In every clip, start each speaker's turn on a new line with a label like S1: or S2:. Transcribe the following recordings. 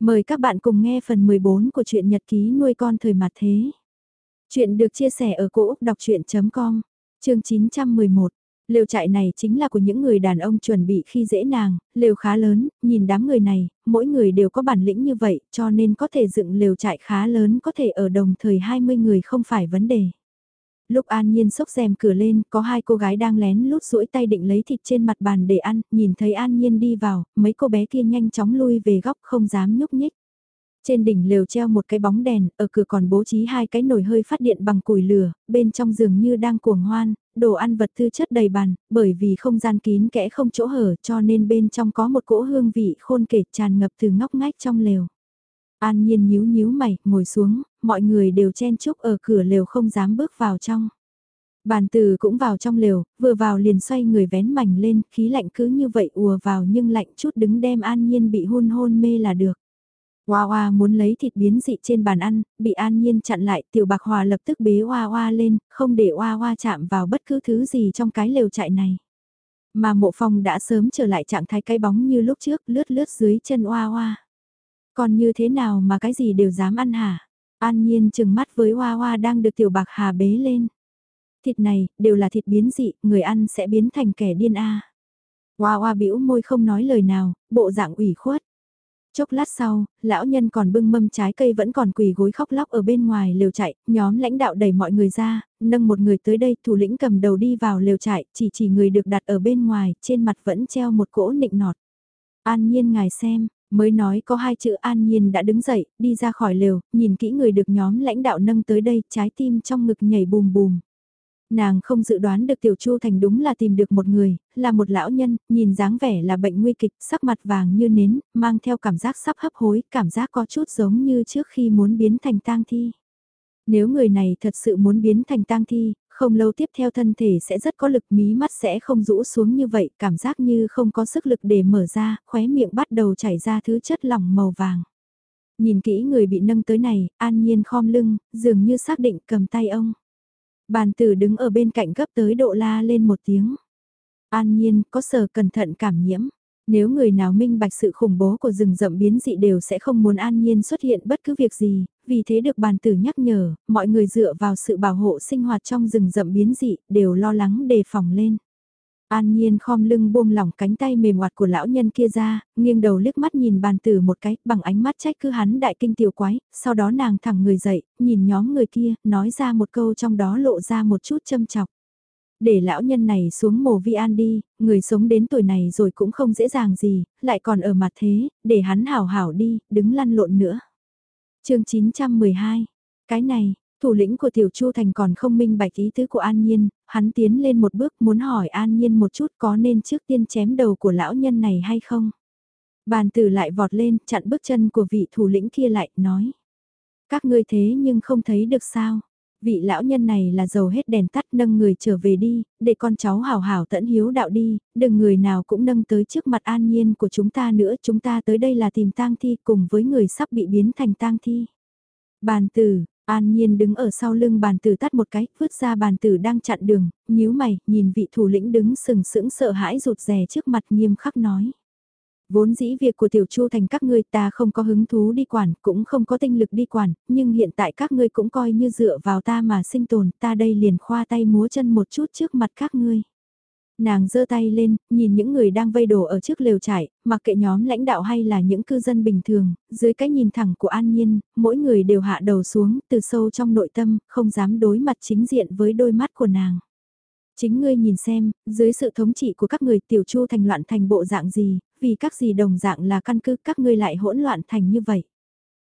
S1: Mời các bạn cùng nghe phần 14 của truyện nhật ký nuôi con thời mặt thế. Chuyện được chia sẻ ở cỗ đọc chuyện.com, chương 911. Lều trại này chính là của những người đàn ông chuẩn bị khi dễ nàng, lều khá lớn, nhìn đám người này, mỗi người đều có bản lĩnh như vậy, cho nên có thể dựng lều trại khá lớn có thể ở đồng thời 20 người không phải vấn đề. Lúc An Nhiên sốc rèm cửa lên, có hai cô gái đang lén lút duỗi tay định lấy thịt trên mặt bàn để ăn, nhìn thấy An Nhiên đi vào, mấy cô bé kia nhanh chóng lui về góc không dám nhúc nhích. Trên đỉnh lều treo một cái bóng đèn, ở cửa còn bố trí hai cái nồi hơi phát điện bằng củi lửa, bên trong giường như đang cuồng hoan, đồ ăn vật tư chất đầy bàn, bởi vì không gian kín kẽ không chỗ hở cho nên bên trong có một cỗ hương vị khôn kể tràn ngập từ ngóc ngách trong lều. An nhiên nhíu nhíu mày, ngồi xuống, mọi người đều chen chúc ở cửa lều không dám bước vào trong. Bàn từ cũng vào trong lều, vừa vào liền xoay người vén mảnh lên, khí lạnh cứ như vậy ùa vào nhưng lạnh chút đứng đem an nhiên bị hôn hôn mê là được. Hoa Hoa muốn lấy thịt biến dị trên bàn ăn, bị An Nhiên chặn lại, Tiểu Bạc Hòa lập tức bế Hoa Hoa lên, không để Hoa Hoa chạm vào bất cứ thứ gì trong cái lều trại này. Mà mộ phong đã sớm trở lại trạng thái cái bóng như lúc trước, lướt lướt dưới chân Hoa Hoa. Còn như thế nào mà cái gì đều dám ăn hả? An Nhiên chừng mắt với Hoa Hoa đang được Tiểu Bạc Hà bế lên. Thịt này, đều là thịt biến dị, người ăn sẽ biến thành kẻ điên a. Hoa Hoa bĩu môi không nói lời nào, bộ dạng ủy khuất. Chốc lát sau, lão nhân còn bưng mâm trái cây vẫn còn quỳ gối khóc lóc ở bên ngoài lều chạy, nhóm lãnh đạo đẩy mọi người ra, nâng một người tới đây, thủ lĩnh cầm đầu đi vào lều chạy, chỉ chỉ người được đặt ở bên ngoài, trên mặt vẫn treo một cỗ nịnh nọt. An nhiên ngài xem, mới nói có hai chữ an nhiên đã đứng dậy, đi ra khỏi lều, nhìn kỹ người được nhóm lãnh đạo nâng tới đây, trái tim trong ngực nhảy bùm bùm. Nàng không dự đoán được Tiểu Chu Thành đúng là tìm được một người, là một lão nhân, nhìn dáng vẻ là bệnh nguy kịch, sắc mặt vàng như nến, mang theo cảm giác sắp hấp hối, cảm giác có chút giống như trước khi muốn biến thành tang thi. Nếu người này thật sự muốn biến thành tang thi, không lâu tiếp theo thân thể sẽ rất có lực mí mắt sẽ không rũ xuống như vậy, cảm giác như không có sức lực để mở ra, khóe miệng bắt đầu chảy ra thứ chất lỏng màu vàng. Nhìn kỹ người bị nâng tới này, an nhiên khom lưng, dường như xác định cầm tay ông. Bàn tử đứng ở bên cạnh gấp tới độ la lên một tiếng. An nhiên, có sở cẩn thận cảm nhiễm. Nếu người nào minh bạch sự khủng bố của rừng rậm biến dị đều sẽ không muốn an nhiên xuất hiện bất cứ việc gì, vì thế được bàn tử nhắc nhở, mọi người dựa vào sự bảo hộ sinh hoạt trong rừng rậm biến dị, đều lo lắng đề phòng lên. An Nhiên khom lưng buông lỏng cánh tay mềm hoạt của lão nhân kia ra, nghiêng đầu liếc mắt nhìn bàn tử một cái, bằng ánh mắt trách cứ hắn đại kinh tiểu quái, sau đó nàng thẳng người dậy, nhìn nhóm người kia, nói ra một câu trong đó lộ ra một chút châm chọc. Để lão nhân này xuống mồ vi an đi, người sống đến tuổi này rồi cũng không dễ dàng gì, lại còn ở mặt thế, để hắn hảo hảo đi, đứng lăn lộn nữa chương 912, cái này, Thủ lĩnh của Tiểu Chu Thành còn không minh bạch ý tứ của An Nhiên, hắn tiến lên một bước muốn hỏi An Nhiên một chút có nên trước tiên chém đầu của lão nhân này hay không. Bàn tử lại vọt lên, chặn bước chân của vị thủ lĩnh kia lại, nói. Các ngươi thế nhưng không thấy được sao. Vị lão nhân này là giàu hết đèn tắt nâng người trở về đi, để con cháu hào hào tận hiếu đạo đi, đừng người nào cũng nâng tới trước mặt an nhiên của chúng ta nữa. Chúng ta tới đây là tìm tang thi cùng với người sắp bị biến thành tang thi. Bàn tử, An Nhiên đứng ở sau lưng bàn tử tắt một cái, vứt ra bàn tử đang chặn đường, nhíu mày, nhìn vị thủ lĩnh đứng sừng sững sợ hãi rụt rè trước mặt nghiêm khắc nói. Vốn dĩ việc của tiểu chu thành các ngươi ta không có hứng thú đi quản, cũng không có tinh lực đi quản, nhưng hiện tại các ngươi cũng coi như dựa vào ta mà sinh tồn, ta đây liền khoa tay múa chân một chút trước mặt các ngươi. Nàng giơ tay lên, nhìn những người đang vây đồ ở trước lều trại, mặc kệ nhóm lãnh đạo hay là những cư dân bình thường, dưới cái nhìn thẳng của An Nhiên, mỗi người đều hạ đầu xuống từ sâu trong nội tâm, không dám đối mặt chính diện với đôi mắt của nàng. Chính ngươi nhìn xem, dưới sự thống trị của các người tiểu chu thành loạn thành bộ dạng gì, vì các gì đồng dạng là căn cứ các ngươi lại hỗn loạn thành như vậy.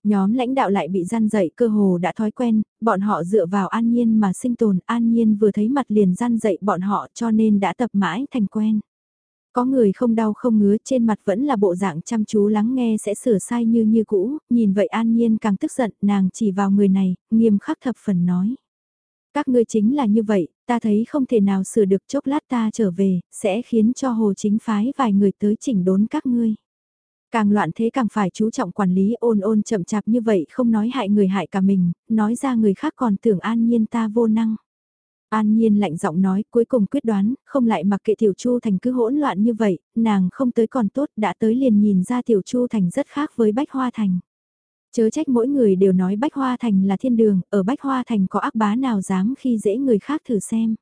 S1: Nhóm lãnh đạo lại bị gian dậy cơ hồ đã thói quen, bọn họ dựa vào an nhiên mà sinh tồn, an nhiên vừa thấy mặt liền gian dậy bọn họ cho nên đã tập mãi thành quen. Có người không đau không ngứa trên mặt vẫn là bộ dạng chăm chú lắng nghe sẽ sửa sai như như cũ, nhìn vậy an nhiên càng tức giận, nàng chỉ vào người này, nghiêm khắc thập phần nói. Các ngươi chính là như vậy, ta thấy không thể nào sửa được chốc lát ta trở về, sẽ khiến cho hồ chính phái vài người tới chỉnh đốn các ngươi. Càng loạn thế càng phải chú trọng quản lý ôn ôn chậm chạp như vậy không nói hại người hại cả mình, nói ra người khác còn tưởng an nhiên ta vô năng. An Nhiên lạnh giọng nói, cuối cùng quyết đoán, không lại mặc kệ Tiểu Chu Thành cứ hỗn loạn như vậy, nàng không tới còn tốt, đã tới liền nhìn ra Tiểu Chu Thành rất khác với Bách Hoa Thành. Chớ trách mỗi người đều nói Bách Hoa Thành là thiên đường, ở Bách Hoa Thành có ác bá nào dám khi dễ người khác thử xem.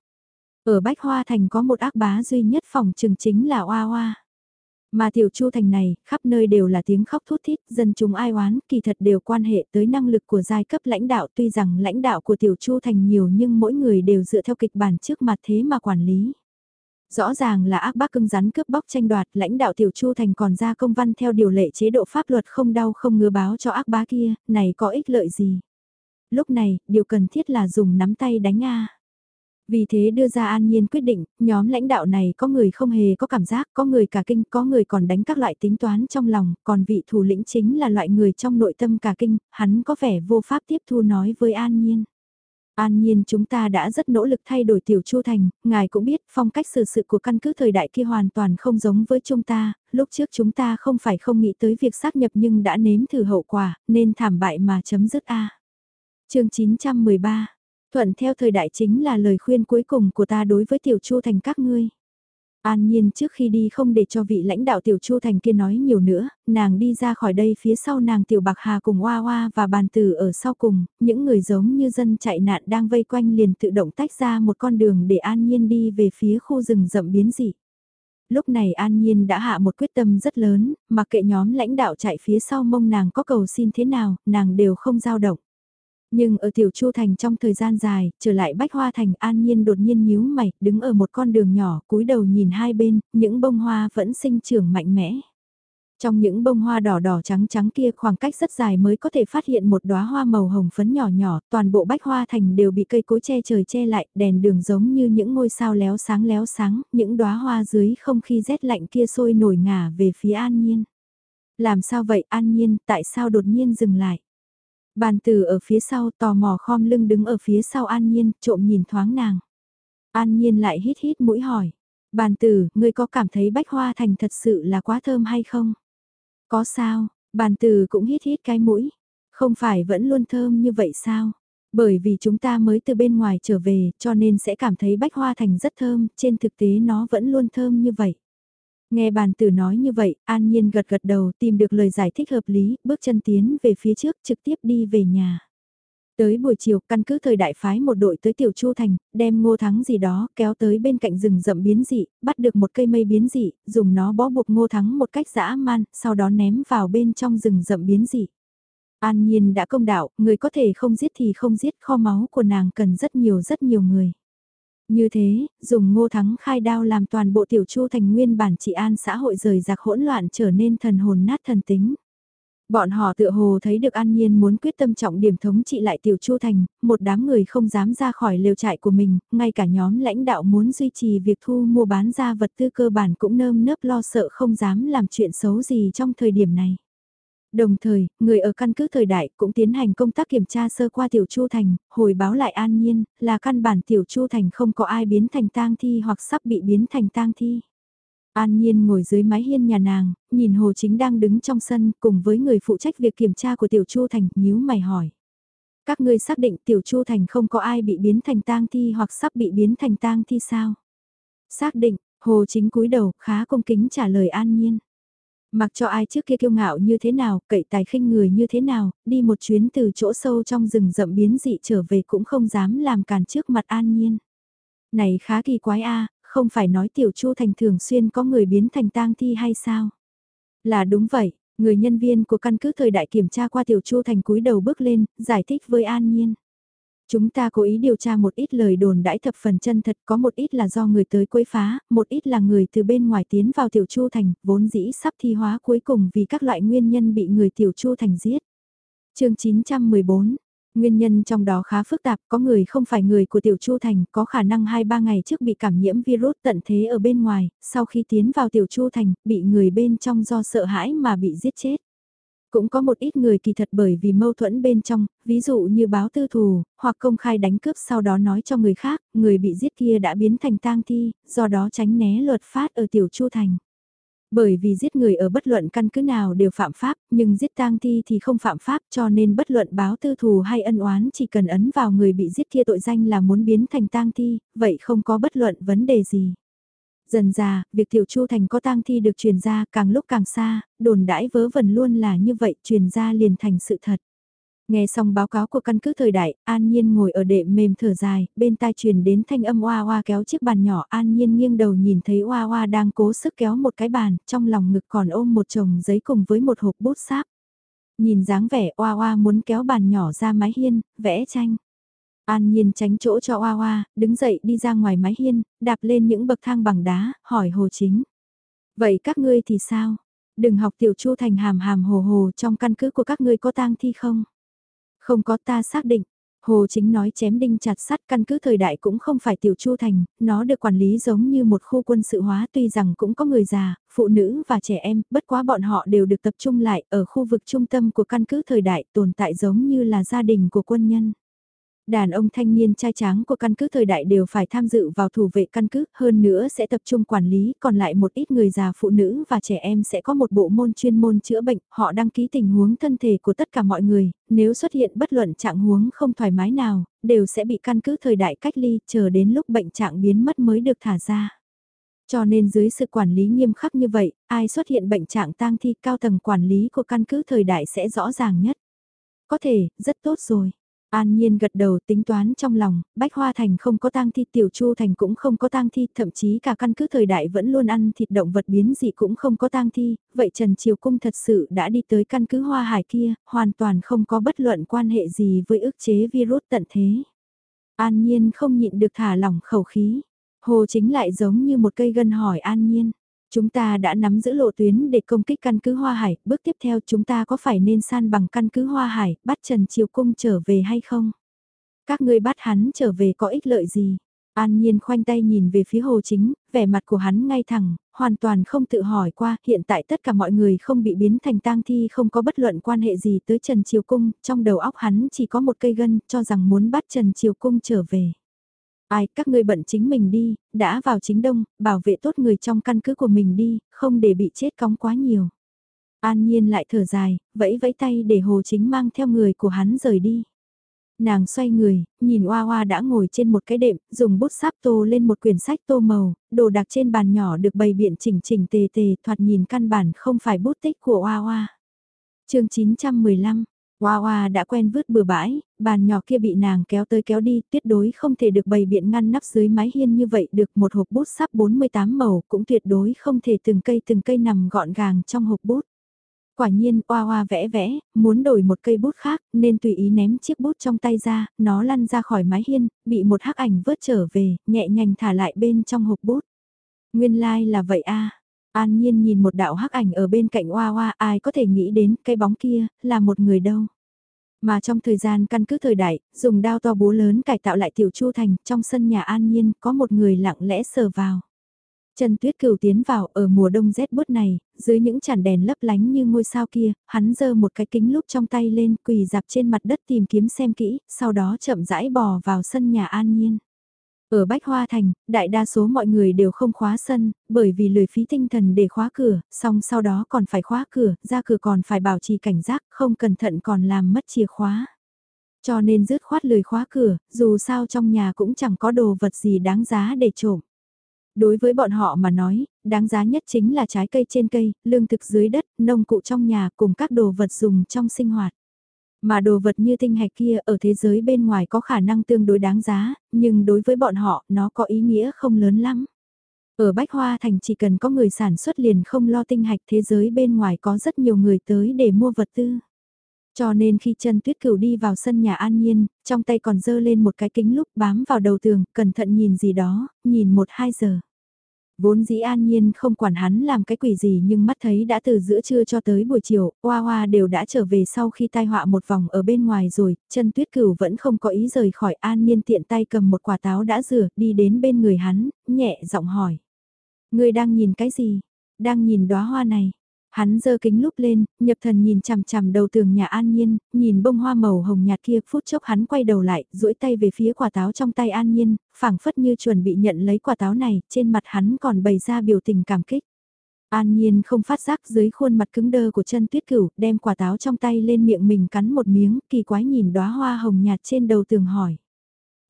S1: Ở Bách Hoa Thành có một ác bá duy nhất phòng trường chính là oa oa Mà tiểu chu thành này, khắp nơi đều là tiếng khóc thút thít, dân chúng ai oán, kỳ thật đều quan hệ tới năng lực của giai cấp lãnh đạo tuy rằng lãnh đạo của tiểu chu thành nhiều nhưng mỗi người đều dựa theo kịch bản trước mặt thế mà quản lý. Rõ ràng là ác bác cưng rắn cướp bóc tranh đoạt, lãnh đạo tiểu chu thành còn ra công văn theo điều lệ chế độ pháp luật không đau không ngứa báo cho ác bá kia, này có ích lợi gì. Lúc này, điều cần thiết là dùng nắm tay đánh A. Vì thế đưa ra an nhiên quyết định, nhóm lãnh đạo này có người không hề có cảm giác, có người cả kinh, có người còn đánh các loại tính toán trong lòng, còn vị thủ lĩnh chính là loại người trong nội tâm cả kinh, hắn có vẻ vô pháp tiếp thu nói với an nhiên. An nhiên chúng ta đã rất nỗ lực thay đổi tiểu chu thành, ngài cũng biết phong cách xử sự của căn cứ thời đại kia hoàn toàn không giống với chúng ta, lúc trước chúng ta không phải không nghĩ tới việc xác nhập nhưng đã nếm thử hậu quả, nên thảm bại mà chấm dứt A. chương 913 Thuận theo thời đại chính là lời khuyên cuối cùng của ta đối với Tiểu Chu Thành các ngươi. An nhiên trước khi đi không để cho vị lãnh đạo Tiểu Chu Thành kia nói nhiều nữa, nàng đi ra khỏi đây phía sau nàng Tiểu Bạc Hà cùng Hoa Hoa và bàn tử ở sau cùng, những người giống như dân chạy nạn đang vây quanh liền tự động tách ra một con đường để An nhiên đi về phía khu rừng rậm biến dị. Lúc này An Nhiên đã hạ một quyết tâm rất lớn, mặc kệ nhóm lãnh đạo chạy phía sau mông nàng có cầu xin thế nào, nàng đều không dao động. Nhưng ở Tiểu Chu Thành trong thời gian dài, trở lại Bách Hoa Thành an nhiên đột nhiên nhíu mày, đứng ở một con đường nhỏ, cúi đầu nhìn hai bên, những bông hoa vẫn sinh trưởng mạnh mẽ. Trong những bông hoa đỏ đỏ trắng trắng kia khoảng cách rất dài mới có thể phát hiện một đóa hoa màu hồng phấn nhỏ nhỏ, toàn bộ Bách Hoa Thành đều bị cây cối che trời che lại, đèn đường giống như những ngôi sao léo sáng léo sáng, những đóa hoa dưới không khí rét lạnh kia sôi nổi ngả về phía An Nhiên. Làm sao vậy An Nhiên, tại sao đột nhiên dừng lại? Bàn tử ở phía sau tò mò khom lưng đứng ở phía sau An Nhiên, trộm nhìn thoáng nàng. An Nhiên lại hít hít mũi hỏi. Bàn tử, ngươi có cảm thấy bách hoa thành thật sự là quá thơm hay không? Có sao, bàn tử cũng hít hít cái mũi. Không phải vẫn luôn thơm như vậy sao? Bởi vì chúng ta mới từ bên ngoài trở về cho nên sẽ cảm thấy bách hoa thành rất thơm, trên thực tế nó vẫn luôn thơm như vậy. Nghe bàn tử nói như vậy, An Nhiên gật gật đầu tìm được lời giải thích hợp lý, bước chân tiến về phía trước trực tiếp đi về nhà. Tới buổi chiều, căn cứ thời đại phái một đội tới Tiểu Chu Thành, đem ngô thắng gì đó kéo tới bên cạnh rừng rậm biến dị, bắt được một cây mây biến dị, dùng nó bó buộc ngô thắng một cách dã man, sau đó ném vào bên trong rừng rậm biến dị. An Nhiên đã công đạo, người có thể không giết thì không giết, kho máu của nàng cần rất nhiều rất nhiều người. Như thế, dùng ngô thắng khai đao làm toàn bộ tiểu chu thành nguyên bản trị an xã hội rời rạc hỗn loạn trở nên thần hồn nát thần tính. Bọn họ tự hồ thấy được an nhiên muốn quyết tâm trọng điểm thống trị lại tiểu chu thành, một đám người không dám ra khỏi lều trại của mình, ngay cả nhóm lãnh đạo muốn duy trì việc thu mua bán ra vật tư cơ bản cũng nơm nớp lo sợ không dám làm chuyện xấu gì trong thời điểm này. Đồng thời, người ở căn cứ thời đại cũng tiến hành công tác kiểm tra sơ qua Tiểu Chu Thành, hồi báo lại an nhiên, là căn bản Tiểu Chu Thành không có ai biến thành tang thi hoặc sắp bị biến thành tang thi. An Nhiên ngồi dưới mái hiên nhà nàng, nhìn Hồ Chính đang đứng trong sân cùng với người phụ trách việc kiểm tra của Tiểu Chu Thành, nhíu mày hỏi. Các ngươi xác định Tiểu Chu Thành không có ai bị biến thành tang thi hoặc sắp bị biến thành tang thi sao? Xác định, Hồ Chính cúi đầu khá công kính trả lời An Nhiên. Mặc cho ai trước kia kiêu ngạo như thế nào, cậy tài khinh người như thế nào, đi một chuyến từ chỗ sâu trong rừng rậm biến dị trở về cũng không dám làm càn trước mặt an nhiên. Này khá kỳ quái a không phải nói tiểu chu thành thường xuyên có người biến thành tang thi hay sao? Là đúng vậy, người nhân viên của căn cứ thời đại kiểm tra qua tiểu chu thành cúi đầu bước lên, giải thích với an nhiên. Chúng ta cố ý điều tra một ít lời đồn đãi thập phần chân thật, có một ít là do người tới quấy phá, một ít là người từ bên ngoài tiến vào tiểu chu thành, vốn dĩ sắp thi hóa cuối cùng vì các loại nguyên nhân bị người tiểu chu thành giết. chương 914 Nguyên nhân trong đó khá phức tạp, có người không phải người của Tiểu Chu Thành, có khả năng 2-3 ngày trước bị cảm nhiễm virus tận thế ở bên ngoài, sau khi tiến vào Tiểu Chu Thành, bị người bên trong do sợ hãi mà bị giết chết. Cũng có một ít người kỳ thật bởi vì mâu thuẫn bên trong, ví dụ như báo tư thù, hoặc công khai đánh cướp sau đó nói cho người khác, người bị giết kia đã biến thành tang thi, do đó tránh né luật phát ở tiểu chu thành. Bởi vì giết người ở bất luận căn cứ nào đều phạm pháp, nhưng giết tang thi thì không phạm pháp cho nên bất luận báo tư thù hay ân oán chỉ cần ấn vào người bị giết kia tội danh là muốn biến thành tang thi, vậy không có bất luận vấn đề gì. Dần già, việc Tiểu Chu Thành có tang thi được truyền ra càng lúc càng xa, đồn đãi vớ vẩn luôn là như vậy, truyền ra liền thành sự thật. Nghe xong báo cáo của căn cứ thời đại, An Nhiên ngồi ở đệm mềm thở dài, bên tai truyền đến thanh âm oa oa kéo chiếc bàn nhỏ, An Nhiên nghiêng đầu nhìn thấy oa oa đang cố sức kéo một cái bàn, trong lòng ngực còn ôm một chồng giấy cùng với một hộp bút sáp. Nhìn dáng vẻ oa oa muốn kéo bàn nhỏ ra mái hiên, vẽ tranh. An Nhiên tránh chỗ cho oa oa, đứng dậy đi ra ngoài mái hiên, đạp lên những bậc thang bằng đá, hỏi Hồ Chính. Vậy các ngươi thì sao? Đừng học tiểu chu thành hàm hàm hồ hồ trong căn cứ của các ngươi có tang thi không? Không có ta xác định. Hồ Chính nói chém đinh chặt sắt căn cứ thời đại cũng không phải tiểu chu thành, nó được quản lý giống như một khu quân sự hóa tuy rằng cũng có người già, phụ nữ và trẻ em, bất quá bọn họ đều được tập trung lại ở khu vực trung tâm của căn cứ thời đại tồn tại giống như là gia đình của quân nhân. Đàn ông thanh niên trai tráng của căn cứ thời đại đều phải tham dự vào thủ vệ căn cứ, hơn nữa sẽ tập trung quản lý, còn lại một ít người già phụ nữ và trẻ em sẽ có một bộ môn chuyên môn chữa bệnh, họ đăng ký tình huống thân thể của tất cả mọi người, nếu xuất hiện bất luận trạng huống không thoải mái nào, đều sẽ bị căn cứ thời đại cách ly, chờ đến lúc bệnh trạng biến mất mới được thả ra. Cho nên dưới sự quản lý nghiêm khắc như vậy, ai xuất hiện bệnh trạng tang thi cao tầng quản lý của căn cứ thời đại sẽ rõ ràng nhất. Có thể, rất tốt rồi. An Nhiên gật đầu tính toán trong lòng, Bách Hoa Thành không có tang thi, Tiểu Chu Thành cũng không có tang thi, thậm chí cả căn cứ thời đại vẫn luôn ăn thịt động vật biến dị cũng không có tang thi, vậy Trần Triều Cung thật sự đã đi tới căn cứ Hoa Hải kia, hoàn toàn không có bất luận quan hệ gì với ức chế virus tận thế. An Nhiên không nhịn được thả lỏng khẩu khí, Hồ Chính lại giống như một cây gân hỏi An Nhiên. Chúng ta đã nắm giữ lộ tuyến để công kích căn cứ Hoa Hải, bước tiếp theo chúng ta có phải nên san bằng căn cứ Hoa Hải, bắt Trần Triều Cung trở về hay không? Các ngươi bắt hắn trở về có ích lợi gì? An Nhiên khoanh tay nhìn về phía Hồ Chính, vẻ mặt của hắn ngay thẳng, hoàn toàn không tự hỏi qua, hiện tại tất cả mọi người không bị biến thành tang thi không có bất luận quan hệ gì tới Trần Triều Cung, trong đầu óc hắn chỉ có một cây gân, cho rằng muốn bắt Trần Triều Cung trở về. Ai, các ngươi bận chính mình đi, đã vào chính đông, bảo vệ tốt người trong căn cứ của mình đi, không để bị chết cóng quá nhiều. An Nhiên lại thở dài, vẫy vẫy tay để Hồ Chính mang theo người của hắn rời đi. Nàng xoay người, nhìn Oa Oa đã ngồi trên một cái đệm, dùng bút sáp tô lên một quyển sách tô màu, đồ đặc trên bàn nhỏ được bày biện chỉnh chỉnh tề tề, thoạt nhìn căn bản không phải bút tích của Oa Oa. chương 915, Hoa Hoa đã quen vứt bừa bãi, bàn nhỏ kia bị nàng kéo tới kéo đi, tuyệt đối không thể được bày biện ngăn nắp dưới mái hiên như vậy được một hộp bút sắp 48 màu cũng tuyệt đối không thể từng cây từng cây nằm gọn gàng trong hộp bút. Quả nhiên, Hoa Hoa vẽ vẽ, muốn đổi một cây bút khác, nên tùy ý ném chiếc bút trong tay ra, nó lăn ra khỏi mái hiên, bị một hắc ảnh vớt trở về, nhẹ nhàng thả lại bên trong hộp bút. Nguyên lai like là vậy a An Nhiên nhìn một đạo hắc ảnh ở bên cạnh Hoa Hoa, ai có thể nghĩ đến cái bóng kia, là một người đâu. Mà trong thời gian căn cứ thời đại, dùng đao to búa lớn cải tạo lại tiểu chu thành, trong sân nhà An Nhiên, có một người lặng lẽ sờ vào. Trần Tuyết Cửu tiến vào ở mùa đông rét bút này, dưới những chản đèn lấp lánh như ngôi sao kia, hắn giơ một cái kính lúc trong tay lên quỳ dạp trên mặt đất tìm kiếm xem kỹ, sau đó chậm rãi bò vào sân nhà An Nhiên. Ở Bách Hoa Thành, đại đa số mọi người đều không khóa sân, bởi vì lười phí tinh thần để khóa cửa, xong sau đó còn phải khóa cửa, ra cửa còn phải bảo trì cảnh giác, không cẩn thận còn làm mất chìa khóa. Cho nên rứt khoát lười khóa cửa, dù sao trong nhà cũng chẳng có đồ vật gì đáng giá để trộm. Đối với bọn họ mà nói, đáng giá nhất chính là trái cây trên cây, lương thực dưới đất, nông cụ trong nhà cùng các đồ vật dùng trong sinh hoạt. Mà đồ vật như tinh hạch kia ở thế giới bên ngoài có khả năng tương đối đáng giá, nhưng đối với bọn họ nó có ý nghĩa không lớn lắm. Ở Bách Hoa Thành chỉ cần có người sản xuất liền không lo tinh hạch thế giới bên ngoài có rất nhiều người tới để mua vật tư. Cho nên khi chân tuyết cửu đi vào sân nhà an nhiên, trong tay còn dơ lên một cái kính lúc bám vào đầu tường, cẩn thận nhìn gì đó, nhìn một hai giờ. Vốn dĩ an nhiên không quản hắn làm cái quỷ gì nhưng mắt thấy đã từ giữa trưa cho tới buổi chiều, Hoa Hoa đều đã trở về sau khi tai họa một vòng ở bên ngoài rồi, chân tuyết cửu vẫn không có ý rời khỏi an nhiên tiện tay cầm một quả táo đã rửa, đi đến bên người hắn, nhẹ giọng hỏi. Người đang nhìn cái gì? Đang nhìn đóa hoa này. Hắn giơ kính lúc lên, nhập thần nhìn chằm chằm đầu tường nhà An Nhiên, nhìn bông hoa màu hồng nhạt kia, phút chốc hắn quay đầu lại, duỗi tay về phía quả táo trong tay An Nhiên, phảng phất như chuẩn bị nhận lấy quả táo này, trên mặt hắn còn bày ra biểu tình cảm kích. An Nhiên không phát giác dưới khuôn mặt cứng đơ của chân tuyết cửu, đem quả táo trong tay lên miệng mình cắn một miếng, kỳ quái nhìn đóa hoa hồng nhạt trên đầu tường hỏi.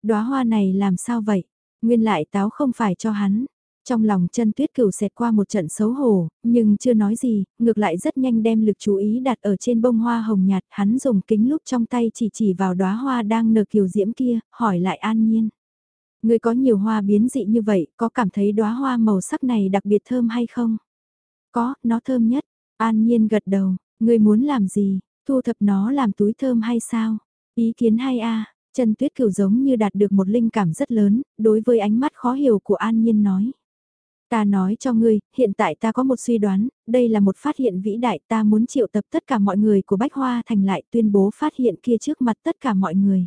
S1: Đóa hoa này làm sao vậy? Nguyên lại táo không phải cho hắn. Trong lòng chân tuyết cửu xẹt qua một trận xấu hổ, nhưng chưa nói gì, ngược lại rất nhanh đem lực chú ý đặt ở trên bông hoa hồng nhạt, hắn dùng kính lúc trong tay chỉ chỉ vào đóa hoa đang nở kiều diễm kia, hỏi lại an nhiên. Người có nhiều hoa biến dị như vậy, có cảm thấy đóa hoa màu sắc này đặc biệt thơm hay không? Có, nó thơm nhất. An nhiên gật đầu, người muốn làm gì, thu thập nó làm túi thơm hay sao? Ý kiến hay a Trần Tuyết Cửu giống như đạt được một linh cảm rất lớn, đối với ánh mắt khó hiểu của An Nhiên nói. Ta nói cho ngươi, hiện tại ta có một suy đoán, đây là một phát hiện vĩ đại ta muốn triệu tập tất cả mọi người của Bách Hoa thành lại tuyên bố phát hiện kia trước mặt tất cả mọi người.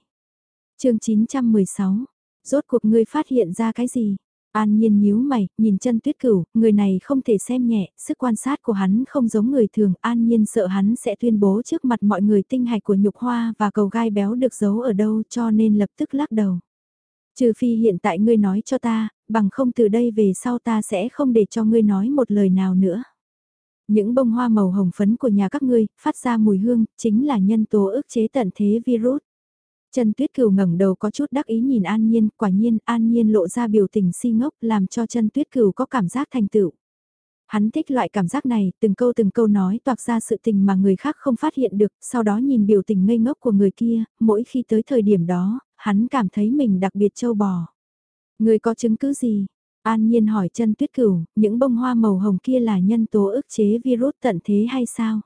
S1: chương 916, rốt cuộc ngươi phát hiện ra cái gì? An nhiên nhíu mày, nhìn chân tuyết cửu, người này không thể xem nhẹ, sức quan sát của hắn không giống người thường, an nhiên sợ hắn sẽ tuyên bố trước mặt mọi người tinh hạch của nhục hoa và cầu gai béo được giấu ở đâu cho nên lập tức lắc đầu. Trừ phi hiện tại ngươi nói cho ta, bằng không từ đây về sau ta sẽ không để cho ngươi nói một lời nào nữa. Những bông hoa màu hồng phấn của nhà các ngươi, phát ra mùi hương, chính là nhân tố ức chế tận thế virus. Trần Tuyết Cửu ngẩng đầu có chút đắc ý nhìn An Nhiên, quả nhiên An Nhiên lộ ra biểu tình si ngốc làm cho Trần Tuyết Cửu có cảm giác thành tựu. Hắn thích loại cảm giác này, từng câu từng câu nói toạc ra sự tình mà người khác không phát hiện được, sau đó nhìn biểu tình ngây ngốc của người kia, mỗi khi tới thời điểm đó, hắn cảm thấy mình đặc biệt châu bò. Người có chứng cứ gì? An Nhiên hỏi chân tuyết cửu, những bông hoa màu hồng kia là nhân tố ức chế virus tận thế hay sao?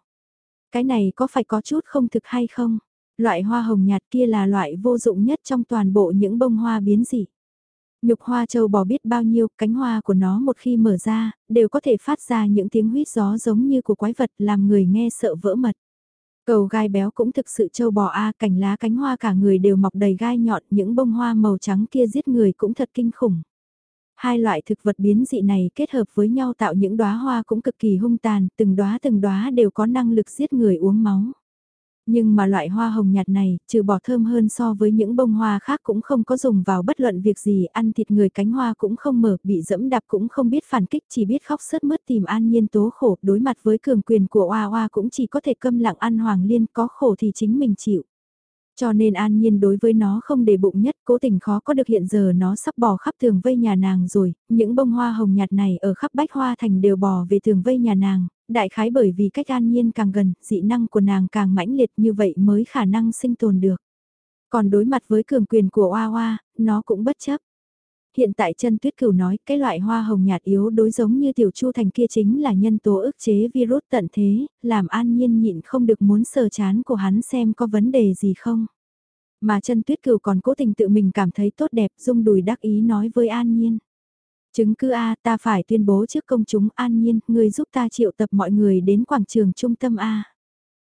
S1: Cái này có phải có chút không thực hay không? Loại hoa hồng nhạt kia là loại vô dụng nhất trong toàn bộ những bông hoa biến dị. Nhục hoa châu bò biết bao nhiêu, cánh hoa của nó một khi mở ra, đều có thể phát ra những tiếng huýt gió giống như của quái vật làm người nghe sợ vỡ mật. Cầu gai béo cũng thực sự châu bò a cành lá cánh hoa cả người đều mọc đầy gai nhọn, những bông hoa màu trắng kia giết người cũng thật kinh khủng. Hai loại thực vật biến dị này kết hợp với nhau tạo những đóa hoa cũng cực kỳ hung tàn, từng đóa từng đóa đều có năng lực giết người uống máu. Nhưng mà loại hoa hồng nhạt này, trừ bỏ thơm hơn so với những bông hoa khác cũng không có dùng vào bất luận việc gì, ăn thịt người cánh hoa cũng không mở, bị dẫm đạp cũng không biết phản kích, chỉ biết khóc sớt mướt tìm an nhiên tố khổ, đối mặt với cường quyền của Hoa Hoa cũng chỉ có thể câm lặng ăn hoàng liên, có khổ thì chính mình chịu. Cho nên an nhiên đối với nó không để bụng nhất, cố tình khó có được hiện giờ nó sắp bò khắp tường vây nhà nàng rồi, những bông hoa hồng nhạt này ở khắp bách hoa thành đều bò về tường vây nhà nàng, đại khái bởi vì cách an nhiên càng gần, dị năng của nàng càng mãnh liệt như vậy mới khả năng sinh tồn được. Còn đối mặt với cường quyền của Hoa Hoa, nó cũng bất chấp. Hiện tại chân tuyết cửu nói cái loại hoa hồng nhạt yếu đối giống như tiểu chu thành kia chính là nhân tố ức chế virus tận thế, làm an nhiên nhịn không được muốn sờ chán của hắn xem có vấn đề gì không. Mà chân tuyết cửu còn cố tình tự mình cảm thấy tốt đẹp dung đùi đắc ý nói với an nhiên. Chứng cứ A ta phải tuyên bố trước công chúng an nhiên, người giúp ta triệu tập mọi người đến quảng trường trung tâm A.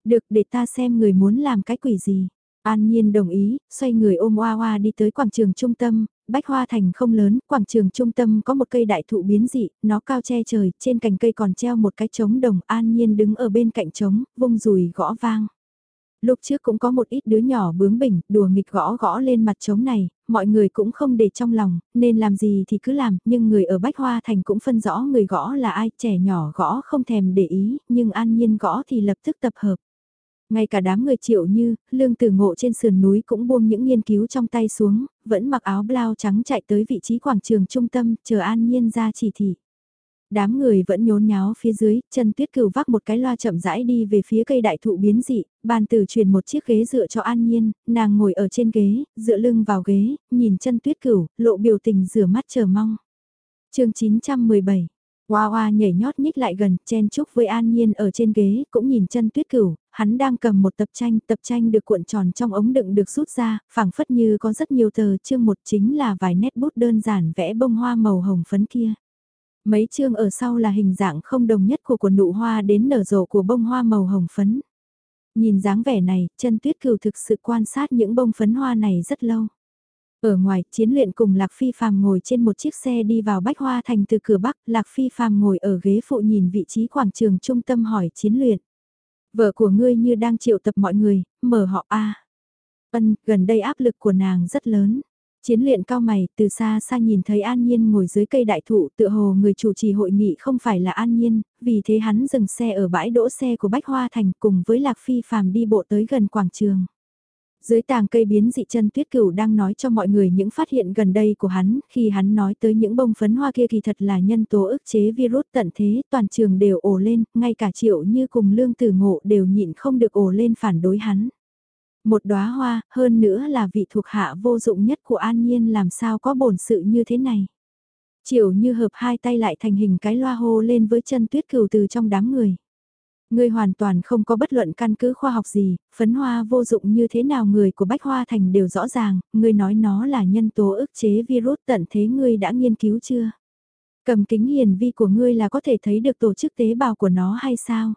S1: Được để ta xem người muốn làm cái quỷ gì. An Nhiên đồng ý, xoay người ôm Hoa Hoa đi tới quảng trường trung tâm, Bách Hoa Thành không lớn, quảng trường trung tâm có một cây đại thụ biến dị, nó cao che trời, trên cành cây còn treo một cái trống đồng An Nhiên đứng ở bên cạnh trống, vung rùi gõ vang. Lúc trước cũng có một ít đứa nhỏ bướng bỉnh, đùa nghịch gõ gõ lên mặt trống này, mọi người cũng không để trong lòng, nên làm gì thì cứ làm, nhưng người ở Bách Hoa Thành cũng phân rõ người gõ là ai, trẻ nhỏ gõ không thèm để ý, nhưng an nhiên gõ thì lập tức tập hợp. Ngay cả đám người triệu như, lương tử ngộ trên sườn núi cũng buông những nghiên cứu trong tay xuống, vẫn mặc áo blau trắng chạy tới vị trí quảng trường trung tâm, chờ an nhiên ra chỉ thị. Đám người vẫn nhốn nháo phía dưới, chân tuyết cửu vác một cái loa chậm rãi đi về phía cây đại thụ biến dị, bàn tử truyền một chiếc ghế dựa cho an nhiên, nàng ngồi ở trên ghế, dựa lưng vào ghế, nhìn chân tuyết cửu, lộ biểu tình rửa mắt chờ mong. chương 917 Hoa hoa nhảy nhót nhích lại gần, chen chúc với An Nhiên ở trên ghế, cũng nhìn chân tuyết cửu, hắn đang cầm một tập tranh, tập tranh được cuộn tròn trong ống đựng được rút ra, phảng phất như có rất nhiều tờ, chương một chính là vài nét bút đơn giản vẽ bông hoa màu hồng phấn kia. Mấy chương ở sau là hình dạng không đồng nhất của của nụ hoa đến nở rộ của bông hoa màu hồng phấn. Nhìn dáng vẻ này, chân tuyết cừu thực sự quan sát những bông phấn hoa này rất lâu. Ở ngoài, chiến luyện cùng Lạc Phi Phàm ngồi trên một chiếc xe đi vào Bách Hoa Thành từ cửa Bắc, Lạc Phi Phàm ngồi ở ghế phụ nhìn vị trí quảng trường trung tâm hỏi chiến luyện. Vợ của ngươi như đang triệu tập mọi người, mở họ A. Ân, gần đây áp lực của nàng rất lớn. Chiến luyện cao mày, từ xa xa nhìn thấy An Nhiên ngồi dưới cây đại thụ tựa hồ người chủ trì hội nghị không phải là An Nhiên, vì thế hắn dừng xe ở bãi đỗ xe của Bách Hoa Thành cùng với Lạc Phi phàm đi bộ tới gần quảng trường. Dưới tàng cây biến dị chân tuyết cửu đang nói cho mọi người những phát hiện gần đây của hắn, khi hắn nói tới những bông phấn hoa kia thì thật là nhân tố ức chế virus tận thế, toàn trường đều ồ lên, ngay cả triệu như cùng lương tử ngộ đều nhịn không được ồ lên phản đối hắn. Một đóa hoa, hơn nữa là vị thuộc hạ vô dụng nhất của An Nhiên làm sao có bổn sự như thế này. Triệu như hợp hai tay lại thành hình cái loa hô lên với chân tuyết cửu từ trong đám người. Ngươi hoàn toàn không có bất luận căn cứ khoa học gì, phấn hoa vô dụng như thế nào người của Bách Hoa Thành đều rõ ràng, ngươi nói nó là nhân tố ức chế virus tận thế ngươi đã nghiên cứu chưa? Cầm kính hiển vi của ngươi là có thể thấy được tổ chức tế bào của nó hay sao?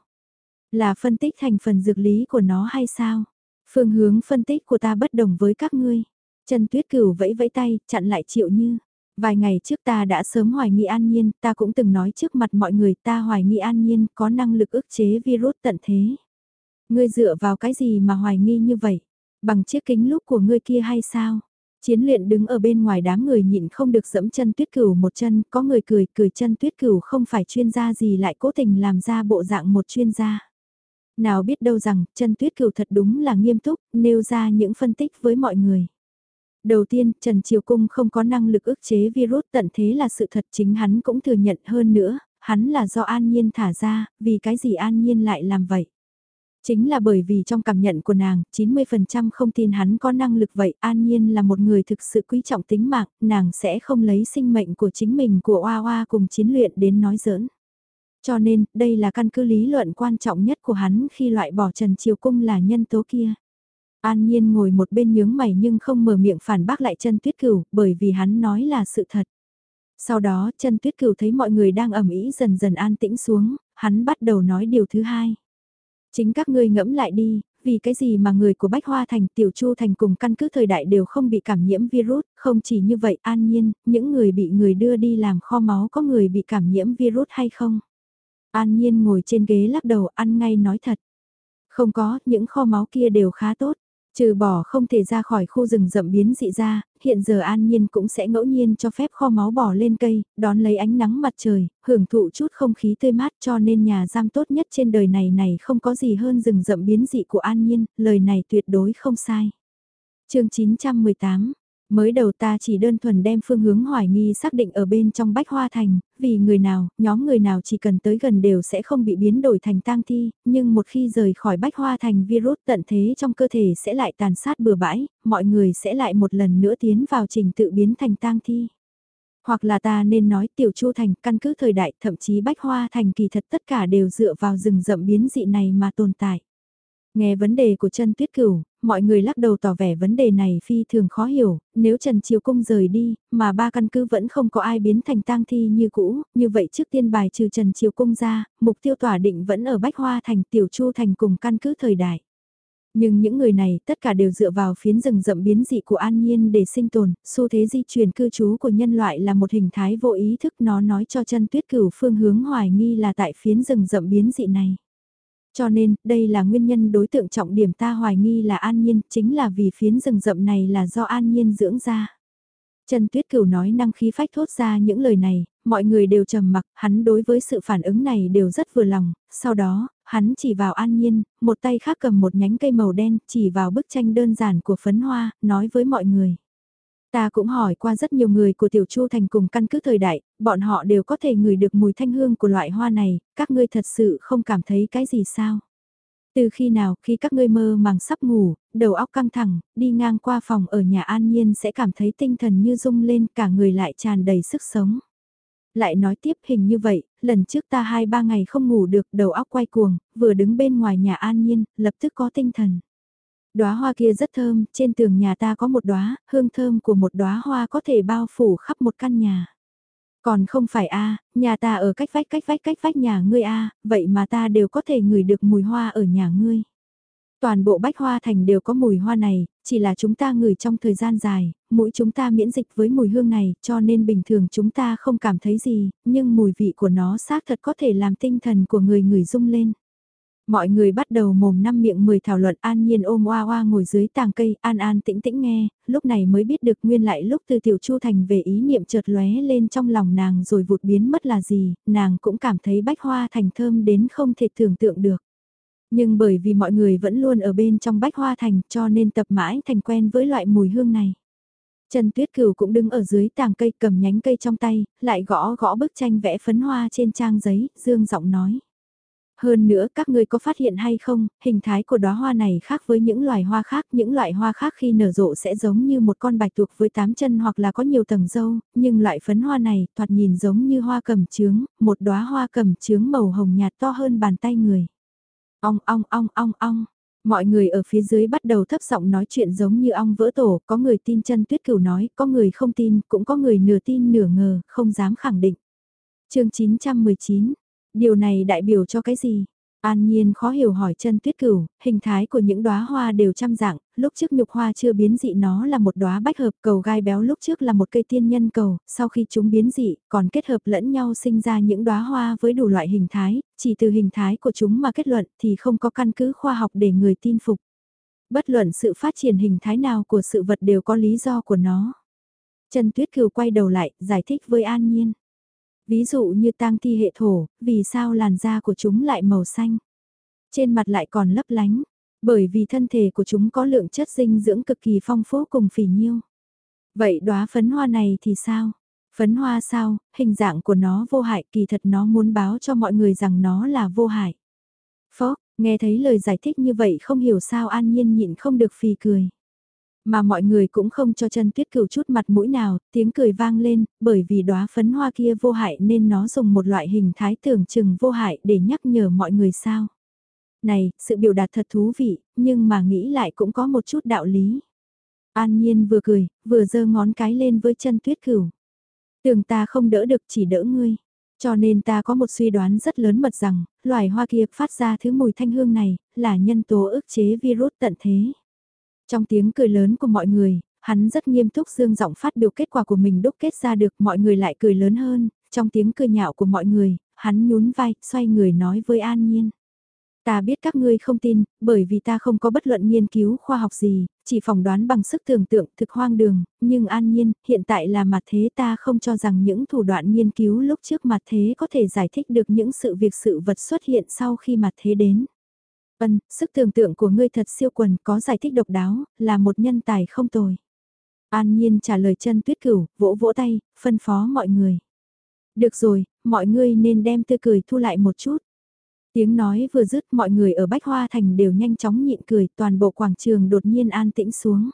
S1: Là phân tích thành phần dược lý của nó hay sao? Phương hướng phân tích của ta bất đồng với các ngươi. Trần Tuyết Cửu vẫy vẫy tay, chặn lại Triệu Như. Vài ngày trước ta đã sớm hoài nghi an nhiên, ta cũng từng nói trước mặt mọi người ta hoài nghi an nhiên có năng lực ức chế virus tận thế. Ngươi dựa vào cái gì mà hoài nghi như vậy? Bằng chiếc kính lúc của ngươi kia hay sao? Chiến luyện đứng ở bên ngoài đám người nhịn không được dẫm chân tuyết cửu một chân, có người cười, cười chân tuyết cửu không phải chuyên gia gì lại cố tình làm ra bộ dạng một chuyên gia. Nào biết đâu rằng, chân tuyết cửu thật đúng là nghiêm túc, nêu ra những phân tích với mọi người. Đầu tiên, Trần Triều Cung không có năng lực ức chế virus tận thế là sự thật chính hắn cũng thừa nhận hơn nữa, hắn là do An Nhiên thả ra, vì cái gì An Nhiên lại làm vậy. Chính là bởi vì trong cảm nhận của nàng, 90% không tin hắn có năng lực vậy, An Nhiên là một người thực sự quý trọng tính mạng, nàng sẽ không lấy sinh mệnh của chính mình của Oa Oa cùng chiến luyện đến nói giỡn. Cho nên, đây là căn cứ lý luận quan trọng nhất của hắn khi loại bỏ Trần Triều Cung là nhân tố kia. An Nhiên ngồi một bên nhướng mày nhưng không mở miệng phản bác lại chân tuyết cửu bởi vì hắn nói là sự thật. Sau đó chân tuyết cửu thấy mọi người đang ẩm ý dần dần an tĩnh xuống, hắn bắt đầu nói điều thứ hai. Chính các ngươi ngẫm lại đi, vì cái gì mà người của Bách Hoa Thành Tiểu Chu Thành cùng căn cứ thời đại đều không bị cảm nhiễm virus, không chỉ như vậy an nhiên, những người bị người đưa đi làm kho máu có người bị cảm nhiễm virus hay không? An nhiên ngồi trên ghế lắc đầu ăn ngay nói thật. Không có, những kho máu kia đều khá tốt. Trừ bỏ không thể ra khỏi khu rừng rậm biến dị ra, hiện giờ an nhiên cũng sẽ ngẫu nhiên cho phép kho máu bỏ lên cây, đón lấy ánh nắng mặt trời, hưởng thụ chút không khí tươi mát cho nên nhà giam tốt nhất trên đời này này không có gì hơn rừng rậm biến dị của an nhiên, lời này tuyệt đối không sai. chương 918 Mới đầu ta chỉ đơn thuần đem phương hướng hoài nghi xác định ở bên trong bách hoa thành, vì người nào, nhóm người nào chỉ cần tới gần đều sẽ không bị biến đổi thành tang thi, nhưng một khi rời khỏi bách hoa thành virus tận thế trong cơ thể sẽ lại tàn sát bừa bãi, mọi người sẽ lại một lần nữa tiến vào trình tự biến thành tang thi. Hoặc là ta nên nói tiểu chu thành căn cứ thời đại thậm chí bách hoa thành kỳ thật tất cả đều dựa vào rừng rậm biến dị này mà tồn tại. Nghe vấn đề của chân tuyết cửu, mọi người lắc đầu tỏ vẻ vấn đề này phi thường khó hiểu, nếu Trần Triều Cung rời đi, mà ba căn cứ vẫn không có ai biến thành tang thi như cũ, như vậy trước tiên bài trừ Trần Triều Cung ra, mục tiêu tỏa định vẫn ở Bách Hoa Thành Tiểu Chu Thành cùng căn cứ thời đại. Nhưng những người này tất cả đều dựa vào phiến rừng rậm biến dị của an nhiên để sinh tồn, xu thế di chuyển cư trú của nhân loại là một hình thái vô ý thức nó nói cho chân tuyết cửu phương hướng hoài nghi là tại phiến rừng rậm biến dị này. Cho nên, đây là nguyên nhân đối tượng trọng điểm ta hoài nghi là an nhiên, chính là vì phiến rừng rậm này là do an nhiên dưỡng ra. Trần Tuyết Cửu nói năng khí phách thốt ra những lời này, mọi người đều trầm mặc, hắn đối với sự phản ứng này đều rất vừa lòng, sau đó, hắn chỉ vào an nhiên, một tay khác cầm một nhánh cây màu đen, chỉ vào bức tranh đơn giản của phấn hoa, nói với mọi người. Ta cũng hỏi qua rất nhiều người của Tiểu Chu Thành cùng căn cứ thời đại, bọn họ đều có thể ngửi được mùi thanh hương của loại hoa này, các ngươi thật sự không cảm thấy cái gì sao? Từ khi nào khi các ngươi mơ màng sắp ngủ, đầu óc căng thẳng, đi ngang qua phòng ở nhà an nhiên sẽ cảm thấy tinh thần như rung lên cả người lại tràn đầy sức sống. Lại nói tiếp hình như vậy, lần trước ta hai ba ngày không ngủ được đầu óc quay cuồng, vừa đứng bên ngoài nhà an nhiên, lập tức có tinh thần. Đóa hoa kia rất thơm, trên tường nhà ta có một đóa, hương thơm của một đóa hoa có thể bao phủ khắp một căn nhà. Còn không phải a, nhà ta ở cách vách cách vách cách vách nhà ngươi a, vậy mà ta đều có thể ngửi được mùi hoa ở nhà ngươi. Toàn bộ bách hoa thành đều có mùi hoa này, chỉ là chúng ta ngửi trong thời gian dài, mũi chúng ta miễn dịch với mùi hương này, cho nên bình thường chúng ta không cảm thấy gì, nhưng mùi vị của nó xác thật có thể làm tinh thần của người ngửi rung lên. Mọi người bắt đầu mồm năm miệng mười thảo luận an nhiên ôm oa oa ngồi dưới tàng cây, an an tĩnh tĩnh nghe, lúc này mới biết được nguyên lại lúc từ tiểu chu thành về ý niệm chợt lóe lên trong lòng nàng rồi vụt biến mất là gì, nàng cũng cảm thấy bách hoa thành thơm đến không thể tưởng tượng được. Nhưng bởi vì mọi người vẫn luôn ở bên trong bách hoa thành cho nên tập mãi thành quen với loại mùi hương này. Trần Tuyết Cửu cũng đứng ở dưới tàng cây cầm nhánh cây trong tay, lại gõ gõ bức tranh vẽ phấn hoa trên trang giấy, dương giọng nói. Hơn nữa các ngươi có phát hiện hay không, hình thái của đóa hoa này khác với những loài hoa khác, những loại hoa khác khi nở rộ sẽ giống như một con bạch tuộc với tám chân hoặc là có nhiều tầng dâu, nhưng loại phấn hoa này thoạt nhìn giống như hoa cầm trướng, một đóa hoa cầm trướng màu hồng nhạt to hơn bàn tay người. Ong ong ong ong ong. Mọi người ở phía dưới bắt đầu thấp giọng nói chuyện giống như ong vỡ tổ, có người tin chân tuyết cửu nói, có người không tin, cũng có người nửa tin nửa ngờ, không dám khẳng định. chương 919, điều này đại biểu cho cái gì? An Nhiên khó hiểu hỏi chân tuyết cửu, hình thái của những đóa hoa đều trăm dạng, lúc trước nhục hoa chưa biến dị nó là một đóa bách hợp cầu gai béo lúc trước là một cây tiên nhân cầu, sau khi chúng biến dị, còn kết hợp lẫn nhau sinh ra những đóa hoa với đủ loại hình thái, chỉ từ hình thái của chúng mà kết luận thì không có căn cứ khoa học để người tin phục. Bất luận sự phát triển hình thái nào của sự vật đều có lý do của nó. Trần Tuyết Cửu quay đầu lại, giải thích với An Nhiên. Ví dụ như tang thi hệ thổ, vì sao làn da của chúng lại màu xanh? Trên mặt lại còn lấp lánh, bởi vì thân thể của chúng có lượng chất dinh dưỡng cực kỳ phong phú cùng phỉ nhiêu. Vậy đóa phấn hoa này thì sao? Phấn hoa sao, hình dạng của nó vô hại kỳ thật nó muốn báo cho mọi người rằng nó là vô hại. Phó, nghe thấy lời giải thích như vậy không hiểu sao an nhiên nhịn không được phì cười. Mà mọi người cũng không cho chân tuyết cửu chút mặt mũi nào, tiếng cười vang lên, bởi vì đóa phấn hoa kia vô hại nên nó dùng một loại hình thái tưởng chừng vô hại để nhắc nhở mọi người sao. Này, sự biểu đạt thật thú vị, nhưng mà nghĩ lại cũng có một chút đạo lý. An Nhiên vừa cười, vừa giơ ngón cái lên với chân tuyết cửu. Tưởng ta không đỡ được chỉ đỡ ngươi. Cho nên ta có một suy đoán rất lớn mật rằng, loài hoa kia phát ra thứ mùi thanh hương này, là nhân tố ức chế virus tận thế. Trong tiếng cười lớn của mọi người, hắn rất nghiêm túc dương giọng phát biểu kết quả của mình đúc kết ra được mọi người lại cười lớn hơn, trong tiếng cười nhạo của mọi người, hắn nhún vai, xoay người nói với An Nhiên. Ta biết các ngươi không tin, bởi vì ta không có bất luận nghiên cứu khoa học gì, chỉ phỏng đoán bằng sức tưởng tượng thực hoang đường, nhưng an nhiên, hiện tại là mặt thế ta không cho rằng những thủ đoạn nghiên cứu lúc trước mặt thế có thể giải thích được những sự việc sự vật xuất hiện sau khi mặt thế đến. Ân, sức tưởng tượng của ngươi thật siêu quần, có giải thích độc đáo, là một nhân tài không tồi. An Nhiên trả lời chân tuyết cửu, vỗ vỗ tay, phân phó mọi người. Được rồi, mọi người nên đem tươi cười thu lại một chút. Tiếng nói vừa dứt mọi người ở Bách Hoa Thành đều nhanh chóng nhịn cười, toàn bộ quảng trường đột nhiên an tĩnh xuống.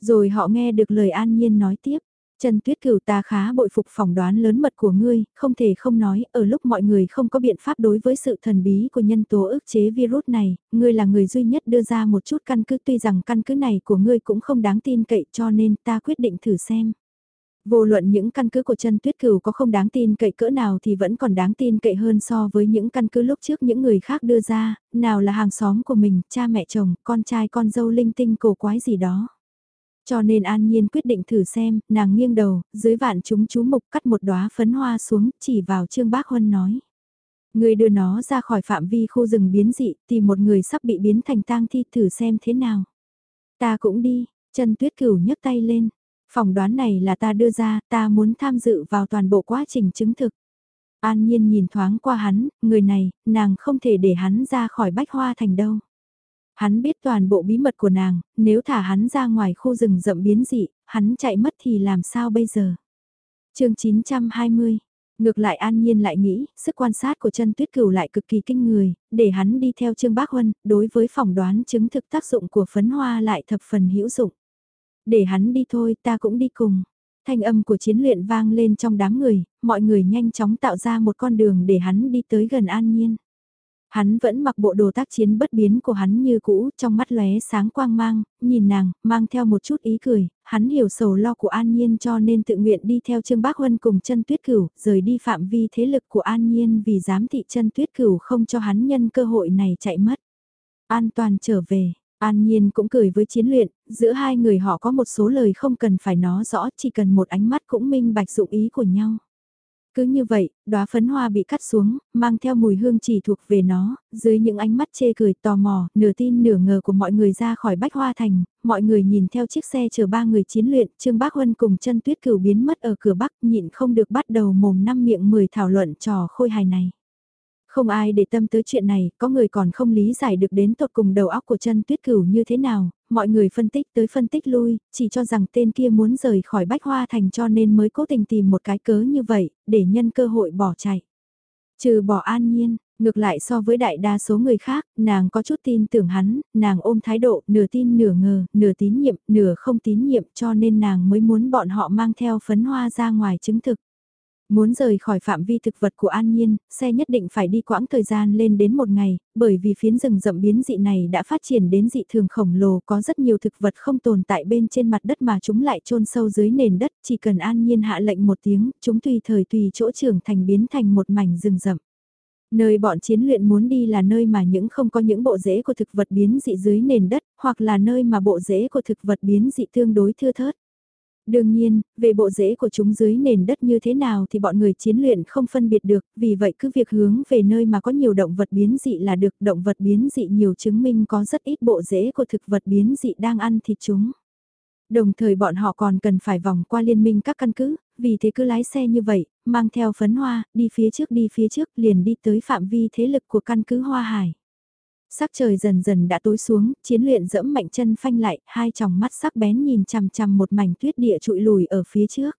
S1: Rồi họ nghe được lời an nhiên nói tiếp. Trần Tuyết Cửu ta khá bội phục phỏng đoán lớn mật của ngươi, không thể không nói, ở lúc mọi người không có biện pháp đối với sự thần bí của nhân tố ức chế virus này, ngươi là người duy nhất đưa ra một chút căn cứ tuy rằng căn cứ này của ngươi cũng không đáng tin cậy cho nên ta quyết định thử xem. Vô luận những căn cứ của chân tuyết cửu có không đáng tin cậy cỡ nào thì vẫn còn đáng tin cậy hơn so với những căn cứ lúc trước những người khác đưa ra, nào là hàng xóm của mình, cha mẹ chồng, con trai con dâu linh tinh cổ quái gì đó. Cho nên An Nhiên quyết định thử xem, nàng nghiêng đầu, dưới vạn chúng chú mục cắt một đóa phấn hoa xuống, chỉ vào Trương Bác Huân nói. Người đưa nó ra khỏi phạm vi khu rừng biến dị, tìm một người sắp bị biến thành tang thi thử xem thế nào. Ta cũng đi, chân tuyết cửu nhấc tay lên. Phỏng đoán này là ta đưa ra, ta muốn tham dự vào toàn bộ quá trình chứng thực. An Nhiên nhìn thoáng qua hắn, người này, nàng không thể để hắn ra khỏi bách hoa thành đâu. Hắn biết toàn bộ bí mật của nàng, nếu thả hắn ra ngoài khu rừng rậm biến dị, hắn chạy mất thì làm sao bây giờ? chương 920 Ngược lại An Nhiên lại nghĩ, sức quan sát của chân tuyết cửu lại cực kỳ kinh người, để hắn đi theo Trương Bác Huân, đối với phỏng đoán chứng thực tác dụng của phấn hoa lại thập phần hữu dụng. Để hắn đi thôi, ta cũng đi cùng. Thanh âm của chiến luyện vang lên trong đám người, mọi người nhanh chóng tạo ra một con đường để hắn đi tới gần An Nhiên. Hắn vẫn mặc bộ đồ tác chiến bất biến của hắn như cũ, trong mắt lóe sáng quang mang, nhìn nàng, mang theo một chút ý cười, hắn hiểu sầu lo của An Nhiên cho nên tự nguyện đi theo Trương Bác Huân cùng chân tuyết cửu, rời đi phạm vi thế lực của An Nhiên vì dám thị chân tuyết cửu không cho hắn nhân cơ hội này chạy mất. An toàn trở về, An Nhiên cũng cười với chiến luyện, giữa hai người họ có một số lời không cần phải nói rõ, chỉ cần một ánh mắt cũng minh bạch dụng ý của nhau. Cứ như vậy, đóa phấn hoa bị cắt xuống, mang theo mùi hương chỉ thuộc về nó, dưới những ánh mắt chê cười tò mò, nửa tin nửa ngờ của mọi người ra khỏi bách hoa thành, mọi người nhìn theo chiếc xe chở ba người chiến luyện, Trương Bác Huân cùng chân tuyết cửu biến mất ở cửa bắc nhịn không được bắt đầu mồm năm miệng mười thảo luận trò khôi hài này. Không ai để tâm tới chuyện này, có người còn không lý giải được đến tột cùng đầu óc của chân tuyết cửu như thế nào, mọi người phân tích tới phân tích lui, chỉ cho rằng tên kia muốn rời khỏi bách hoa thành cho nên mới cố tình tìm một cái cớ như vậy, để nhân cơ hội bỏ chạy. Trừ bỏ an nhiên, ngược lại so với đại đa số người khác, nàng có chút tin tưởng hắn, nàng ôm thái độ nửa tin nửa ngờ, nửa tín nhiệm, nửa không tín nhiệm cho nên nàng mới muốn bọn họ mang theo phấn hoa ra ngoài chứng thực. Muốn rời khỏi phạm vi thực vật của An Nhiên, xe nhất định phải đi quãng thời gian lên đến một ngày, bởi vì phiến rừng rậm biến dị này đã phát triển đến dị thường khổng lồ có rất nhiều thực vật không tồn tại bên trên mặt đất mà chúng lại chôn sâu dưới nền đất, chỉ cần An Nhiên hạ lệnh một tiếng, chúng tùy thời tùy chỗ trưởng thành biến thành một mảnh rừng rậm. Nơi bọn chiến luyện muốn đi là nơi mà những không có những bộ rễ của thực vật biến dị dưới nền đất, hoặc là nơi mà bộ rễ của thực vật biến dị tương đối thưa thớt. Đương nhiên, về bộ rễ của chúng dưới nền đất như thế nào thì bọn người chiến luyện không phân biệt được, vì vậy cứ việc hướng về nơi mà có nhiều động vật biến dị là được, động vật biến dị nhiều chứng minh có rất ít bộ rễ của thực vật biến dị đang ăn thịt chúng. Đồng thời bọn họ còn cần phải vòng qua liên minh các căn cứ, vì thế cứ lái xe như vậy, mang theo phấn hoa, đi phía trước đi phía trước liền đi tới phạm vi thế lực của căn cứ Hoa Hải. Sắc trời dần dần đã tối xuống, chiến luyện dẫm mạnh chân phanh lại, hai tròng mắt sắc bén nhìn chằm chằm một mảnh tuyết địa trụi lùi ở phía trước.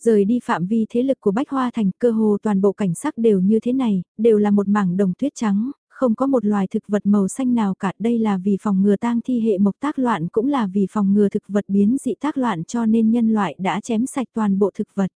S1: Rời đi phạm vi thế lực của Bách Hoa Thành, cơ hồ toàn bộ cảnh sắc đều như thế này, đều là một mảng đồng tuyết trắng, không có một loài thực vật màu xanh nào cả. Đây là vì phòng ngừa tang thi hệ mộc tác loạn cũng là vì phòng ngừa thực vật biến dị tác loạn cho nên nhân loại đã chém sạch toàn bộ thực vật.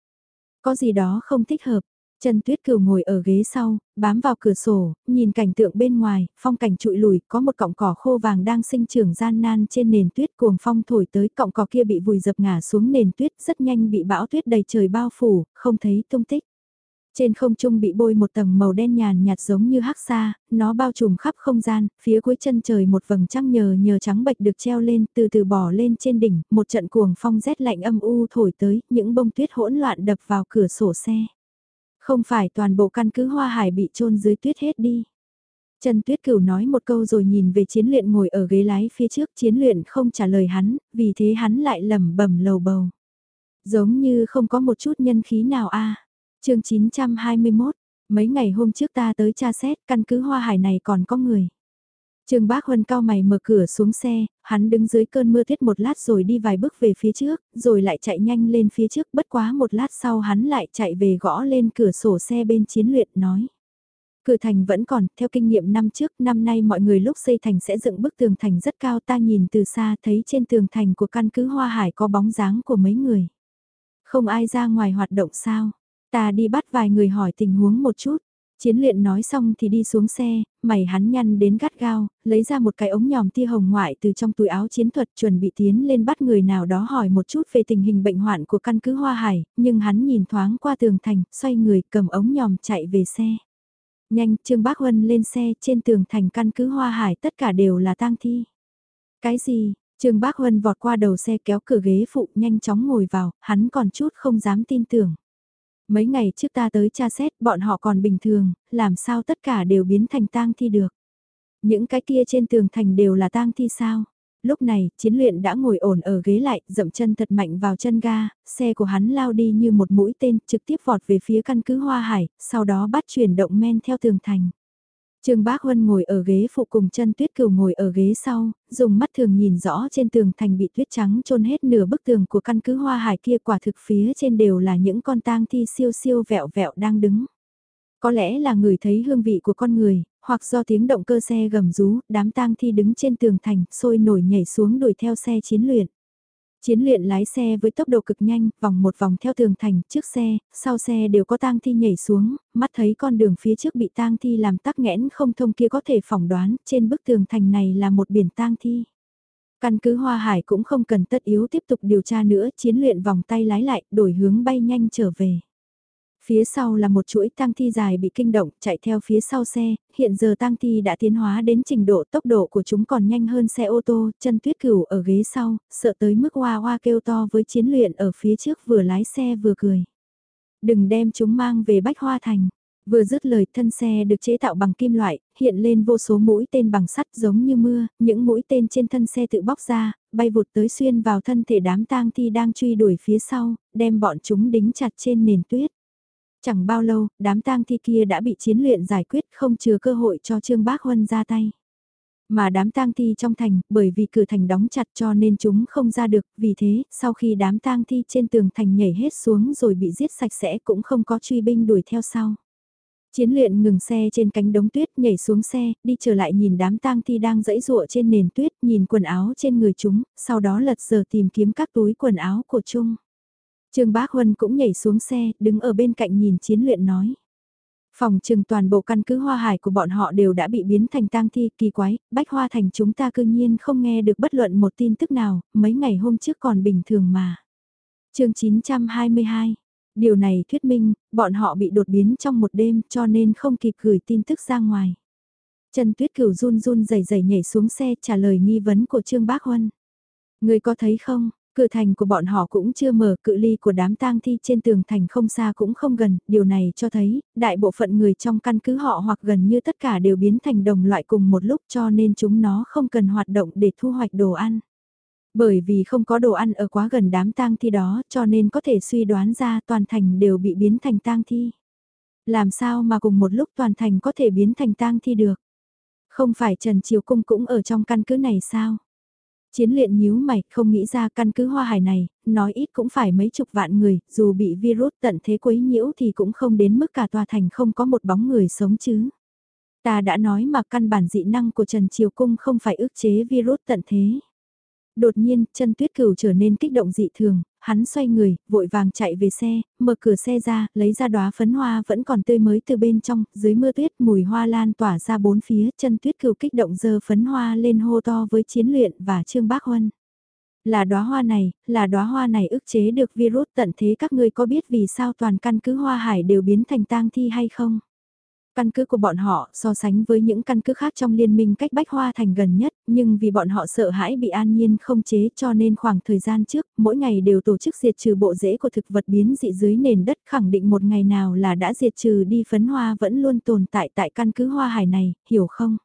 S1: Có gì đó không thích hợp, Trần Tuyết Cửu ngồi ở ghế sau, bám vào cửa sổ, nhìn cảnh tượng bên ngoài, phong cảnh trụi lùi, có một cọng cỏ khô vàng đang sinh trưởng gian nan trên nền tuyết cuồng phong thổi tới, cọng cỏ kia bị vùi dập ngả xuống nền tuyết, rất nhanh bị bão tuyết đầy trời bao phủ, không thấy tung tích. Trên không trung bị bôi một tầng màu đen nhàn nhạt giống như hắc sa, nó bao trùm khắp không gian, phía cuối chân trời một vầng trăng nhờ nhờ trắng bạch được treo lên, từ từ bỏ lên trên đỉnh, một trận cuồng phong rét lạnh âm u thổi tới, những bông tuyết hỗn loạn đập vào cửa sổ xe. Không phải toàn bộ căn cứ hoa hải bị trôn dưới tuyết hết đi. Trần Tuyết Cửu nói một câu rồi nhìn về chiến luyện ngồi ở ghế lái phía trước chiến luyện không trả lời hắn, vì thế hắn lại lẩm bẩm lầu bầu. Giống như không có một chút nhân khí nào a à. chương 921, mấy ngày hôm trước ta tới tra xét căn cứ hoa hải này còn có người. Trương Bác Huân cao mày mở cửa xuống xe, hắn đứng dưới cơn mưa tuyết một lát rồi đi vài bước về phía trước, rồi lại chạy nhanh lên phía trước, bất quá một lát sau hắn lại chạy về gõ lên cửa sổ xe bên chiến luyện nói. Cửa thành vẫn còn, theo kinh nghiệm năm trước, năm nay mọi người lúc xây thành sẽ dựng bức tường thành rất cao ta nhìn từ xa thấy trên tường thành của căn cứ Hoa Hải có bóng dáng của mấy người. Không ai ra ngoài hoạt động sao, ta đi bắt vài người hỏi tình huống một chút. Chiến luyện nói xong thì đi xuống xe, mày hắn nhăn đến gắt gao, lấy ra một cái ống nhòm tia hồng ngoại từ trong túi áo chiến thuật chuẩn bị tiến lên bắt người nào đó hỏi một chút về tình hình bệnh hoạn của căn cứ Hoa Hải, nhưng hắn nhìn thoáng qua tường thành, xoay người cầm ống nhòm chạy về xe. Nhanh, Trương Bác Huân lên xe, trên tường thành căn cứ Hoa Hải tất cả đều là tang thi. Cái gì? Trương Bác Huân vọt qua đầu xe kéo cửa ghế phụ nhanh chóng ngồi vào, hắn còn chút không dám tin tưởng. Mấy ngày trước ta tới tra xét bọn họ còn bình thường, làm sao tất cả đều biến thành tang thi được. Những cái kia trên tường thành đều là tang thi sao? Lúc này, chiến luyện đã ngồi ổn ở ghế lại, dậm chân thật mạnh vào chân ga, xe của hắn lao đi như một mũi tên, trực tiếp vọt về phía căn cứ Hoa Hải, sau đó bắt chuyển động men theo tường thành. Trương Bác Huân ngồi ở ghế phụ cùng chân tuyết cửu ngồi ở ghế sau, dùng mắt thường nhìn rõ trên tường thành bị tuyết trắng trôn hết nửa bức tường của căn cứ hoa hải kia quả thực phía trên đều là những con tang thi siêu siêu vẹo vẹo đang đứng. Có lẽ là người thấy hương vị của con người, hoặc do tiếng động cơ xe gầm rú, đám tang thi đứng trên tường thành, sôi nổi nhảy xuống đuổi theo xe chiến luyện. Chiến luyện lái xe với tốc độ cực nhanh, vòng một vòng theo tường thành, trước xe, sau xe đều có tang thi nhảy xuống, mắt thấy con đường phía trước bị tang thi làm tắc nghẽn không thông kia có thể phỏng đoán, trên bức tường thành này là một biển tang thi. Căn cứ Hoa Hải cũng không cần tất yếu tiếp tục điều tra nữa, chiến luyện vòng tay lái lại, đổi hướng bay nhanh trở về. Phía sau là một chuỗi tang thi dài bị kinh động, chạy theo phía sau xe, hiện giờ tang thi đã tiến hóa đến trình độ tốc độ của chúng còn nhanh hơn xe ô tô, chân tuyết cửu ở ghế sau, sợ tới mức hoa hoa kêu to với chiến luyện ở phía trước vừa lái xe vừa cười. Đừng đem chúng mang về Bách Hoa Thành. Vừa dứt lời thân xe được chế tạo bằng kim loại, hiện lên vô số mũi tên bằng sắt giống như mưa, những mũi tên trên thân xe tự bóc ra, bay vụt tới xuyên vào thân thể đám tang thi đang truy đuổi phía sau, đem bọn chúng đính chặt trên nền tuyết. Chẳng bao lâu, đám tang thi kia đã bị chiến luyện giải quyết không chừa cơ hội cho Trương Bác Huân ra tay. Mà đám tang thi trong thành, bởi vì cửa thành đóng chặt cho nên chúng không ra được, vì thế, sau khi đám tang thi trên tường thành nhảy hết xuống rồi bị giết sạch sẽ cũng không có truy binh đuổi theo sau. Chiến luyện ngừng xe trên cánh đống tuyết nhảy xuống xe, đi trở lại nhìn đám tang thi đang dẫy rụa trên nền tuyết, nhìn quần áo trên người chúng, sau đó lật giờ tìm kiếm các túi quần áo của chúng Trương Bác Huân cũng nhảy xuống xe, đứng ở bên cạnh nhìn chiến luyện nói. Phòng trừng toàn bộ căn cứ hoa hải của bọn họ đều đã bị biến thành tang thi kỳ quái, bách hoa thành chúng ta cư nhiên không nghe được bất luận một tin tức nào, mấy ngày hôm trước còn bình thường mà. chương 922 Điều này thuyết minh, bọn họ bị đột biến trong một đêm cho nên không kịp gửi tin tức ra ngoài. Trần Tuyết Cửu run run rẩy rẩy nhảy xuống xe trả lời nghi vấn của Trương Bác Huân. Người có thấy không, cửa thành của bọn họ cũng chưa mở, cự ly của đám tang thi trên tường thành không xa cũng không gần, điều này cho thấy, đại bộ phận người trong căn cứ họ hoặc gần như tất cả đều biến thành đồng loại cùng một lúc cho nên chúng nó không cần hoạt động để thu hoạch đồ ăn. Bởi vì không có đồ ăn ở quá gần đám tang thi đó cho nên có thể suy đoán ra toàn thành đều bị biến thành tang thi. Làm sao mà cùng một lúc toàn thành có thể biến thành tang thi được? Không phải Trần Triều Cung cũng ở trong căn cứ này sao? Chiến luyện nhíu mày, không nghĩ ra căn cứ hoa hải này, nói ít cũng phải mấy chục vạn người, dù bị virus tận thế quấy nhiễu thì cũng không đến mức cả tòa thành không có một bóng người sống chứ. Ta đã nói mà căn bản dị năng của Trần Triều Cung không phải ức chế virus tận thế. Đột nhiên, chân tuyết cửu trở nên kích động dị thường, hắn xoay người, vội vàng chạy về xe, mở cửa xe ra, lấy ra đóa phấn hoa vẫn còn tươi mới từ bên trong, dưới mưa tuyết mùi hoa lan tỏa ra bốn phía, chân tuyết cừu kích động dơ phấn hoa lên hô to với chiến luyện và trương bác huân. Là đóa hoa này, là đóa hoa này ức chế được virus tận thế các ngươi có biết vì sao toàn căn cứ hoa hải đều biến thành tang thi hay không? Căn cứ của bọn họ so sánh với những căn cứ khác trong liên minh cách Bách Hoa Thành gần nhất, nhưng vì bọn họ sợ hãi bị an nhiên không chế cho nên khoảng thời gian trước, mỗi ngày đều tổ chức diệt trừ bộ rễ của thực vật biến dị dưới nền đất khẳng định một ngày nào là đã diệt trừ đi phấn hoa vẫn luôn tồn tại tại căn cứ hoa hải này, hiểu không?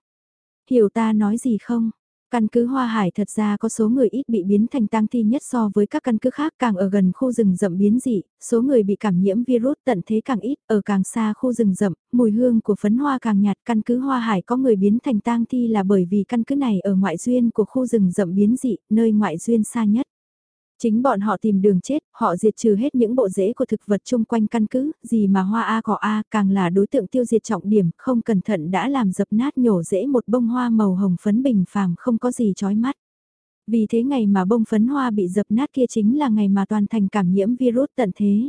S1: Hiểu ta nói gì không? Căn cứ Hoa Hải thật ra có số người ít bị biến thành tang thi nhất so với các căn cứ khác càng ở gần khu rừng rậm biến dị, số người bị cảm nhiễm virus tận thế càng ít, ở càng xa khu rừng rậm, mùi hương của phấn hoa càng nhạt. Căn cứ Hoa Hải có người biến thành tang thi là bởi vì căn cứ này ở ngoại duyên của khu rừng rậm biến dị, nơi ngoại duyên xa nhất. Chính bọn họ tìm đường chết, họ diệt trừ hết những bộ rễ của thực vật chung quanh căn cứ, gì mà hoa A cỏ A càng là đối tượng tiêu diệt trọng điểm, không cẩn thận đã làm dập nát nhổ rễ một bông hoa màu hồng phấn bình phàm không có gì chói mắt. Vì thế ngày mà bông phấn hoa bị dập nát kia chính là ngày mà toàn thành cảm nhiễm virus tận thế.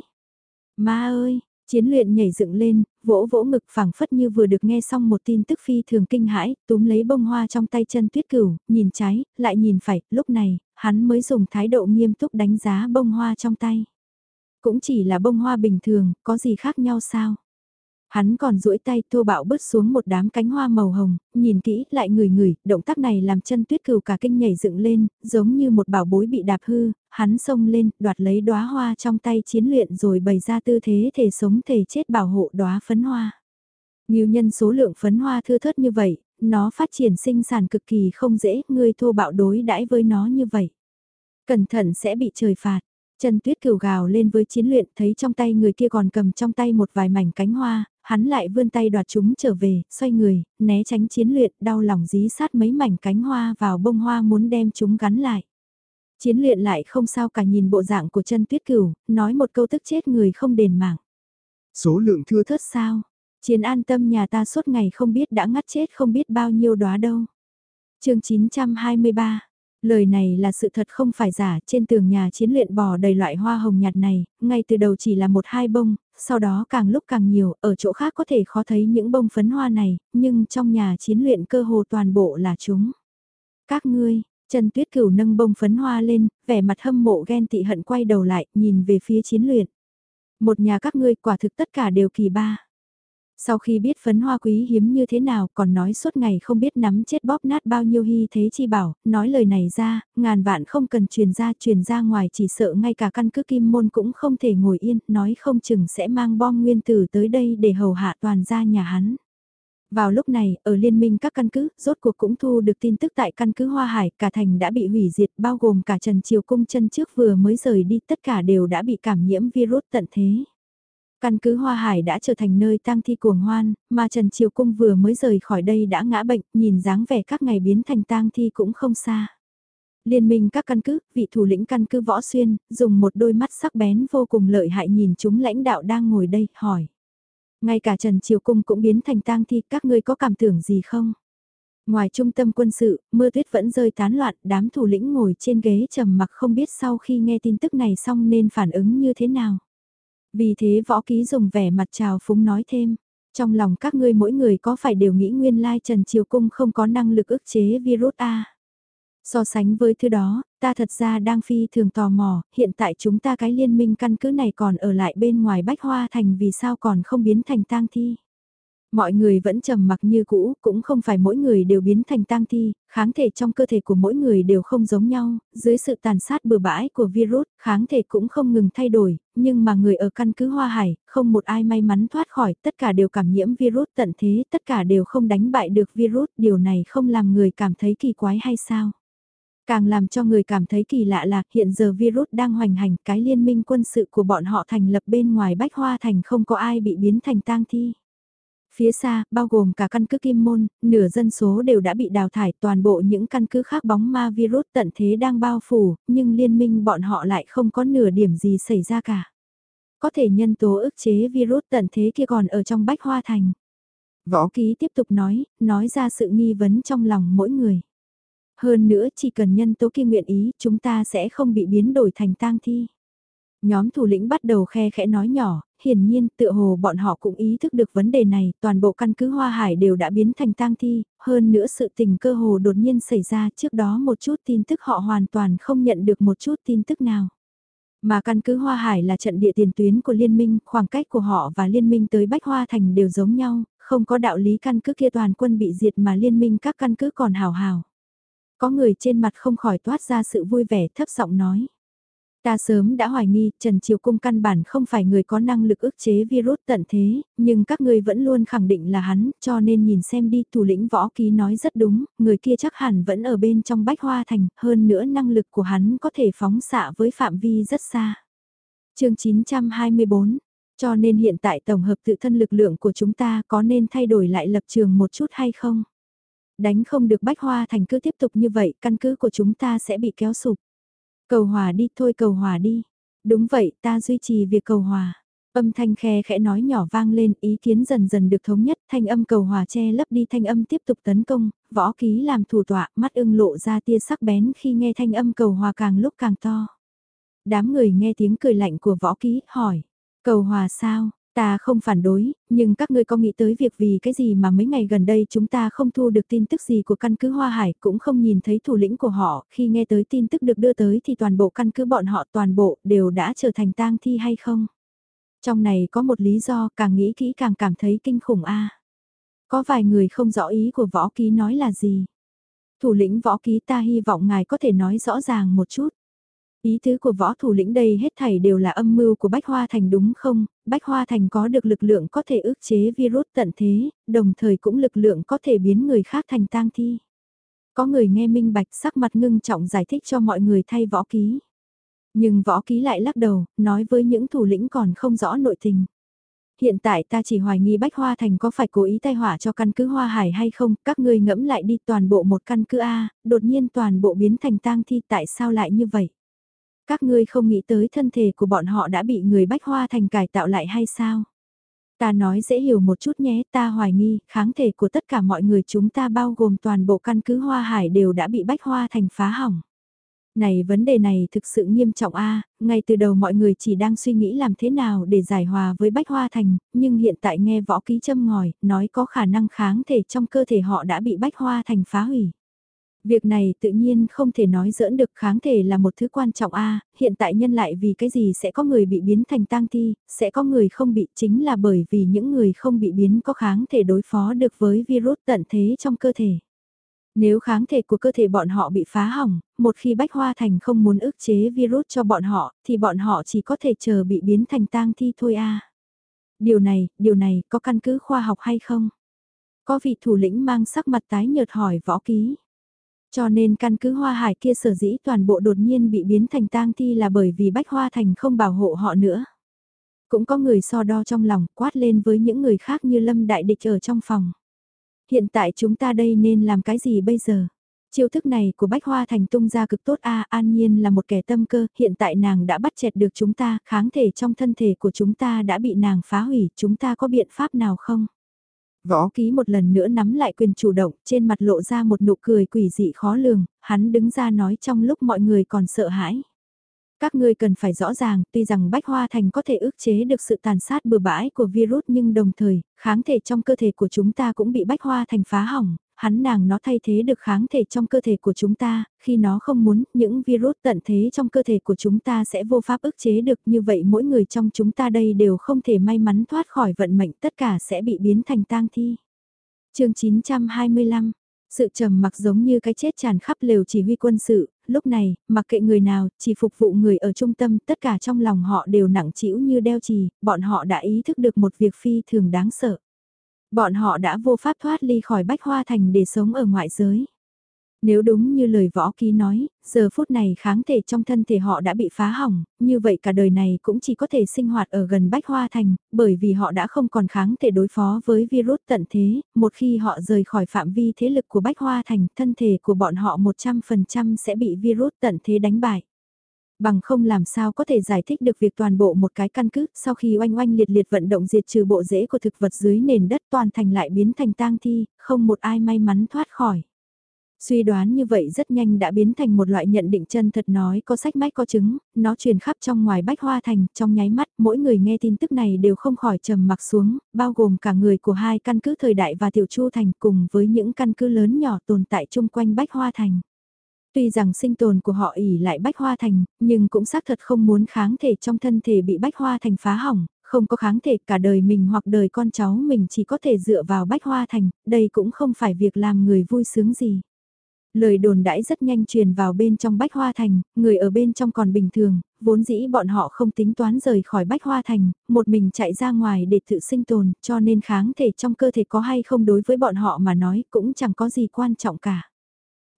S1: Ma ơi, Chiến luyện nhảy dựng lên, vỗ vỗ ngực phảng phất như vừa được nghe xong một tin tức phi thường kinh hãi, túm lấy bông hoa trong tay chân tuyết cửu, nhìn trái, lại nhìn phải, lúc này, hắn mới dùng thái độ nghiêm túc đánh giá bông hoa trong tay. Cũng chỉ là bông hoa bình thường, có gì khác nhau sao? Hắn còn duỗi tay thô bạo bứt xuống một đám cánh hoa màu hồng, nhìn kỹ lại ngửi ngửi động tác này làm chân tuyết cừu cả kinh nhảy dựng lên, giống như một bảo bối bị đạp hư, hắn xông lên, đoạt lấy đóa hoa trong tay chiến luyện rồi bày ra tư thế thể sống thể chết bảo hộ đóa phấn hoa. Nhiều nhân số lượng phấn hoa thưa thớt như vậy, nó phát triển sinh sản cực kỳ không dễ, người thô bạo đối đãi với nó như vậy. Cẩn thận sẽ bị trời phạt. Chân tuyết cửu gào lên với chiến luyện thấy trong tay người kia còn cầm trong tay một vài mảnh cánh hoa, hắn lại vươn tay đoạt chúng trở về, xoay người, né tránh chiến luyện, đau lòng dí sát mấy mảnh cánh hoa vào bông hoa muốn đem chúng gắn lại. Chiến luyện lại không sao cả nhìn bộ dạng của chân tuyết cửu, nói một câu tức chết người không đền mạng.
S2: Số lượng thưa
S1: thớt sao? Chiến an tâm nhà ta suốt ngày không biết đã ngắt chết không biết bao nhiêu đóa đâu. chương 923 Lời này là sự thật không phải giả, trên tường nhà chiến luyện bò đầy loại hoa hồng nhạt này, ngay từ đầu chỉ là một hai bông, sau đó càng lúc càng nhiều, ở chỗ khác có thể khó thấy những bông phấn hoa này, nhưng trong nhà chiến luyện cơ hồ toàn bộ là chúng. Các ngươi, Trần Tuyết Cửu nâng bông phấn hoa lên, vẻ mặt hâm mộ ghen tị hận quay đầu lại, nhìn về phía chiến luyện. Một nhà các ngươi quả thực tất cả đều kỳ ba. Sau khi biết phấn hoa quý hiếm như thế nào còn nói suốt ngày không biết nắm chết bóp nát bao nhiêu hy thế chi bảo, nói lời này ra, ngàn vạn không cần truyền ra truyền ra ngoài chỉ sợ ngay cả căn cứ kim môn cũng không thể ngồi yên, nói không chừng sẽ mang bom nguyên tử tới đây để hầu hạ toàn gia nhà hắn. Vào lúc này, ở liên minh các căn cứ, rốt cuộc cũng thu được tin tức tại căn cứ Hoa Hải, cả thành đã bị hủy diệt, bao gồm cả Trần Triều Cung chân trước vừa mới rời đi, tất cả đều đã bị cảm nhiễm virus tận thế. Căn cứ Hoa Hải đã trở thành nơi tang thi cuồng hoan, mà Trần Triều Cung vừa mới rời khỏi đây đã ngã bệnh, nhìn dáng vẻ các ngày biến thành tang thi cũng không xa. Liên minh các căn cứ, vị thủ lĩnh căn cứ Võ Xuyên, dùng một đôi mắt sắc bén vô cùng lợi hại nhìn chúng lãnh đạo đang ngồi đây, hỏi. Ngay cả Trần Triều Cung cũng biến thành tang thi, các ngươi có cảm tưởng gì không? Ngoài trung tâm quân sự, mưa tuyết vẫn rơi tán loạn, đám thủ lĩnh ngồi trên ghế trầm mặc không biết sau khi nghe tin tức này xong nên phản ứng như thế nào. Vì thế võ ký dùng vẻ mặt trào phúng nói thêm, trong lòng các ngươi mỗi người có phải đều nghĩ nguyên lai Trần Triều Cung không có năng lực ức chế virus A. So sánh với thứ đó, ta thật ra đang phi thường tò mò, hiện tại chúng ta cái liên minh căn cứ này còn ở lại bên ngoài Bách Hoa Thành vì sao còn không biến thành tang thi. Mọi người vẫn trầm mặc như cũ, cũng không phải mỗi người đều biến thành tang thi, kháng thể trong cơ thể của mỗi người đều không giống nhau, dưới sự tàn sát bừa bãi của virus, kháng thể cũng không ngừng thay đổi, nhưng mà người ở căn cứ Hoa Hải, không một ai may mắn thoát khỏi, tất cả đều cảm nhiễm virus tận thế, tất cả đều không đánh bại được virus, điều này không làm người cảm thấy kỳ quái hay sao? Càng làm cho người cảm thấy kỳ lạ là hiện giờ virus đang hoành hành cái liên minh quân sự của bọn họ thành lập bên ngoài Bách Hoa Thành không có ai bị biến thành tang thi. Phía xa, bao gồm cả căn cứ Kim Môn, nửa dân số đều đã bị đào thải toàn bộ những căn cứ khác bóng ma virus tận thế đang bao phủ, nhưng liên minh bọn họ lại không có nửa điểm gì xảy ra cả. Có thể nhân tố ức chế virus tận thế kia còn ở trong Bách Hoa Thành. Võ ký tiếp tục nói, nói ra sự nghi vấn trong lòng mỗi người. Hơn nữa chỉ cần nhân tố kia nguyện ý, chúng ta sẽ không bị biến đổi thành tang thi. Nhóm thủ lĩnh bắt đầu khe khẽ nói nhỏ, hiển nhiên tựa hồ bọn họ cũng ý thức được vấn đề này, toàn bộ căn cứ Hoa Hải đều đã biến thành tang thi, hơn nữa sự tình cơ hồ đột nhiên xảy ra trước đó một chút tin tức họ hoàn toàn không nhận được một chút tin tức nào. Mà căn cứ Hoa Hải là trận địa tiền tuyến của liên minh, khoảng cách của họ và liên minh tới Bách Hoa Thành đều giống nhau, không có đạo lý căn cứ kia toàn quân bị diệt mà liên minh các căn cứ còn hào hào. Có người trên mặt không khỏi toát ra sự vui vẻ thấp giọng nói. Ta sớm đã hoài nghi, Trần Triều Cung căn bản không phải người có năng lực ức chế virus tận thế, nhưng các ngươi vẫn luôn khẳng định là hắn, cho nên nhìn xem đi, thủ lĩnh võ ký nói rất đúng, người kia chắc hẳn vẫn ở bên trong bách hoa thành, hơn nữa năng lực của hắn có thể phóng xạ với phạm vi rất xa. chương 924, cho nên hiện tại tổng hợp tự thân lực lượng của chúng ta có nên thay đổi lại lập trường một chút hay không? Đánh không được bách hoa thành cứ tiếp tục như vậy, căn cứ của chúng ta sẽ bị kéo sụp. Cầu hòa đi thôi cầu hòa đi. Đúng vậy ta duy trì việc cầu hòa. Âm thanh khe khẽ nói nhỏ vang lên ý kiến dần dần được thống nhất thanh âm cầu hòa che lấp đi thanh âm tiếp tục tấn công, võ ký làm thủ tọa mắt ưng lộ ra tia sắc bén khi nghe thanh âm cầu hòa càng lúc càng to. Đám người nghe tiếng cười lạnh của võ ký hỏi, cầu hòa sao, Ta không phản đối, nhưng các ngươi có nghĩ tới việc vì cái gì mà mấy ngày gần đây chúng ta không thu được tin tức gì của căn cứ Hoa Hải cũng không nhìn thấy thủ lĩnh của họ, khi nghe tới tin tức được đưa tới thì toàn bộ căn cứ bọn họ toàn bộ đều đã trở thành tang thi hay không? Trong này có một lý do càng nghĩ kỹ càng cảm thấy kinh khủng a. Có vài người không rõ ý của võ ký nói là gì. Thủ lĩnh võ ký ta hy vọng ngài có thể nói rõ ràng một chút. Ý tứ của võ thủ lĩnh đây hết thảy đều là âm mưu của Bách Hoa Thành đúng không? Bách Hoa Thành có được lực lượng có thể ức chế virus tận thế, đồng thời cũng lực lượng có thể biến người khác thành tang thi. Có người nghe minh bạch sắc mặt ngưng trọng giải thích cho mọi người thay võ ký. Nhưng võ ký lại lắc đầu, nói với những thủ lĩnh còn không rõ nội tình. Hiện tại ta chỉ hoài nghi Bách Hoa Thành có phải cố ý tai họa cho căn cứ Hoa Hải hay không, các ngươi ngẫm lại đi toàn bộ một căn cứ A, đột nhiên toàn bộ biến thành tang thi tại sao lại như vậy? Các ngươi không nghĩ tới thân thể của bọn họ đã bị người bách hoa thành cải tạo lại hay sao? Ta nói dễ hiểu một chút nhé, ta hoài nghi, kháng thể của tất cả mọi người chúng ta bao gồm toàn bộ căn cứ hoa hải đều đã bị bách hoa thành phá hỏng. Này vấn đề này thực sự nghiêm trọng a ngay từ đầu mọi người chỉ đang suy nghĩ làm thế nào để giải hòa với bách hoa thành, nhưng hiện tại nghe võ ký châm ngòi, nói có khả năng kháng thể trong cơ thể họ đã bị bách hoa thành phá hủy. Việc này tự nhiên không thể nói dỡn được kháng thể là một thứ quan trọng a hiện tại nhân lại vì cái gì sẽ có người bị biến thành tang thi, sẽ có người không bị chính là bởi vì những người không bị biến có kháng thể đối phó được với virus tận thế trong cơ thể. Nếu kháng thể của cơ thể bọn họ bị phá hỏng, một khi Bách Hoa Thành không muốn ức chế virus cho bọn họ, thì bọn họ chỉ có thể chờ bị biến thành tang thi thôi a. Điều này, điều này có căn cứ khoa học hay không? Có vị thủ lĩnh mang sắc mặt tái nhợt hỏi võ ký. Cho nên căn cứ Hoa Hải kia sở dĩ toàn bộ đột nhiên bị biến thành tang thi là bởi vì Bách Hoa Thành không bảo hộ họ nữa. Cũng có người so đo trong lòng quát lên với những người khác như Lâm Đại Địch ở trong phòng. Hiện tại chúng ta đây nên làm cái gì bây giờ? Chiêu thức này của Bách Hoa Thành tung ra cực tốt a an nhiên là một kẻ tâm cơ, hiện tại nàng đã bắt chẹt được chúng ta, kháng thể trong thân thể của chúng ta đã bị nàng phá hủy, chúng ta có biện pháp nào không? Võ ký một lần nữa nắm lại quyền chủ động, trên mặt lộ ra một nụ cười quỷ dị khó lường, hắn đứng ra nói trong lúc mọi người còn sợ hãi. Các ngươi cần phải rõ ràng, tuy rằng Bách Hoa Thành có thể ức chế được sự tàn sát bừa bãi của virus nhưng đồng thời, kháng thể trong cơ thể của chúng ta cũng bị Bách Hoa Thành phá hỏng, hắn nàng nó thay thế được kháng thể trong cơ thể của chúng ta, khi nó không muốn, những virus tận thế trong cơ thể của chúng ta sẽ vô pháp ức chế được như vậy mỗi người trong chúng ta đây đều không thể may mắn thoát khỏi vận mệnh tất cả sẽ bị biến thành tang thi. chương 925 sự trầm mặc giống như cái chết tràn khắp lều chỉ huy quân sự, lúc này, mặc kệ người nào, chỉ phục vụ người ở trung tâm, tất cả trong lòng họ đều nặng trĩu như đeo trì, bọn họ đã ý thức được một việc phi thường đáng sợ. Bọn họ đã vô pháp thoát ly khỏi Bách Hoa Thành để sống ở ngoại giới. Nếu đúng như lời võ ký nói, giờ phút này kháng thể trong thân thể họ đã bị phá hỏng, như vậy cả đời này cũng chỉ có thể sinh hoạt ở gần Bách Hoa Thành, bởi vì họ đã không còn kháng thể đối phó với virus tận thế, một khi họ rời khỏi phạm vi thế lực của Bách Hoa Thành, thân thể của bọn họ 100% sẽ bị virus tận thế đánh bại. Bằng không làm sao có thể giải thích được việc toàn bộ một cái căn cứ sau khi oanh oanh liệt liệt vận động diệt trừ bộ rễ của thực vật dưới nền đất toàn thành lại biến thành tang thi, không một ai may mắn thoát khỏi. Suy đoán như vậy rất nhanh đã biến thành một loại nhận định chân thật nói có sách mách có chứng, nó truyền khắp trong ngoài bách hoa thành, trong nháy mắt, mỗi người nghe tin tức này đều không khỏi trầm mặc xuống, bao gồm cả người của hai căn cứ thời đại và tiểu chu thành cùng với những căn cứ lớn nhỏ tồn tại chung quanh bách hoa thành. Tuy rằng sinh tồn của họ ỉ lại bách hoa thành, nhưng cũng xác thật không muốn kháng thể trong thân thể bị bách hoa thành phá hỏng, không có kháng thể cả đời mình hoặc đời con cháu mình chỉ có thể dựa vào bách hoa thành, đây cũng không phải việc làm người vui sướng gì. Lời đồn đãi rất nhanh truyền vào bên trong Bách Hoa Thành, người ở bên trong còn bình thường, vốn dĩ bọn họ không tính toán rời khỏi Bách Hoa Thành, một mình chạy ra ngoài để tự sinh tồn, cho nên kháng thể trong cơ thể có hay không đối với bọn họ mà nói cũng chẳng có gì quan trọng cả.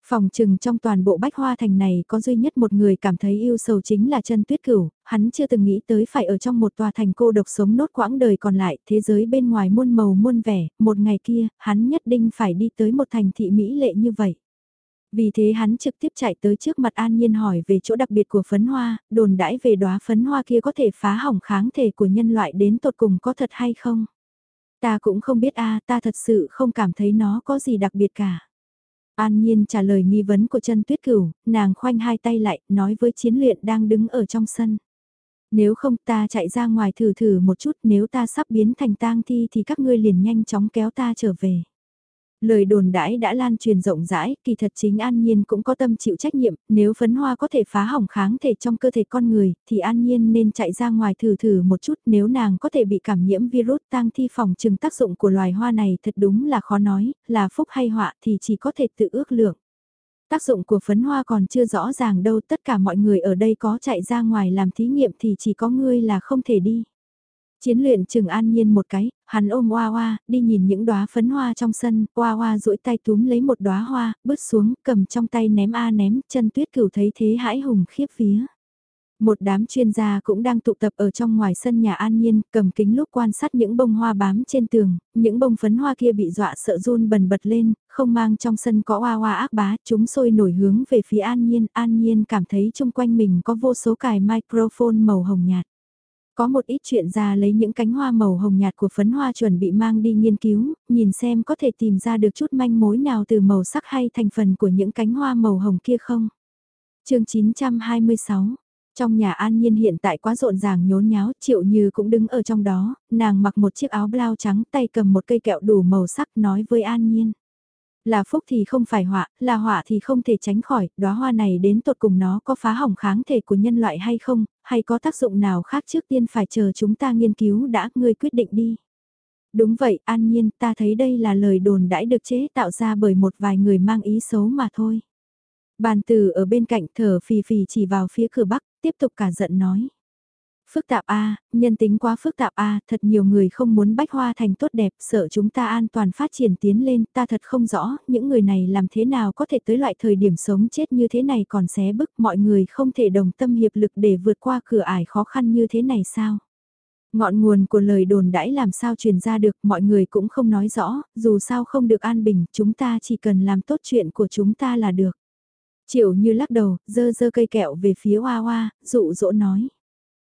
S1: Phòng trừng trong toàn bộ bách hoa thành này có duy nhất một người cảm thấy yêu sầu chính là chân tuyết cửu, hắn chưa từng nghĩ tới phải ở trong một tòa thành cô độc sống nốt quãng đời còn lại, thế giới bên ngoài muôn màu muôn vẻ, một ngày kia, hắn nhất định phải đi tới một thành thị mỹ lệ như vậy. Vì thế hắn trực tiếp chạy tới trước mặt An Nhiên hỏi về chỗ đặc biệt của phấn hoa, đồn đãi về đóa phấn hoa kia có thể phá hỏng kháng thể của nhân loại đến tột cùng có thật hay không? Ta cũng không biết a ta thật sự không cảm thấy nó có gì đặc biệt cả. An Nhiên trả lời nghi vấn của chân tuyết cửu, nàng khoanh hai tay lại, nói với chiến luyện đang đứng ở trong sân. Nếu không ta chạy ra ngoài thử thử một chút, nếu ta sắp biến thành tang thi thì các ngươi liền nhanh chóng kéo ta trở về. Lời đồn đãi đã lan truyền rộng rãi, kỳ thật chính An Nhiên cũng có tâm chịu trách nhiệm, nếu phấn hoa có thể phá hỏng kháng thể trong cơ thể con người, thì An Nhiên nên chạy ra ngoài thử thử một chút nếu nàng có thể bị cảm nhiễm virus tang thi phòng trừng tác dụng của loài hoa này thật đúng là khó nói, là phúc hay họa thì chỉ có thể tự ước lượng. Tác dụng của phấn hoa còn chưa rõ ràng đâu tất cả mọi người ở đây có chạy ra ngoài làm thí nghiệm thì chỉ có ngươi là không thể đi. Chiến luyện chừng an nhiên một cái, hắn ôm Hoa Hoa, đi nhìn những đóa phấn hoa trong sân, Hoa Hoa duỗi tay túm lấy một đóa hoa, bước xuống, cầm trong tay ném a ném, chân tuyết cửu thấy thế hãi hùng khiếp phía. Một đám chuyên gia cũng đang tụ tập ở trong ngoài sân nhà an nhiên, cầm kính lúc quan sát những bông hoa bám trên tường, những bông phấn hoa kia bị dọa sợ run bần bật lên, không mang trong sân có hoa hoa ác bá, chúng sôi nổi hướng về phía an nhiên, an nhiên cảm thấy chung quanh mình có vô số cài microphone màu hồng nhạt. Có một ít chuyện ra lấy những cánh hoa màu hồng nhạt của phấn hoa chuẩn bị mang đi nghiên cứu, nhìn xem có thể tìm ra được chút manh mối nào từ màu sắc hay thành phần của những cánh hoa màu hồng kia không. chương 926 trong nhà An Nhiên hiện tại quá rộn ràng nhốn nháo, Triệu Như cũng đứng ở trong đó, nàng mặc một chiếc áo blau trắng tay cầm một cây kẹo đủ màu sắc nói với An Nhiên. Là phúc thì không phải họa, là họa thì không thể tránh khỏi, đóa hoa này đến tột cùng nó có phá hỏng kháng thể của nhân loại hay không, hay có tác dụng nào khác trước tiên phải chờ chúng ta nghiên cứu đã, ngươi quyết định đi. Đúng vậy, an nhiên, ta thấy đây là lời đồn đãi được chế tạo ra bởi một vài người mang ý xấu mà thôi. Bàn từ ở bên cạnh thở phì phì chỉ vào phía cửa bắc, tiếp tục cả giận nói. Phức tạp a, nhân tính quá phức tạp a, thật nhiều người không muốn bách hoa thành tốt đẹp, sợ chúng ta an toàn phát triển tiến lên, ta thật không rõ, những người này làm thế nào có thể tới loại thời điểm sống chết như thế này còn xé bức mọi người không thể đồng tâm hiệp lực để vượt qua cửa ải khó khăn như thế này sao? Ngọn nguồn của lời đồn đãi làm sao truyền ra được mọi người cũng không nói rõ, dù sao không được an bình, chúng ta chỉ cần làm tốt chuyện của chúng ta là được. Triệu như lắc đầu, dơ dơ cây kẹo về phía hoa hoa, dụ dỗ nói.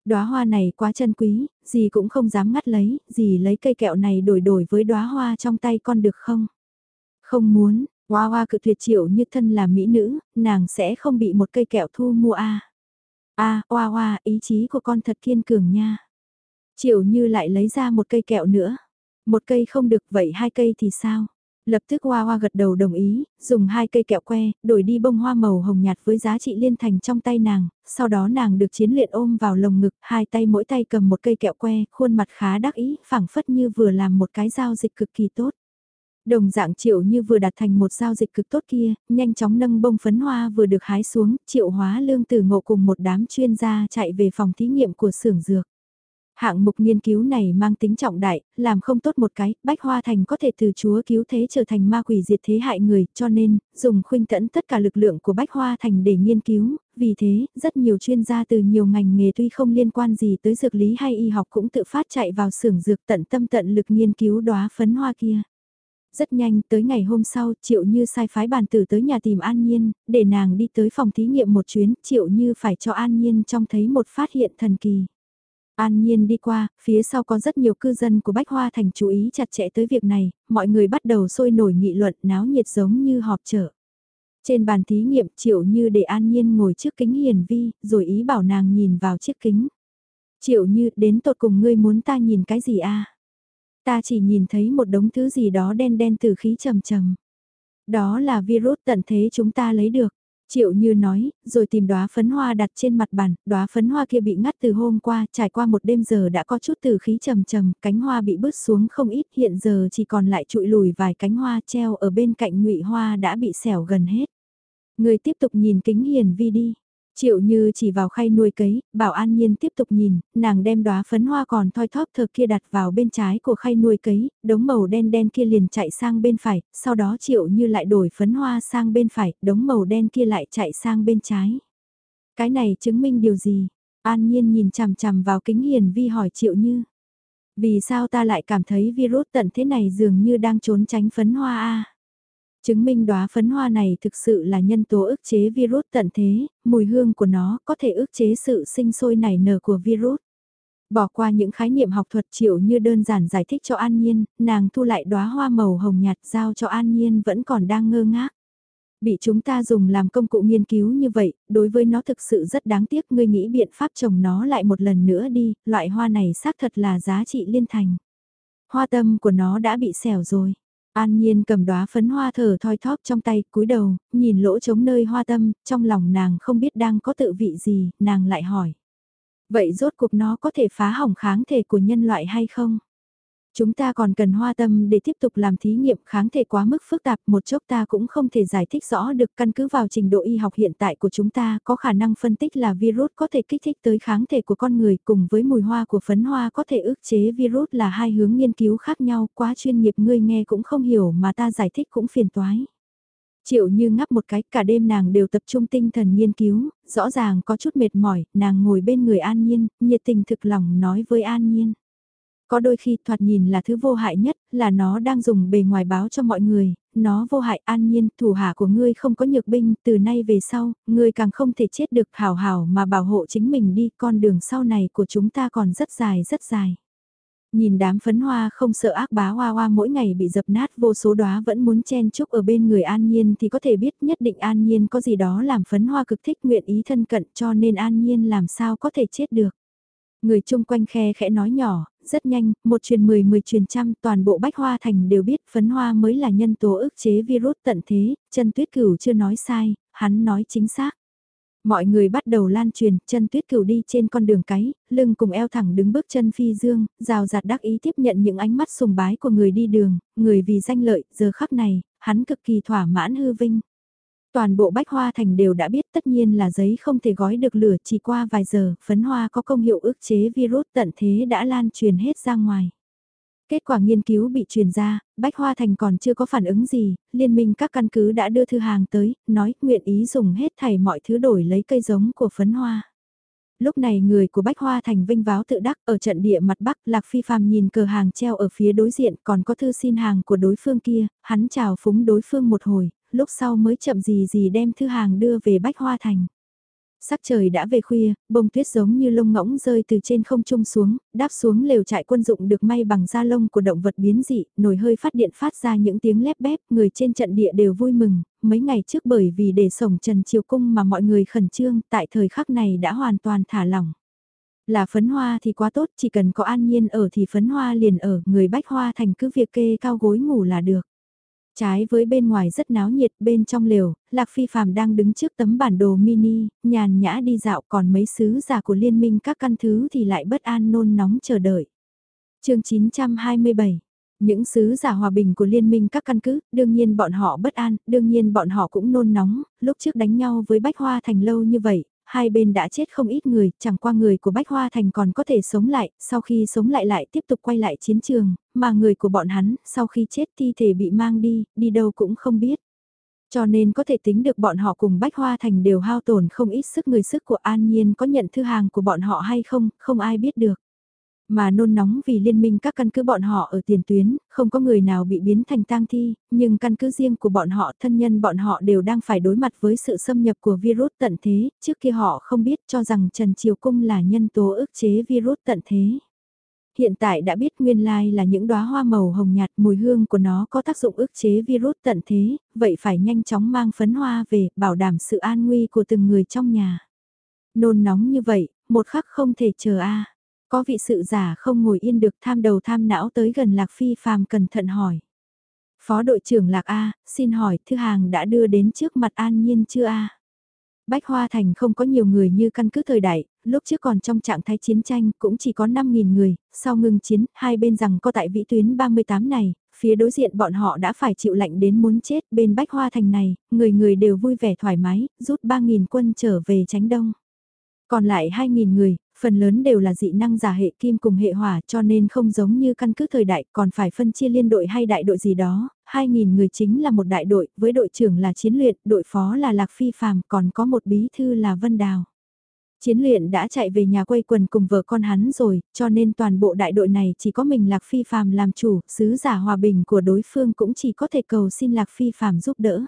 S1: Đóa hoa này quá chân quý, gì cũng không dám ngắt lấy, gì lấy cây kẹo này đổi đổi với đóa hoa trong tay con được không? Không muốn, hoa hoa cự tuyệt triệu như thân là mỹ nữ, nàng sẽ không bị một cây kẹo thu mua a. A, hoa hoa, ý chí của con thật kiên cường nha. Triệu như lại lấy ra một cây kẹo nữa. Một cây không được vậy hai cây thì sao? Lập tức Hoa Hoa gật đầu đồng ý, dùng hai cây kẹo que, đổi đi bông hoa màu hồng nhạt với giá trị liên thành trong tay nàng, sau đó nàng được chiến luyện ôm vào lồng ngực, hai tay mỗi tay cầm một cây kẹo que, khuôn mặt khá đắc ý, phảng phất như vừa làm một cái giao dịch cực kỳ tốt. Đồng dạng triệu như vừa đạt thành một giao dịch cực tốt kia, nhanh chóng nâng bông phấn hoa vừa được hái xuống, triệu hóa lương tử ngộ cùng một đám chuyên gia chạy về phòng thí nghiệm của xưởng dược. Hạng mục nghiên cứu này mang tính trọng đại, làm không tốt một cái, Bách Hoa Thành có thể từ chúa cứu thế trở thành ma quỷ diệt thế hại người, cho nên, dùng khuynh tẫn tất cả lực lượng của Bách Hoa Thành để nghiên cứu, vì thế, rất nhiều chuyên gia từ nhiều ngành nghề tuy không liên quan gì tới dược lý hay y học cũng tự phát chạy vào xưởng dược tận tâm tận lực nghiên cứu đóa phấn hoa kia. Rất nhanh, tới ngày hôm sau, Triệu Như sai phái bàn tử tới nhà tìm An Nhiên, để nàng đi tới phòng thí nghiệm một chuyến, Triệu Như phải cho An Nhiên trong thấy một phát hiện thần kỳ. An Nhiên đi qua, phía sau có rất nhiều cư dân của Bách Hoa Thành chú ý chặt chẽ tới việc này, mọi người bắt đầu sôi nổi nghị luận náo nhiệt giống như họp chợ. Trên bàn thí nghiệm Triệu Như để An Nhiên ngồi trước kính hiền vi, rồi ý bảo nàng nhìn vào chiếc kính. Triệu Như, đến tột cùng ngươi muốn ta nhìn cái gì a? Ta chỉ nhìn thấy một đống thứ gì đó đen đen từ khí trầm trầm. Đó là virus tận thế chúng ta lấy được. Triệu Như nói, rồi tìm đóa phấn hoa đặt trên mặt bàn, đóa phấn hoa kia bị ngắt từ hôm qua, trải qua một đêm giờ đã có chút từ khí trầm trầm, cánh hoa bị bứt xuống không ít, hiện giờ chỉ còn lại trụi lùi vài cánh hoa treo ở bên cạnh ngụy hoa đã bị xẻo gần hết. Người tiếp tục nhìn kính hiền vi đi. Triệu như chỉ vào khay nuôi cấy, bảo an nhiên tiếp tục nhìn, nàng đem đóa phấn hoa còn thoi thóp thờ kia đặt vào bên trái của khay nuôi cấy, đống màu đen đen kia liền chạy sang bên phải, sau đó triệu như lại đổi phấn hoa sang bên phải, đống màu đen kia lại chạy sang bên trái. Cái này chứng minh điều gì? An nhiên nhìn chằm chằm vào kính hiền vi hỏi triệu như. Vì sao ta lại cảm thấy virus tận thế này dường như đang trốn tránh phấn hoa a Chứng minh đóa phấn hoa này thực sự là nhân tố ức chế virus tận thế, mùi hương của nó có thể ức chế sự sinh sôi nảy nở của virus. Bỏ qua những khái niệm học thuật triệu như đơn giản giải thích cho An Nhiên, nàng thu lại đóa hoa màu hồng nhạt giao cho An Nhiên vẫn còn đang ngơ ngác. Bị chúng ta dùng làm công cụ nghiên cứu như vậy, đối với nó thực sự rất đáng tiếc ngươi nghĩ biện pháp trồng nó lại một lần nữa đi, loại hoa này xác thật là giá trị liên thành. Hoa tâm của nó đã bị xẻo rồi. An Nhiên cầm đóa phấn hoa thở thoi thóp trong tay, cúi đầu, nhìn lỗ trống nơi hoa tâm, trong lòng nàng không biết đang có tự vị gì, nàng lại hỏi. Vậy rốt cuộc nó có thể phá hỏng kháng thể của nhân loại hay không? Chúng ta còn cần hoa tâm để tiếp tục làm thí nghiệm kháng thể quá mức phức tạp một chốc ta cũng không thể giải thích rõ được căn cứ vào trình độ y học hiện tại của chúng ta có khả năng phân tích là virus có thể kích thích tới kháng thể của con người cùng với mùi hoa của phấn hoa có thể ức chế virus là hai hướng nghiên cứu khác nhau quá chuyên nghiệp ngươi nghe cũng không hiểu mà ta giải thích cũng phiền toái. Triệu như ngắp một cái, cả đêm nàng đều tập trung tinh thần nghiên cứu, rõ ràng có chút mệt mỏi, nàng ngồi bên người An Nhiên, nhiệt tình thực lòng nói với An Nhiên. Có đôi khi thoạt nhìn là thứ vô hại nhất, là nó đang dùng bề ngoài báo cho mọi người, nó vô hại an nhiên, thủ hạ của ngươi không có nhược binh, từ nay về sau, ngươi càng không thể chết được hào hào mà bảo hộ chính mình đi, con đường sau này của chúng ta còn rất dài rất dài. Nhìn đám phấn hoa không sợ ác bá hoa hoa mỗi ngày bị dập nát vô số đóa vẫn muốn chen chúc ở bên người an nhiên thì có thể biết nhất định an nhiên có gì đó làm phấn hoa cực thích nguyện ý thân cận cho nên an nhiên làm sao có thể chết được. Người chung quanh khe khẽ nói nhỏ, rất nhanh, một truyền mười mười truyền trăm toàn bộ bách hoa thành đều biết phấn hoa mới là nhân tố ức chế virus tận thế, chân tuyết cửu chưa nói sai, hắn nói chính xác. Mọi người bắt đầu lan truyền, chân tuyết cửu đi trên con đường cái, lưng cùng eo thẳng đứng bước chân phi dương, rào rạt đắc ý tiếp nhận những ánh mắt sùng bái của người đi đường, người vì danh lợi, giờ khắc này, hắn cực kỳ thỏa mãn hư vinh. Toàn bộ bách hoa thành đều đã biết tất nhiên là giấy không thể gói được lửa chỉ qua vài giờ, phấn hoa có công hiệu ức chế virus tận thế đã lan truyền hết ra ngoài. Kết quả nghiên cứu bị truyền ra, Bách Hoa Thành còn chưa có phản ứng gì, liên minh các căn cứ đã đưa thư hàng tới, nói nguyện ý dùng hết thảy mọi thứ đổi lấy cây giống của phấn hoa. Lúc này người của Bách Hoa Thành vinh váo tự đắc ở trận địa mặt Bắc Lạc Phi Phạm nhìn cờ hàng treo ở phía đối diện còn có thư xin hàng của đối phương kia, hắn chào phúng đối phương một hồi, lúc sau mới chậm gì gì đem thư hàng đưa về Bách Hoa Thành. Sắc trời đã về khuya, bông tuyết giống như lông ngỗng rơi từ trên không trung xuống, đáp xuống lều trại quân dụng được may bằng da lông của động vật biến dị, nồi hơi phát điện phát ra những tiếng lép bép, người trên trận địa đều vui mừng, mấy ngày trước bởi vì để sổng Trần Triều Cung mà mọi người khẩn trương, tại thời khắc này đã hoàn toàn thả lỏng. Là phấn hoa thì quá tốt, chỉ cần có an nhiên ở thì phấn hoa liền ở, người bách hoa thành cứ việc kê cao gối ngủ là được. Trái với bên ngoài rất náo nhiệt, bên trong lều, Lạc Phi Phạm đang đứng trước tấm bản đồ mini, nhàn nhã đi dạo còn mấy sứ giả của liên minh các căn thứ thì lại bất an nôn nóng chờ đợi. chương 927 những sứ giả hòa bình của liên minh các căn cứ, đương nhiên bọn họ bất an, đương nhiên bọn họ cũng nôn nóng, lúc trước đánh nhau với Bách Hoa Thành lâu như vậy, hai bên đã chết không ít người, chẳng qua người của Bách Hoa Thành còn có thể sống lại, sau khi sống lại lại tiếp tục quay lại chiến trường, mà người của bọn hắn, sau khi chết thi thể bị mang đi, đi đâu cũng không biết. Cho nên có thể tính được bọn họ cùng Bách Hoa Thành đều hao tổn không ít sức người sức của An Nhiên có nhận thư hàng của bọn họ hay không, không ai biết được. Mà nôn nóng vì liên minh các căn cứ bọn họ ở tiền tuyến, không có người nào bị biến thành tang thi, nhưng căn cứ riêng của bọn họ thân nhân bọn họ đều đang phải đối mặt với sự xâm nhập của virus tận thế, trước kia họ không biết cho rằng Trần Triều Cung là nhân tố ức chế virus tận thế. Hiện tại đã biết nguyên lai là những đóa hoa màu hồng nhạt mùi hương của nó có tác dụng ức chế virus tận thế, vậy phải nhanh chóng mang phấn hoa về, bảo đảm sự an nguy của từng người trong nhà. Nôn nóng như vậy, một khắc không thể chờ a. Có vị sự giả không ngồi yên được tham đầu tham não tới gần Lạc Phi phàm cẩn thận hỏi. Phó đội trưởng Lạc A, xin hỏi thư hàng đã đưa đến trước mặt an nhiên chưa A? Bách Hoa Thành không có nhiều người như căn cứ thời đại, lúc trước còn trong trạng thái chiến tranh cũng chỉ có 5.000 người, sau ngừng chiến, hai bên rằng có tại vĩ tuyến 38 này, phía đối diện bọn họ đã phải chịu lạnh đến muốn chết bên Bách Hoa Thành này, người người đều vui vẻ thoải mái, rút 3.000 quân trở về tránh đông. Còn lại 2.000 người, phần lớn đều là dị năng giả hệ kim cùng hệ hỏa cho nên không giống như căn cứ thời đại còn phải phân chia liên đội hay đại đội gì đó, 2.000 người chính là một đại đội, với đội trưởng là chiến luyện, đội phó là Lạc Phi Phàm còn có một bí thư là Vân Đào. Chiến luyện đã chạy về nhà quây quần cùng vợ con hắn rồi, cho nên toàn bộ đại đội này chỉ có mình Lạc Phi Phàm làm chủ, sứ giả hòa bình của đối phương cũng chỉ có thể cầu xin Lạc Phi Phàm giúp đỡ.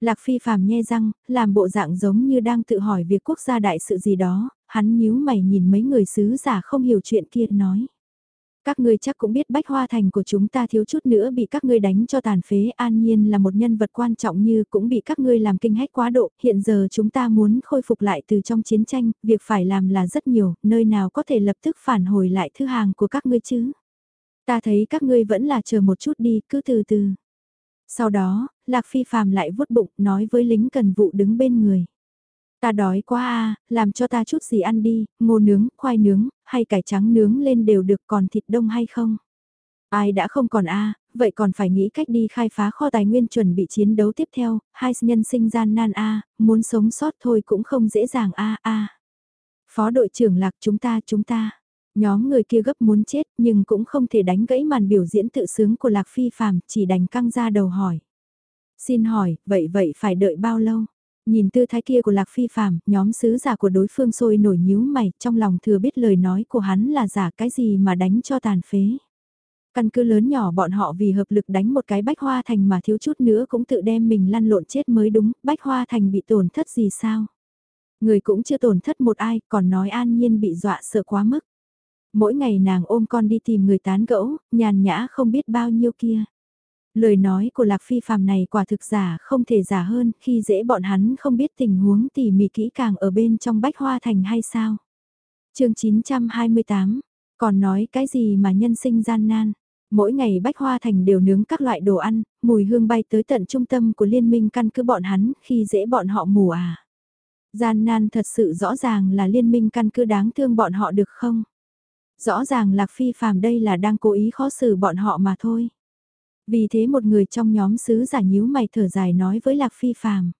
S1: Lạc Phi Phàm nhe răng, làm bộ dạng giống như đang tự hỏi việc quốc gia đại sự gì đó, hắn nhíu mày nhìn mấy người sứ giả không hiểu chuyện kia nói. Các ngươi chắc cũng biết bách hoa thành của chúng ta thiếu chút nữa bị các ngươi đánh cho tàn phế an nhiên là một nhân vật quan trọng như cũng bị các ngươi làm kinh hách quá độ. Hiện giờ chúng ta muốn khôi phục lại từ trong chiến tranh, việc phải làm là rất nhiều, nơi nào có thể lập tức phản hồi lại thư hàng của các ngươi chứ. Ta thấy các ngươi vẫn là chờ một chút đi, cứ từ từ. Sau đó, Lạc Phi phàm lại vuốt bụng nói với lính cần vụ đứng bên người. Ta đói quá à, làm cho ta chút gì ăn đi, ngô nướng, khoai nướng, hay cải trắng nướng lên đều được còn thịt đông hay không? Ai đã không còn a vậy còn phải nghĩ cách đi khai phá kho tài nguyên chuẩn bị chiến đấu tiếp theo, hai nhân sinh gian nan a muốn sống sót thôi cũng không dễ dàng a a Phó đội trưởng lạc chúng ta chúng ta. Nhóm người kia gấp muốn chết nhưng cũng không thể đánh gãy màn biểu diễn tự sướng của Lạc Phi Phạm chỉ đánh căng ra đầu hỏi. Xin hỏi, vậy vậy phải đợi bao lâu? Nhìn tư thái kia của Lạc Phi Phạm, nhóm sứ giả của đối phương sôi nổi nhíu mày, trong lòng thừa biết lời nói của hắn là giả cái gì mà đánh cho tàn phế. Căn cứ lớn nhỏ bọn họ vì hợp lực đánh một cái bách hoa thành mà thiếu chút nữa cũng tự đem mình lăn lộn chết mới đúng, bách hoa thành bị tổn thất gì sao? Người cũng chưa tổn thất một ai, còn nói an nhiên bị dọa sợ quá mức. Mỗi ngày nàng ôm con đi tìm người tán gẫu, nhàn nhã không biết bao nhiêu kia. Lời nói của Lạc Phi phàm này quả thực giả không thể giả hơn khi dễ bọn hắn không biết tình huống tỉ mỉ kỹ càng ở bên trong bách hoa thành hay sao. chương 928 Còn nói cái gì mà nhân sinh gian nan. Mỗi ngày Bách Hoa Thành đều nướng các loại đồ ăn, mùi hương bay tới tận trung tâm của liên minh căn cứ bọn hắn khi dễ bọn họ mù à. Gian nan thật sự rõ ràng là liên minh căn cứ đáng thương bọn họ được không? Rõ ràng Lạc Phi phàm đây là đang cố ý khó xử bọn họ mà thôi. Vì thế một người trong nhóm sứ giả nhíu mày thở dài nói với Lạc Phi phàm.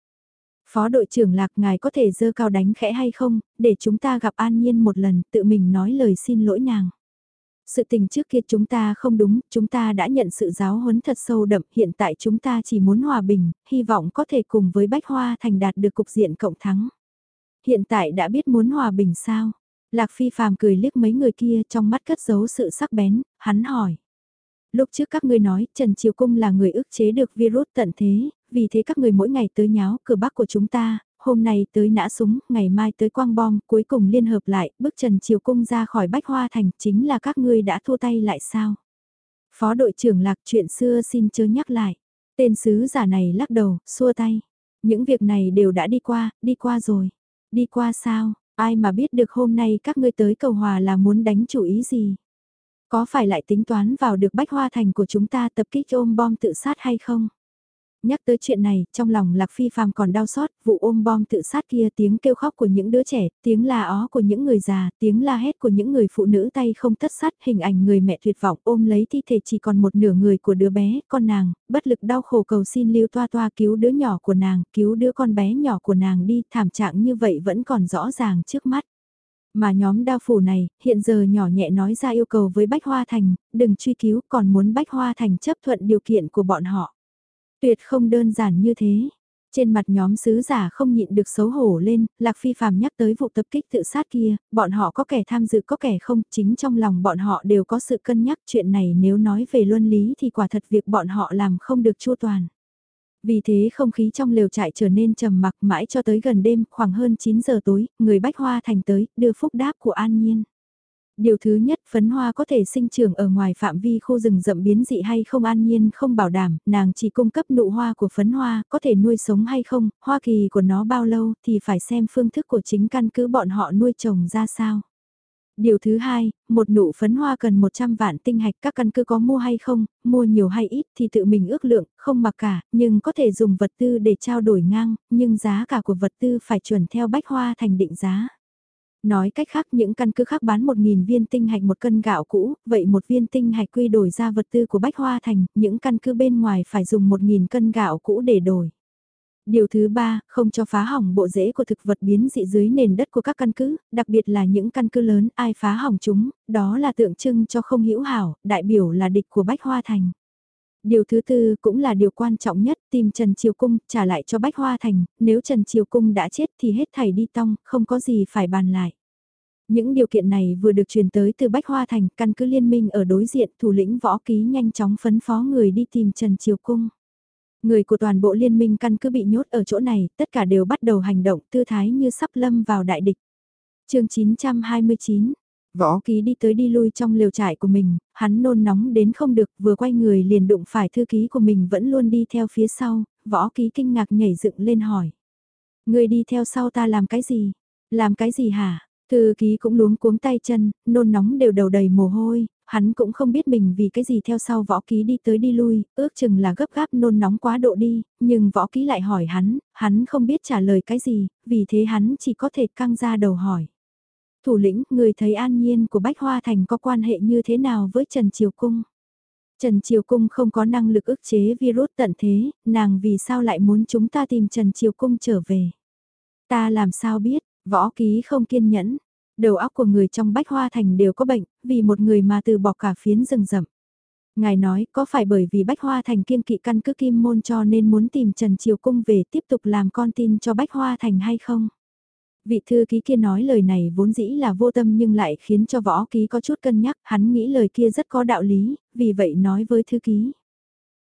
S1: Phó đội trưởng Lạc ngài có thể dơ cao đánh khẽ hay không, để chúng ta gặp An Nhiên một lần tự mình nói lời xin lỗi nàng. Sự tình trước kia chúng ta không đúng, chúng ta đã nhận sự giáo huấn thật sâu đậm, hiện tại chúng ta chỉ muốn hòa bình, hy vọng có thể cùng với Bách Hoa Thành đạt được cục diện cộng thắng. Hiện tại đã biết muốn hòa bình sao? Lạc Phi phàm cười liếc mấy người kia trong mắt cất giấu sự sắc bén, hắn hỏi. Lúc trước các ngươi nói Trần Triều Cung là người ức chế được virus tận thế, vì thế các người mỗi ngày tới nháo cửa bắc của chúng ta, hôm nay tới nã súng, ngày mai tới quang bom, cuối cùng liên hợp lại, bước Trần Triều Cung ra khỏi Bách Hoa Thành chính là các ngươi đã thua tay lại sao? Phó đội trưởng lạc chuyện xưa xin chớ nhắc lại. Tên sứ giả này lắc đầu, xua tay. Những việc này đều đã đi qua, đi qua rồi. Đi qua sao, ai mà biết được hôm nay các ngươi tới cầu hòa là muốn đánh chủ ý gì? Có phải lại tính toán vào được bách hoa thành của chúng ta tập kích ôm bom tự sát hay không? Nhắc tới chuyện này, trong lòng Lạc Phi phàm còn đau xót, vụ ôm bom tự sát kia tiếng kêu khóc của những đứa trẻ, tiếng la ó của những người già, tiếng la hét của những người phụ nữ tay không tất sát, hình ảnh người mẹ tuyệt vọng ôm lấy thi thể chỉ còn một nửa người của đứa bé, con nàng, bất lực đau khổ cầu xin lưu toa toa cứu đứa nhỏ của nàng, cứu đứa con bé nhỏ của nàng đi, thảm trạng như vậy vẫn còn rõ ràng trước mắt. Mà nhóm đao phủ này, hiện giờ nhỏ nhẹ nói ra yêu cầu với Bách Hoa Thành, đừng truy cứu còn muốn Bách Hoa Thành chấp thuận điều kiện của bọn họ. Tuyệt không đơn giản như thế. Trên mặt nhóm sứ giả không nhịn được xấu hổ lên, Lạc Phi phàm nhắc tới vụ tập kích tự sát kia, bọn họ có kẻ tham dự có kẻ không, chính trong lòng bọn họ đều có sự cân nhắc chuyện này nếu nói về luân lý thì quả thật việc bọn họ làm không được chua toàn. Vì thế không khí trong lều trại trở nên trầm mặc mãi cho tới gần đêm, khoảng hơn 9 giờ tối, người Bách Hoa Thành tới, đưa phúc đáp của An Nhiên. Điều thứ nhất, phấn hoa có thể sinh trưởng ở ngoài phạm vi khu rừng rậm biến dị hay không an nhiên không bảo đảm, nàng chỉ cung cấp nụ hoa của phấn hoa, có thể nuôi sống hay không, hoa kỳ của nó bao lâu thì phải xem phương thức của chính căn cứ bọn họ nuôi trồng ra sao. Điều thứ hai, một nụ phấn hoa cần 100 vạn tinh hạch các căn cứ có mua hay không, mua nhiều hay ít thì tự mình ước lượng, không mặc cả, nhưng có thể dùng vật tư để trao đổi ngang, nhưng giá cả của vật tư phải chuẩn theo bách hoa thành định giá. Nói cách khác những căn cứ khác bán 1.000 viên tinh hạch một cân gạo cũ, vậy một viên tinh hạch quy đổi ra vật tư của Bách Hoa Thành, những căn cứ bên ngoài phải dùng 1.000 cân gạo cũ để đổi. Điều thứ ba, không cho phá hỏng bộ rễ của thực vật biến dị dưới nền đất của các căn cứ, đặc biệt là những căn cứ lớn, ai phá hỏng chúng, đó là tượng trưng cho không hữu hảo, đại biểu là địch của Bách Hoa Thành. Điều thứ tư cũng là điều quan trọng nhất, tìm Trần Triều Cung, trả lại cho Bách Hoa Thành, nếu Trần Triều Cung đã chết thì hết thảy đi tong, không có gì phải bàn lại. Những điều kiện này vừa được truyền tới từ Bách Hoa Thành, căn cứ liên minh ở đối diện, thủ lĩnh võ ký nhanh chóng phấn phó người đi tìm Trần Triều Cung. Người của toàn bộ liên minh căn cứ bị nhốt ở chỗ này, tất cả đều bắt đầu hành động tư thái như sắp lâm vào đại địch. chương 929 Võ ký đi tới đi lui trong liều trại của mình, hắn nôn nóng đến không được, vừa quay người liền đụng phải thư ký của mình vẫn luôn đi theo phía sau, võ ký kinh ngạc nhảy dựng lên hỏi. Người đi theo sau ta làm cái gì? Làm cái gì hả? Thư ký cũng luống cuống tay chân, nôn nóng đều đầu đầy mồ hôi, hắn cũng không biết mình vì cái gì theo sau võ ký đi tới đi lui, ước chừng là gấp gáp nôn nóng quá độ đi, nhưng võ ký lại hỏi hắn, hắn không biết trả lời cái gì, vì thế hắn chỉ có thể căng ra đầu hỏi. Thủ lĩnh, người thấy an nhiên của Bách Hoa Thành có quan hệ như thế nào với Trần Triều Cung? Trần Triều Cung không có năng lực ức chế virus tận thế, nàng vì sao lại muốn chúng ta tìm Trần Triều Cung trở về? Ta làm sao biết, võ ký không kiên nhẫn, đầu óc của người trong Bách Hoa Thành đều có bệnh, vì một người mà từ bỏ cả phiến rừng rậm. Ngài nói có phải bởi vì Bách Hoa Thành kiên kỵ căn cứ kim môn cho nên muốn tìm Trần Triều Cung về tiếp tục làm con tin cho Bách Hoa Thành hay không? Vị thư ký kia nói lời này vốn dĩ là vô tâm nhưng lại khiến cho võ ký có chút cân nhắc, hắn nghĩ lời kia rất có đạo lý, vì vậy nói với thư ký.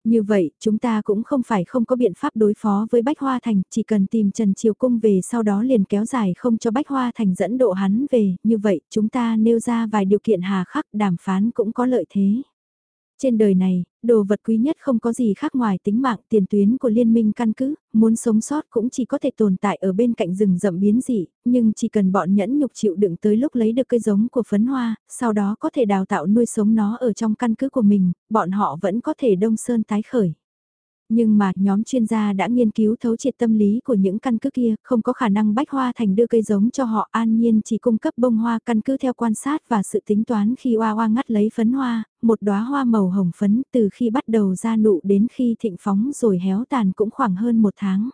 S1: Như vậy, chúng ta cũng không phải không có biện pháp đối phó với Bách Hoa Thành, chỉ cần tìm Trần Triều Cung về sau đó liền kéo dài không cho Bách Hoa Thành dẫn độ hắn về, như vậy chúng ta nêu ra vài điều kiện hà khắc đàm phán cũng có lợi thế. Trên đời này, Đồ vật quý nhất không có gì khác ngoài tính mạng tiền tuyến của liên minh căn cứ, muốn sống sót cũng chỉ có thể tồn tại ở bên cạnh rừng rậm biến dị, nhưng chỉ cần bọn nhẫn nhục chịu đựng tới lúc lấy được cây giống của phấn hoa, sau đó có thể đào tạo nuôi sống nó ở trong căn cứ của mình, bọn họ vẫn có thể đông sơn tái khởi. Nhưng mà nhóm chuyên gia đã nghiên cứu thấu triệt tâm lý của những căn cứ kia, không có khả năng bách hoa thành đưa cây giống cho họ an nhiên chỉ cung cấp bông hoa căn cứ theo quan sát và sự tính toán khi hoa hoa ngắt lấy phấn hoa, một đóa hoa màu hồng phấn từ khi bắt đầu ra nụ đến khi thịnh phóng rồi héo tàn cũng khoảng hơn một tháng.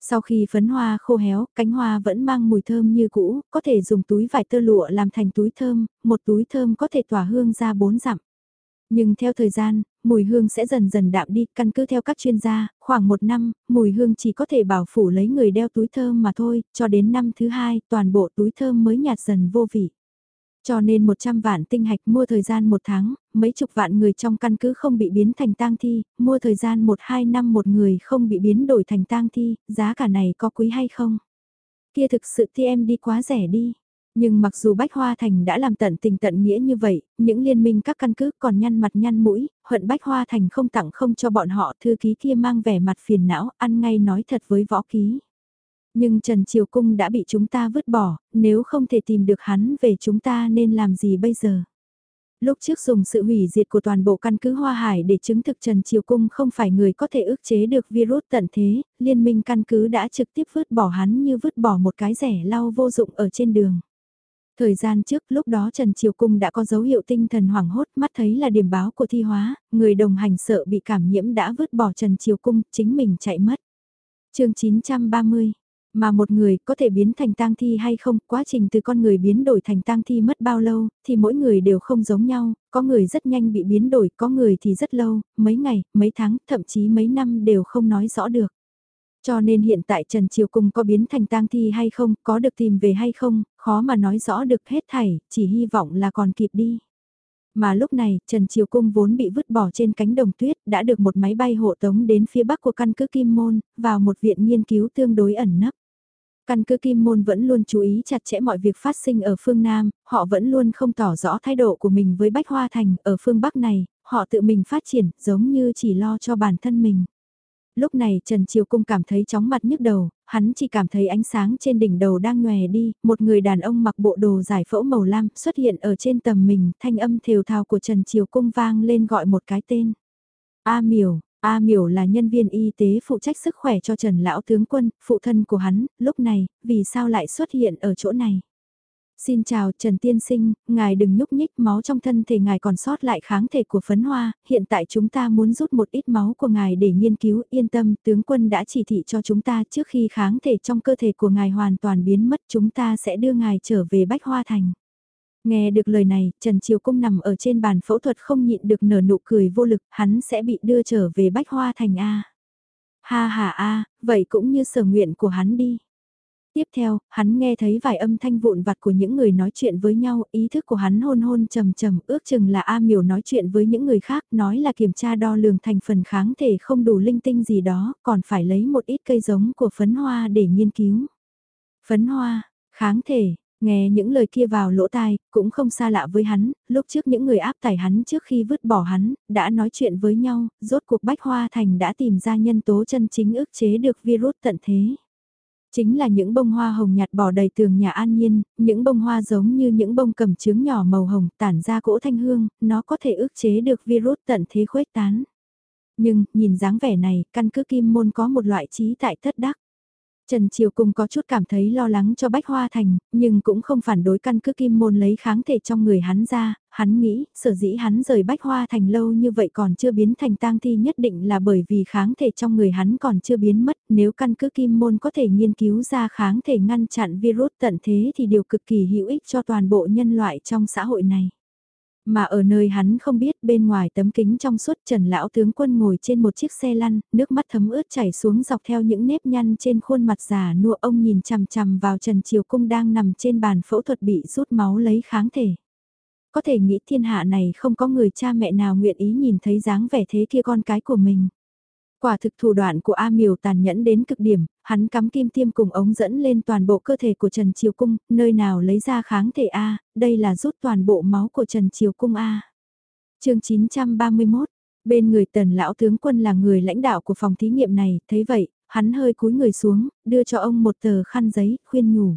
S1: Sau khi phấn hoa khô héo, cánh hoa vẫn mang mùi thơm như cũ, có thể dùng túi vải tơ lụa làm thành túi thơm, một túi thơm có thể tỏa hương ra bốn dặm. Nhưng theo thời gian, mùi hương sẽ dần dần đạm đi, căn cứ theo các chuyên gia, khoảng một năm, mùi hương chỉ có thể bảo phủ lấy người đeo túi thơm mà thôi, cho đến năm thứ hai, toàn bộ túi thơm mới nhạt dần vô vị. Cho nên 100 vạn tinh hạch mua thời gian một tháng, mấy chục vạn người trong căn cứ không bị biến thành tang thi, mua thời gian 1-2 năm một người không bị biến đổi thành tang thi, giá cả này có quý hay không? Kia thực sự TM đi quá rẻ đi. Nhưng mặc dù Bách Hoa Thành đã làm tận tình tận nghĩa như vậy, những liên minh các căn cứ còn nhăn mặt nhăn mũi, hận Bách Hoa Thành không tặng không cho bọn họ thư ký kia mang vẻ mặt phiền não, ăn ngay nói thật với võ ký. Nhưng Trần Triều Cung đã bị chúng ta vứt bỏ, nếu không thể tìm được hắn về chúng ta nên làm gì bây giờ? Lúc trước dùng sự hủy diệt của toàn bộ căn cứ Hoa Hải để chứng thực Trần Triều Cung không phải người có thể ức chế được virus tận thế, liên minh căn cứ đã trực tiếp vứt bỏ hắn như vứt bỏ một cái rẻ lau vô dụng ở trên đường. Thời gian trước lúc đó Trần Triều Cung đã có dấu hiệu tinh thần hoảng hốt mắt thấy là điểm báo của thi hóa, người đồng hành sợ bị cảm nhiễm đã vứt bỏ Trần Triều Cung, chính mình chạy mất. chương 930, mà một người có thể biến thành tang thi hay không, quá trình từ con người biến đổi thành tang thi mất bao lâu, thì mỗi người đều không giống nhau, có người rất nhanh bị biến đổi, có người thì rất lâu, mấy ngày, mấy tháng, thậm chí mấy năm đều không nói rõ được. Cho nên hiện tại Trần Triều Cung có biến thành tang thi hay không, có được tìm về hay không, khó mà nói rõ được hết thảy, chỉ hy vọng là còn kịp đi. Mà lúc này, Trần Triều Cung vốn bị vứt bỏ trên cánh đồng tuyết, đã được một máy bay hộ tống đến phía bắc của căn cứ Kim Môn, vào một viện nghiên cứu tương đối ẩn nấp. Căn cứ Kim Môn vẫn luôn chú ý chặt chẽ mọi việc phát sinh ở phương Nam, họ vẫn luôn không tỏ rõ thái độ của mình với Bách Hoa Thành, ở phương Bắc này, họ tự mình phát triển, giống như chỉ lo cho bản thân mình. Lúc này Trần Triều Cung cảm thấy chóng mặt nhức đầu, hắn chỉ cảm thấy ánh sáng trên đỉnh đầu đang nhòe đi, một người đàn ông mặc bộ đồ giải phẫu màu lam xuất hiện ở trên tầm mình, thanh âm thều thào của Trần Triều Cung vang lên gọi một cái tên. A Miểu, A Miểu là nhân viên y tế phụ trách sức khỏe cho Trần Lão Tướng Quân, phụ thân của hắn, lúc này, vì sao lại xuất hiện ở chỗ này? Xin chào Trần Tiên Sinh, ngài đừng nhúc nhích máu trong thân thể ngài còn sót lại kháng thể của phấn hoa, hiện tại chúng ta muốn rút một ít máu của ngài để nghiên cứu, yên tâm, tướng quân đã chỉ thị cho chúng ta trước khi kháng thể trong cơ thể của ngài hoàn toàn biến mất chúng ta sẽ đưa ngài trở về Bách Hoa Thành. Nghe được lời này, Trần Triều Cung nằm ở trên bàn phẫu thuật không nhịn được nở nụ cười vô lực, hắn sẽ bị đưa trở về Bách Hoa Thành A. Ha ha A, vậy cũng như sở nguyện của hắn đi. Tiếp theo, hắn nghe thấy vài âm thanh vụn vặt của những người nói chuyện với nhau, ý thức của hắn hôn hôn trầm trầm, ước chừng là A Miểu nói chuyện với những người khác, nói là kiểm tra đo lường thành phần kháng thể không đủ linh tinh gì đó, còn phải lấy một ít cây giống của phấn hoa để nghiên cứu. Phấn hoa, kháng thể, Nghe những lời kia vào lỗ tai, cũng không xa lạ với hắn, lúc trước những người áp tải hắn trước khi vứt bỏ hắn, đã nói chuyện với nhau, rốt cuộc Bách Hoa Thành đã tìm ra nhân tố chân chính ức chế được virus tận thế. Chính là những bông hoa hồng nhạt bỏ đầy tường nhà an nhiên, những bông hoa giống như những bông cầm trứng nhỏ màu hồng tản ra cỗ thanh hương, nó có thể ức chế được virus tận thế khuếch tán. Nhưng, nhìn dáng vẻ này, căn cứ kim môn có một loại trí tại thất đắc. Trần Triều Cung có chút cảm thấy lo lắng cho Bách Hoa Thành, nhưng cũng không phản đối căn cứ kim môn lấy kháng thể trong người hắn ra, hắn nghĩ, sở dĩ hắn rời Bách Hoa Thành lâu như vậy còn chưa biến thành tang thi nhất định là bởi vì kháng thể trong người hắn còn chưa biến mất, nếu căn cứ kim môn có thể nghiên cứu ra kháng thể ngăn chặn virus tận thế thì điều cực kỳ hữu ích cho toàn bộ nhân loại trong xã hội này. Mà ở nơi hắn không biết bên ngoài tấm kính trong suốt Trần Lão tướng quân ngồi trên một chiếc xe lăn, nước mắt thấm ướt chảy xuống dọc theo những nếp nhăn trên khuôn mặt già nua ông nhìn chằm chằm vào Trần Triều Cung đang nằm trên bàn phẫu thuật bị rút máu lấy kháng thể. Có thể nghĩ thiên hạ này không có người cha mẹ nào nguyện ý nhìn thấy dáng vẻ thế kia con cái của mình. Quả thực thủ đoạn của A Miều tàn nhẫn đến cực điểm, hắn cắm kim tiêm cùng ống dẫn lên toàn bộ cơ thể của Trần Triều Cung, nơi nào lấy ra kháng thể A, đây là rút toàn bộ máu của Trần Triều Cung A. chương 931 Bên người tần lão tướng quân là người lãnh đạo của phòng thí nghiệm này, thấy vậy, hắn hơi cúi người xuống, đưa cho ông một tờ khăn giấy, khuyên nhủ.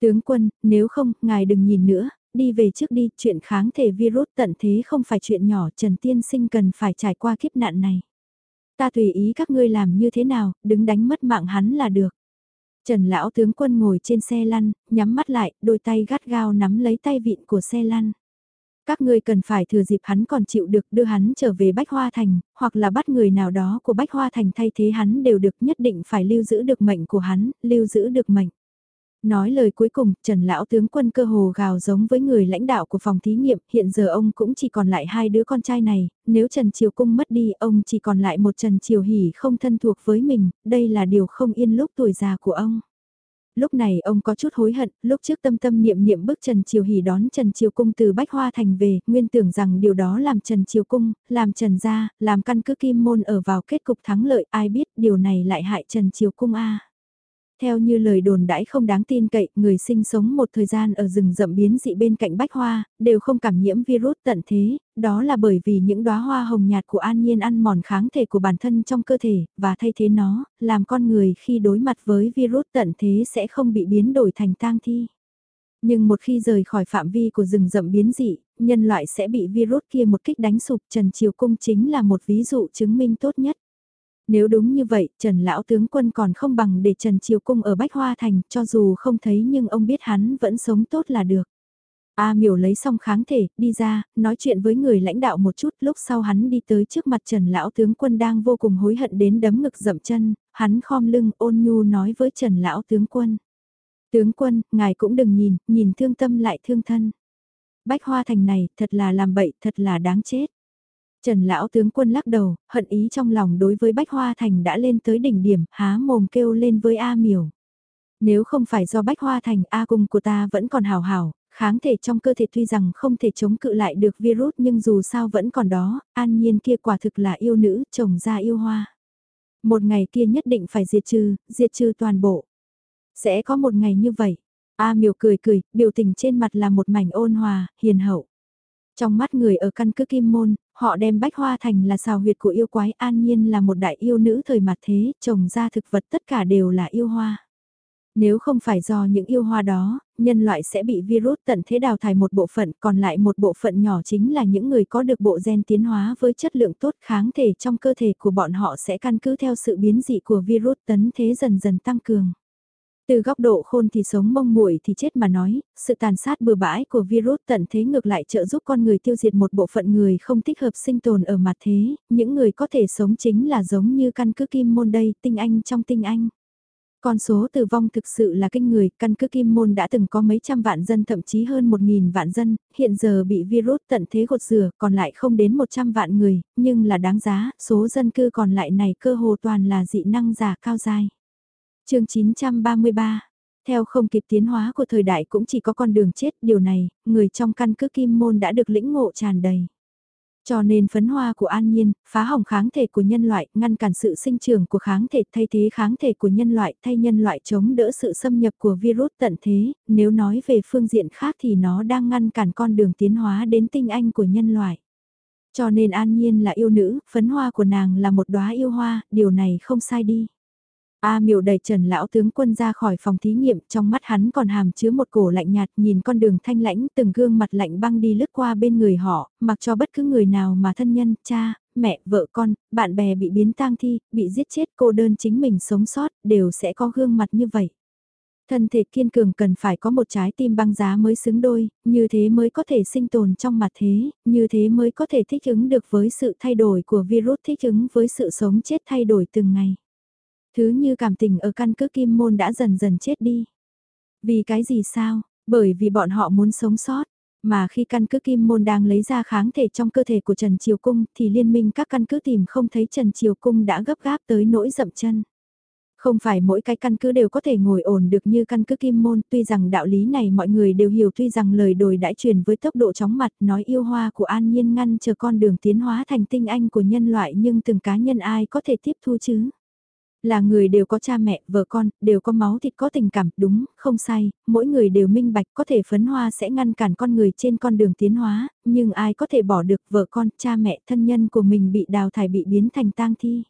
S1: Tướng quân, nếu không, ngài đừng nhìn nữa, đi về trước đi, chuyện kháng thể virus tận thế không phải chuyện nhỏ, Trần Tiên Sinh cần phải trải qua kiếp nạn này. Ta tùy ý các ngươi làm như thế nào, đứng đánh mất mạng hắn là được. Trần lão tướng quân ngồi trên xe lăn, nhắm mắt lại, đôi tay gắt gao nắm lấy tay vịn của xe lăn. Các ngươi cần phải thừa dịp hắn còn chịu được đưa hắn trở về Bách Hoa Thành, hoặc là bắt người nào đó của Bách Hoa Thành thay thế hắn đều được nhất định phải lưu giữ được mệnh của hắn, lưu giữ được mệnh. Nói lời cuối cùng, Trần Lão tướng quân cơ hồ gào giống với người lãnh đạo của phòng thí nghiệm, hiện giờ ông cũng chỉ còn lại hai đứa con trai này, nếu Trần Triều Cung mất đi ông chỉ còn lại một Trần Triều Hỷ không thân thuộc với mình, đây là điều không yên lúc tuổi già của ông. Lúc này ông có chút hối hận, lúc trước tâm tâm niệm niệm bước Trần Triều Hỷ đón Trần Triều Cung từ Bách Hoa Thành về, nguyên tưởng rằng điều đó làm Trần Triều Cung, làm Trần Gia, làm căn cứ kim môn ở vào kết cục thắng lợi, ai biết điều này lại hại Trần Triều Cung a theo như lời đồn đãi không đáng tin cậy, người sinh sống một thời gian ở rừng rậm biến dị bên cạnh bách hoa, đều không cảm nhiễm virus tận thế, đó là bởi vì những đóa hoa hồng nhạt của an nhiên ăn mòn kháng thể của bản thân trong cơ thể, và thay thế nó, làm con người khi đối mặt với virus tận thế sẽ không bị biến đổi thành tang thi. Nhưng một khi rời khỏi phạm vi của rừng rậm biến dị, nhân loại sẽ bị virus kia một kích đánh sụp Trần Triều Cung chính là một ví dụ chứng minh tốt nhất. Nếu đúng như vậy, Trần Lão Tướng Quân còn không bằng để Trần Triều Cung ở Bách Hoa Thành, cho dù không thấy nhưng ông biết hắn vẫn sống tốt là được. A miểu lấy xong kháng thể, đi ra, nói chuyện với người lãnh đạo một chút, lúc sau hắn đi tới trước mặt Trần Lão Tướng Quân đang vô cùng hối hận đến đấm ngực dậm chân, hắn khom lưng ôn nhu nói với Trần Lão Tướng Quân. Tướng Quân, ngài cũng đừng nhìn, nhìn thương tâm lại thương thân. Bách Hoa Thành này, thật là làm bậy, thật là đáng chết. Trần lão tướng quân lắc đầu, hận ý trong lòng đối với Bách Hoa Thành đã lên tới đỉnh điểm, há mồm kêu lên với A miểu. Nếu không phải do Bách Hoa Thành A cung của ta vẫn còn hào hào, kháng thể trong cơ thể tuy rằng không thể chống cự lại được virus nhưng dù sao vẫn còn đó, an nhiên kia quả thực là yêu nữ, chồng ra yêu hoa. Một ngày kia nhất định phải diệt trừ, diệt trừ toàn bộ. Sẽ có một ngày như vậy. A miểu cười cười, biểu tình trên mặt là một mảnh ôn hòa, hiền hậu. Trong mắt người ở căn cứ Kim Môn, họ đem Bách Hoa Thành là xào huyệt của yêu quái an nhiên là một đại yêu nữ thời mặt thế, trồng ra thực vật tất cả đều là yêu hoa. Nếu không phải do những yêu hoa đó, nhân loại sẽ bị virus tận thế đào thải một bộ phận, còn lại một bộ phận nhỏ chính là những người có được bộ gen tiến hóa với chất lượng tốt kháng thể trong cơ thể của bọn họ sẽ căn cứ theo sự biến dị của virus tấn thế dần dần tăng cường. Từ góc độ khôn thì sống mông muội thì chết mà nói, sự tàn sát bừa bãi của virus tận thế ngược lại trợ giúp con người tiêu diệt một bộ phận người không thích hợp sinh tồn ở mặt thế, những người có thể sống chính là giống như căn cứ kim môn đây, tinh anh trong tinh anh. Con số tử vong thực sự là kinh người, căn cứ Kim Môn đã từng có mấy trăm vạn dân thậm chí hơn một nghìn vạn dân, hiện giờ bị virus tận thế gột rửa, còn lại không đến một trăm vạn người, nhưng là đáng giá, số dân cư còn lại này cơ hồ toàn là dị năng giả cao dai chương 933 theo không kịp tiến hóa của thời đại cũng chỉ có con đường chết, điều này, người trong căn cứ kim môn đã được lĩnh ngộ tràn đầy. Cho nên phấn hoa của an nhiên, phá hỏng kháng thể của nhân loại, ngăn cản sự sinh trưởng của kháng thể thay thế kháng thể của nhân loại, thay nhân loại chống đỡ sự xâm nhập của virus tận thế, nếu nói về phương diện khác thì nó đang ngăn cản con đường tiến hóa đến tinh anh của nhân loại. Cho nên an nhiên là yêu nữ, phấn hoa của nàng là một đóa yêu hoa, điều này không sai đi. A miểu đẩy trần lão tướng quân ra khỏi phòng thí nghiệm, trong mắt hắn còn hàm chứa một cổ lạnh nhạt nhìn con đường thanh lãnh từng gương mặt lạnh băng đi lướt qua bên người họ, mặc cho bất cứ người nào mà thân nhân, cha, mẹ, vợ con, bạn bè bị biến tang thi, bị giết chết cô đơn chính mình sống sót, đều sẽ có gương mặt như vậy. Thân thể kiên cường cần phải có một trái tim băng giá mới xứng đôi, như thế mới có thể sinh tồn trong mặt thế, như thế mới có thể thích ứng được với sự thay đổi của virus thích ứng với sự sống chết thay đổi từng ngày. Thứ như cảm tình ở căn cứ kim môn đã dần dần chết đi. Vì cái gì sao? Bởi vì bọn họ muốn sống sót. Mà khi căn cứ kim môn đang lấy ra kháng thể trong cơ thể của Trần Triều Cung thì liên minh các căn cứ tìm không thấy Trần Triều Cung đã gấp gáp tới nỗi dậm chân. Không phải mỗi cái căn cứ đều có thể ngồi ổn được như căn cứ kim môn, tuy rằng đạo lý này mọi người đều hiểu tuy rằng lời đồi đã truyền với tốc độ chóng mặt nói yêu hoa của an nhiên ngăn chờ con đường tiến hóa thành tinh anh của nhân loại nhưng từng cá nhân ai có thể tiếp thu chứ. Là người đều có cha mẹ, vợ con, đều có máu thịt có tình cảm, đúng, không sai, mỗi người đều minh bạch có thể phấn hoa sẽ ngăn cản con người trên con đường tiến hóa, nhưng ai có thể bỏ được vợ con, cha mẹ, thân nhân của mình bị đào thải bị biến thành tang thi.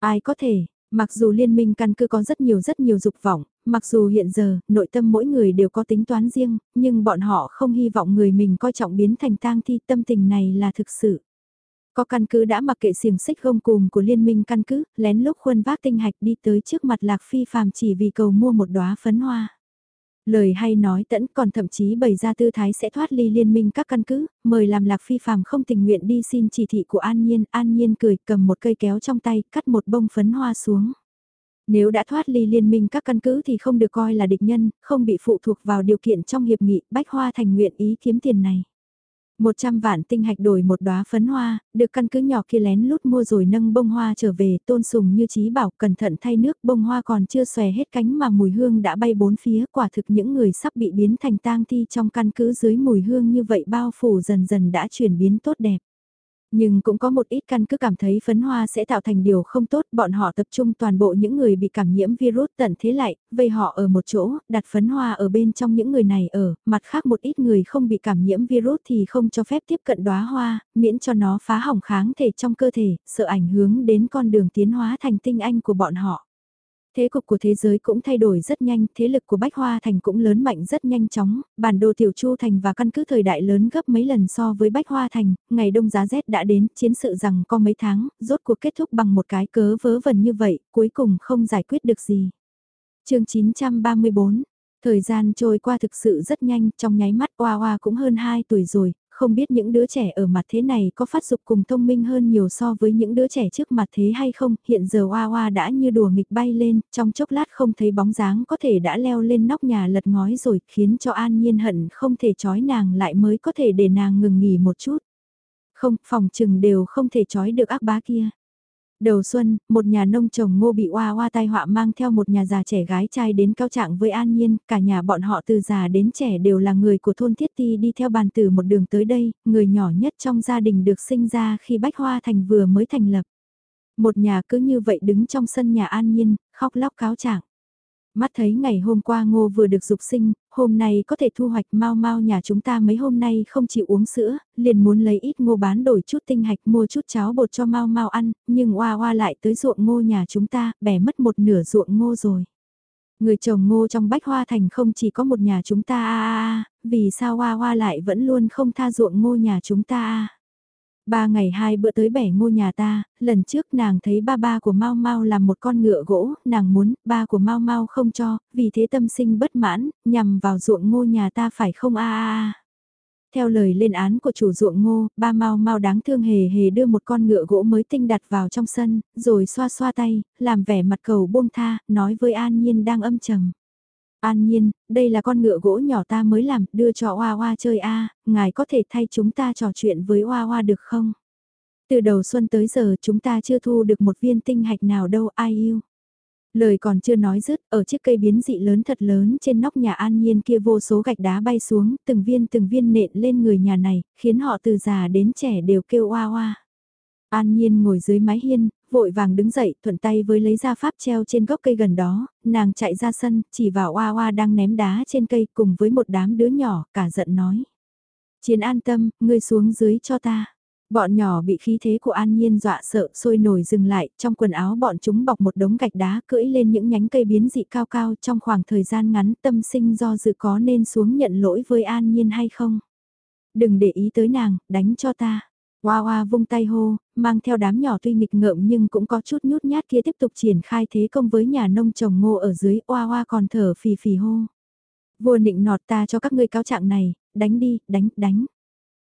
S1: Ai có thể, Mặc dù liên minh căn cứ có rất nhiều rất nhiều dục vọng, mặc dù hiện giờ, nội tâm mỗi người đều có tính toán riêng, nhưng bọn họ không hy vọng người mình coi trọng biến thành tang thi tâm tình này là thực sự. Có căn cứ đã mặc kệ xiềng xích gông cùm của liên minh căn cứ, lén lúc khuân vác tinh hạch đi tới trước mặt Lạc Phi phàm chỉ vì cầu mua một đóa phấn hoa. Lời hay nói tẫn còn thậm chí bày ra tư thái sẽ thoát ly liên minh các căn cứ, mời làm Lạc Phi phàm không tình nguyện đi xin chỉ thị của An Nhiên, An Nhiên cười cầm một cây kéo trong tay, cắt một bông phấn hoa xuống. Nếu đã thoát ly liên minh các căn cứ thì không được coi là địch nhân, không bị phụ thuộc vào điều kiện trong hiệp nghị, Bách Hoa thành nguyện ý kiếm tiền này. 100 vạn tinh hạch đổi một đóa phấn hoa, được căn cứ nhỏ kia lén lút mua rồi nâng bông hoa trở về, tôn sùng như trí bảo cẩn thận thay nước bông hoa còn chưa xòe hết cánh mà mùi hương đã bay bốn phía, quả thực những người sắp bị biến thành tang thi trong căn cứ dưới mùi hương như vậy bao phủ dần dần đã chuyển biến tốt đẹp. Nhưng cũng có một ít căn cứ cảm thấy phấn hoa sẽ tạo thành điều không tốt, bọn họ tập trung toàn bộ những người bị cảm nhiễm virus tận thế lại, vây họ ở một chỗ, đặt phấn hoa ở bên trong những người này ở, mặt khác một ít người không bị cảm nhiễm virus thì không cho phép tiếp cận đóa hoa, miễn cho nó phá hỏng kháng thể trong cơ thể, sợ ảnh hưởng đến con đường tiến hóa thành tinh anh của bọn họ. Thế cục của thế giới cũng thay đổi rất nhanh, thế lực của Bách Hoa Thành cũng lớn mạnh rất nhanh chóng, bản đồ Tiểu Chu Thành và căn cứ thời đại lớn gấp mấy lần so với Bách Hoa Thành, ngày đông giá rét đã đến, chiến sự rằng có mấy tháng, rốt cuộc kết thúc bằng một cái cớ vớ vẩn như vậy, cuối cùng không giải quyết được gì. chương 934 Thời gian trôi qua thực sự rất nhanh, trong nháy mắt Hoa Hoa cũng hơn 2 tuổi rồi, không biết những đứa trẻ ở mặt thế này có phát dục cùng thông minh hơn nhiều so với những đứa trẻ trước mặt thế hay không, hiện giờ Hoa Hoa đã như đùa nghịch bay lên, trong chốc lát không thấy bóng dáng có thể đã leo lên nóc nhà lật ngói rồi, khiến cho An Nhiên hận không thể trói nàng lại mới có thể để nàng ngừng nghỉ một chút. Không, phòng trừng đều không thể trói được ác bá kia. Đầu xuân, một nhà nông trồng ngô bị oa oa tai họa mang theo một nhà già trẻ gái trai đến cao trạng với An Nhiên, cả nhà bọn họ từ già đến trẻ đều là người của thôn Thiết Ti đi theo bàn tử một đường tới đây, người nhỏ nhất trong gia đình được sinh ra khi Bách Hoa Thành vừa mới thành lập. Một nhà cứ như vậy đứng trong sân nhà An Nhiên, khóc lóc cáo trạng. Mắt thấy ngày hôm qua ngô vừa được dục sinh, hôm nay có thể thu hoạch mau mau nhà chúng ta mấy hôm nay không chịu uống sữa, liền muốn lấy ít ngô bán đổi chút tinh hạch mua chút cháo bột cho mau mau ăn, nhưng oa oa lại tới ruộng ngô nhà chúng ta, bẻ mất một nửa ruộng ngô rồi. Người trồng ngô trong bách hoa thành không chỉ có một nhà chúng ta a à vì sao oa oa lại vẫn luôn không tha ruộng ngô nhà chúng ta a Ba ngày hai bữa tới bẻ ngô nhà ta, lần trước nàng thấy ba ba của Mau Mau làm một con ngựa gỗ, nàng muốn, ba của Mau Mau không cho, vì thế tâm sinh bất mãn, nhằm vào ruộng ngô nhà ta phải không a a a. Theo lời lên án của chủ ruộng ngô, ba Mau Mau đáng thương hề hề đưa một con ngựa gỗ mới tinh đặt vào trong sân, rồi xoa xoa tay, làm vẻ mặt cầu buông tha, nói với An Nhiên đang âm trầm. An nhiên, đây là con ngựa gỗ nhỏ ta mới làm, đưa cho Hoa Hoa chơi a, ngài có thể thay chúng ta trò chuyện với Hoa Hoa được không? Từ đầu xuân tới giờ chúng ta chưa thu được một viên tinh hạch nào đâu ai yêu. Lời còn chưa nói dứt, ở chiếc cây biến dị lớn thật lớn trên nóc nhà an nhiên kia vô số gạch đá bay xuống, từng viên từng viên nện lên người nhà này, khiến họ từ già đến trẻ đều kêu oa oa. An Nhiên ngồi dưới mái hiên, vội vàng đứng dậy, thuận tay với lấy ra pháp treo trên gốc cây gần đó, nàng chạy ra sân, chỉ vào oa oa đang ném đá trên cây cùng với một đám đứa nhỏ, cả giận nói. Chiến an tâm, ngươi xuống dưới cho ta. Bọn nhỏ bị khí thế của An Nhiên dọa sợ, sôi nổi dừng lại, trong quần áo bọn chúng bọc một đống gạch đá cưỡi lên những nhánh cây biến dị cao cao trong khoảng thời gian ngắn tâm sinh do dự có nên xuống nhận lỗi với An Nhiên hay không. Đừng để ý tới nàng, đánh cho ta. Hoa hoa vung tay hô, mang theo đám nhỏ tuy nghịch ngợm nhưng cũng có chút nhút nhát kia tiếp tục triển khai thế công với nhà nông trồng ngô ở dưới, hoa hoa còn thở phì phì hô. Vua nịnh nọt ta cho các ngươi cáo trạng này, đánh đi, đánh, đánh.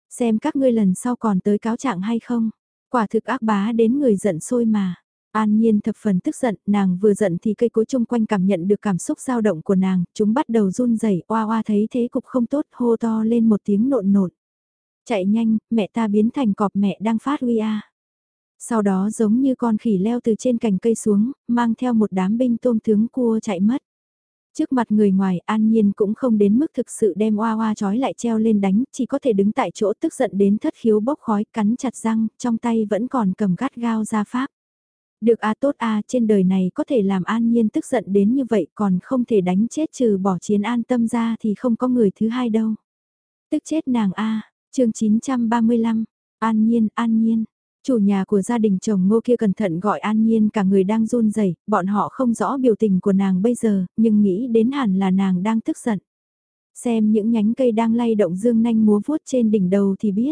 S1: Xem các ngươi lần sau còn tới cáo trạng hay không. Quả thực ác bá đến người giận sôi mà. An Nhiên thập phần tức giận, nàng vừa giận thì cây cối chung quanh cảm nhận được cảm xúc dao động của nàng, chúng bắt đầu run rẩy, oa oa thấy thế cục không tốt, hô to lên một tiếng nộn nộn. Chạy nhanh, mẹ ta biến thành cọp mẹ đang phát uy a. Sau đó giống như con khỉ leo từ trên cành cây xuống, mang theo một đám binh tôm tướng cua chạy mất. Trước mặt người ngoài an nhiên cũng không đến mức thực sự đem oa oa trói lại treo lên đánh, chỉ có thể đứng tại chỗ tức giận đến thất khiếu bốc khói cắn chặt răng, trong tay vẫn còn cầm gắt gao ra pháp. Được a tốt a trên đời này có thể làm an nhiên tức giận đến như vậy còn không thể đánh chết trừ bỏ chiến an tâm ra thì không có người thứ hai đâu. Tức chết nàng a chương 935, an nhiên, an nhiên. Chủ nhà của gia đình chồng ngô kia cẩn thận gọi an nhiên cả người đang run rẩy bọn họ không rõ biểu tình của nàng bây giờ, nhưng nghĩ đến hẳn là nàng đang tức giận. Xem những nhánh cây đang lay động dương nanh múa vuốt trên đỉnh đầu thì biết.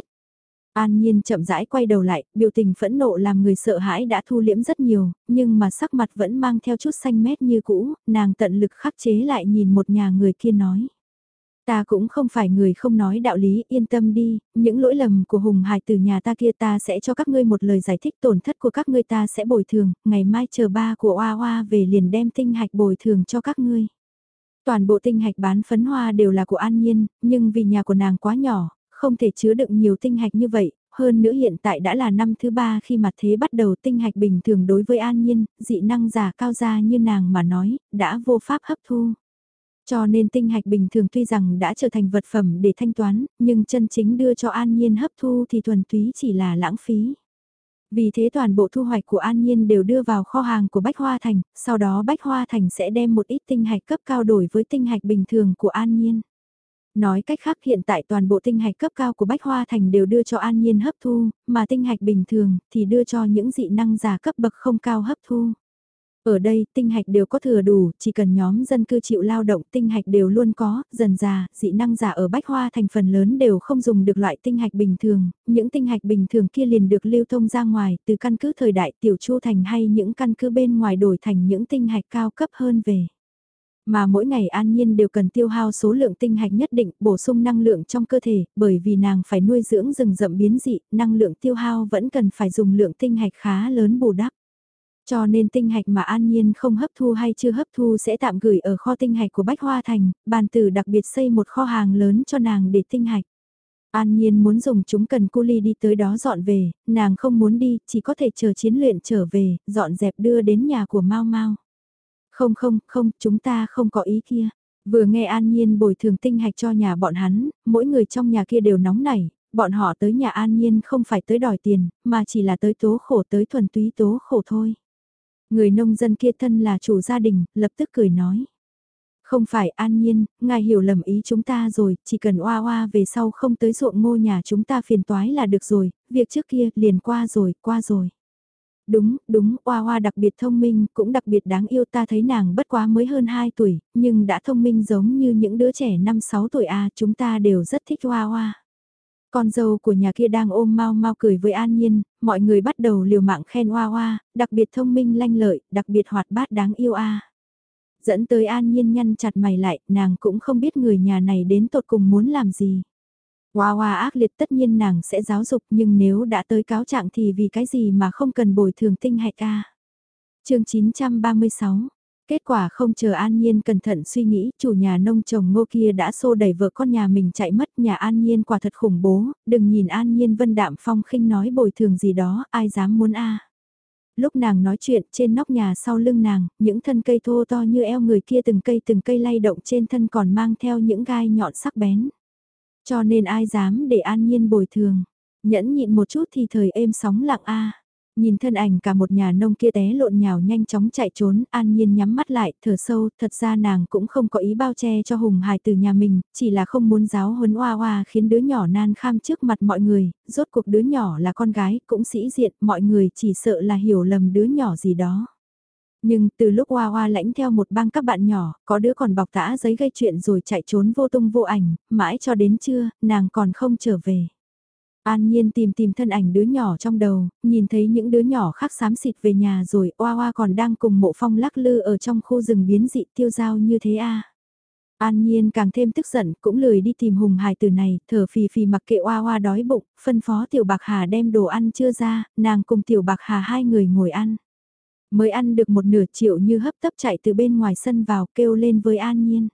S1: An Nhiên chậm rãi quay đầu lại, biểu tình phẫn nộ làm người sợ hãi đã thu liễm rất nhiều, nhưng mà sắc mặt vẫn mang theo chút xanh mét như cũ, nàng tận lực khắc chế lại nhìn một nhà người kia nói. Ta cũng không phải người không nói đạo lý, yên tâm đi, những lỗi lầm của Hùng Hải từ nhà ta kia ta sẽ cho các ngươi một lời giải thích tổn thất của các ngươi ta sẽ bồi thường, ngày mai chờ ba của Oa Oa về liền đem tinh hạch bồi thường cho các ngươi. Toàn bộ tinh hạch bán phấn hoa đều là của An Nhiên, nhưng vì nhà của nàng quá nhỏ, không thể chứa đựng nhiều tinh hạch như vậy, hơn nữa hiện tại đã là năm thứ ba khi mặt thế bắt đầu tinh hạch bình thường đối với An Nhiên, dị năng giả cao gia như nàng mà nói, đã vô pháp hấp thu. Cho nên tinh hạch bình thường tuy rằng đã trở thành vật phẩm để thanh toán, nhưng chân chính đưa cho An Nhiên hấp thu thì thuần túy chỉ là lãng phí. Vì thế toàn bộ thu hoạch của An Nhiên đều đưa vào kho hàng của Bách Hoa Thành, sau đó Bách Hoa Thành sẽ đem một ít tinh hạch cấp cao đổi với tinh hạch bình thường của An Nhiên. Nói cách khác hiện tại toàn bộ tinh hạch cấp cao của Bách Hoa Thành đều đưa cho An Nhiên hấp thu, mà tinh hạch bình thường thì đưa cho những dị năng giả cấp bậc không cao hấp thu. Ở đây, tinh hạch đều có thừa đủ, chỉ cần nhóm dân cư chịu lao động tinh hạch đều luôn có, dần già, dị năng giả ở Bách Hoa thành phần lớn đều không dùng được loại tinh hạch bình thường, những tinh hạch bình thường kia liền được lưu thông ra ngoài, từ căn cứ thời đại tiểu chu thành hay những căn cứ bên ngoài đổi thành những tinh hạch cao cấp hơn về. Mà mỗi ngày An Nhiên đều cần tiêu hao số lượng tinh hạch nhất định, bổ sung năng lượng trong cơ thể, bởi vì nàng phải nuôi dưỡng rừng rậm biến dị, năng lượng tiêu hao vẫn cần phải dùng lượng tinh hạch khá lớn bù đắp. Cho nên tinh hạch mà An Nhiên không hấp thu hay chưa hấp thu sẽ tạm gửi ở kho tinh hạch của Bách Hoa Thành, bàn tử đặc biệt xây một kho hàng lớn cho nàng để tinh hạch. An Nhiên muốn dùng chúng cần cu ly đi tới đó dọn về, nàng không muốn đi, chỉ có thể chờ chiến luyện trở về, dọn dẹp đưa đến nhà của Mau Mau. Không không, không, chúng ta không có ý kia. Vừa nghe An Nhiên bồi thường tinh hạch cho nhà bọn hắn, mỗi người trong nhà kia đều nóng nảy, bọn họ tới nhà An Nhiên không phải tới đòi tiền, mà chỉ là tới tố khổ tới thuần túy tố khổ thôi. Người nông dân kia thân là chủ gia đình, lập tức cười nói. Không phải an nhiên, ngài hiểu lầm ý chúng ta rồi, chỉ cần oa oa về sau không tới ruộng ngô nhà chúng ta phiền toái là được rồi, việc trước kia liền qua rồi, qua rồi. Đúng, đúng, Oa Oa đặc biệt thông minh, cũng đặc biệt đáng yêu ta thấy nàng bất quá mới hơn 2 tuổi, nhưng đã thông minh giống như những đứa trẻ 5-6 tuổi a chúng ta đều rất thích Oa Oa. Con dâu của nhà kia đang ôm mau mau cười với An Nhiên, mọi người bắt đầu liều mạng khen hoa hoa, đặc biệt thông minh lanh lợi, đặc biệt hoạt bát đáng yêu a. Dẫn tới An Nhiên nhăn chặt mày lại, nàng cũng không biết người nhà này đến tột cùng muốn làm gì. Hoa hoa ác liệt tất nhiên nàng sẽ giáo dục nhưng nếu đã tới cáo trạng thì vì cái gì mà không cần bồi thường tinh hạch a chương 936 Kết quả không chờ An Nhiên cẩn thận suy nghĩ, chủ nhà nông chồng ngô kia đã xô đẩy vợ con nhà mình chạy mất, nhà An Nhiên quả thật khủng bố, đừng nhìn An Nhiên vân đạm phong khinh nói bồi thường gì đó, ai dám muốn a. Lúc nàng nói chuyện trên nóc nhà sau lưng nàng, những thân cây thô to như eo người kia từng cây từng cây lay động trên thân còn mang theo những gai nhọn sắc bén. Cho nên ai dám để An Nhiên bồi thường, nhẫn nhịn một chút thì thời êm sóng lặng a. Nhìn thân ảnh cả một nhà nông kia té lộn nhào nhanh chóng chạy trốn, an nhiên nhắm mắt lại, thở sâu, thật ra nàng cũng không có ý bao che cho hùng hài từ nhà mình, chỉ là không muốn giáo huấn oa oa khiến đứa nhỏ nan kham trước mặt mọi người, rốt cuộc đứa nhỏ là con gái, cũng sĩ diện, mọi người chỉ sợ là hiểu lầm đứa nhỏ gì đó. Nhưng từ lúc Hoa Hoa lãnh theo một bang các bạn nhỏ, có đứa còn bọc tã giấy gây chuyện rồi chạy trốn vô tung vô ảnh, mãi cho đến trưa, nàng còn không trở về. An Nhiên tìm tìm thân ảnh đứa nhỏ trong đầu, nhìn thấy những đứa nhỏ khác xám xịt về nhà rồi, oa oa còn đang cùng mộ phong lắc lư ở trong khu rừng biến dị tiêu giao như thế a. An Nhiên càng thêm tức giận, cũng lười đi tìm hùng hài từ này, thở phì phì mặc kệ oa oa đói bụng, phân phó tiểu bạc hà đem đồ ăn chưa ra, nàng cùng tiểu bạc hà hai người ngồi ăn. Mới ăn được một nửa triệu như hấp tấp chạy từ bên ngoài sân vào kêu lên với An Nhiên.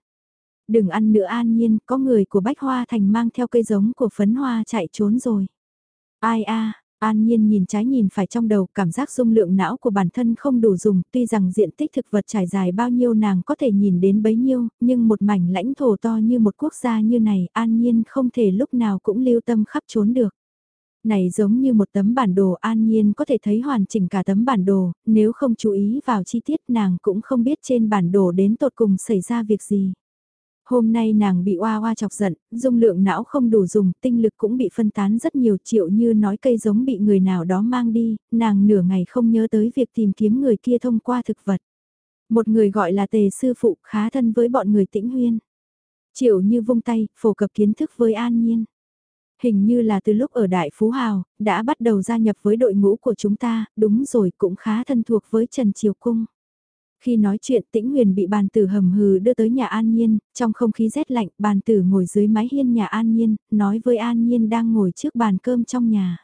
S1: Đừng ăn nữa an nhiên, có người của Bách Hoa Thành mang theo cây giống của phấn hoa chạy trốn rồi. Ai a An Nhiên nhìn trái nhìn phải trong đầu, cảm giác dung lượng não của bản thân không đủ dùng, tuy rằng diện tích thực vật trải dài bao nhiêu nàng có thể nhìn đến bấy nhiêu, nhưng một mảnh lãnh thổ to như một quốc gia như này, An Nhiên không thể lúc nào cũng lưu tâm khắp trốn được. Này giống như một tấm bản đồ an nhiên có thể thấy hoàn chỉnh cả tấm bản đồ, nếu không chú ý vào chi tiết nàng cũng không biết trên bản đồ đến tột cùng xảy ra việc gì. Hôm nay nàng bị oa oa chọc giận, dung lượng não không đủ dùng, tinh lực cũng bị phân tán rất nhiều triệu như nói cây giống bị người nào đó mang đi, nàng nửa ngày không nhớ tới việc tìm kiếm người kia thông qua thực vật. Một người gọi là tề sư phụ khá thân với bọn người tĩnh huyên. Triệu như vung tay, phổ cập kiến thức với an nhiên. Hình như là từ lúc ở Đại Phú Hào, đã bắt đầu gia nhập với đội ngũ của chúng ta, đúng rồi cũng khá thân thuộc với Trần Triều Cung. Khi nói chuyện tĩnh huyền bị bàn tử hầm hừ đưa tới nhà An Nhiên, trong không khí rét lạnh bàn tử ngồi dưới mái hiên nhà An Nhiên, nói với An Nhiên đang ngồi trước bàn cơm trong nhà.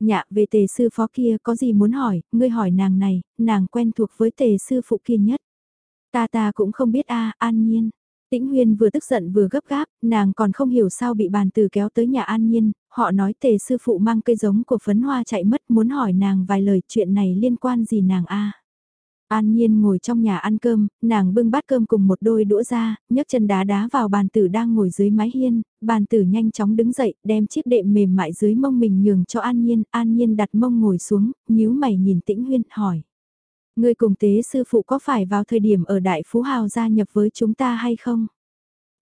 S1: Nhạ về tề sư phó kia có gì muốn hỏi, ngươi hỏi nàng này, nàng quen thuộc với tề sư phụ kia nhất. Ta ta cũng không biết a An Nhiên. Tĩnh Huyên vừa tức giận vừa gấp gáp, nàng còn không hiểu sao bị bàn tử kéo tới nhà An Nhiên, họ nói tề sư phụ mang cây giống của phấn hoa chạy mất muốn hỏi nàng vài lời chuyện này liên quan gì nàng a An Nhiên ngồi trong nhà ăn cơm, nàng bưng bát cơm cùng một đôi đũa ra, nhấc chân đá đá vào bàn tử đang ngồi dưới mái hiên, bàn tử nhanh chóng đứng dậy, đem chiếc đệm mềm mại dưới mông mình nhường cho An Nhiên, An Nhiên đặt mông ngồi xuống, nhíu mày nhìn Tĩnh Huyên, hỏi. Người cùng tế sư phụ có phải vào thời điểm ở Đại Phú Hào gia nhập với chúng ta hay không?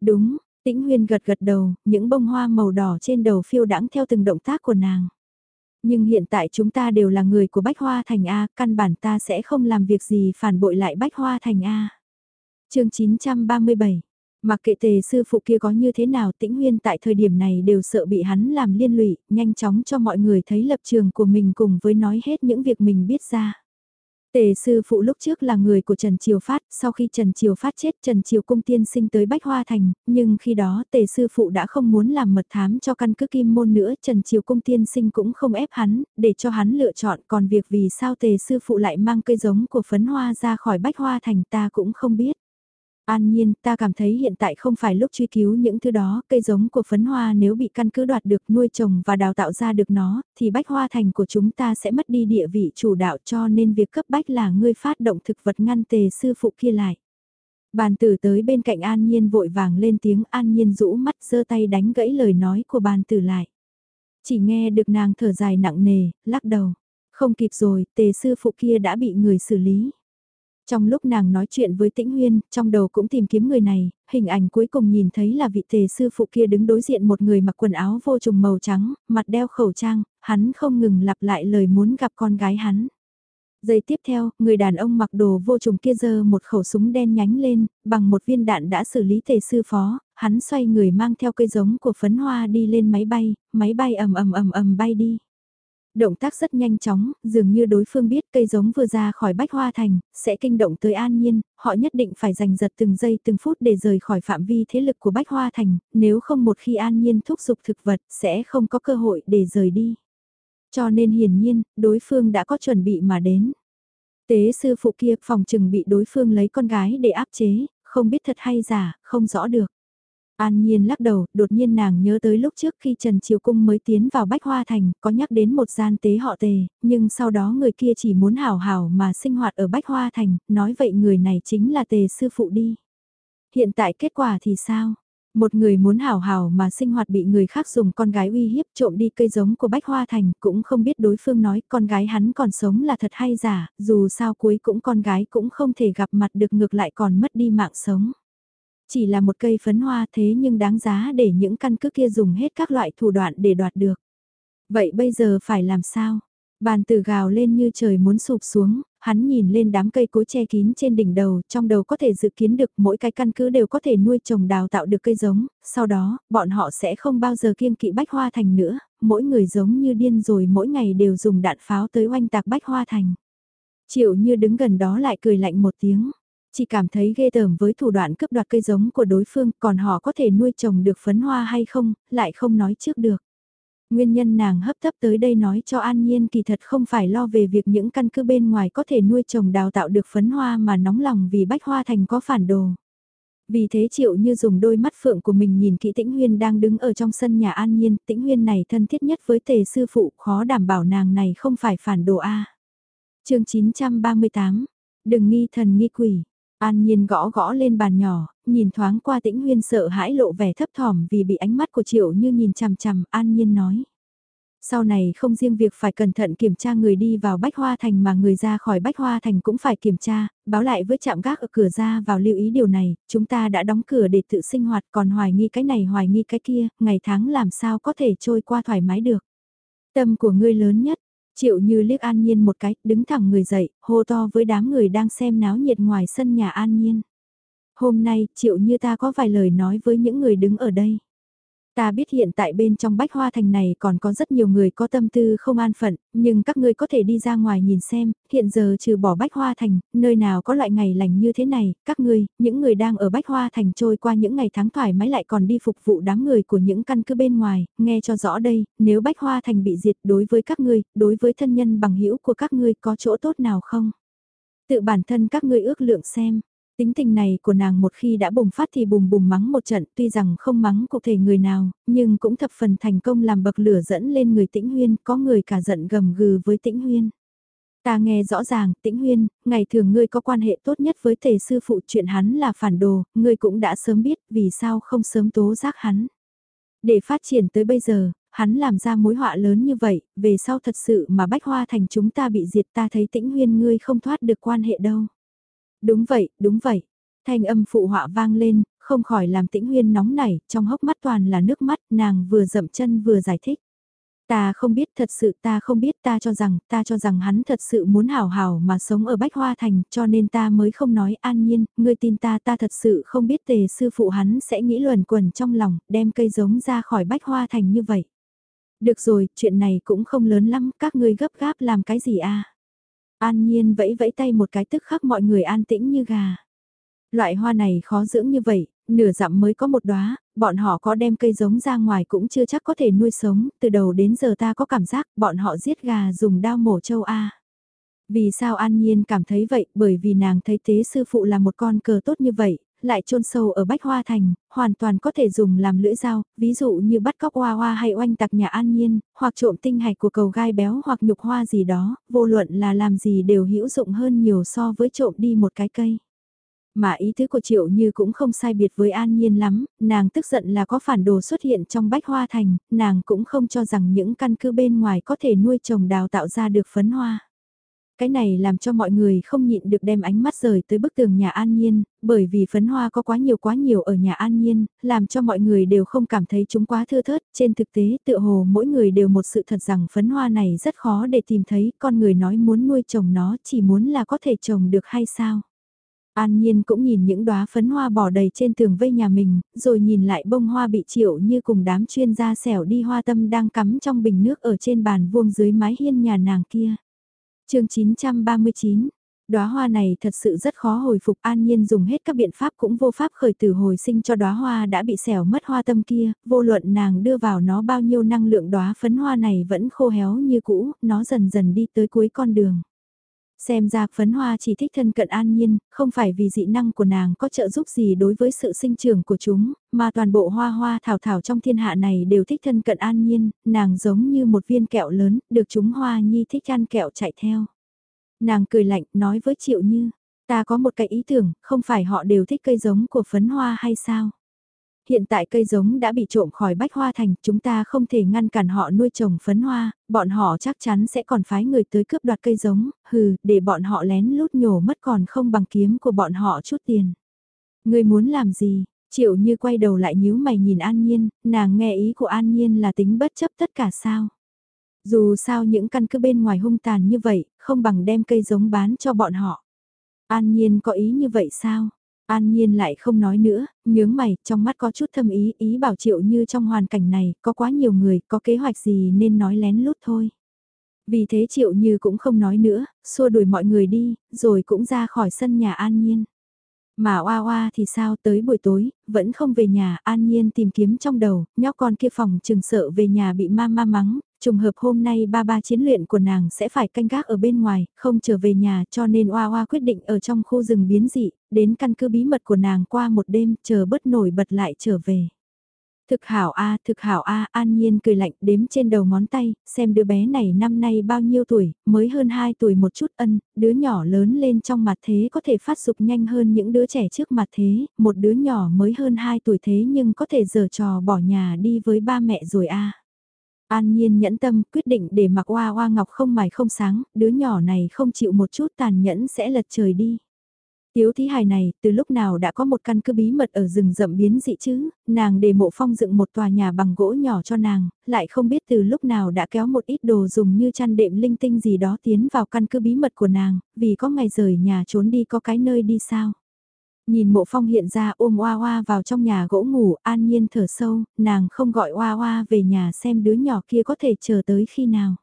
S1: Đúng, Tĩnh Huyên gật gật đầu, những bông hoa màu đỏ trên đầu phiêu đãng theo từng động tác của nàng. Nhưng hiện tại chúng ta đều là người của Bách Hoa Thành A, căn bản ta sẽ không làm việc gì phản bội lại Bách Hoa Thành A. chương 937 Mặc kệ tề sư phụ kia có như thế nào tĩnh huyên tại thời điểm này đều sợ bị hắn làm liên lụy, nhanh chóng cho mọi người thấy lập trường của mình cùng với nói hết những việc mình biết ra. Tề sư phụ lúc trước là người của Trần Triều Phát, sau khi Trần Triều Phát chết Trần Triều Cung tiên sinh tới Bách Hoa Thành, nhưng khi đó tề sư phụ đã không muốn làm mật thám cho căn cứ kim môn nữa, Trần Triều Cung tiên sinh cũng không ép hắn, để cho hắn lựa chọn, còn việc vì sao tề sư phụ lại mang cây giống của phấn hoa ra khỏi Bách Hoa Thành ta cũng không biết. An nhiên, ta cảm thấy hiện tại không phải lúc truy cứu những thứ đó, cây giống của phấn hoa nếu bị căn cứ đoạt được nuôi trồng và đào tạo ra được nó, thì bách hoa thành của chúng ta sẽ mất đi địa vị chủ đạo cho nên việc cấp bách là ngươi phát động thực vật ngăn tề sư phụ kia lại. Bàn tử tới bên cạnh An Nhiên vội vàng lên tiếng An Nhiên rũ mắt giơ tay đánh gãy lời nói của bàn tử lại. Chỉ nghe được nàng thở dài nặng nề, lắc đầu. Không kịp rồi, tề sư phụ kia đã bị người xử lý. Trong lúc nàng nói chuyện với Tĩnh Huyên, trong đầu cũng tìm kiếm người này, hình ảnh cuối cùng nhìn thấy là vị tề sư phụ kia đứng đối diện một người mặc quần áo vô trùng màu trắng, mặt đeo khẩu trang, hắn không ngừng lặp lại lời muốn gặp con gái hắn. Giây tiếp theo, người đàn ông mặc đồ vô trùng kia giơ một khẩu súng đen nhánh lên, bằng một viên đạn đã xử lý tề sư phó, hắn xoay người mang theo cây giống của phấn hoa đi lên máy bay, máy bay ầm ầm ầm ầm bay đi. Động tác rất nhanh chóng, dường như đối phương biết cây giống vừa ra khỏi bách hoa thành, sẽ kinh động tới an nhiên, họ nhất định phải giành giật từng giây từng phút để rời khỏi phạm vi thế lực của bách hoa thành, nếu không một khi an nhiên thúc giục thực vật sẽ không có cơ hội để rời đi. Cho nên hiển nhiên, đối phương đã có chuẩn bị mà đến. Tế sư phụ kia phòng trừng bị đối phương lấy con gái để áp chế, không biết thật hay giả, không rõ được. An Nhiên lắc đầu, đột nhiên nàng nhớ tới lúc trước khi Trần Triều Cung mới tiến vào Bách Hoa Thành, có nhắc đến một gian tế họ tề, nhưng sau đó người kia chỉ muốn hảo hảo mà sinh hoạt ở Bách Hoa Thành, nói vậy người này chính là tề sư phụ đi. Hiện tại kết quả thì sao? Một người muốn hảo hảo mà sinh hoạt bị người khác dùng con gái uy hiếp trộm đi cây giống của Bách Hoa Thành cũng không biết đối phương nói con gái hắn còn sống là thật hay giả, dù sao cuối cũng con gái cũng không thể gặp mặt được ngược lại còn mất đi mạng sống. Chỉ là một cây phấn hoa thế nhưng đáng giá để những căn cứ kia dùng hết các loại thủ đoạn để đoạt được. Vậy bây giờ phải làm sao? Bàn tử gào lên như trời muốn sụp xuống, hắn nhìn lên đám cây cối che kín trên đỉnh đầu, trong đầu có thể dự kiến được mỗi cái căn cứ đều có thể nuôi trồng đào tạo được cây giống, sau đó, bọn họ sẽ không bao giờ kiêng kỵ bách hoa thành nữa, mỗi người giống như điên rồi mỗi ngày đều dùng đạn pháo tới oanh tạc bách hoa thành. Triệu như đứng gần đó lại cười lạnh một tiếng. Chỉ cảm thấy ghê tởm với thủ đoạn cướp đoạt cây giống của đối phương, còn họ có thể nuôi trồng được phấn hoa hay không, lại không nói trước được. Nguyên nhân nàng hấp tấp tới đây nói cho An Nhiên kỳ thật không phải lo về việc những căn cứ bên ngoài có thể nuôi trồng đào tạo được phấn hoa mà nóng lòng vì bách hoa thành có phản đồ. Vì thế triệu như dùng đôi mắt phượng của mình nhìn kỹ tĩnh huyên đang đứng ở trong sân nhà An Nhiên, tĩnh huyên này thân thiết nhất với tề sư phụ khó đảm bảo nàng này không phải phản đồ A. chương 938, đừng nghi thần nghi quỷ. An Nhiên gõ gõ lên bàn nhỏ, nhìn thoáng qua tĩnh huyên sợ hãi lộ vẻ thấp thỏm vì bị ánh mắt của triệu như nhìn chằm chằm, An Nhiên nói. Sau này không riêng việc phải cẩn thận kiểm tra người đi vào Bách Hoa Thành mà người ra khỏi Bách Hoa Thành cũng phải kiểm tra, báo lại với trạm gác ở cửa ra vào lưu ý điều này, chúng ta đã đóng cửa để tự sinh hoạt còn hoài nghi cái này hoài nghi cái kia, ngày tháng làm sao có thể trôi qua thoải mái được. Tâm của ngươi lớn nhất, triệu như liếc an nhiên một cái, đứng thẳng người dậy, hô to với đám người đang xem náo nhiệt ngoài sân nhà an nhiên. Hôm nay, triệu như ta có vài lời nói với những người đứng ở đây. Ta biết hiện tại bên trong bách hoa thành này còn có rất nhiều người có tâm tư không an phận, nhưng các ngươi có thể đi ra ngoài nhìn xem, hiện giờ trừ bỏ bách hoa thành, nơi nào có loại ngày lành như thế này, các ngươi, những người đang ở bách hoa thành trôi qua những ngày tháng thoải mái lại còn đi phục vụ đám người của những căn cứ bên ngoài, nghe cho rõ đây, nếu bách hoa thành bị diệt đối với các ngươi, đối với thân nhân bằng hữu của các ngươi có chỗ tốt nào không? Tự bản thân các ngươi ước lượng xem, Tính tình này của nàng một khi đã bùng phát thì bùng bùng mắng một trận tuy rằng không mắng cụ thể người nào, nhưng cũng thập phần thành công làm bậc lửa dẫn lên người tĩnh huyên, có người cả giận gầm gừ với tĩnh huyên. Ta nghe rõ ràng, tĩnh huyên, ngày thường ngươi có quan hệ tốt nhất với tề sư phụ chuyện hắn là phản đồ, ngươi cũng đã sớm biết vì sao không sớm tố giác hắn. Để phát triển tới bây giờ, hắn làm ra mối họa lớn như vậy, về sau thật sự mà bách hoa thành chúng ta bị diệt ta thấy tĩnh huyên ngươi không thoát được quan hệ đâu. Đúng vậy, đúng vậy. Thanh âm phụ họa vang lên, không khỏi làm tĩnh huyên nóng nảy, trong hốc mắt toàn là nước mắt, nàng vừa dậm chân vừa giải thích. Ta không biết thật sự ta không biết ta cho rằng, ta cho rằng hắn thật sự muốn hảo hảo mà sống ở Bách Hoa Thành cho nên ta mới không nói an nhiên, ngươi tin ta ta thật sự không biết tề sư phụ hắn sẽ nghĩ luẩn quẩn trong lòng, đem cây giống ra khỏi Bách Hoa Thành như vậy. Được rồi, chuyện này cũng không lớn lắm, các ngươi gấp gáp làm cái gì à? An nhiên vẫy vẫy tay một cái tức khắc mọi người an tĩnh như gà. Loại hoa này khó dưỡng như vậy, nửa dặm mới có một đóa, bọn họ có đem cây giống ra ngoài cũng chưa chắc có thể nuôi sống, từ đầu đến giờ ta có cảm giác bọn họ giết gà dùng đao mổ châu A. Vì sao An Nhiên cảm thấy vậy? Bởi vì nàng thấy tế sư phụ là một con cờ tốt như vậy, lại chôn sâu ở Bách Hoa Thành, hoàn toàn có thể dùng làm lưỡi dao, ví dụ như bắt cóc hoa hoa hay oanh tạc nhà an nhiên, hoặc trộm tinh hạch của cầu gai béo hoặc nhục hoa gì đó, vô luận là làm gì đều hữu dụng hơn nhiều so với trộm đi một cái cây. Mà ý tứ của Triệu Như cũng không sai biệt với An Nhiên lắm, nàng tức giận là có phản đồ xuất hiện trong Bách Hoa Thành, nàng cũng không cho rằng những căn cứ bên ngoài có thể nuôi trồng đào tạo ra được phấn hoa. Cái này làm cho mọi người không nhịn được đem ánh mắt rời tới bức tường nhà An Nhiên, bởi vì phấn hoa có quá nhiều quá nhiều ở nhà An Nhiên, làm cho mọi người đều không cảm thấy chúng quá thưa thớt. Trên thực tế tựa hồ mỗi người đều một sự thật rằng phấn hoa này rất khó để tìm thấy, con người nói muốn nuôi trồng nó chỉ muốn là có thể trồng được hay sao. An Nhiên cũng nhìn những đóa phấn hoa bỏ đầy trên tường vây nhà mình, rồi nhìn lại bông hoa bị triệu như cùng đám chuyên gia xẻo đi hoa tâm đang cắm trong bình nước ở trên bàn vuông dưới mái hiên nhà nàng kia chương 939 Đóa hoa này thật sự rất khó hồi phục an nhiên dùng hết các biện pháp cũng vô pháp khởi tử hồi sinh cho đóa hoa đã bị xẻo mất hoa tâm kia, vô luận nàng đưa vào nó bao nhiêu năng lượng đóa phấn hoa này vẫn khô héo như cũ, nó dần dần đi tới cuối con đường. Xem ra phấn hoa chỉ thích thân cận an nhiên, không phải vì dị năng của nàng có trợ giúp gì đối với sự sinh trưởng của chúng, mà toàn bộ hoa hoa thảo thảo trong thiên hạ này đều thích thân cận an nhiên, nàng giống như một viên kẹo lớn, được chúng hoa nhi thích ăn kẹo chạy theo. Nàng cười lạnh nói với Triệu Như, ta có một cái ý tưởng, không phải họ đều thích cây giống của phấn hoa hay sao? Hiện tại cây giống đã bị trộm khỏi bách hoa thành, chúng ta không thể ngăn cản họ nuôi trồng phấn hoa, bọn họ chắc chắn sẽ còn phái người tới cướp đoạt cây giống, hừ, để bọn họ lén lút nhổ mất còn không bằng kiếm của bọn họ chút tiền. Người muốn làm gì? Triệu như quay đầu lại nhíu mày nhìn An Nhiên, nàng nghe ý của An Nhiên là tính bất chấp tất cả sao. Dù sao những căn cứ bên ngoài hung tàn như vậy, không bằng đem cây giống bán cho bọn họ. An Nhiên có ý như vậy sao? An Nhiên lại không nói nữa, nhướng mày, trong mắt có chút thâm ý, ý bảo triệu như trong hoàn cảnh này, có quá nhiều người, có kế hoạch gì nên nói lén lút thôi. Vì thế triệu như cũng không nói nữa, xua đuổi mọi người đi, rồi cũng ra khỏi sân nhà An Nhiên. Mà oa oa thì sao tới buổi tối, vẫn không về nhà, an nhiên tìm kiếm trong đầu, nhóc con kia phòng chừng sợ về nhà bị ma ma mắng, trùng hợp hôm nay ba ba chiến luyện của nàng sẽ phải canh gác ở bên ngoài, không trở về nhà cho nên Oa Oa quyết định ở trong khu rừng biến dị, đến căn cứ bí mật của nàng qua một đêm chờ bớt nổi bật lại trở về. Thực hảo a thực hảo a an nhiên cười lạnh đếm trên đầu ngón tay, xem đứa bé này năm nay bao nhiêu tuổi, mới hơn 2 tuổi một chút ân, đứa nhỏ lớn lên trong mặt thế có thể phát dục nhanh hơn những đứa trẻ trước mặt thế, một đứa nhỏ mới hơn 2 tuổi thế nhưng có thể giở trò bỏ nhà đi với ba mẹ rồi a An Nhiên nhẫn tâm quyết định để mặc Hoa Hoa Ngọc không mài không sáng, đứa nhỏ này không chịu một chút tàn nhẫn sẽ lật trời đi. Tiếu thí hài này, từ lúc nào đã có một căn cứ bí mật ở rừng rậm biến dị chứ, nàng để mộ phong dựng một tòa nhà bằng gỗ nhỏ cho nàng, lại không biết từ lúc nào đã kéo một ít đồ dùng như chăn đệm linh tinh gì đó tiến vào căn cứ bí mật của nàng, vì có ngày rời nhà trốn đi có cái nơi đi sao. Nhìn mộ phong hiện ra ôm oa oa vào trong nhà gỗ ngủ, an nhiên thở sâu, nàng không gọi oa oa về nhà xem đứa nhỏ kia có thể chờ tới khi nào.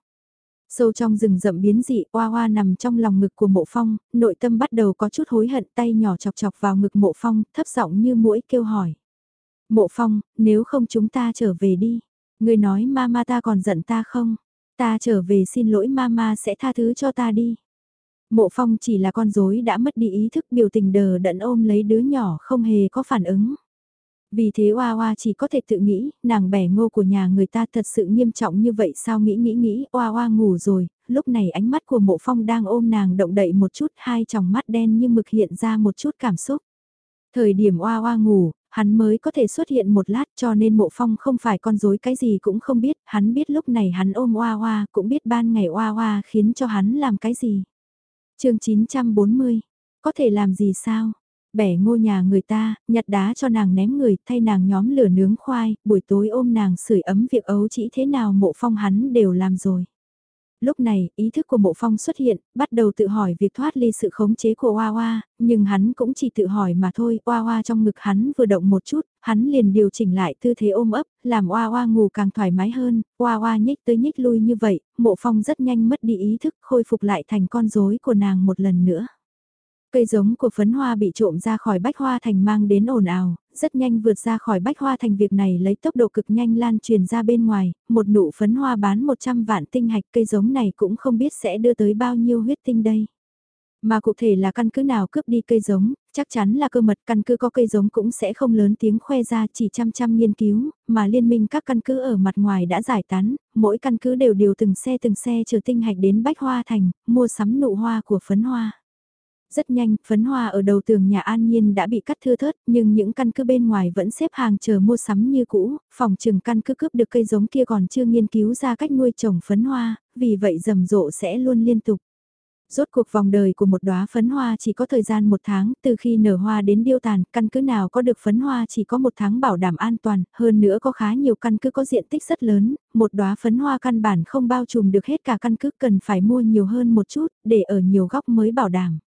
S1: Sâu trong rừng rậm biến dị, oa oa nằm trong lòng ngực của mộ phong, nội tâm bắt đầu có chút hối hận tay nhỏ chọc chọc vào ngực mộ phong, thấp giọng như mũi kêu hỏi. Mộ phong, nếu không chúng ta trở về đi. Người nói mama ta còn giận ta không? Ta trở về xin lỗi mama sẽ tha thứ cho ta đi. Mộ phong chỉ là con rối đã mất đi ý thức biểu tình đờ đẫn ôm lấy đứa nhỏ không hề có phản ứng. Vì thế Oa Oa chỉ có thể tự nghĩ, nàng bẻ ngô của nhà người ta thật sự nghiêm trọng như vậy sao nghĩ nghĩ nghĩ, Oa Oa ngủ rồi, lúc này ánh mắt của mộ phong đang ôm nàng động đậy một chút, hai tròng mắt đen như mực hiện ra một chút cảm xúc. Thời điểm Oa Oa ngủ, hắn mới có thể xuất hiện một lát cho nên mộ phong không phải con rối cái gì cũng không biết, hắn biết lúc này hắn ôm Oa Oa, cũng biết ban ngày Oa Oa khiến cho hắn làm cái gì chương 940, có thể làm gì sao? bẻ ngô nhà người ta, nhặt đá cho nàng ném người, thay nàng nhóm lửa nướng khoai, buổi tối ôm nàng sưởi ấm việc ấu chỉ thế nào mộ phong hắn đều làm rồi. Lúc này, ý thức của mộ phong xuất hiện, bắt đầu tự hỏi việc thoát ly sự khống chế của Hoa Hoa, nhưng hắn cũng chỉ tự hỏi mà thôi, Hoa Hoa trong ngực hắn vừa động một chút, hắn liền điều chỉnh lại tư thế ôm ấp, làm Hoa Hoa ngủ càng thoải mái hơn, Hoa Hoa nhích tới nhích lui như vậy, mộ phong rất nhanh mất đi ý thức, khôi phục lại thành con rối của nàng một lần nữa. Cây giống của phấn hoa bị trộm ra khỏi bách hoa thành mang đến ồn ào, rất nhanh vượt ra khỏi bách hoa thành việc này lấy tốc độ cực nhanh lan truyền ra bên ngoài, một nụ phấn hoa bán 100 vạn tinh hạch cây giống này cũng không biết sẽ đưa tới bao nhiêu huyết tinh đây. Mà cụ thể là căn cứ nào cướp đi cây giống, chắc chắn là cơ mật căn cứ có cây giống cũng sẽ không lớn tiếng khoe ra chỉ chăm chăm nghiên cứu, mà liên minh các căn cứ ở mặt ngoài đã giải tán, mỗi căn cứ đều điều từng xe từng xe chờ tinh hạch đến Bách Hoa Thành, mua sắm nụ hoa của phấn hoa. Rất nhanh, phấn hoa ở đầu tường nhà An Nhiên đã bị cắt thưa thớt, nhưng những căn cứ bên ngoài vẫn xếp hàng chờ mua sắm như cũ, phòng trừng căn cứ cướp được cây giống kia còn chưa nghiên cứu ra cách nuôi trồng phấn hoa, vì vậy rầm rộ sẽ luôn liên tục. Rốt cuộc vòng đời của một đóa phấn hoa chỉ có thời gian một tháng, từ khi nở hoa đến điêu tàn, căn cứ nào có được phấn hoa chỉ có một tháng bảo đảm an toàn, hơn nữa có khá nhiều căn cứ có diện tích rất lớn, một đóa phấn hoa căn bản không bao trùm được hết cả căn cứ cần phải mua nhiều hơn một chút, để ở nhiều góc mới bảo đảm.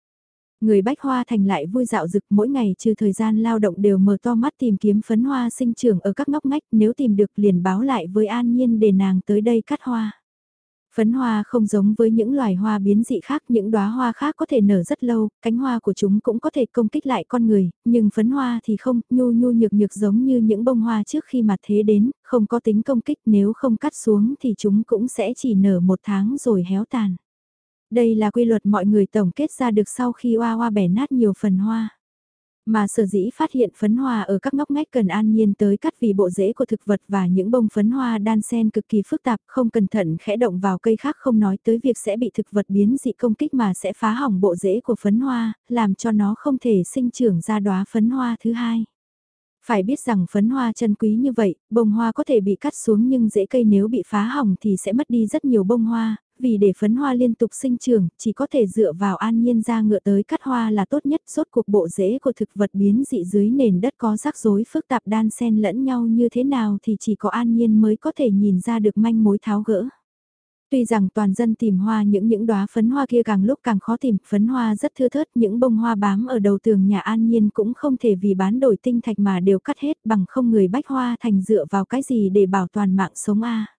S1: Người bách hoa thành lại vui dạo rực mỗi ngày trừ thời gian lao động đều mở to mắt tìm kiếm phấn hoa sinh trưởng ở các ngóc ngách nếu tìm được liền báo lại với An Nhiên để nàng tới đây cắt hoa. Phấn hoa không giống với những loài hoa biến dị khác, những đóa hoa khác có thể nở rất lâu, cánh hoa của chúng cũng có thể công kích lại con người, nhưng phấn hoa thì không, nhu nhu nhược nhược giống như những bông hoa trước khi mặt thế đến, không có tính công kích nếu không cắt xuống thì chúng cũng sẽ chỉ nở một tháng rồi héo tàn. Đây là quy luật mọi người tổng kết ra được sau khi hoa hoa bẻ nát nhiều phần hoa. Mà sở dĩ phát hiện phấn hoa ở các ngóc ngách cần an nhiên tới cắt vì bộ rễ của thực vật và những bông phấn hoa đan sen cực kỳ phức tạp không cẩn thận khẽ động vào cây khác không nói tới việc sẽ bị thực vật biến dị công kích mà sẽ phá hỏng bộ rễ của phấn hoa, làm cho nó không thể sinh trưởng ra đóa phấn hoa thứ hai. Phải biết rằng phấn hoa chân quý như vậy, bông hoa có thể bị cắt xuống nhưng rễ cây nếu bị phá hỏng thì sẽ mất đi rất nhiều bông hoa, vì để phấn hoa liên tục sinh trưởng, chỉ có thể dựa vào an nhiên ra ngựa tới cắt hoa là tốt nhất, rốt cuộc bộ rễ của thực vật biến dị dưới nền đất có rắc rối phức tạp đan xen lẫn nhau như thế nào thì chỉ có an nhiên mới có thể nhìn ra được manh mối tháo gỡ. Tuy rằng toàn dân tìm hoa những những đóa phấn hoa kia càng lúc càng khó tìm, phấn hoa rất thưa thớt, những bông hoa bám ở đầu tường nhà an nhiên cũng không thể vì bán đổi tinh thạch mà đều cắt hết bằng không người bách hoa thành dựa vào cái gì để bảo toàn mạng sống a.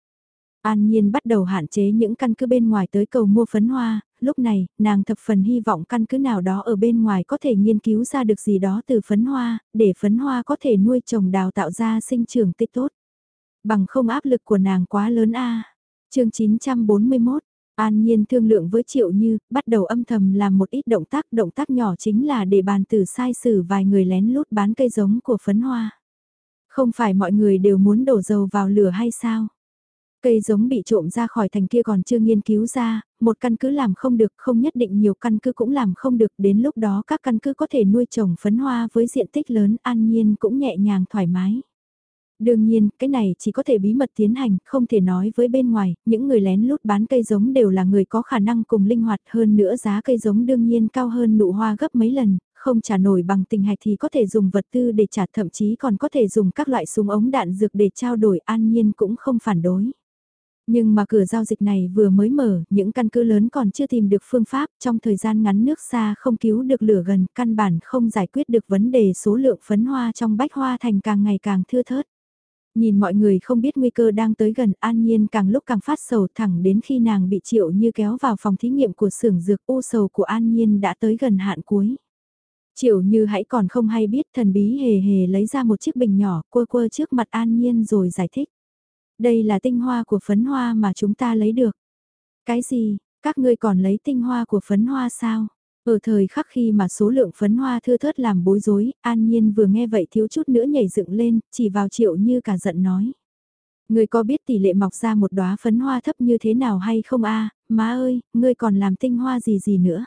S1: An Nhiên bắt đầu hạn chế những căn cứ bên ngoài tới cầu mua phấn hoa, lúc này, nàng thập phần hy vọng căn cứ nào đó ở bên ngoài có thể nghiên cứu ra được gì đó từ phấn hoa, để phấn hoa có thể nuôi trồng đào tạo ra sinh trưởng tích tốt. Bằng không áp lực của nàng quá lớn a. À. Chương 941 An Nhiên thương lượng với Triệu Như, bắt đầu âm thầm làm một ít động tác, động tác nhỏ chính là để bàn tử sai xử vài người lén lút bán cây giống của phấn hoa. Không phải mọi người đều muốn đổ dầu vào lửa hay sao? Cây giống bị trộm ra khỏi thành kia còn chưa nghiên cứu ra, một căn cứ làm không được, không nhất định nhiều căn cứ cũng làm không được, đến lúc đó các căn cứ có thể nuôi trồng phấn hoa với diện tích lớn an nhiên cũng nhẹ nhàng thoải mái. Đương nhiên, cái này chỉ có thể bí mật tiến hành, không thể nói với bên ngoài, những người lén lút bán cây giống đều là người có khả năng cùng linh hoạt hơn nữa giá cây giống đương nhiên cao hơn nụ hoa gấp mấy lần, không trả nổi bằng tình hạch thì có thể dùng vật tư để trả thậm chí còn có thể dùng các loại súng ống đạn dược để trao đổi an nhiên cũng không phản đối. Nhưng mà cửa giao dịch này vừa mới mở, những căn cứ lớn còn chưa tìm được phương pháp, trong thời gian ngắn nước xa không cứu được lửa gần, căn bản không giải quyết được vấn đề số lượng phấn hoa trong bách hoa thành càng ngày càng thưa thớt. Nhìn mọi người không biết nguy cơ đang tới gần an nhiên càng lúc càng phát sầu thẳng đến khi nàng bị triệu như kéo vào phòng thí nghiệm của xưởng dược u sầu của an nhiên đã tới gần hạn cuối. Triệu như hãy còn không hay biết thần bí hề hề lấy ra một chiếc bình nhỏ quơ quơ trước mặt an nhiên rồi giải thích. Đây là tinh hoa của phấn hoa mà chúng ta lấy được. Cái gì, các ngươi còn lấy tinh hoa của phấn hoa sao? Ở thời khắc khi mà số lượng phấn hoa thưa thớt làm bối rối, an nhiên vừa nghe vậy thiếu chút nữa nhảy dựng lên, chỉ vào triệu như cả giận nói. Ngươi có biết tỷ lệ mọc ra một đóa phấn hoa thấp như thế nào hay không a má ơi, ngươi còn làm tinh hoa gì gì nữa?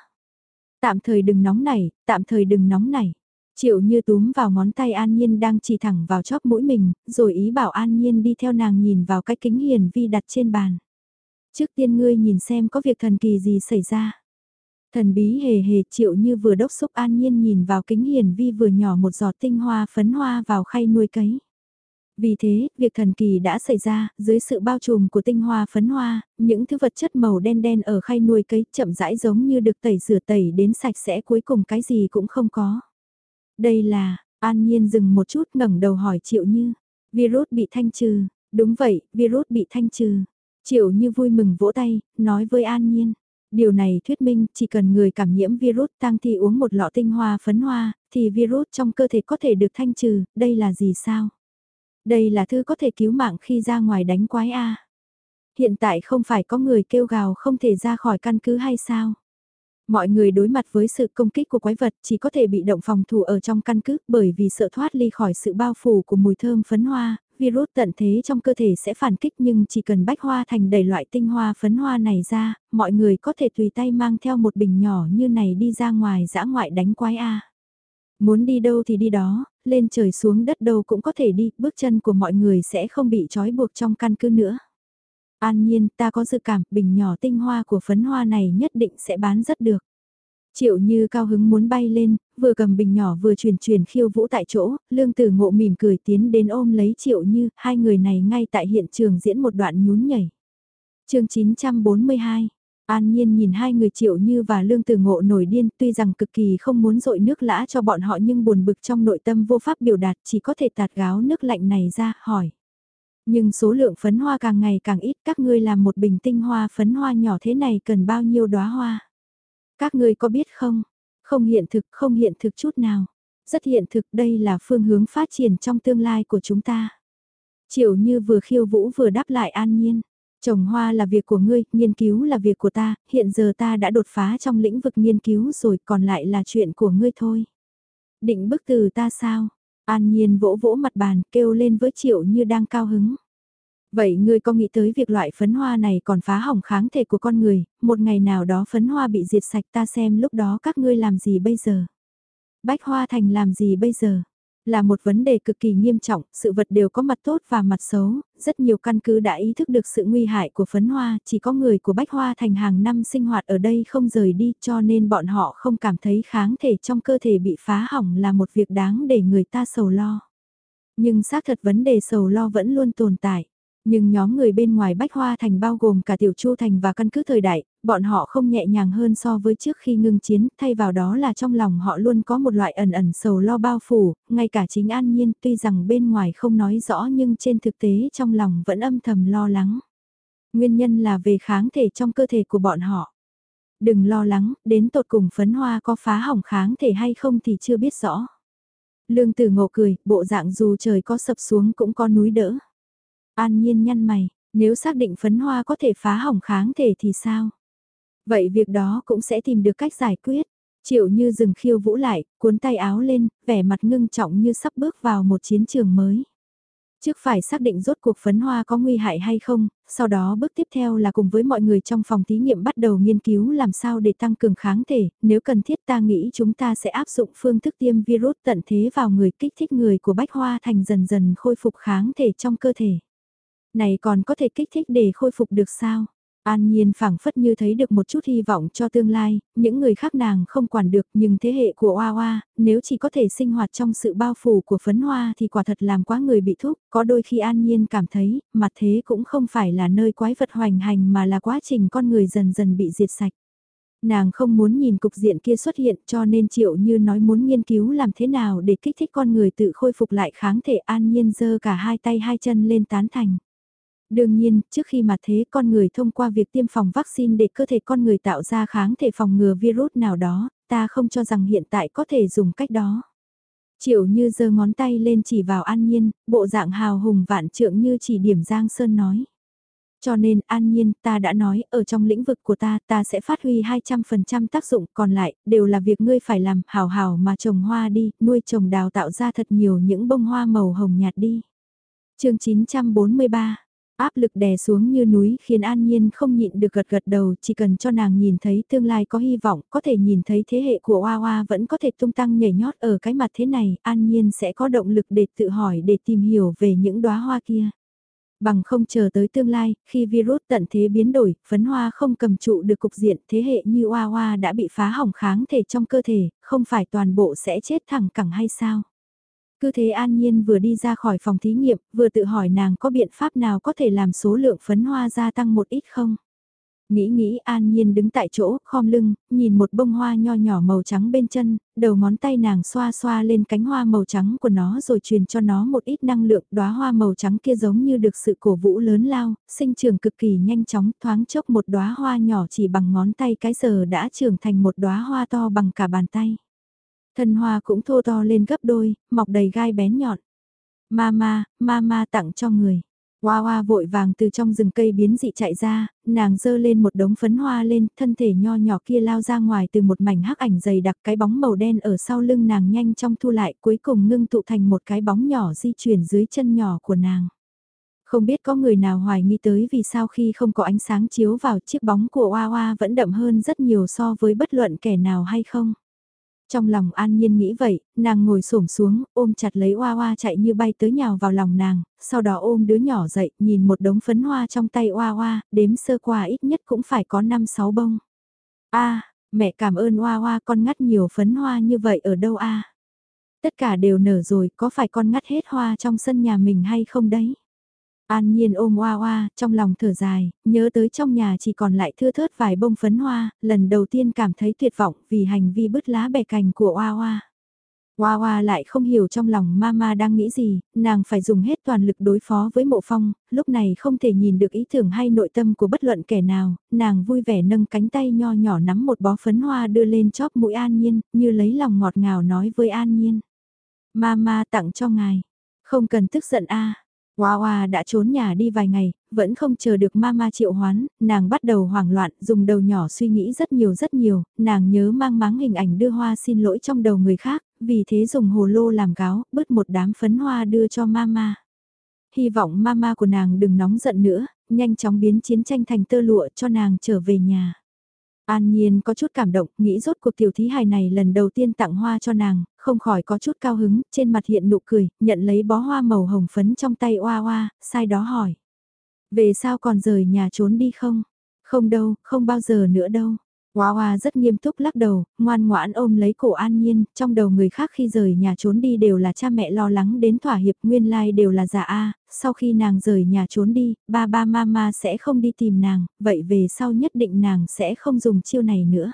S1: Tạm thời đừng nóng nảy, tạm thời đừng nóng nảy. Triệu như túm vào ngón tay An Nhiên đang chỉ thẳng vào chóp mũi mình, rồi ý bảo An Nhiên đi theo nàng nhìn vào cái kính hiền vi đặt trên bàn. Trước tiên ngươi nhìn xem có việc thần kỳ gì xảy ra. Thần bí hề hề triệu như vừa đốc xúc An Nhiên nhìn vào kính hiền vi vừa nhỏ một giọt tinh hoa phấn hoa vào khay nuôi cấy. Vì thế, việc thần kỳ đã xảy ra, dưới sự bao trùm của tinh hoa phấn hoa, những thứ vật chất màu đen đen ở khay nuôi cấy chậm rãi giống như được tẩy rửa tẩy đến sạch sẽ cuối cùng cái gì cũng không có. Đây là, An Nhiên dừng một chút ngẩng đầu hỏi Triệu Như, virus bị thanh trừ, đúng vậy, virus bị thanh trừ. Triệu Như vui mừng vỗ tay, nói với An Nhiên. Điều này thuyết minh chỉ cần người cảm nhiễm virus tăng thì uống một lọ tinh hoa phấn hoa, thì virus trong cơ thể có thể được thanh trừ, đây là gì sao? Đây là thứ có thể cứu mạng khi ra ngoài đánh quái A. Hiện tại không phải có người kêu gào không thể ra khỏi căn cứ hay sao? Mọi người đối mặt với sự công kích của quái vật chỉ có thể bị động phòng thủ ở trong căn cứ bởi vì sợ thoát ly khỏi sự bao phủ của mùi thơm phấn hoa, virus tận thế trong cơ thể sẽ phản kích nhưng chỉ cần bách hoa thành đầy loại tinh hoa phấn hoa này ra, mọi người có thể tùy tay mang theo một bình nhỏ như này đi ra ngoài dã ngoại đánh quái A. Muốn đi đâu thì đi đó, lên trời xuống đất đâu cũng có thể đi, bước chân của mọi người sẽ không bị trói buộc trong căn cứ nữa. An nhiên, ta có dự cảm, bình nhỏ tinh hoa của phấn hoa này nhất định sẽ bán rất được. Triệu như cao hứng muốn bay lên, vừa cầm bình nhỏ vừa chuyển chuyển khiêu vũ tại chỗ, lương tử ngộ mỉm cười tiến đến ôm lấy triệu như, hai người này ngay tại hiện trường diễn một đoạn nhún nhảy. chương 942 An Nhiên nhìn hai người triệu như và lương tử ngộ nổi điên tuy rằng cực kỳ không muốn dội nước lã cho bọn họ nhưng buồn bực trong nội tâm vô pháp biểu đạt chỉ có thể tạt gáo nước lạnh này ra hỏi. Nhưng số lượng phấn hoa càng ngày càng ít các ngươi làm một bình tinh hoa phấn hoa nhỏ thế này cần bao nhiêu đóa hoa. Các ngươi có biết không? Không hiện thực, không hiện thực chút nào. Rất hiện thực đây là phương hướng phát triển trong tương lai của chúng ta. Triệu như vừa khiêu vũ vừa đáp lại an nhiên. Trồng hoa là việc của ngươi, nghiên cứu là việc của ta, hiện giờ ta đã đột phá trong lĩnh vực nghiên cứu rồi còn lại là chuyện của ngươi thôi. Định bức từ ta sao? An nhiên vỗ vỗ mặt bàn kêu lên với triệu như đang cao hứng. Vậy ngươi có nghĩ tới việc loại phấn hoa này còn phá hỏng kháng thể của con người, một ngày nào đó phấn hoa bị diệt sạch ta xem lúc đó các ngươi làm gì bây giờ? Bách hoa thành làm gì bây giờ? Là một vấn đề cực kỳ nghiêm trọng, sự vật đều có mặt tốt và mặt xấu, rất nhiều căn cứ đã ý thức được sự nguy hại của phấn hoa, chỉ có người của bách hoa thành hàng năm sinh hoạt ở đây không rời đi cho nên bọn họ không cảm thấy kháng thể trong cơ thể bị phá hỏng là một việc đáng để người ta sầu lo. Nhưng xác thật vấn đề sầu lo vẫn luôn tồn tại. Nhưng nhóm người bên ngoài Bách Hoa Thành bao gồm cả Tiểu Chu Thành và căn cứ thời đại, bọn họ không nhẹ nhàng hơn so với trước khi ngưng chiến, thay vào đó là trong lòng họ luôn có một loại ẩn ẩn sầu lo bao phủ, ngay cả chính an nhiên tuy rằng bên ngoài không nói rõ nhưng trên thực tế trong lòng vẫn âm thầm lo lắng. Nguyên nhân là về kháng thể trong cơ thể của bọn họ. Đừng lo lắng, đến tột cùng phấn hoa có phá hỏng kháng thể hay không thì chưa biết rõ. Lương tử ngộ cười, bộ dạng dù trời có sập xuống cũng có núi đỡ. An nhiên nhăn mày, nếu xác định phấn hoa có thể phá hỏng kháng thể thì sao? Vậy việc đó cũng sẽ tìm được cách giải quyết. Triệu như dừng khiêu vũ lại, cuốn tay áo lên, vẻ mặt ngưng trọng như sắp bước vào một chiến trường mới. Trước phải xác định rốt cuộc phấn hoa có nguy hại hay không, sau đó bước tiếp theo là cùng với mọi người trong phòng thí nghiệm bắt đầu nghiên cứu làm sao để tăng cường kháng thể, nếu cần thiết ta nghĩ chúng ta sẽ áp dụng phương thức tiêm virus tận thế vào người kích thích người của bách hoa thành dần dần khôi phục kháng thể trong cơ thể. Này còn có thể kích thích để khôi phục được sao? An Nhiên phảng phất như thấy được một chút hy vọng cho tương lai, những người khác nàng không quản được nhưng thế hệ của Hoa Hoa, nếu chỉ có thể sinh hoạt trong sự bao phủ của phấn hoa thì quả thật làm quá người bị thúc, có đôi khi An Nhiên cảm thấy, mặt thế cũng không phải là nơi quái vật hoành hành mà là quá trình con người dần dần bị diệt sạch. Nàng không muốn nhìn cục diện kia xuất hiện cho nên triệu như nói muốn nghiên cứu làm thế nào để kích thích con người tự khôi phục lại kháng thể An Nhiên giơ cả hai tay hai chân lên tán thành. Đương nhiên, trước khi mà thế con người thông qua việc tiêm phòng vaccine để cơ thể con người tạo ra kháng thể phòng ngừa virus nào đó, ta không cho rằng hiện tại có thể dùng cách đó. Triệu như giơ ngón tay lên chỉ vào an nhiên, bộ dạng hào hùng vạn trượng như chỉ điểm Giang Sơn nói. Cho nên an nhiên ta đã nói ở trong lĩnh vực của ta ta sẽ phát huy 200% tác dụng còn lại đều là việc ngươi phải làm hào hào mà trồng hoa đi, nuôi trồng đào tạo ra thật nhiều những bông hoa màu hồng nhạt đi. chương 943 Áp lực đè xuống như núi khiến An Nhiên không nhịn được gật gật đầu, chỉ cần cho nàng nhìn thấy tương lai có hy vọng, có thể nhìn thấy thế hệ của Hoa Hoa vẫn có thể tung tăng nhảy nhót ở cái mặt thế này, An Nhiên sẽ có động lực để tự hỏi để tìm hiểu về những đóa hoa kia. Bằng không chờ tới tương lai, khi virus tận thế biến đổi, phấn hoa không cầm trụ được cục diện thế hệ như Hoa Hoa đã bị phá hỏng kháng thể trong cơ thể, không phải toàn bộ sẽ chết thẳng cẳng hay sao? Cứ thế An Nhiên vừa đi ra khỏi phòng thí nghiệm, vừa tự hỏi nàng có biện pháp nào có thể làm số lượng phấn hoa gia tăng một ít không? Nghĩ nghĩ An Nhiên đứng tại chỗ, khom lưng, nhìn một bông hoa nho nhỏ màu trắng bên chân, đầu ngón tay nàng xoa xoa lên cánh hoa màu trắng của nó rồi truyền cho nó một ít năng lượng, đóa hoa màu trắng kia giống như được sự cổ vũ lớn lao, sinh trưởng cực kỳ nhanh chóng, thoáng chốc một đóa hoa nhỏ chỉ bằng ngón tay cái giờ đã trưởng thành một đóa hoa to bằng cả bàn tay. Thân hoa cũng thô to lên gấp đôi, mọc đầy gai bén nhọn. Mama, mama tặng cho người. Hoa hoa vội vàng từ trong rừng cây biến dị chạy ra, nàng dơ lên một đống phấn hoa lên, thân thể nho nhỏ kia lao ra ngoài từ một mảnh hắc ảnh dày đặc cái bóng màu đen ở sau lưng nàng nhanh trong thu lại cuối cùng ngưng tụ thành một cái bóng nhỏ di chuyển dưới chân nhỏ của nàng. Không biết có người nào hoài nghi tới vì sao khi không có ánh sáng chiếu vào chiếc bóng của Hoa Hoa vẫn đậm hơn rất nhiều so với bất luận kẻ nào hay không. Trong lòng an nhiên nghĩ vậy, nàng ngồi xổm xuống, ôm chặt lấy hoa hoa chạy như bay tới nhào vào lòng nàng, sau đó ôm đứa nhỏ dậy, nhìn một đống phấn hoa trong tay hoa hoa, đếm sơ qua ít nhất cũng phải có 5-6 bông. a mẹ cảm ơn hoa hoa con ngắt nhiều phấn hoa như vậy ở đâu a Tất cả đều nở rồi, có phải con ngắt hết hoa trong sân nhà mình hay không đấy? An Nhiên ôm Hoa Hoa, trong lòng thở dài, nhớ tới trong nhà chỉ còn lại thưa thớt vài bông phấn hoa, lần đầu tiên cảm thấy tuyệt vọng vì hành vi bứt lá bẻ cành của Hoa Hoa. Hoa Hoa lại không hiểu trong lòng Mama đang nghĩ gì, nàng phải dùng hết toàn lực đối phó với mộ phong, lúc này không thể nhìn được ý tưởng hay nội tâm của bất luận kẻ nào, nàng vui vẻ nâng cánh tay nho nhỏ nắm một bó phấn hoa đưa lên chóp mũi An Nhiên, như lấy lòng ngọt ngào nói với An Nhiên. Mama tặng cho ngài, không cần tức giận a Hoa Hoa đã trốn nhà đi vài ngày, vẫn không chờ được mama triệu hoán, nàng bắt đầu hoảng loạn, dùng đầu nhỏ suy nghĩ rất nhiều rất nhiều, nàng nhớ mang máng hình ảnh đưa hoa xin lỗi trong đầu người khác, vì thế dùng hồ lô làm gáo, bứt một đám phấn hoa đưa cho mama. Hy vọng mama của nàng đừng nóng giận nữa, nhanh chóng biến chiến tranh thành tơ lụa cho nàng trở về nhà. An Nhiên có chút cảm động, nghĩ rốt cuộc tiểu thí hài này lần đầu tiên tặng hoa cho nàng, không khỏi có chút cao hứng, trên mặt hiện nụ cười, nhận lấy bó hoa màu hồng phấn trong tay oa oa, sai đó hỏi. Về sao còn rời nhà trốn đi không? Không đâu, không bao giờ nữa đâu. Hoa Hoa rất nghiêm túc lắc đầu, ngoan ngoãn ôm lấy cổ an nhiên, trong đầu người khác khi rời nhà trốn đi đều là cha mẹ lo lắng đến thỏa hiệp nguyên lai like đều là giả A, sau khi nàng rời nhà trốn đi, ba ba mama sẽ không đi tìm nàng, vậy về sau nhất định nàng sẽ không dùng chiêu này nữa.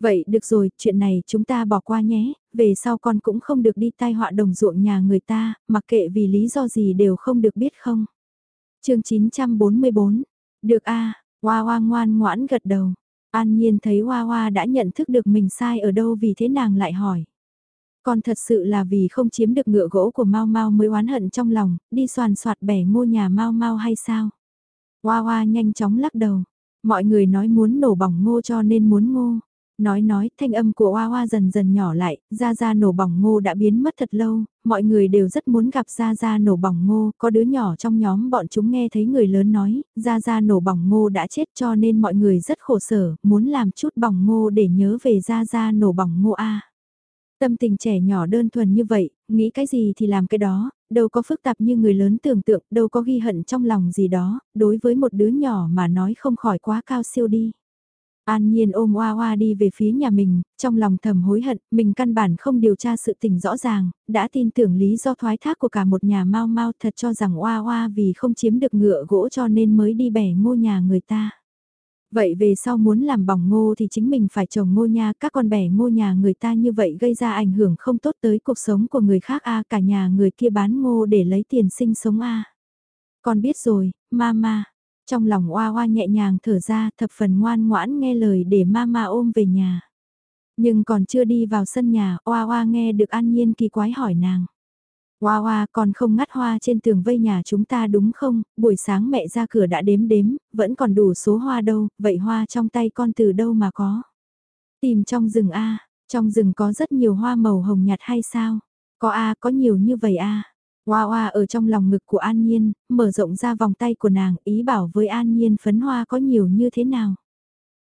S1: Vậy được rồi, chuyện này chúng ta bỏ qua nhé, về sau con cũng không được đi tai họa đồng ruộng nhà người ta, mặc kệ vì lý do gì đều không được biết không. chương 944, được a Hoa Hoa ngoan ngoãn gật đầu. An Nhiên thấy Hoa Hoa đã nhận thức được mình sai ở đâu vì thế nàng lại hỏi. Còn thật sự là vì không chiếm được ngựa gỗ của Mau Mau mới oán hận trong lòng, đi soàn soạt bẻ ngô nhà Mau Mau hay sao? Hoa Hoa nhanh chóng lắc đầu. Mọi người nói muốn nổ bỏng ngô cho nên muốn ngô. Nói nói, thanh âm của Hoa Hoa dần dần nhỏ lại, Gia Gia nổ bỏng ngô đã biến mất thật lâu, mọi người đều rất muốn gặp Gia Gia nổ bỏng ngô, có đứa nhỏ trong nhóm bọn chúng nghe thấy người lớn nói, Gia Gia nổ bỏng ngô đã chết cho nên mọi người rất khổ sở, muốn làm chút bỏng ngô để nhớ về Gia Gia nổ bỏng ngô A. Tâm tình trẻ nhỏ đơn thuần như vậy, nghĩ cái gì thì làm cái đó, đâu có phức tạp như người lớn tưởng tượng, đâu có ghi hận trong lòng gì đó, đối với một đứa nhỏ mà nói không khỏi quá cao siêu đi. An Nhiên ôm Hoa Hoa đi về phía nhà mình, trong lòng thầm hối hận, mình căn bản không điều tra sự tình rõ ràng, đã tin tưởng lý do thoái thác của cả một nhà mau mau thật cho rằng Hoa Hoa vì không chiếm được ngựa gỗ cho nên mới đi bẻ ngô nhà người ta. Vậy về sau muốn làm bỏng ngô thì chính mình phải trồng ngô nha, các con bẻ ngô nhà người ta như vậy gây ra ảnh hưởng không tốt tới cuộc sống của người khác a cả nhà người kia bán ngô để lấy tiền sinh sống a Con biết rồi, mama. Trong lòng oa oa nhẹ nhàng thở ra thập phần ngoan ngoãn nghe lời để mama ôm về nhà. Nhưng còn chưa đi vào sân nhà, oa oa nghe được an nhiên kỳ quái hỏi nàng. oa oa còn không ngắt hoa trên tường vây nhà chúng ta đúng không, buổi sáng mẹ ra cửa đã đếm đếm, vẫn còn đủ số hoa đâu, vậy hoa trong tay con từ đâu mà có. Tìm trong rừng A, trong rừng có rất nhiều hoa màu hồng nhạt hay sao? Có A, có nhiều như vậy A. Hoa hoa ở trong lòng ngực của An Nhiên, mở rộng ra vòng tay của nàng, ý bảo với An Nhiên phấn hoa có nhiều như thế nào.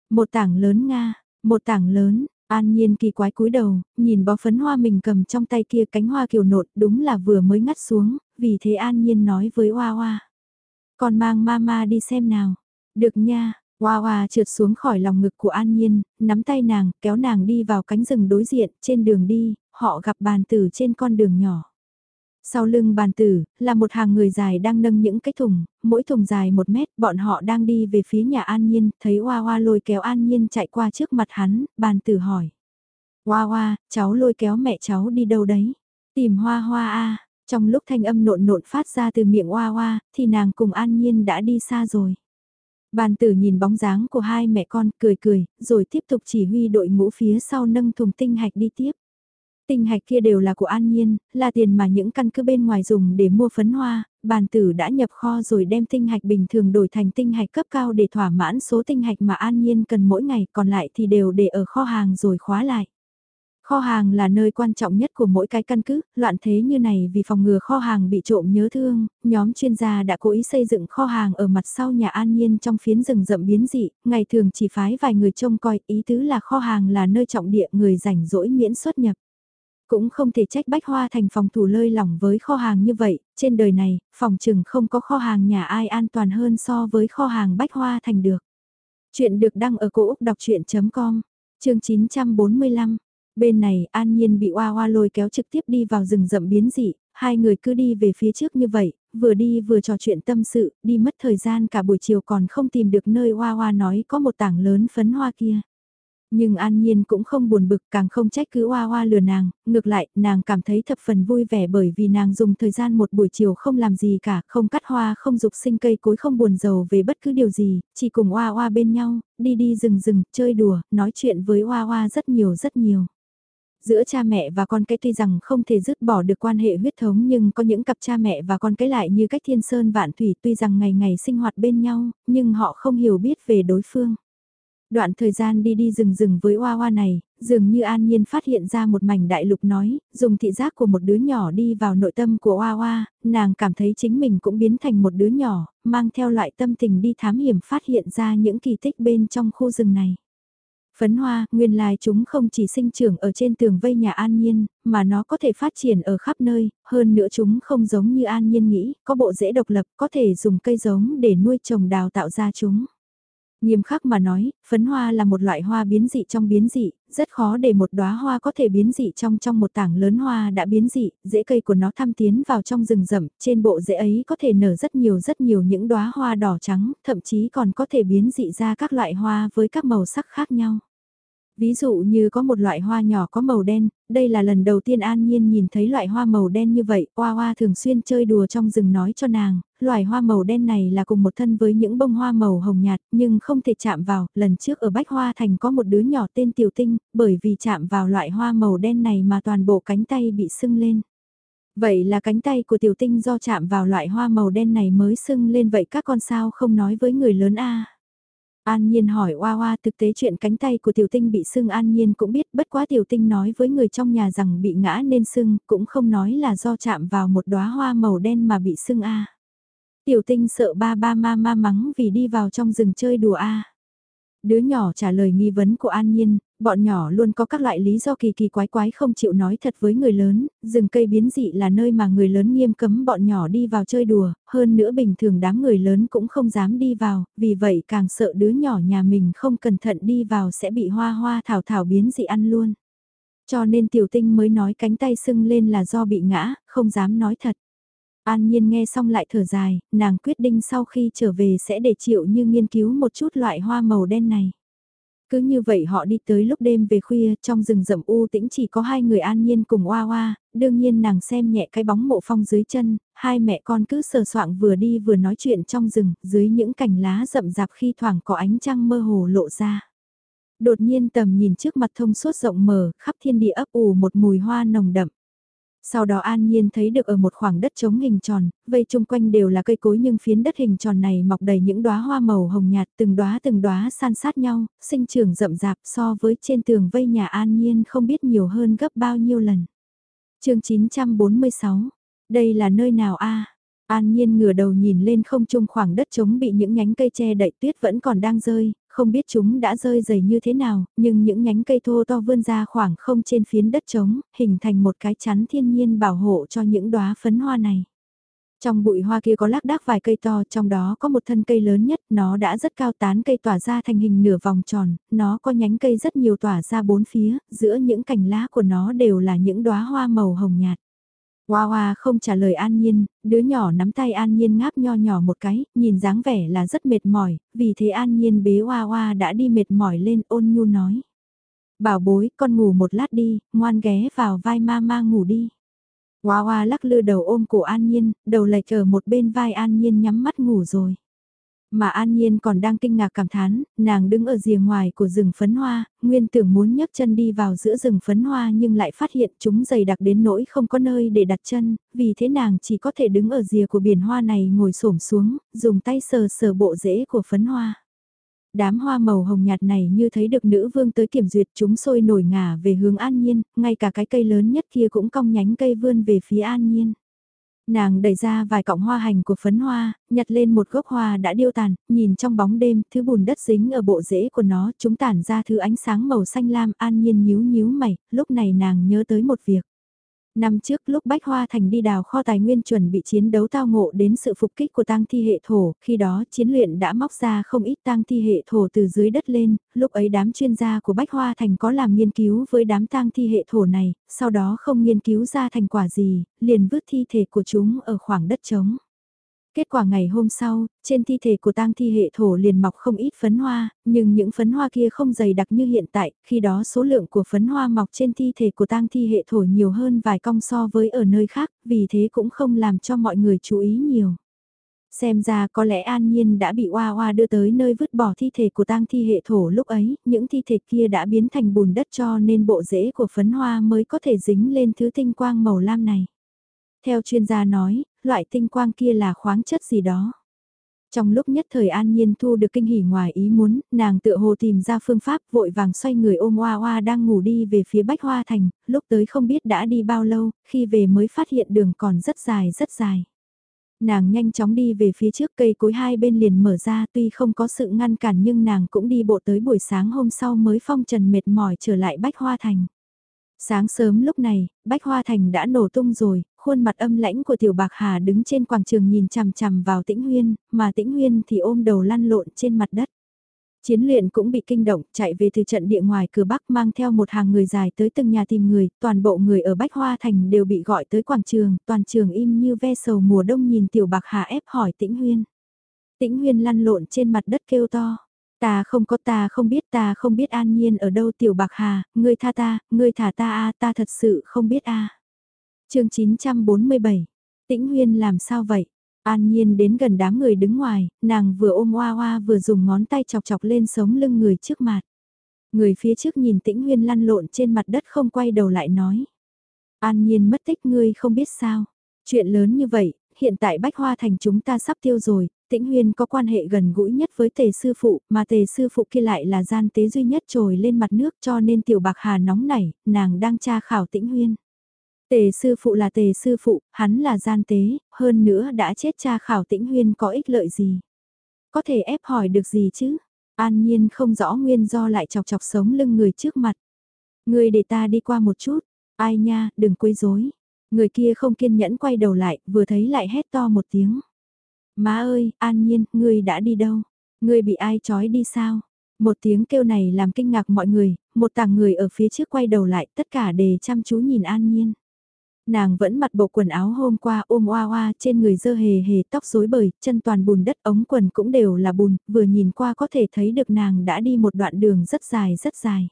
S1: Một tảng lớn Nga, một tảng lớn, An Nhiên kỳ quái cúi đầu, nhìn bó phấn hoa mình cầm trong tay kia cánh hoa kiều nộn đúng là vừa mới ngắt xuống, vì thế An Nhiên nói với Hoa Hoa. Còn mang mama đi xem nào. Được nha, Hoa Hoa trượt xuống khỏi lòng ngực của An Nhiên, nắm tay nàng, kéo nàng đi vào cánh rừng đối diện, trên đường đi, họ gặp bàn tử trên con đường nhỏ. Sau lưng bàn tử, là một hàng người dài đang nâng những cái thùng, mỗi thùng dài một mét, bọn họ đang đi về phía nhà An Nhiên, thấy Hoa Hoa lôi kéo An Nhiên chạy qua trước mặt hắn, bàn tử hỏi. Hoa Hoa, cháu lôi kéo mẹ cháu đi đâu đấy? Tìm Hoa Hoa a trong lúc thanh âm nộn nộn phát ra từ miệng Hoa Hoa, thì nàng cùng An Nhiên đã đi xa rồi. Bàn tử nhìn bóng dáng của hai mẹ con cười cười, rồi tiếp tục chỉ huy đội ngũ phía sau nâng thùng tinh hạch đi tiếp tinh hạch kia đều là của An Nhiên, là tiền mà những căn cứ bên ngoài dùng để mua phấn hoa, bàn tử đã nhập kho rồi đem tinh hạch bình thường đổi thành tinh hạch cấp cao để thỏa mãn số tinh hạch mà An Nhiên cần mỗi ngày, còn lại thì đều để ở kho hàng rồi khóa lại. Kho hàng là nơi quan trọng nhất của mỗi cái căn cứ, loạn thế như này vì phòng ngừa kho hàng bị trộm nhớ thương, nhóm chuyên gia đã cố ý xây dựng kho hàng ở mặt sau nhà an nhiên trong phiến rừng rậm biến dị, ngày thường chỉ phái vài người trông coi, ý tứ là kho hàng là nơi trọng địa người rảnh rỗi miễn xuất nhập. Cũng không thể trách Bách Hoa thành phòng thủ lơi lỏng với kho hàng như vậy, trên đời này, phòng trừng không có kho hàng nhà ai an toàn hơn so với kho hàng Bách Hoa thành được. Chuyện được đăng ở cổ Úc đọc chuyện.com, chương 945. Bên này, An Nhiên bị Hoa Hoa lôi kéo trực tiếp đi vào rừng rậm biến dị, hai người cứ đi về phía trước như vậy, vừa đi vừa trò chuyện tâm sự, đi mất thời gian cả buổi chiều còn không tìm được nơi Hoa Hoa nói có một tảng lớn phấn hoa kia. Nhưng An Nhiên cũng không buồn bực càng không trách cứ oa oa lừa nàng, ngược lại nàng cảm thấy thập phần vui vẻ bởi vì nàng dùng thời gian một buổi chiều không làm gì cả, không cắt hoa không dục sinh cây cối không buồn giàu về bất cứ điều gì, chỉ cùng oa oa bên nhau, đi đi rừng rừng, chơi đùa, nói chuyện với oa oa rất nhiều rất nhiều. Giữa cha mẹ và con cái tuy rằng không thể dứt bỏ được quan hệ huyết thống nhưng có những cặp cha mẹ và con cái lại như cách thiên sơn vạn thủy tuy rằng ngày ngày sinh hoạt bên nhau, nhưng họ không hiểu biết về đối phương. Đoạn thời gian đi đi rừng rừng với Hoa Hoa này, dường như an nhiên phát hiện ra một mảnh đại lục nói, dùng thị giác của một đứa nhỏ đi vào nội tâm của Hoa Hoa, nàng cảm thấy chính mình cũng biến thành một đứa nhỏ, mang theo loại tâm tình đi thám hiểm phát hiện ra những kỳ tích bên trong khu rừng này. Phấn hoa, nguyên lai chúng không chỉ sinh trưởng ở trên tường vây nhà an nhiên, mà nó có thể phát triển ở khắp nơi, hơn nữa chúng không giống như an nhiên nghĩ, có bộ rễ độc lập, có thể dùng cây giống để nuôi trồng đào tạo ra chúng. Nghiêm khắc mà nói, phấn hoa là một loại hoa biến dị trong biến dị, rất khó để một đóa hoa có thể biến dị trong trong một tảng lớn hoa đã biến dị, rễ cây của nó thăm tiến vào trong rừng rậm, trên bộ rễ ấy có thể nở rất nhiều rất nhiều những đóa hoa đỏ trắng, thậm chí còn có thể biến dị ra các loại hoa với các màu sắc khác nhau. Ví dụ như có một loại hoa nhỏ có màu đen, đây là lần đầu tiên An Nhiên nhìn thấy loại hoa màu đen như vậy, Hoa Hoa thường xuyên chơi đùa trong rừng nói cho nàng, loài hoa màu đen này là cùng một thân với những bông hoa màu hồng nhạt nhưng không thể chạm vào, lần trước ở Bách Hoa Thành có một đứa nhỏ tên Tiểu Tinh, bởi vì chạm vào loại hoa màu đen này mà toàn bộ cánh tay bị sưng lên. Vậy là cánh tay của Tiểu Tinh do chạm vào loại hoa màu đen này mới sưng lên vậy các con sao không nói với người lớn a? An Nhiên hỏi Hoa Hoa thực tế chuyện cánh tay của tiểu tinh bị sưng An Nhiên cũng biết, bất quá tiểu tinh nói với người trong nhà rằng bị ngã nên sưng cũng không nói là do chạm vào một đóa hoa màu đen mà bị sưng a. Tiểu tinh sợ ba ba ma ma mắng vì đi vào trong rừng chơi đùa a. Đứa nhỏ trả lời nghi vấn của An Nhiên, bọn nhỏ luôn có các loại lý do kỳ kỳ quái quái không chịu nói thật với người lớn, rừng cây biến dị là nơi mà người lớn nghiêm cấm bọn nhỏ đi vào chơi đùa, hơn nữa bình thường đám người lớn cũng không dám đi vào, vì vậy càng sợ đứa nhỏ nhà mình không cẩn thận đi vào sẽ bị hoa hoa thảo thảo biến dị ăn luôn. Cho nên tiểu tinh mới nói cánh tay sưng lên là do bị ngã, không dám nói thật. An Nhiên nghe xong lại thở dài, nàng quyết định sau khi trở về sẽ để chịu như nghiên cứu một chút loại hoa màu đen này. Cứ như vậy họ đi tới lúc đêm về khuya, trong rừng rậm u tĩnh chỉ có hai người an nhiên cùng Hoa Hoa, đương nhiên nàng xem nhẹ cái bóng mộ phong dưới chân, hai mẹ con cứ sờ soạng vừa đi vừa nói chuyện trong rừng, dưới những cành lá rậm rạp khi thoảng có ánh trăng mơ hồ lộ ra. Đột nhiên tầm nhìn trước mặt thông suốt rộng mở, khắp thiên địa ấp ủ một mùi hoa nồng đậm. Sau đó An Nhiên thấy được ở một khoảng đất trống hình tròn, vây chung quanh đều là cây cối nhưng phiến đất hình tròn này mọc đầy những đóa hoa màu hồng nhạt từng đóa từng đóa san sát nhau, sinh trưởng rậm rạp so với trên tường vây nhà An Nhiên không biết nhiều hơn gấp bao nhiêu lần. chương 946, đây là nơi nào a An Nhiên ngửa đầu nhìn lên không trung khoảng đất trống bị những nhánh cây che đậy tuyết vẫn còn đang rơi, không biết chúng đã rơi dày như thế nào, nhưng những nhánh cây thô to vươn ra khoảng không trên phiến đất trống, hình thành một cái chắn thiên nhiên bảo hộ cho những đóa phấn hoa này. Trong bụi hoa kia có lác đác vài cây to, trong đó có một thân cây lớn nhất, nó đã rất cao tán cây tỏa ra thành hình nửa vòng tròn, nó có nhánh cây rất nhiều tỏa ra bốn phía, giữa những cành lá của nó đều là những đóa hoa màu hồng nhạt. Hoa hoa không trả lời An Nhiên, đứa nhỏ nắm tay An Nhiên ngáp nho nhỏ một cái, nhìn dáng vẻ là rất mệt mỏi, vì thế An Nhiên bế Hoa hoa đã đi mệt mỏi lên ôn nhu nói. Bảo bối, con ngủ một lát đi, ngoan ghé vào vai mama ngủ đi. Hoa hoa lắc lư đầu ôm cổ An Nhiên, đầu lệch ở một bên vai An Nhiên nhắm mắt ngủ rồi. Mà An Nhiên còn đang kinh ngạc cảm thán, nàng đứng ở rìa ngoài của rừng phấn hoa, nguyên tưởng muốn nhấc chân đi vào giữa rừng phấn hoa nhưng lại phát hiện chúng dày đặc đến nỗi không có nơi để đặt chân, vì thế nàng chỉ có thể đứng ở rìa của biển hoa này ngồi xổm xuống, dùng tay sờ sờ bộ rễ của phấn hoa. Đám hoa màu hồng nhạt này như thấy được nữ vương tới kiểm duyệt chúng sôi nổi ngả về hướng an nhiên, ngay cả cái cây lớn nhất kia cũng cong nhánh cây vươn về phía an nhiên. Nàng đẩy ra vài cọng hoa hành của phấn hoa, nhặt lên một gốc hoa đã điêu tàn, nhìn trong bóng đêm, thứ bùn đất dính ở bộ rễ của nó, chúng tản ra thứ ánh sáng màu xanh lam an nhiên nhíu nhíu mày, lúc này nàng nhớ tới một việc. Năm trước lúc Bách Hoa Thành đi đào kho tài nguyên chuẩn bị chiến đấu tao ngộ đến sự phục kích của tang thi hệ thổ, khi đó chiến luyện đã móc ra không ít tang thi hệ thổ từ dưới đất lên, lúc ấy đám chuyên gia của Bách Hoa Thành có làm nghiên cứu với đám tang thi hệ thổ này, sau đó không nghiên cứu ra thành quả gì, liền vứt thi thể của chúng ở khoảng đất trống. Kết quả ngày hôm sau, trên thi thể của tang thi hệ thổ liền mọc không ít phấn hoa, nhưng những phấn hoa kia không dày đặc như hiện tại, khi đó số lượng của phấn hoa mọc trên thi thể của tang thi hệ thổ nhiều hơn vài cong so với ở nơi khác, vì thế cũng không làm cho mọi người chú ý nhiều. Xem ra có lẽ An Nhiên đã bị Oa Oa đưa tới nơi vứt bỏ thi thể của tang thi hệ thổ lúc ấy, những thi thể kia đã biến thành bùn đất cho nên bộ rễ của phấn hoa mới có thể dính lên thứ tinh quang màu lam này. Theo chuyên gia nói, loại tinh quang kia là khoáng chất gì đó. Trong lúc nhất thời an nhiên thu được kinh hỉ ngoài ý muốn, nàng tự hồ tìm ra phương pháp vội vàng xoay người ôm hoa hoa đang ngủ đi về phía bách hoa thành, lúc tới không biết đã đi bao lâu, khi về mới phát hiện đường còn rất dài rất dài. Nàng nhanh chóng đi về phía trước cây cối hai bên liền mở ra tuy không có sự ngăn cản nhưng nàng cũng đi bộ tới buổi sáng hôm sau mới phong trần mệt mỏi trở lại bách hoa thành. Sáng sớm lúc này, Bách Hoa Thành đã nổ tung rồi, khuôn mặt âm lãnh của Tiểu Bạc Hà đứng trên quảng trường nhìn chằm chằm vào Tĩnh Huyên, mà Tĩnh Huyên thì ôm đầu lăn lộn trên mặt đất. Chiến luyện cũng bị kinh động, chạy về từ trận địa ngoài cửa Bắc mang theo một hàng người dài tới từng nhà tìm người, toàn bộ người ở Bách Hoa Thành đều bị gọi tới quảng trường, toàn trường im như ve sầu mùa đông nhìn Tiểu Bạc Hà ép hỏi Tĩnh Huyên. Tĩnh Huyên lăn lộn trên mặt đất kêu to. Ta không có ta không biết ta không biết an nhiên ở đâu tiểu bạc hà, ngươi tha ta, ngươi thả ta a ta thật sự không biết a à chương 947, tĩnh huyên làm sao vậy? An nhiên đến gần đám người đứng ngoài, nàng vừa ôm hoa hoa vừa dùng ngón tay chọc chọc lên sống lưng người trước mặt. Người phía trước nhìn tĩnh huyên lăn lộn trên mặt đất không quay đầu lại nói. An nhiên mất tích ngươi không biết sao. Chuyện lớn như vậy, hiện tại bách hoa thành chúng ta sắp tiêu rồi, Tĩnh Huyên có quan hệ gần gũi nhất với tề sư phụ, mà tề sư phụ kia lại là gian tế duy nhất trồi lên mặt nước cho nên tiểu bạc hà nóng nảy, nàng đang tra khảo Tĩnh Huyên. Tề sư phụ là tề sư phụ, hắn là gian tế, hơn nữa đã chết cha khảo Tĩnh Huyên có ích lợi gì. Có thể ép hỏi được gì chứ? An nhiên không rõ nguyên do lại chọc chọc sống lưng người trước mặt. Người để ta đi qua một chút, ai nha, đừng quấy rối. Người kia không kiên nhẫn quay đầu lại, vừa thấy lại hét to một tiếng. Má ơi, an nhiên, ngươi đã đi đâu? Ngươi bị ai trói đi sao? Một tiếng kêu này làm kinh ngạc mọi người, một tàng người ở phía trước quay đầu lại, tất cả đề chăm chú nhìn an nhiên. Nàng vẫn mặc bộ quần áo hôm qua ôm oa oa trên người dơ hề hề tóc rối bời, chân toàn bùn đất ống quần cũng đều là bùn, vừa nhìn qua có thể thấy được nàng đã đi một đoạn đường rất dài rất dài.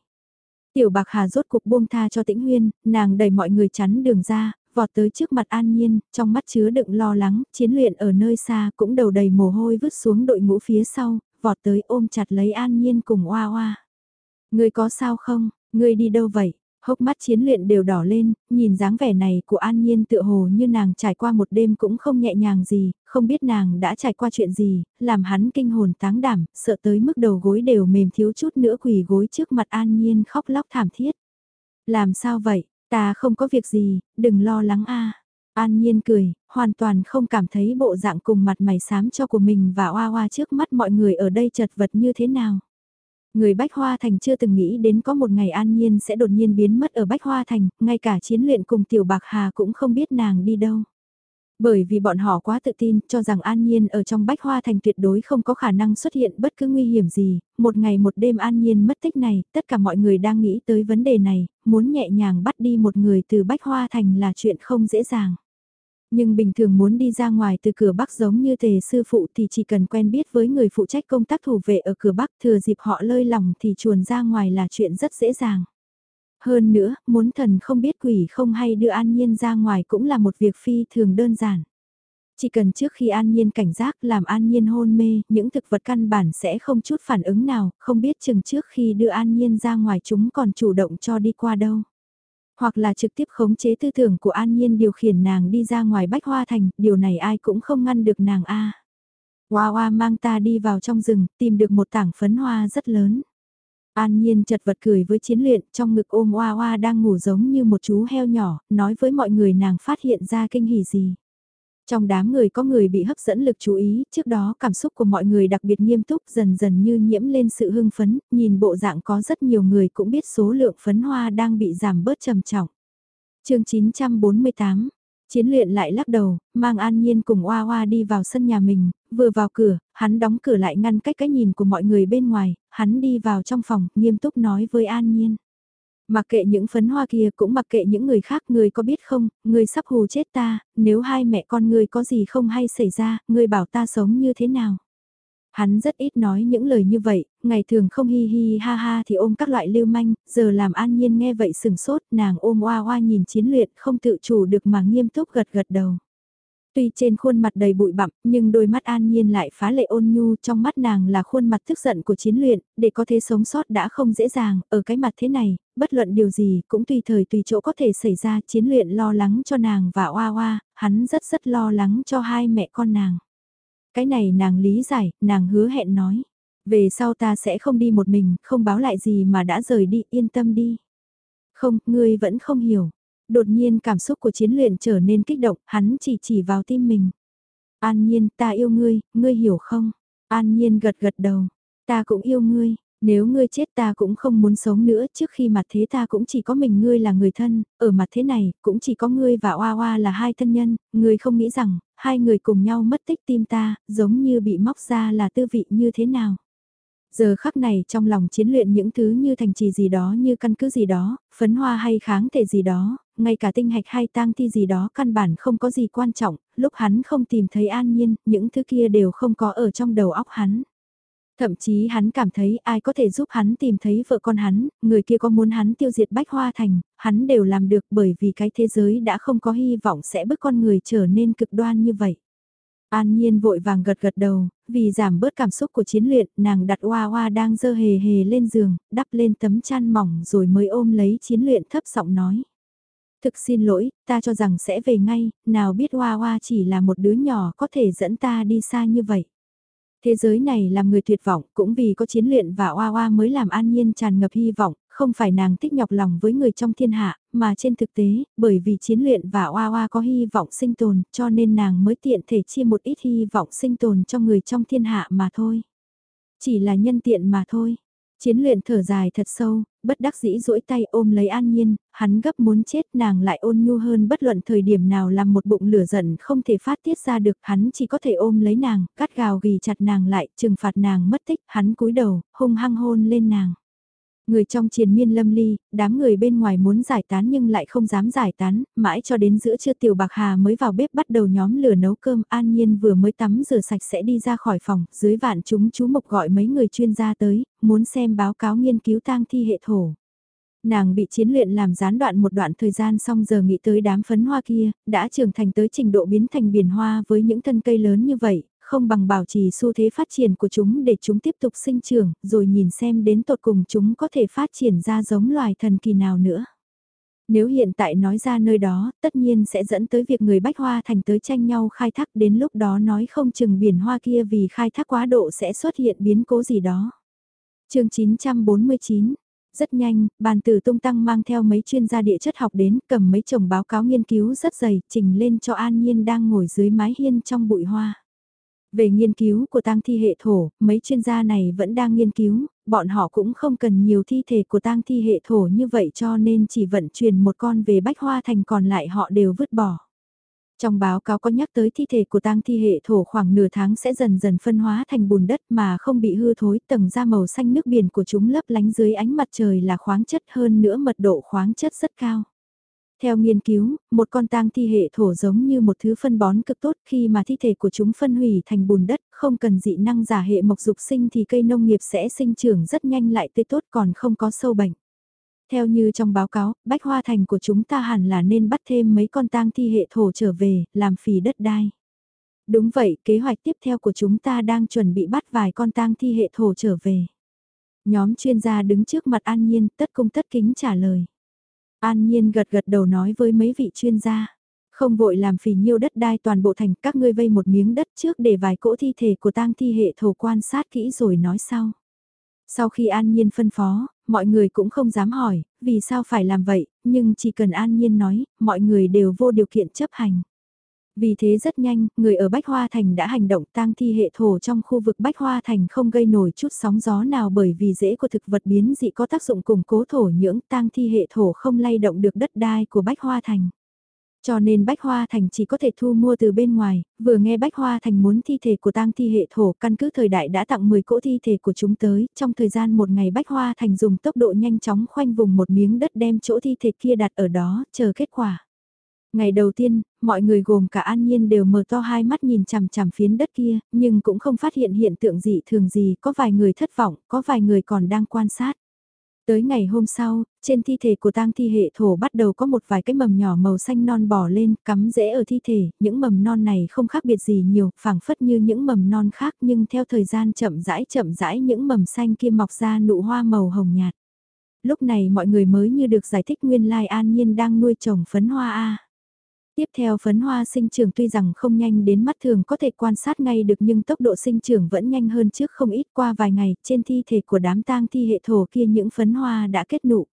S1: Tiểu bạc hà rốt cục buông tha cho tĩnh huyên, nàng đẩy mọi người chắn đường ra, vọt tới trước mặt an nhiên, trong mắt chứa đựng lo lắng, chiến luyện ở nơi xa cũng đầu đầy mồ hôi vứt xuống đội ngũ phía sau, vọt tới ôm chặt lấy an nhiên cùng oa oa. Người có sao không, người đi đâu vậy? Hốc mắt chiến luyện đều đỏ lên, nhìn dáng vẻ này của An Nhiên tựa hồ như nàng trải qua một đêm cũng không nhẹ nhàng gì, không biết nàng đã trải qua chuyện gì, làm hắn kinh hồn táng đảm, sợ tới mức đầu gối đều mềm thiếu chút nữa quỳ gối trước mặt An Nhiên khóc lóc thảm thiết. Làm sao vậy, ta không có việc gì, đừng lo lắng a. An Nhiên cười, hoàn toàn không cảm thấy bộ dạng cùng mặt mày xám cho của mình và oa oa trước mắt mọi người ở đây chật vật như thế nào. Người Bách Hoa Thành chưa từng nghĩ đến có một ngày an nhiên sẽ đột nhiên biến mất ở Bách Hoa Thành, ngay cả chiến luyện cùng Tiểu Bạc Hà cũng không biết nàng đi đâu. Bởi vì bọn họ quá tự tin cho rằng an nhiên ở trong Bách Hoa Thành tuyệt đối không có khả năng xuất hiện bất cứ nguy hiểm gì, một ngày một đêm an nhiên mất tích này, tất cả mọi người đang nghĩ tới vấn đề này, muốn nhẹ nhàng bắt đi một người từ Bách Hoa Thành là chuyện không dễ dàng. Nhưng bình thường muốn đi ra ngoài từ cửa Bắc giống như tề sư phụ thì chỉ cần quen biết với người phụ trách công tác thủ vệ ở cửa Bắc thừa dịp họ lơi lòng thì chuồn ra ngoài là chuyện rất dễ dàng. Hơn nữa, muốn thần không biết quỷ không hay đưa an nhiên ra ngoài cũng là một việc phi thường đơn giản. Chỉ cần trước khi an nhiên cảnh giác làm an nhiên hôn mê, những thực vật căn bản sẽ không chút phản ứng nào, không biết chừng trước khi đưa an nhiên ra ngoài chúng còn chủ động cho đi qua đâu hoặc là trực tiếp khống chế tư tưởng của An Nhiên điều khiển nàng đi ra ngoài Bách Hoa Thành, điều này ai cũng không ngăn được nàng a. Hoa Hoa mang ta đi vào trong rừng, tìm được một tảng phấn hoa rất lớn. An Nhiên chật vật cười với chiến luyện, trong ngực ôm Hoa Hoa đang ngủ giống như một chú heo nhỏ, nói với mọi người nàng phát hiện ra kinh hỉ gì. Trong đám người có người bị hấp dẫn lực chú ý, trước đó cảm xúc của mọi người đặc biệt nghiêm túc dần dần như nhiễm lên sự hưng phấn, nhìn bộ dạng có rất nhiều người cũng biết số lượng phấn hoa đang bị giảm bớt trầm trọng. chương 948 Chiến luyện lại lắc đầu, mang An Nhiên cùng Oa Oa đi vào sân nhà mình, vừa vào cửa, hắn đóng cửa lại ngăn cách cái nhìn của mọi người bên ngoài, hắn đi vào trong phòng, nghiêm túc nói với An Nhiên. Mặc kệ những phấn hoa kia cũng mặc kệ những người khác người có biết không, người sắp hù chết ta, nếu hai mẹ con người có gì không hay xảy ra, người bảo ta sống như thế nào. Hắn rất ít nói những lời như vậy, ngày thường không hi hi ha ha thì ôm các loại lưu manh, giờ làm an nhiên nghe vậy sừng sốt, nàng ôm oa oa nhìn chiến luyện không tự chủ được mà nghiêm túc gật gật đầu. Tuy trên khuôn mặt đầy bụi bặm, nhưng đôi mắt an nhiên lại phá lệ ôn nhu, trong mắt nàng là khuôn mặt tức giận của chiến luyện, để có thể sống sót đã không dễ dàng, ở cái mặt thế này, bất luận điều gì cũng tùy thời tùy chỗ có thể xảy ra, chiến luyện lo lắng cho nàng và oa oa, hắn rất rất lo lắng cho hai mẹ con nàng. Cái này nàng lý giải, nàng hứa hẹn nói, về sau ta sẽ không đi một mình, không báo lại gì mà đã rời đi, yên tâm đi. Không, ngươi vẫn không hiểu đột nhiên cảm xúc của chiến luyện trở nên kích động, hắn chỉ chỉ vào tim mình. An nhiên, ta yêu ngươi, ngươi hiểu không? An nhiên gật gật đầu, ta cũng yêu ngươi, nếu ngươi chết ta cũng không muốn sống nữa, trước khi mặt thế ta cũng chỉ có mình ngươi là người thân, ở mặt thế này, cũng chỉ có ngươi và Oa Oa là hai thân nhân, ngươi không nghĩ rằng, hai người cùng nhau mất tích tim ta, giống như bị móc ra là tư vị như thế nào. Giờ khắc này trong lòng chiến luyện những thứ như thành trì gì đó như căn cứ gì đó, phấn hoa hay kháng thể gì đó, ngay cả tinh hạch hay tang thi gì đó căn bản không có gì quan trọng, lúc hắn không tìm thấy an nhiên, những thứ kia đều không có ở trong đầu óc hắn. Thậm chí hắn cảm thấy ai có thể giúp hắn tìm thấy vợ con hắn, người kia có muốn hắn tiêu diệt bách hoa thành, hắn đều làm được bởi vì cái thế giới đã không có hy vọng sẽ bức con người trở nên cực đoan như vậy. An Nhiên vội vàng gật gật đầu, vì giảm bớt cảm xúc của chiến luyện, nàng đặt Hoa Hoa đang dơ hề hề lên giường, đắp lên tấm chăn mỏng rồi mới ôm lấy chiến luyện thấp giọng nói. Thực xin lỗi, ta cho rằng sẽ về ngay, nào biết Hoa Hoa chỉ là một đứa nhỏ có thể dẫn ta đi xa như vậy. Thế giới này làm người tuyệt vọng, cũng vì có chiến luyện và oa oa mới làm an nhiên tràn ngập hy vọng, không phải nàng thích nhọc lòng với người trong thiên hạ, mà trên thực tế, bởi vì chiến luyện và oa oa có hy vọng sinh tồn, cho nên nàng mới tiện thể chia một ít hy vọng sinh tồn cho người trong thiên hạ mà thôi. Chỉ là nhân tiện mà thôi. Chiến luyện thở dài thật sâu, bất đắc dĩ duỗi tay ôm lấy an nhiên, hắn gấp muốn chết nàng lại ôn nhu hơn bất luận thời điểm nào làm một bụng lửa giận không thể phát tiết ra được hắn chỉ có thể ôm lấy nàng, cắt gào ghi chặt nàng lại, trừng phạt nàng mất tích, hắn cúi đầu, hung hăng hôn lên nàng. Người trong triền miên lâm ly, đám người bên ngoài muốn giải tán nhưng lại không dám giải tán, mãi cho đến giữa trưa tiểu bạc hà mới vào bếp bắt đầu nhóm lửa nấu cơm an nhiên vừa mới tắm rửa sạch sẽ đi ra khỏi phòng, dưới vạn chúng chú mục gọi mấy người chuyên gia tới, muốn xem báo cáo nghiên cứu tang thi hệ thổ. Nàng bị chiến luyện làm gián đoạn một đoạn thời gian xong giờ nghĩ tới đám phấn hoa kia, đã trưởng thành tới trình độ biến thành biển hoa với những thân cây lớn như vậy, không bằng bảo trì xu thế phát triển của chúng để chúng tiếp tục sinh trưởng, rồi nhìn xem đến tột cùng chúng có thể phát triển ra giống loài thần kỳ nào nữa. Nếu hiện tại nói ra nơi đó, tất nhiên sẽ dẫn tới việc người bách hoa thành tới tranh nhau khai thác đến lúc đó nói không chừng biển hoa kia vì khai thác quá độ sẽ xuất hiện biến cố gì đó. chương 949 rất nhanh, bàn tử tung tăng mang theo mấy chuyên gia địa chất học đến, cầm mấy chồng báo cáo nghiên cứu rất dày, trình lên cho An Nhiên đang ngồi dưới mái hiên trong bụi hoa. Về nghiên cứu của tang thi hệ thổ, mấy chuyên gia này vẫn đang nghiên cứu, bọn họ cũng không cần nhiều thi thể của tang thi hệ thổ như vậy cho nên chỉ vận chuyển một con về Bách Hoa Thành còn lại họ đều vứt bỏ. Trong báo cáo có nhắc tới thi thể của tang thi hệ thổ khoảng nửa tháng sẽ dần dần phân hóa thành bùn đất mà không bị hư thối, tầng da màu xanh nước biển của chúng lấp lánh dưới ánh mặt trời là khoáng chất hơn nữa mật độ khoáng chất rất cao. Theo nghiên cứu, một con tang thi hệ thổ giống như một thứ phân bón cực tốt khi mà thi thể của chúng phân hủy thành bùn đất, không cần dị năng giả hệ mộc dục sinh thì cây nông nghiệp sẽ sinh trưởng rất nhanh lại tươi tốt còn không có sâu bệnh. Theo như trong báo cáo, bách hoa thành của chúng ta hẳn là nên bắt thêm mấy con tang thi hệ thổ trở về, làm phì đất đai. Đúng vậy, kế hoạch tiếp theo của chúng ta đang chuẩn bị bắt vài con tang thi hệ thổ trở về. Nhóm chuyên gia đứng trước mặt An Nhiên, tất cung tất kính trả lời. An Nhiên gật gật đầu nói với mấy vị chuyên gia. Không vội làm phì nhiêu đất đai toàn bộ thành các ngươi vây một miếng đất trước để vài cỗ thi thể của tang thi hệ thổ quan sát kỹ rồi nói sau. Sau khi An Nhiên phân phó, mọi người cũng không dám hỏi, vì sao phải làm vậy, nhưng chỉ cần An Nhiên nói, mọi người đều vô điều kiện chấp hành. Vì thế rất nhanh, người ở Bách Hoa Thành đã hành động tang thi hệ thổ trong khu vực Bách Hoa Thành không gây nổi chút sóng gió nào bởi vì rễ của thực vật biến dị có tác dụng củng cố thổ nhưỡng tang thi hệ thổ không lay động được đất đai của Bách Hoa Thành. Cho nên Bách Hoa Thành chỉ có thể thu mua từ bên ngoài, vừa nghe Bách Hoa Thành muốn thi thể của tang thi hệ thổ căn cứ thời đại đã tặng 10 cỗ thi thể của chúng tới, trong thời gian một ngày Bách Hoa Thành dùng tốc độ nhanh chóng khoanh vùng một miếng đất đem chỗ thi thể kia đặt ở đó, chờ kết quả. Ngày đầu tiên, mọi người gồm cả an nhiên đều mở to hai mắt nhìn chằm chằm phiến đất kia, nhưng cũng không phát hiện hiện tượng gì thường gì, có vài người thất vọng, có vài người còn đang quan sát. Tới ngày hôm sau, trên thi thể của tang thi hệ thổ bắt đầu có một vài cái mầm nhỏ màu xanh non bò lên, cắm rễ ở thi thể, những mầm non này không khác biệt gì nhiều, phảng phất như những mầm non khác nhưng theo thời gian chậm rãi chậm rãi những mầm xanh kia mọc ra nụ hoa màu hồng nhạt. Lúc này mọi người mới như được giải thích nguyên lai an nhiên đang nuôi trồng phấn hoa A. Tiếp theo phấn hoa sinh trưởng tuy rằng không nhanh đến mắt thường có thể quan sát ngay được nhưng tốc độ sinh trưởng vẫn nhanh hơn trước không ít qua vài ngày trên thi thể của đám tang thi hệ thổ kia những phấn hoa đã kết nụ.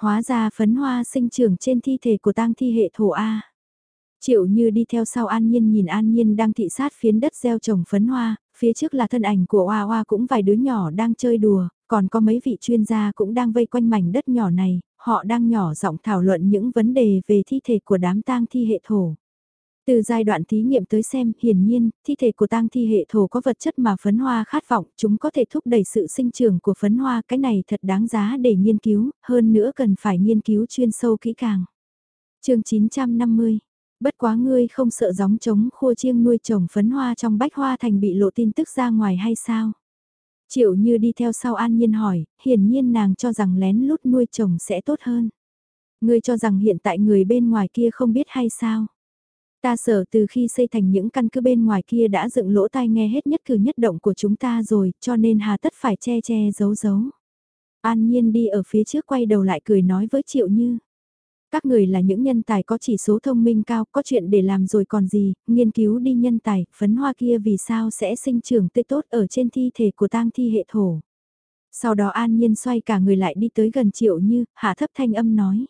S1: Hóa ra phấn hoa sinh trưởng trên thi thể của tang thi hệ thổ A. Triệu như đi theo sau An Nhiên nhìn An Nhiên đang thị sát phiến đất gieo trồng phấn hoa, phía trước là thân ảnh của Hoa Hoa cũng vài đứa nhỏ đang chơi đùa, còn có mấy vị chuyên gia cũng đang vây quanh mảnh đất nhỏ này, họ đang nhỏ giọng thảo luận những vấn đề về thi thể của đám tang thi hệ thổ. Từ giai đoạn thí nghiệm tới xem, hiển nhiên, thi thể của tang thi hệ thổ có vật chất mà phấn hoa khát vọng, chúng có thể thúc đẩy sự sinh trưởng của phấn hoa, cái này thật đáng giá để nghiên cứu, hơn nữa cần phải nghiên cứu chuyên sâu kỹ càng. chương 950 Bất quá ngươi không sợ gióng trống khua chiêng nuôi trồng phấn hoa trong bách hoa thành bị lộ tin tức ra ngoài hay sao? Triệu như đi theo sau an nhiên hỏi, hiển nhiên nàng cho rằng lén lút nuôi chồng sẽ tốt hơn. Ngươi cho rằng hiện tại người bên ngoài kia không biết hay sao? Ta sợ từ khi xây thành những căn cứ bên ngoài kia đã dựng lỗ tai nghe hết nhất cử nhất động của chúng ta rồi, cho nên hà tất phải che che giấu giấu. An nhiên đi ở phía trước quay đầu lại cười nói với Triệu Như. Các người là những nhân tài có chỉ số thông minh cao, có chuyện để làm rồi còn gì, nghiên cứu đi nhân tài, phấn hoa kia vì sao sẽ sinh trưởng tươi tốt ở trên thi thể của tang thi hệ thổ. Sau đó an nhiên xoay cả người lại đi tới gần triệu như, hạ thấp thanh âm nói.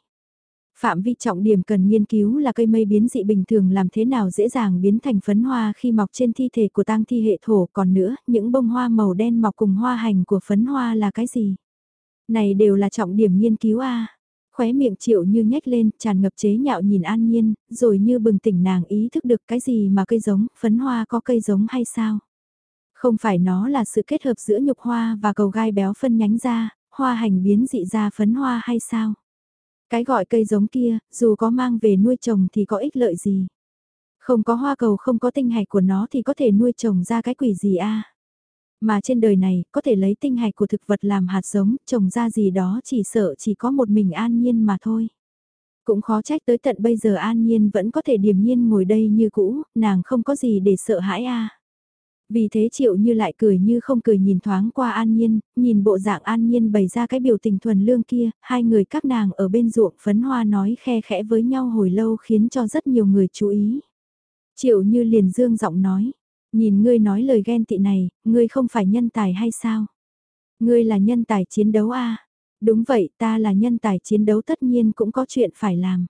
S1: Phạm vi trọng điểm cần nghiên cứu là cây mây biến dị bình thường làm thế nào dễ dàng biến thành phấn hoa khi mọc trên thi thể của tang thi hệ thổ còn nữa, những bông hoa màu đen mọc cùng hoa hành của phấn hoa là cái gì? Này đều là trọng điểm nghiên cứu a Khóe miệng triệu như nhếch lên, tràn ngập chế nhạo nhìn an nhiên, rồi như bừng tỉnh nàng ý thức được cái gì mà cây giống, phấn hoa có cây giống hay sao? Không phải nó là sự kết hợp giữa nhục hoa và cầu gai béo phân nhánh ra, hoa hành biến dị ra phấn hoa hay sao? Cái gọi cây giống kia, dù có mang về nuôi trồng thì có ích lợi gì? Không có hoa cầu không có tinh hạch của nó thì có thể nuôi trồng ra cái quỷ gì a? Mà trên đời này, có thể lấy tinh hạch của thực vật làm hạt giống, trồng ra gì đó chỉ sợ chỉ có một mình an nhiên mà thôi. Cũng khó trách tới tận bây giờ an nhiên vẫn có thể điềm nhiên ngồi đây như cũ, nàng không có gì để sợ hãi a. Vì thế triệu như lại cười như không cười nhìn thoáng qua an nhiên, nhìn bộ dạng an nhiên bày ra cái biểu tình thuần lương kia, hai người các nàng ở bên ruộng phấn hoa nói khe khẽ với nhau hồi lâu khiến cho rất nhiều người chú ý. Triệu như liền dương giọng nói, nhìn ngươi nói lời ghen tị này, ngươi không phải nhân tài hay sao? Ngươi là nhân tài chiến đấu a à? Đúng vậy, ta là nhân tài chiến đấu tất nhiên cũng có chuyện phải làm.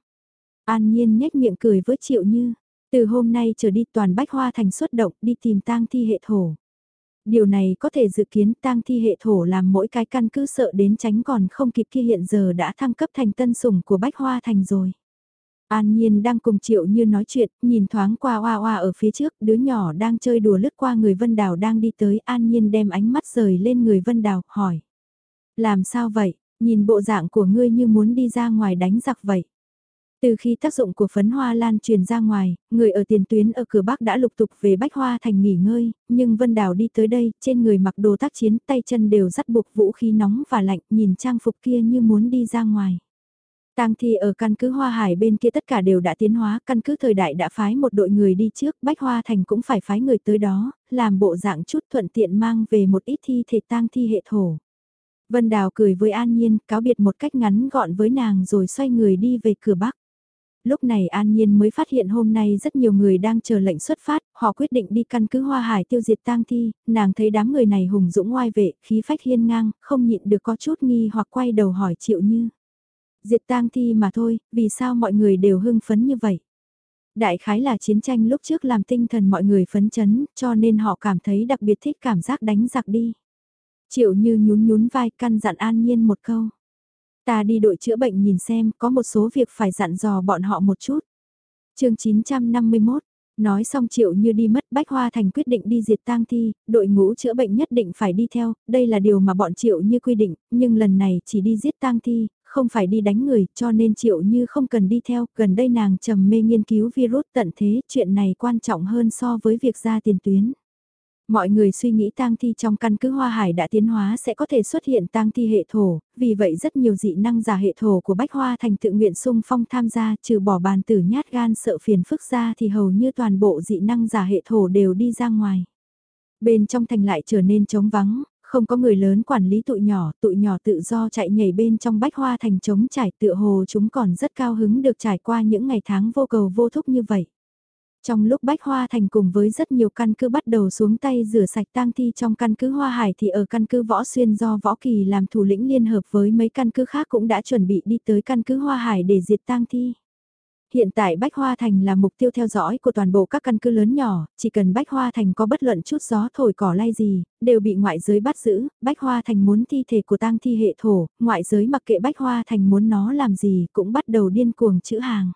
S1: An nhiên nhếch miệng cười với triệu như, từ hôm nay trở đi toàn bách hoa thành xuất động đi tìm tang thi hệ thổ. Điều này có thể dự kiến tang thi hệ thổ làm mỗi cái căn cứ sợ đến tránh còn không kịp kia hiện giờ đã thăng cấp thành tân sủng của bách hoa thành rồi. An Nhiên đang cùng Triệu Như nói chuyện, nhìn thoáng qua Hoa Hoa ở phía trước, đứa nhỏ đang chơi đùa lướt qua người Vân Đào đang đi tới, An Nhiên đem ánh mắt rời lên người Vân Đào, hỏi. Làm sao vậy, nhìn bộ dạng của ngươi như muốn đi ra ngoài đánh giặc vậy. Từ khi tác dụng của phấn hoa lan truyền ra ngoài, người ở tiền tuyến ở cửa Bắc đã lục tục về Bách Hoa thành nghỉ ngơi, nhưng Vân Đào đi tới đây, trên người mặc đồ tác chiến, tay chân đều dắt buộc vũ khí nóng và lạnh, nhìn trang phục kia như muốn đi ra ngoài. Tang thi ở căn cứ Hoa Hải bên kia tất cả đều đã tiến hóa, căn cứ thời đại đã phái một đội người đi trước, Bách Hoa Thành cũng phải phái người tới đó, làm bộ dạng chút thuận tiện mang về một ít thi thể tang thi hệ thổ. Vân Đào cười với An Nhiên, cáo biệt một cách ngắn gọn với nàng rồi xoay người đi về cửa Bắc. Lúc này An Nhiên mới phát hiện hôm nay rất nhiều người đang chờ lệnh xuất phát, họ quyết định đi căn cứ Hoa Hải tiêu diệt tang thi, nàng thấy đám người này hùng dũng ngoai vệ, khí phách hiên ngang, không nhịn được có chút nghi hoặc quay đầu hỏi Triệu Như. Diệt tang thi mà thôi, vì sao mọi người đều hưng phấn như vậy? Đại khái là chiến tranh lúc trước làm tinh thần mọi người phấn chấn, cho nên họ cảm thấy đặc biệt thích cảm giác đánh giặc đi. Triệu như nhún nhún vai căn dặn an nhiên một câu. Ta đi đội chữa bệnh nhìn xem, có một số việc phải dặn dò bọn họ một chút. chương 951, nói xong triệu như đi mất Bách Hoa Thành quyết định đi diệt tang thi, đội ngũ chữa bệnh nhất định phải đi theo, đây là điều mà bọn triệu như quy định, nhưng lần này chỉ đi giết tang thi, không phải đi đánh người, cho nên triệu như không cần đi theo, gần đây nàng trầm mê nghiên cứu virus tận thế, chuyện này quan trọng hơn so với việc ra tiền tuyến. Mọi người suy nghĩ tang thi trong căn cứ Hoa Hải đã tiến hóa sẽ có thể xuất hiện tang thi hệ thổ, vì vậy rất nhiều dị năng giả hệ thổ của Bách Hoa thành tự nguyện sung phong tham gia trừ bỏ bàn tử nhát gan sợ phiền phức ra thì hầu như toàn bộ dị năng giả hệ thổ đều đi ra ngoài. Bên trong thành lại trở nên trống vắng, không có người lớn quản lý tụi nhỏ, tụi nhỏ tự do chạy nhảy bên trong bách hoa thành trống trải tựa hồ chúng còn rất cao hứng được trải qua những ngày tháng vô cầu vô thúc như vậy. Trong lúc Bách Hoa Thành cùng với rất nhiều căn cứ bắt đầu xuống tay rửa sạch tang thi trong căn cứ Hoa Hải thì ở căn cứ Võ Xuyên do Võ Kỳ làm thủ lĩnh liên hợp với mấy căn cứ khác cũng đã chuẩn bị đi tới căn cứ Hoa Hải để diệt tang thi. Hiện tại Bách Hoa Thành là mục tiêu theo dõi của toàn bộ các căn cứ lớn nhỏ, chỉ cần Bách Hoa Thành có bất luận chút gió thổi cỏ lay gì, đều bị ngoại giới bắt giữ, Bách Hoa Thành muốn thi thể của tang thi hệ thổ, ngoại giới mặc kệ Bách Hoa Thành muốn nó làm gì cũng bắt đầu điên cuồng chữ hàng.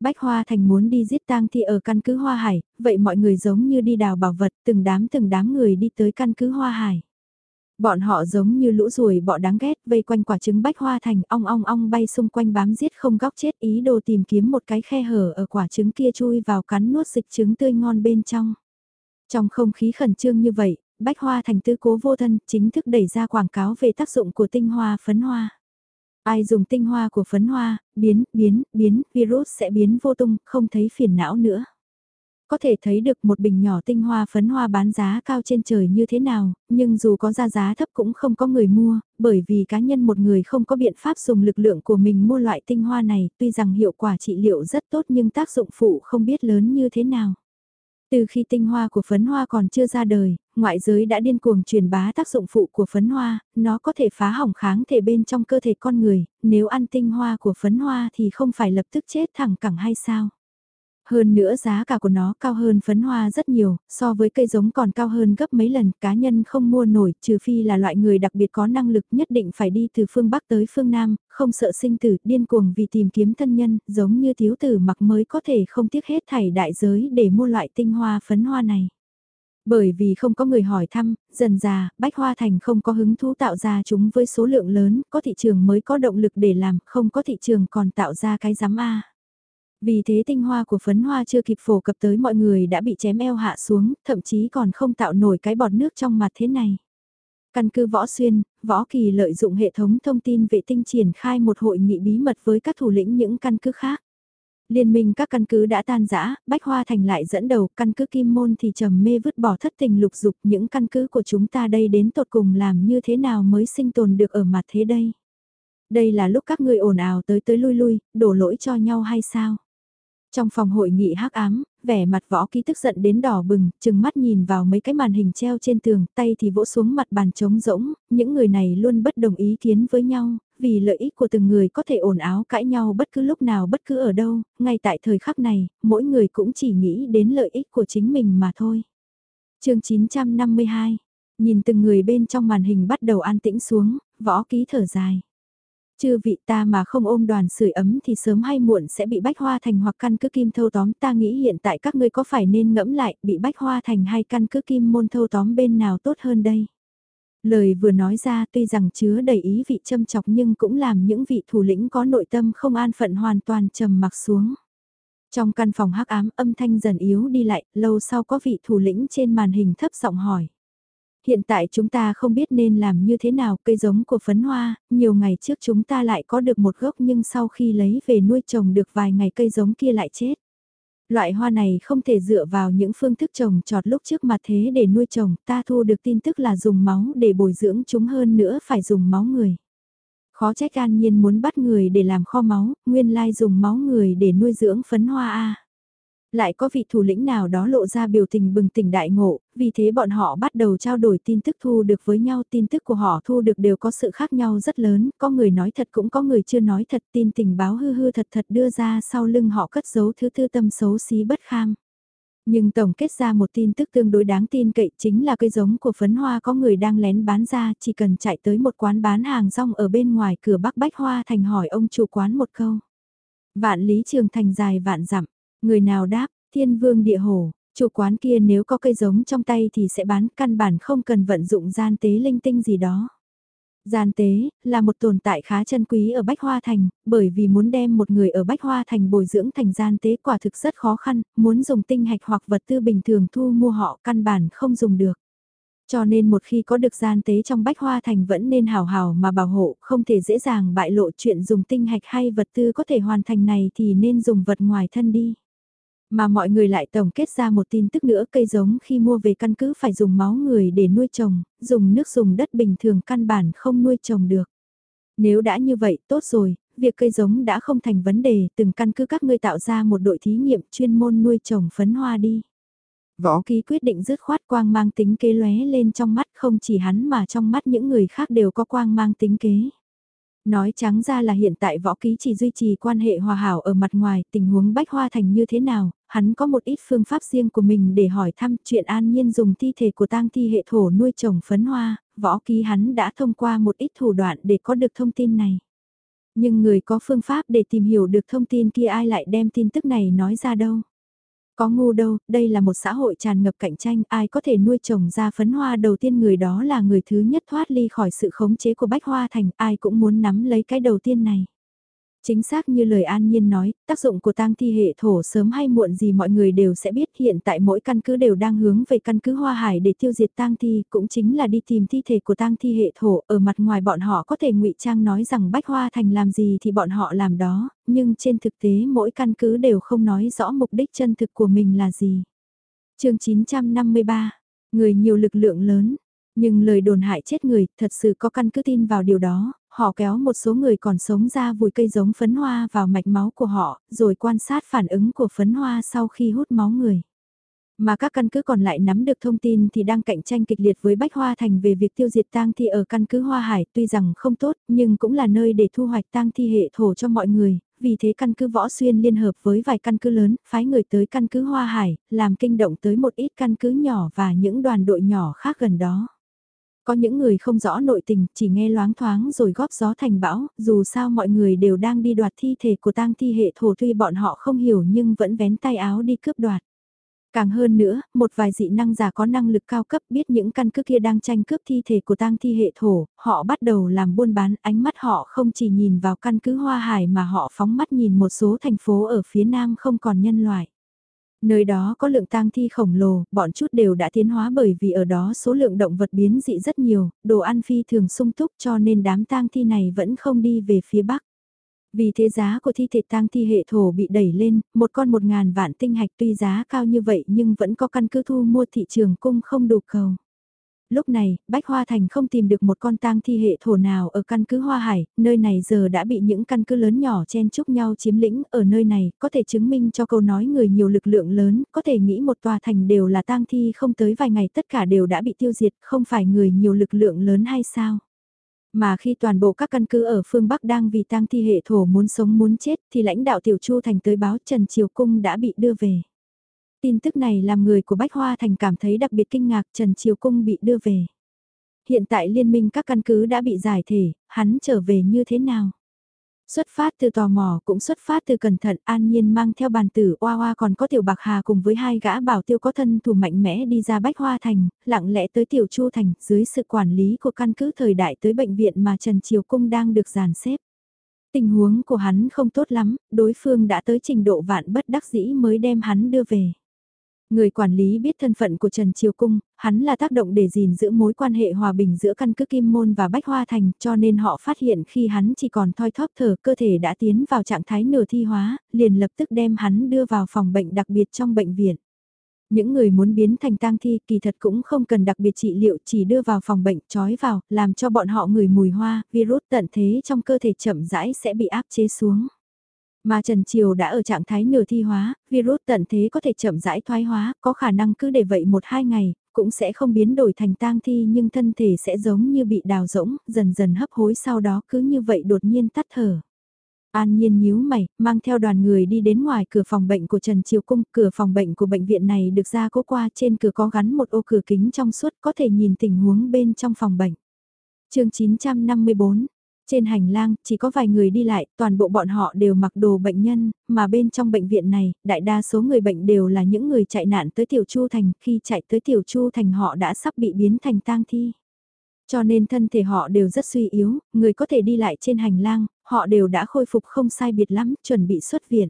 S1: Bách Hoa Thành muốn đi giết tang thi ở căn cứ Hoa Hải, vậy mọi người giống như đi đào bảo vật, từng đám từng đám người đi tới căn cứ Hoa Hải. Bọn họ giống như lũ ruồi bọ đáng ghét vây quanh quả trứng bách hoa thành ong ong ong bay xung quanh bám giết không góc chết ý đồ tìm kiếm một cái khe hở ở quả trứng kia chui vào cắn nuốt dịch trứng tươi ngon bên trong. Trong không khí khẩn trương như vậy, bách hoa thành tư cố vô thân chính thức đẩy ra quảng cáo về tác dụng của tinh hoa phấn hoa. Ai dùng tinh hoa của phấn hoa, biến, biến, biến, virus sẽ biến vô tung, không thấy phiền não nữa. Có thể thấy được một bình nhỏ tinh hoa phấn hoa bán giá cao trên trời như thế nào, nhưng dù có ra giá thấp cũng không có người mua, bởi vì cá nhân một người không có biện pháp dùng lực lượng của mình mua loại tinh hoa này, tuy rằng hiệu quả trị liệu rất tốt nhưng tác dụng phụ không biết lớn như thế nào. Từ khi tinh hoa của phấn hoa còn chưa ra đời, ngoại giới đã điên cuồng truyền bá tác dụng phụ của phấn hoa, nó có thể phá hỏng kháng thể bên trong cơ thể con người, nếu ăn tinh hoa của phấn hoa thì không phải lập tức chết thẳng cẳng hay sao? Hơn nữa giá cả của nó cao hơn phấn hoa rất nhiều, so với cây giống còn cao hơn gấp mấy lần, cá nhân không mua nổi, trừ phi là loại người đặc biệt có năng lực nhất định phải đi từ phương Bắc tới phương Nam, không sợ sinh tử, điên cuồng vì tìm kiếm thân nhân, giống như thiếu tử mặc mới có thể không tiếc hết thảy đại giới để mua loại tinh hoa phấn hoa này. Bởi vì không có người hỏi thăm, dần già, Bách Hoa Thành không có hứng thú tạo ra chúng với số lượng lớn, có thị trường mới có động lực để làm, không có thị trường còn tạo ra cái giám A. Vì thế tinh hoa của phấn hoa chưa kịp phổ cập tới mọi người đã bị chém eo hạ xuống, thậm chí còn không tạo nổi cái bọt nước trong mặt thế này. Căn cứ Võ Xuyên, Võ Kỳ lợi dụng hệ thống thông tin vệ tinh triển khai một hội nghị bí mật với các thủ lĩnh những căn cứ khác. Liên minh các căn cứ đã tan rã, Bách Hoa Thành lại dẫn đầu, căn cứ Kim Môn thì trầm mê vứt bỏ thất tình lục dục những căn cứ của chúng ta đây đến tột cùng làm như thế nào mới sinh tồn được ở mặt thế đây. Đây là lúc các người ồn ào tới tới lui lui, đổ lỗi cho nhau hay sao? Trong phòng hội nghị hắc ám, vẻ mặt võ ký tức giận đến đỏ bừng, chừng mắt nhìn vào mấy cái màn hình treo trên tường, tay thì vỗ xuống mặt bàn trống rỗng, những người này luôn bất đồng ý kiến với nhau, vì lợi ích của từng người có thể ồn áo cãi nhau bất cứ lúc nào bất cứ ở đâu, ngay tại thời khắc này, mỗi người cũng chỉ nghĩ đến lợi ích của chính mình mà thôi. chương 952, nhìn từng người bên trong màn hình bắt đầu an tĩnh xuống, võ ký thở dài. Chư vị ta mà không ôm đoàn sưởi ấm thì sớm hay muộn sẽ bị bách hoa thành hoặc căn cứ kim thâu tóm ta nghĩ hiện tại các ngươi có phải nên ngẫm lại bị bách hoa thành hay căn cứ kim môn thâu tóm bên nào tốt hơn đây. Lời vừa nói ra tuy rằng chứa đầy ý vị châm chọc nhưng cũng làm những vị thủ lĩnh có nội tâm không an phận hoàn toàn trầm mặc xuống. Trong căn phòng hắc ám âm thanh dần yếu đi lại, lâu sau có vị thủ lĩnh trên màn hình thấp giọng hỏi. Hiện tại chúng ta không biết nên làm như thế nào cây giống của phấn hoa, nhiều ngày trước chúng ta lại có được một gốc nhưng sau khi lấy về nuôi trồng được vài ngày cây giống kia lại chết. Loại hoa này không thể dựa vào những phương thức trồng trọt lúc trước mà thế để nuôi trồng, ta thu được tin tức là dùng máu để bồi dưỡng chúng hơn nữa phải dùng máu người. Khó trách an nhiên muốn bắt người để làm kho máu, nguyên lai dùng máu người để nuôi dưỡng phấn hoa A. Lại có vị thủ lĩnh nào đó lộ ra biểu tình bừng tỉnh đại ngộ, vì thế bọn họ bắt đầu trao đổi tin tức thu được với nhau, tin tức của họ thu được đều có sự khác nhau rất lớn, có người nói thật cũng có người chưa nói thật, tin tình báo hư hư thật thật đưa ra sau lưng họ cất giấu thứ tư tâm xấu xí bất kham. Nhưng tổng kết ra một tin tức tương đối đáng tin cậy chính là cây giống của phấn hoa có người đang lén bán ra, chỉ cần chạy tới một quán bán hàng rong ở bên ngoài cửa Bắc Bách Hoa Thành hỏi ông chủ quán một câu. Vạn lý trường thành dài vạn dặm Người nào đáp, thiên vương địa hổ chủ quán kia nếu có cây giống trong tay thì sẽ bán căn bản không cần vận dụng gian tế linh tinh gì đó. Gian tế, là một tồn tại khá chân quý ở Bách Hoa Thành, bởi vì muốn đem một người ở Bách Hoa Thành bồi dưỡng thành gian tế quả thực rất khó khăn, muốn dùng tinh hạch hoặc vật tư bình thường thu mua họ căn bản không dùng được. Cho nên một khi có được gian tế trong bách hoa thành vẫn nên hào hào mà bảo hộ, không thể dễ dàng bại lộ chuyện dùng tinh hạch hay vật tư có thể hoàn thành này thì nên dùng vật ngoài thân đi. Mà mọi người lại tổng kết ra một tin tức nữa cây giống khi mua về căn cứ phải dùng máu người để nuôi trồng, dùng nước dùng đất bình thường căn bản không nuôi trồng được. Nếu đã như vậy, tốt rồi, việc cây giống đã không thành vấn đề, từng căn cứ các ngươi tạo ra một đội thí nghiệm chuyên môn nuôi trồng phấn hoa đi. Võ ký quyết định dứt khoát quang mang tính kế lóe lên trong mắt không chỉ hắn mà trong mắt những người khác đều có quang mang tính kế. Nói trắng ra là hiện tại võ ký chỉ duy trì quan hệ hòa hảo ở mặt ngoài, tình huống bách hoa thành như thế nào, hắn có một ít phương pháp riêng của mình để hỏi thăm chuyện an nhiên dùng thi thể của tang thi hệ thổ nuôi trồng phấn hoa, võ ký hắn đã thông qua một ít thủ đoạn để có được thông tin này. Nhưng người có phương pháp để tìm hiểu được thông tin kia ai lại đem tin tức này nói ra đâu. Có ngu đâu, đây là một xã hội tràn ngập cạnh tranh, ai có thể nuôi trồng ra phấn hoa đầu tiên người đó là người thứ nhất thoát ly khỏi sự khống chế của bách hoa thành, ai cũng muốn nắm lấy cái đầu tiên này. Chính xác như lời An Nhiên nói, tác dụng của tang thi hệ thổ sớm hay muộn gì mọi người đều sẽ biết. Hiện tại mỗi căn cứ đều đang hướng về căn cứ Hoa Hải để tiêu diệt tang thi, cũng chính là đi tìm thi thể của tang thi hệ thổ, ở mặt ngoài bọn họ có thể ngụy trang nói rằng Bách Hoa Thành làm gì thì bọn họ làm đó, nhưng trên thực tế mỗi căn cứ đều không nói rõ mục đích chân thực của mình là gì. chương 953, người nhiều lực lượng lớn, nhưng lời đồn hại chết người thật sự có căn cứ tin vào điều đó, họ kéo một số người còn sống ra vùi cây giống phấn hoa vào mạch máu của họ, rồi quan sát phản ứng của phấn hoa sau khi hút máu người. Mà các căn cứ còn lại nắm được thông tin thì đang cạnh tranh kịch liệt với Bách Hoa Thành về việc tiêu diệt tang thi ở căn cứ Hoa Hải tuy rằng không tốt nhưng cũng là nơi để thu hoạch tang thi hệ thổ cho mọi người, vì thế căn cứ Võ Xuyên liên hợp với vài căn cứ lớn, phái người tới căn cứ Hoa Hải, làm kinh động tới một ít căn cứ nhỏ và những đoàn đội nhỏ khác gần đó. Có những người không rõ nội tình, chỉ nghe loáng thoáng rồi góp gió thành bão, dù sao mọi người đều đang đi đoạt thi thể của tang thi hệ thổ tuy bọn họ không hiểu nhưng vẫn vén tay áo đi cướp đoạt. Càng hơn nữa, một vài dị năng giả có năng lực cao cấp biết những căn cứ kia đang tranh cướp thi thể của tang thi hệ thổ, họ bắt đầu làm buôn bán, ánh mắt họ không chỉ nhìn vào căn cứ Hoa Hải mà họ phóng mắt nhìn một số thành phố ở phía nam không còn nhân loại. Nơi đó có lượng tang thi khổng lồ, bọn chút đều đã tiến hóa bởi vì ở đó số lượng động vật biến dị rất nhiều, đồ ăn phi thường sung túc cho nên đám tang thi này vẫn không đi về phía bắc. Vì thế giá của thi thể tang thi hệ thổ bị đẩy lên, một con một ngàn vạn tinh hạch tuy giá cao như vậy nhưng vẫn có căn cứ thu mua thị trường cung không đủ cầu. Lúc này, Bách Hoa Thành không tìm được một con tang thi hệ thổ nào ở căn cứ Hoa Hải, nơi này giờ đã bị những căn cứ lớn nhỏ chen chúc nhau chiếm lĩnh, ở nơi này có thể chứng minh cho câu nói người nhiều lực lượng lớn, có thể nghĩ một tòa thành đều là tang thi không tới vài ngày tất cả đều đã bị tiêu diệt, không phải người nhiều lực lượng lớn hay sao? Mà khi toàn bộ các căn cứ ở phương Bắc đang vì tang thi hệ thổ muốn sống muốn chết thì lãnh đạo Tiểu Chu Thành tới báo Trần Triều Cung đã bị đưa về. Tin tức này làm người của Bách Hoa Thành cảm thấy đặc biệt kinh ngạc Trần Triều Cung bị đưa về. Hiện tại liên minh các căn cứ đã bị giải thể, hắn trở về như thế nào? Xuất phát từ tò mò cũng xuất phát từ cẩn thận an nhiên mang theo bàn tử oa oa còn có tiểu bạc hà cùng với hai gã bảo tiêu có thân thủ mạnh mẽ đi ra bách hoa thành, lặng lẽ tới tiểu chu thành dưới sự quản lý của căn cứ thời đại tới bệnh viện mà Trần Triều Cung đang được dàn xếp. Tình huống của hắn không tốt lắm, đối phương đã tới trình độ vạn bất đắc dĩ mới đem hắn đưa về. Người quản lý biết thân phận của Trần Triều Cung, hắn là tác động để gìn giữ mối quan hệ hòa bình giữa căn cứ Kim Môn và Bách Hoa Thành cho nên họ phát hiện khi hắn chỉ còn thoi thóp thở cơ thể đã tiến vào trạng thái nửa thi hóa, liền lập tức đem hắn đưa vào phòng bệnh đặc biệt trong bệnh viện. Những người muốn biến thành tang thi kỳ thật cũng không cần đặc biệt trị liệu chỉ đưa vào phòng bệnh trói vào, làm cho bọn họ ngửi mùi hoa, virus tận thế trong cơ thể chậm rãi sẽ bị áp chế xuống. Mà Trần Triều đã ở trạng thái nửa thi hóa, virus tận thế có thể chậm rãi thoái hóa, có khả năng cứ để vậy một hai ngày, cũng sẽ không biến đổi thành tang thi nhưng thân thể sẽ giống như bị đào rỗng, dần dần hấp hối sau đó cứ như vậy đột nhiên tắt thở. An nhiên nhíu mày, mang theo đoàn người đi đến ngoài cửa phòng bệnh của Trần Triều Cung, cửa phòng bệnh của bệnh viện này được ra cố qua trên cửa có gắn một ô cửa kính trong suốt có thể nhìn tình huống bên trong phòng bệnh. chương 954, trên hành lang, chỉ có vài người đi lại, toàn bộ bọn họ đều mặc đồ bệnh nhân, mà bên trong bệnh viện này, đại đa số người bệnh đều là những người chạy nạn tới Tiểu Chu Thành, khi chạy tới Tiểu Chu Thành họ đã sắp bị biến thành tang thi. Cho nên thân thể họ đều rất suy yếu, người có thể đi lại trên hành lang, họ đều đã khôi phục không sai biệt lắm, chuẩn bị xuất viện.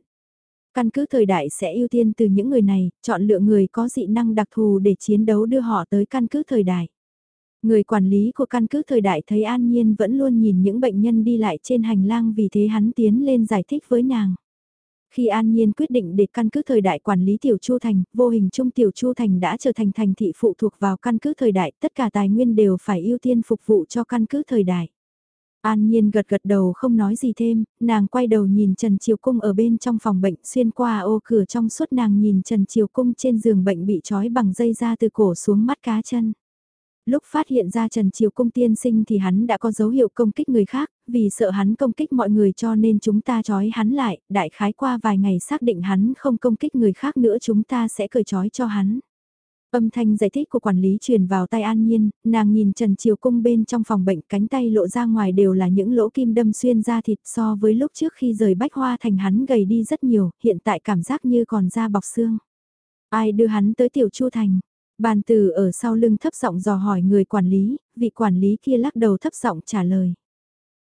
S1: Căn cứ thời đại sẽ ưu tiên từ những người này, chọn lựa người có dị năng đặc thù để chiến đấu đưa họ tới căn cứ thời đại. Người quản lý của căn cứ thời đại thấy An Nhiên vẫn luôn nhìn những bệnh nhân đi lại trên hành lang vì thế hắn tiến lên giải thích với nàng. Khi An Nhiên quyết định để căn cứ thời đại quản lý Tiểu Chu Thành, vô hình chung Tiểu Chu Thành đã trở thành thành thị phụ thuộc vào căn cứ thời đại, tất cả tài nguyên đều phải ưu tiên phục vụ cho căn cứ thời đại. An Nhiên gật gật đầu không nói gì thêm, nàng quay đầu nhìn Trần Triều Cung ở bên trong phòng bệnh xuyên qua ô cửa trong suốt nàng nhìn Trần Triều Cung trên giường bệnh bị trói bằng dây ra từ cổ xuống mắt cá chân lúc phát hiện ra Trần Triều Cung tiên sinh thì hắn đã có dấu hiệu công kích người khác, vì sợ hắn công kích mọi người cho nên chúng ta trói hắn lại, đại khái qua vài ngày xác định hắn không công kích người khác nữa chúng ta sẽ cởi trói cho hắn. Âm thanh giải thích của quản lý truyền vào tay An Nhiên, nàng nhìn Trần Triều Cung bên trong phòng bệnh cánh tay lộ ra ngoài đều là những lỗ kim đâm xuyên ra thịt so với lúc trước khi rời bách hoa thành hắn gầy đi rất nhiều, hiện tại cảm giác như còn da bọc xương. Ai đưa hắn tới tiểu chu thành, Bàn từ ở sau lưng thấp giọng dò hỏi người quản lý, vị quản lý kia lắc đầu thấp giọng trả lời.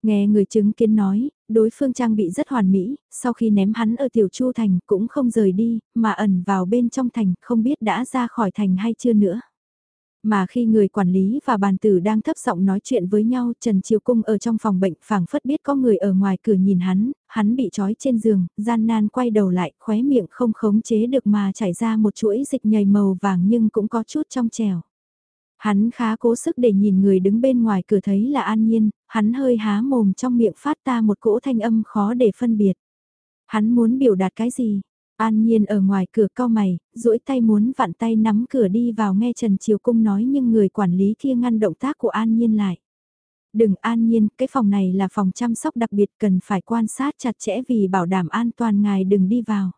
S1: Nghe người chứng kiến nói, đối phương trang bị rất hoàn mỹ, sau khi ném hắn ở tiểu chu thành cũng không rời đi, mà ẩn vào bên trong thành, không biết đã ra khỏi thành hay chưa nữa. Mà khi người quản lý và bàn tử đang thấp giọng nói chuyện với nhau, Trần Triều Cung ở trong phòng bệnh phảng phất biết có người ở ngoài cửa nhìn hắn, hắn bị trói trên giường, gian nan quay đầu lại, khóe miệng không khống chế được mà chảy ra một chuỗi dịch nhầy màu vàng nhưng cũng có chút trong trèo. Hắn khá cố sức để nhìn người đứng bên ngoài cửa thấy là an nhiên, hắn hơi há mồm trong miệng phát ta một cỗ thanh âm khó để phân biệt. Hắn muốn biểu đạt cái gì? An Nhiên ở ngoài cửa cao mày, duỗi tay muốn vặn tay nắm cửa đi vào nghe Trần Triều Cung nói nhưng người quản lý kia ngăn động tác của An Nhiên lại. Đừng An Nhiên, cái phòng này là phòng chăm sóc đặc biệt cần phải quan sát chặt chẽ vì bảo đảm an toàn ngài đừng đi vào.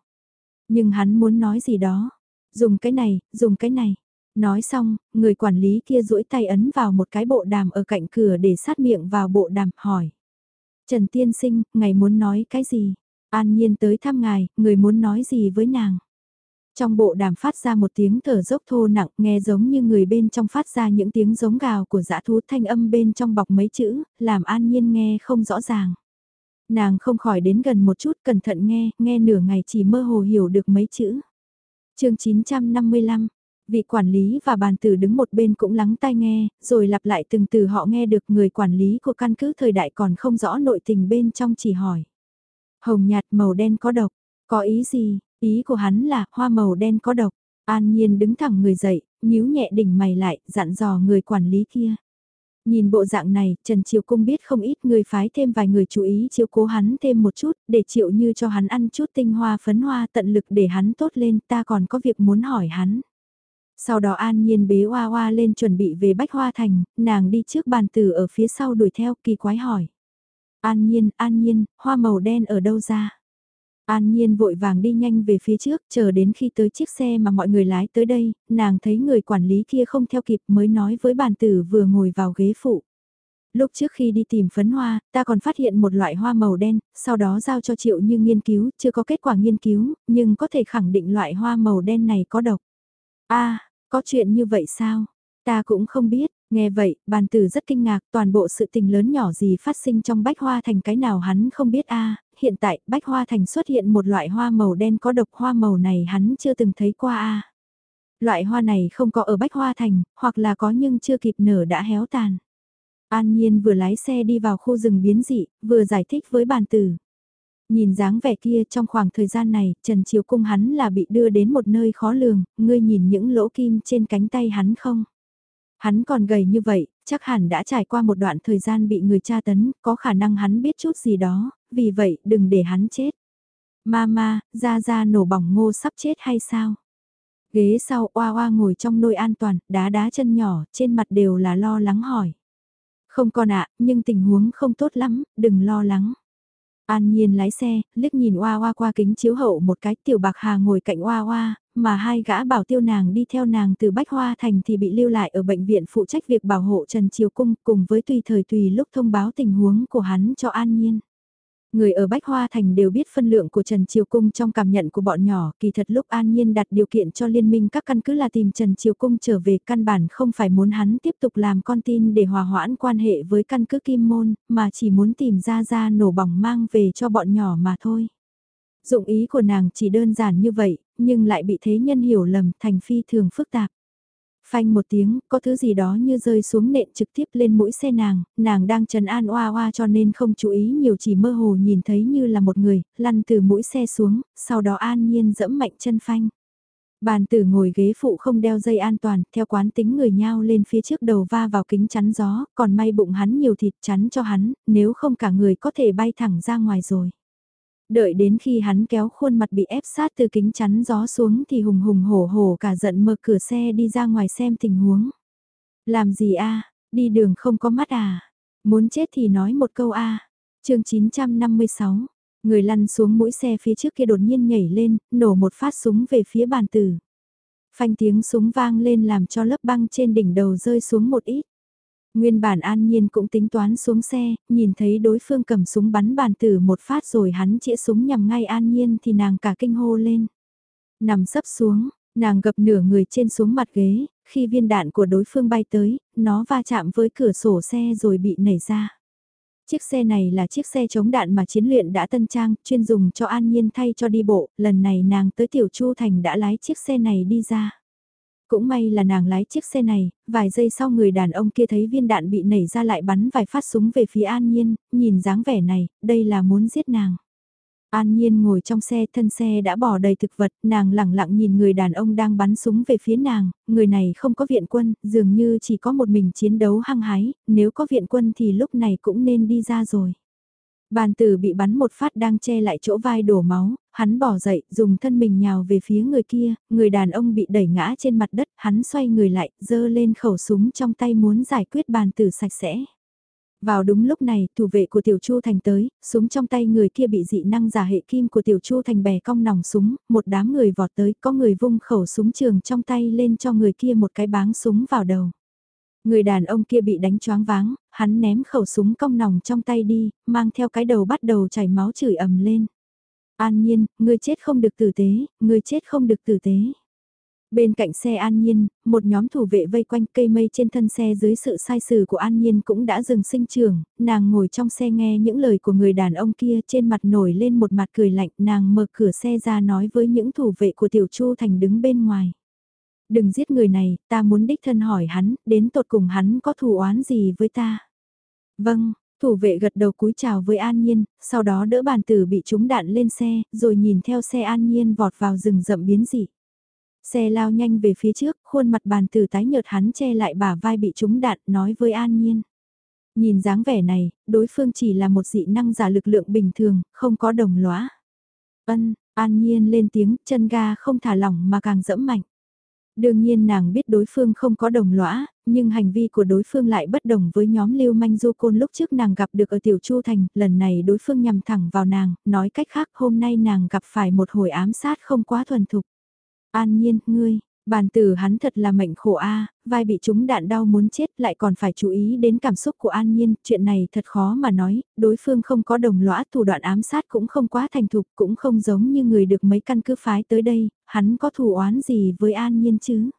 S1: Nhưng hắn muốn nói gì đó. Dùng cái này, dùng cái này. Nói xong, người quản lý kia duỗi tay ấn vào một cái bộ đàm ở cạnh cửa để sát miệng vào bộ đàm hỏi. Trần Tiên Sinh, ngài muốn nói cái gì? An nhiên tới thăm ngài, người muốn nói gì với nàng. Trong bộ đàm phát ra một tiếng thở dốc thô nặng nghe giống như người bên trong phát ra những tiếng giống gào của dã thú thanh âm bên trong bọc mấy chữ, làm an nhiên nghe không rõ ràng. Nàng không khỏi đến gần một chút cẩn thận nghe, nghe nửa ngày chỉ mơ hồ hiểu được mấy chữ. chương 955, vị quản lý và bàn tử đứng một bên cũng lắng tai nghe, rồi lặp lại từng từ họ nghe được người quản lý của căn cứ thời đại còn không rõ nội tình bên trong chỉ hỏi. Hồng nhạt màu đen có độc, có ý gì, ý của hắn là hoa màu đen có độc. An Nhiên đứng thẳng người dậy, nhíu nhẹ đỉnh mày lại, dặn dò người quản lý kia. Nhìn bộ dạng này, Trần Triều Cung biết không ít người phái thêm vài người chú ý chiếu cố hắn thêm một chút, để chịu như cho hắn ăn chút tinh hoa phấn hoa tận lực để hắn tốt lên, ta còn có việc muốn hỏi hắn. Sau đó An Nhiên bế Hoa Hoa lên chuẩn bị về Bách Hoa Thành, nàng đi trước bàn tử ở phía sau đuổi theo kỳ quái hỏi. An nhiên, an nhiên, hoa màu đen ở đâu ra? An nhiên vội vàng đi nhanh về phía trước, chờ đến khi tới chiếc xe mà mọi người lái tới đây, nàng thấy người quản lý kia không theo kịp mới nói với bàn tử vừa ngồi vào ghế phụ. Lúc trước khi đi tìm phấn hoa, ta còn phát hiện một loại hoa màu đen, sau đó giao cho triệu như nghiên cứu, chưa có kết quả nghiên cứu, nhưng có thể khẳng định loại hoa màu đen này có độc. a có chuyện như vậy sao? Ta cũng không biết, Nghe vậy, bàn tử rất kinh ngạc toàn bộ sự tình lớn nhỏ gì phát sinh trong bách hoa thành cái nào hắn không biết a hiện tại bách hoa thành xuất hiện một loại hoa màu đen có độc hoa màu này hắn chưa từng thấy qua a Loại hoa này không có ở bách hoa thành, hoặc là có nhưng chưa kịp nở đã héo tàn. An Nhiên vừa lái xe đi vào khu rừng biến dị, vừa giải thích với bàn tử. Nhìn dáng vẻ kia trong khoảng thời gian này, Trần Triều Cung hắn là bị đưa đến một nơi khó lường, ngươi nhìn những lỗ kim trên cánh tay hắn không? Hắn còn gầy như vậy, chắc hẳn đã trải qua một đoạn thời gian bị người tra tấn, có khả năng hắn biết chút gì đó, vì vậy đừng để hắn chết. Mama, ra ra nổ bỏng ngô sắp chết hay sao? Ghế sau oa oa ngồi trong nôi an toàn, đá đá chân nhỏ, trên mặt đều là lo lắng hỏi. Không con ạ, nhưng tình huống không tốt lắm, đừng lo lắng. An Nhiên lái xe, liếc nhìn Oa Oa qua kính chiếu hậu một cái tiểu bạc hà ngồi cạnh Oa Oa, mà hai gã bảo tiêu nàng đi theo nàng từ Bách Hoa Thành thì bị lưu lại ở bệnh viện phụ trách việc bảo hộ Trần Triều Cung cùng với tùy thời tùy lúc thông báo tình huống của hắn cho An Nhiên. Người ở Bách Hoa Thành đều biết phân lượng của Trần Triều Cung trong cảm nhận của bọn nhỏ, kỳ thật lúc An Nhiên đặt điều kiện cho liên minh các căn cứ là tìm Trần Triều Cung trở về căn bản không phải muốn hắn tiếp tục làm con tin để hòa hoãn quan hệ với căn cứ Kim Môn, mà chỉ muốn tìm ra ra nổ bỏng mang về cho bọn nhỏ mà thôi. Dụng ý của nàng chỉ đơn giản như vậy, nhưng lại bị thế nhân hiểu lầm thành phi thường phức tạp. Phanh một tiếng, có thứ gì đó như rơi xuống nện trực tiếp lên mũi xe nàng, nàng đang trần an oa oa cho nên không chú ý nhiều chỉ mơ hồ nhìn thấy như là một người, lăn từ mũi xe xuống, sau đó an nhiên dẫm mạnh chân phanh. Bàn tử ngồi ghế phụ không đeo dây an toàn, theo quán tính người nhau lên phía trước đầu va vào kính chắn gió, còn may bụng hắn nhiều thịt chắn cho hắn, nếu không cả người có thể bay thẳng ra ngoài rồi. Đợi đến khi hắn kéo khuôn mặt bị ép sát từ kính chắn gió xuống thì hùng hùng hổ hổ cả giận mở cửa xe đi ra ngoài xem tình huống. Làm gì a đi đường không có mắt à? Muốn chết thì nói một câu a chương 956, người lăn xuống mũi xe phía trước kia đột nhiên nhảy lên, nổ một phát súng về phía bàn tử. Phanh tiếng súng vang lên làm cho lớp băng trên đỉnh đầu rơi xuống một ít. Nguyên bản an nhiên cũng tính toán xuống xe, nhìn thấy đối phương cầm súng bắn bàn tử một phát rồi hắn chĩa súng nhằm ngay an nhiên thì nàng cả kinh hô lên. Nằm sấp xuống, nàng gập nửa người trên xuống mặt ghế, khi viên đạn của đối phương bay tới, nó va chạm với cửa sổ xe rồi bị nảy ra. Chiếc xe này là chiếc xe chống đạn mà chiến luyện đã tân trang, chuyên dùng cho an nhiên thay cho đi bộ, lần này nàng tới Tiểu Chu Thành đã lái chiếc xe này đi ra. Cũng may là nàng lái chiếc xe này, vài giây sau người đàn ông kia thấy viên đạn bị nảy ra lại bắn vài phát súng về phía An Nhiên, nhìn dáng vẻ này, đây là muốn giết nàng. An Nhiên ngồi trong xe, thân xe đã bỏ đầy thực vật, nàng lẳng lặng nhìn người đàn ông đang bắn súng về phía nàng, người này không có viện quân, dường như chỉ có một mình chiến đấu hăng hái, nếu có viện quân thì lúc này cũng nên đi ra rồi. Bàn tử bị bắn một phát đang che lại chỗ vai đổ máu, hắn bỏ dậy, dùng thân mình nhào về phía người kia, người đàn ông bị đẩy ngã trên mặt đất, hắn xoay người lại, giơ lên khẩu súng trong tay muốn giải quyết bàn tử sạch sẽ. Vào đúng lúc này, thủ vệ của Tiểu Chu Thành tới, súng trong tay người kia bị dị năng giả hệ kim của Tiểu Chu Thành bè cong nòng súng, một đám người vọt tới, có người vung khẩu súng trường trong tay lên cho người kia một cái báng súng vào đầu. Người đàn ông kia bị đánh choáng váng, hắn ném khẩu súng cong nòng trong tay đi, mang theo cái đầu bắt đầu chảy máu chửi ầm lên. An nhiên, ngươi chết không được tử tế, ngươi chết không được tử tế. Bên cạnh xe An Nhiên, một nhóm thủ vệ vây quanh cây mây trên thân xe dưới sự sai sử của An Nhiên cũng đã dừng sinh trường, nàng ngồi trong xe nghe những lời của người đàn ông kia trên mặt nổi lên một mặt cười lạnh, nàng mở cửa xe ra nói với những thủ vệ của Tiểu Chu Thành đứng bên ngoài. Đừng giết người này, ta muốn đích thân hỏi hắn, đến tột cùng hắn có thù oán gì với ta. Vâng, thủ vệ gật đầu cúi chào với An Nhiên, sau đó đỡ bàn tử bị trúng đạn lên xe, rồi nhìn theo xe An Nhiên vọt vào rừng rậm biến dị. Xe lao nhanh về phía trước, khuôn mặt bàn tử tái nhợt hắn che lại bả vai bị trúng đạn, nói với An Nhiên. Nhìn dáng vẻ này, đối phương chỉ là một dị năng giả lực lượng bình thường, không có đồng lõa. Ân, An Nhiên lên tiếng, chân ga không thả lỏng mà càng dẫm mạnh. Đương nhiên nàng biết đối phương không có đồng lõa, nhưng hành vi của đối phương lại bất đồng với nhóm lưu manh du côn lúc trước nàng gặp được ở Tiểu Chu Thành, lần này đối phương nhằm thẳng vào nàng, nói cách khác hôm nay nàng gặp phải một hồi ám sát không quá thuần thục. An nhiên, ngươi, bàn tử hắn thật là mệnh khổ a, vai bị chúng đạn đau muốn chết lại còn phải chú ý đến cảm xúc của An Nhiên, chuyện này thật khó mà nói, đối phương không có đồng lõa thủ đoạn ám sát cũng không quá thành thục, cũng không giống như người được mấy căn cứ phái tới đây, hắn có thù oán gì với An Nhiên chứ?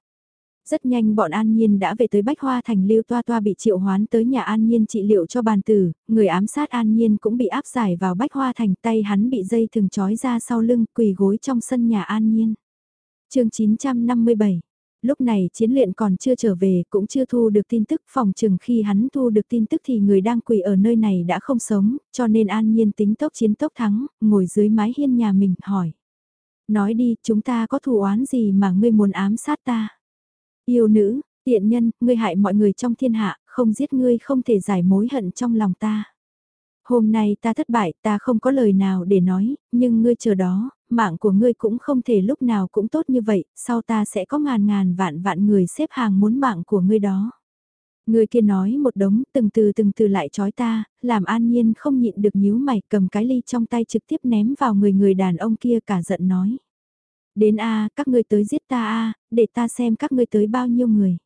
S1: Rất nhanh bọn An Nhiên đã về tới Bách Hoa Thành Lưu Toa Toa bị triệu hoán tới nhà An Nhiên trị liệu cho bàn tử, người ám sát An Nhiên cũng bị áp giải vào Bách Hoa Thành tay hắn bị dây thừng trói ra sau lưng quỳ gối trong sân nhà An Nhiên chương 957 Lúc này chiến luyện còn chưa trở về cũng chưa thu được tin tức phòng chừng khi hắn thu được tin tức thì người đang quỳ ở nơi này đã không sống, cho nên an nhiên tính tốc chiến tốc thắng, ngồi dưới mái hiên nhà mình hỏi. Nói đi, chúng ta có thù oán gì mà ngươi muốn ám sát ta? Yêu nữ, tiện nhân, ngươi hại mọi người trong thiên hạ, không giết ngươi không thể giải mối hận trong lòng ta. Hôm nay ta thất bại, ta không có lời nào để nói, nhưng ngươi chờ đó, mạng của ngươi cũng không thể lúc nào cũng tốt như vậy, sau ta sẽ có ngàn ngàn vạn vạn người xếp hàng muốn mạng của ngươi đó. Người kia nói một đống, từng từ từng từ lại chói ta, làm an nhiên không nhịn được nhíu mày cầm cái ly trong tay trực tiếp ném vào người người đàn ông kia cả giận nói. Đến a các ngươi tới giết ta a để ta xem các ngươi tới bao nhiêu người.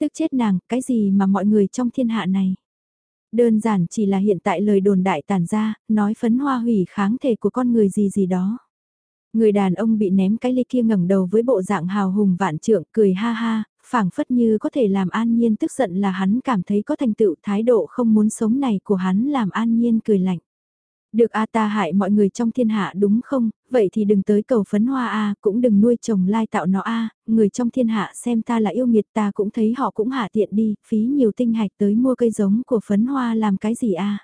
S1: Tức chết nàng, cái gì mà mọi người trong thiên hạ này. Đơn giản chỉ là hiện tại lời đồn đại tản ra, nói phấn hoa hủy kháng thể của con người gì gì đó. Người đàn ông bị ném cái ly kia ngẩng đầu với bộ dạng hào hùng vạn trượng cười ha ha, phảng phất như có thể làm an nhiên tức giận là hắn cảm thấy có thành tựu thái độ không muốn sống này của hắn làm an nhiên cười lạnh. Được a ta hại mọi người trong thiên hạ đúng không, vậy thì đừng tới cầu phấn hoa a cũng đừng nuôi chồng lai tạo nó a người trong thiên hạ xem ta là yêu nghiệt ta cũng thấy họ cũng hạ tiện đi, phí nhiều tinh hạch tới mua cây giống của phấn hoa làm cái gì a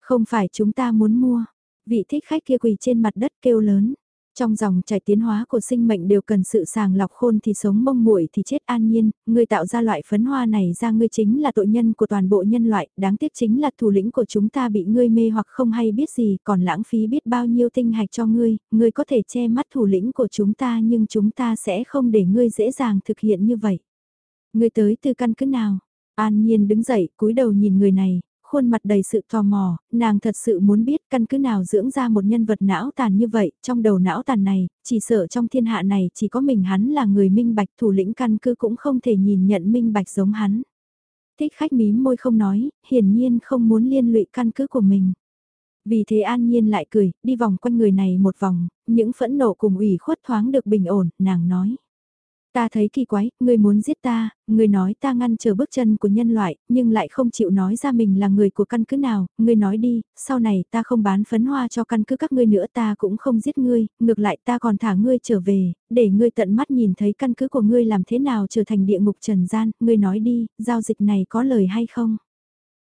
S1: Không phải chúng ta muốn mua, vị thích khách kia quỳ trên mặt đất kêu lớn. Trong dòng chảy tiến hóa của sinh mệnh đều cần sự sàng lọc khôn thì sống mông muội thì chết an nhiên, người tạo ra loại phấn hoa này ra ngươi chính là tội nhân của toàn bộ nhân loại, đáng tiếc chính là thủ lĩnh của chúng ta bị ngươi mê hoặc không hay biết gì, còn lãng phí biết bao nhiêu tinh hạch cho ngươi, ngươi có thể che mắt thủ lĩnh của chúng ta nhưng chúng ta sẽ không để ngươi dễ dàng thực hiện như vậy. Ngươi tới từ căn cứ nào? An Nhiên đứng dậy, cúi đầu nhìn người này, khuôn mặt đầy sự tò mò, nàng thật sự muốn biết căn cứ nào dưỡng ra một nhân vật não tàn như vậy, trong đầu não tàn này, chỉ sợ trong thiên hạ này chỉ có mình hắn là người minh bạch thủ lĩnh căn cứ cũng không thể nhìn nhận minh bạch giống hắn. Thích khách mím môi không nói, hiển nhiên không muốn liên lụy căn cứ của mình. Vì thế an nhiên lại cười, đi vòng quanh người này một vòng, những phẫn nộ cùng ủy khuất thoáng được bình ổn, nàng nói. Ta thấy kỳ quái, ngươi muốn giết ta, ngươi nói ta ngăn trở bước chân của nhân loại, nhưng lại không chịu nói ra mình là người của căn cứ nào, ngươi nói đi, sau này ta không bán phấn hoa cho căn cứ các ngươi nữa ta cũng không giết ngươi, ngược lại ta còn thả ngươi trở về, để ngươi tận mắt nhìn thấy căn cứ của ngươi làm thế nào trở thành địa ngục trần gian, ngươi nói đi, giao dịch này có lời hay không?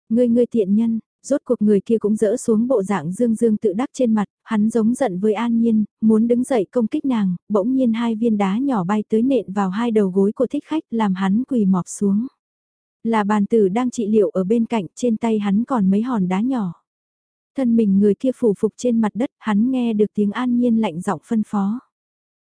S1: Ngươi ngươi tiện nhân, Rốt cuộc người kia cũng dỡ xuống bộ dạng dương dương tự đắc trên mặt, hắn giống giận với An Nhiên, muốn đứng dậy công kích nàng, bỗng nhiên hai viên đá nhỏ bay tới nện vào hai đầu gối của thích khách làm hắn quỳ mọp xuống. Là bàn tử đang trị liệu ở bên cạnh, trên tay hắn còn mấy hòn đá nhỏ. Thân mình người kia phủ phục trên mặt đất, hắn nghe được tiếng An Nhiên lạnh giọng phân phó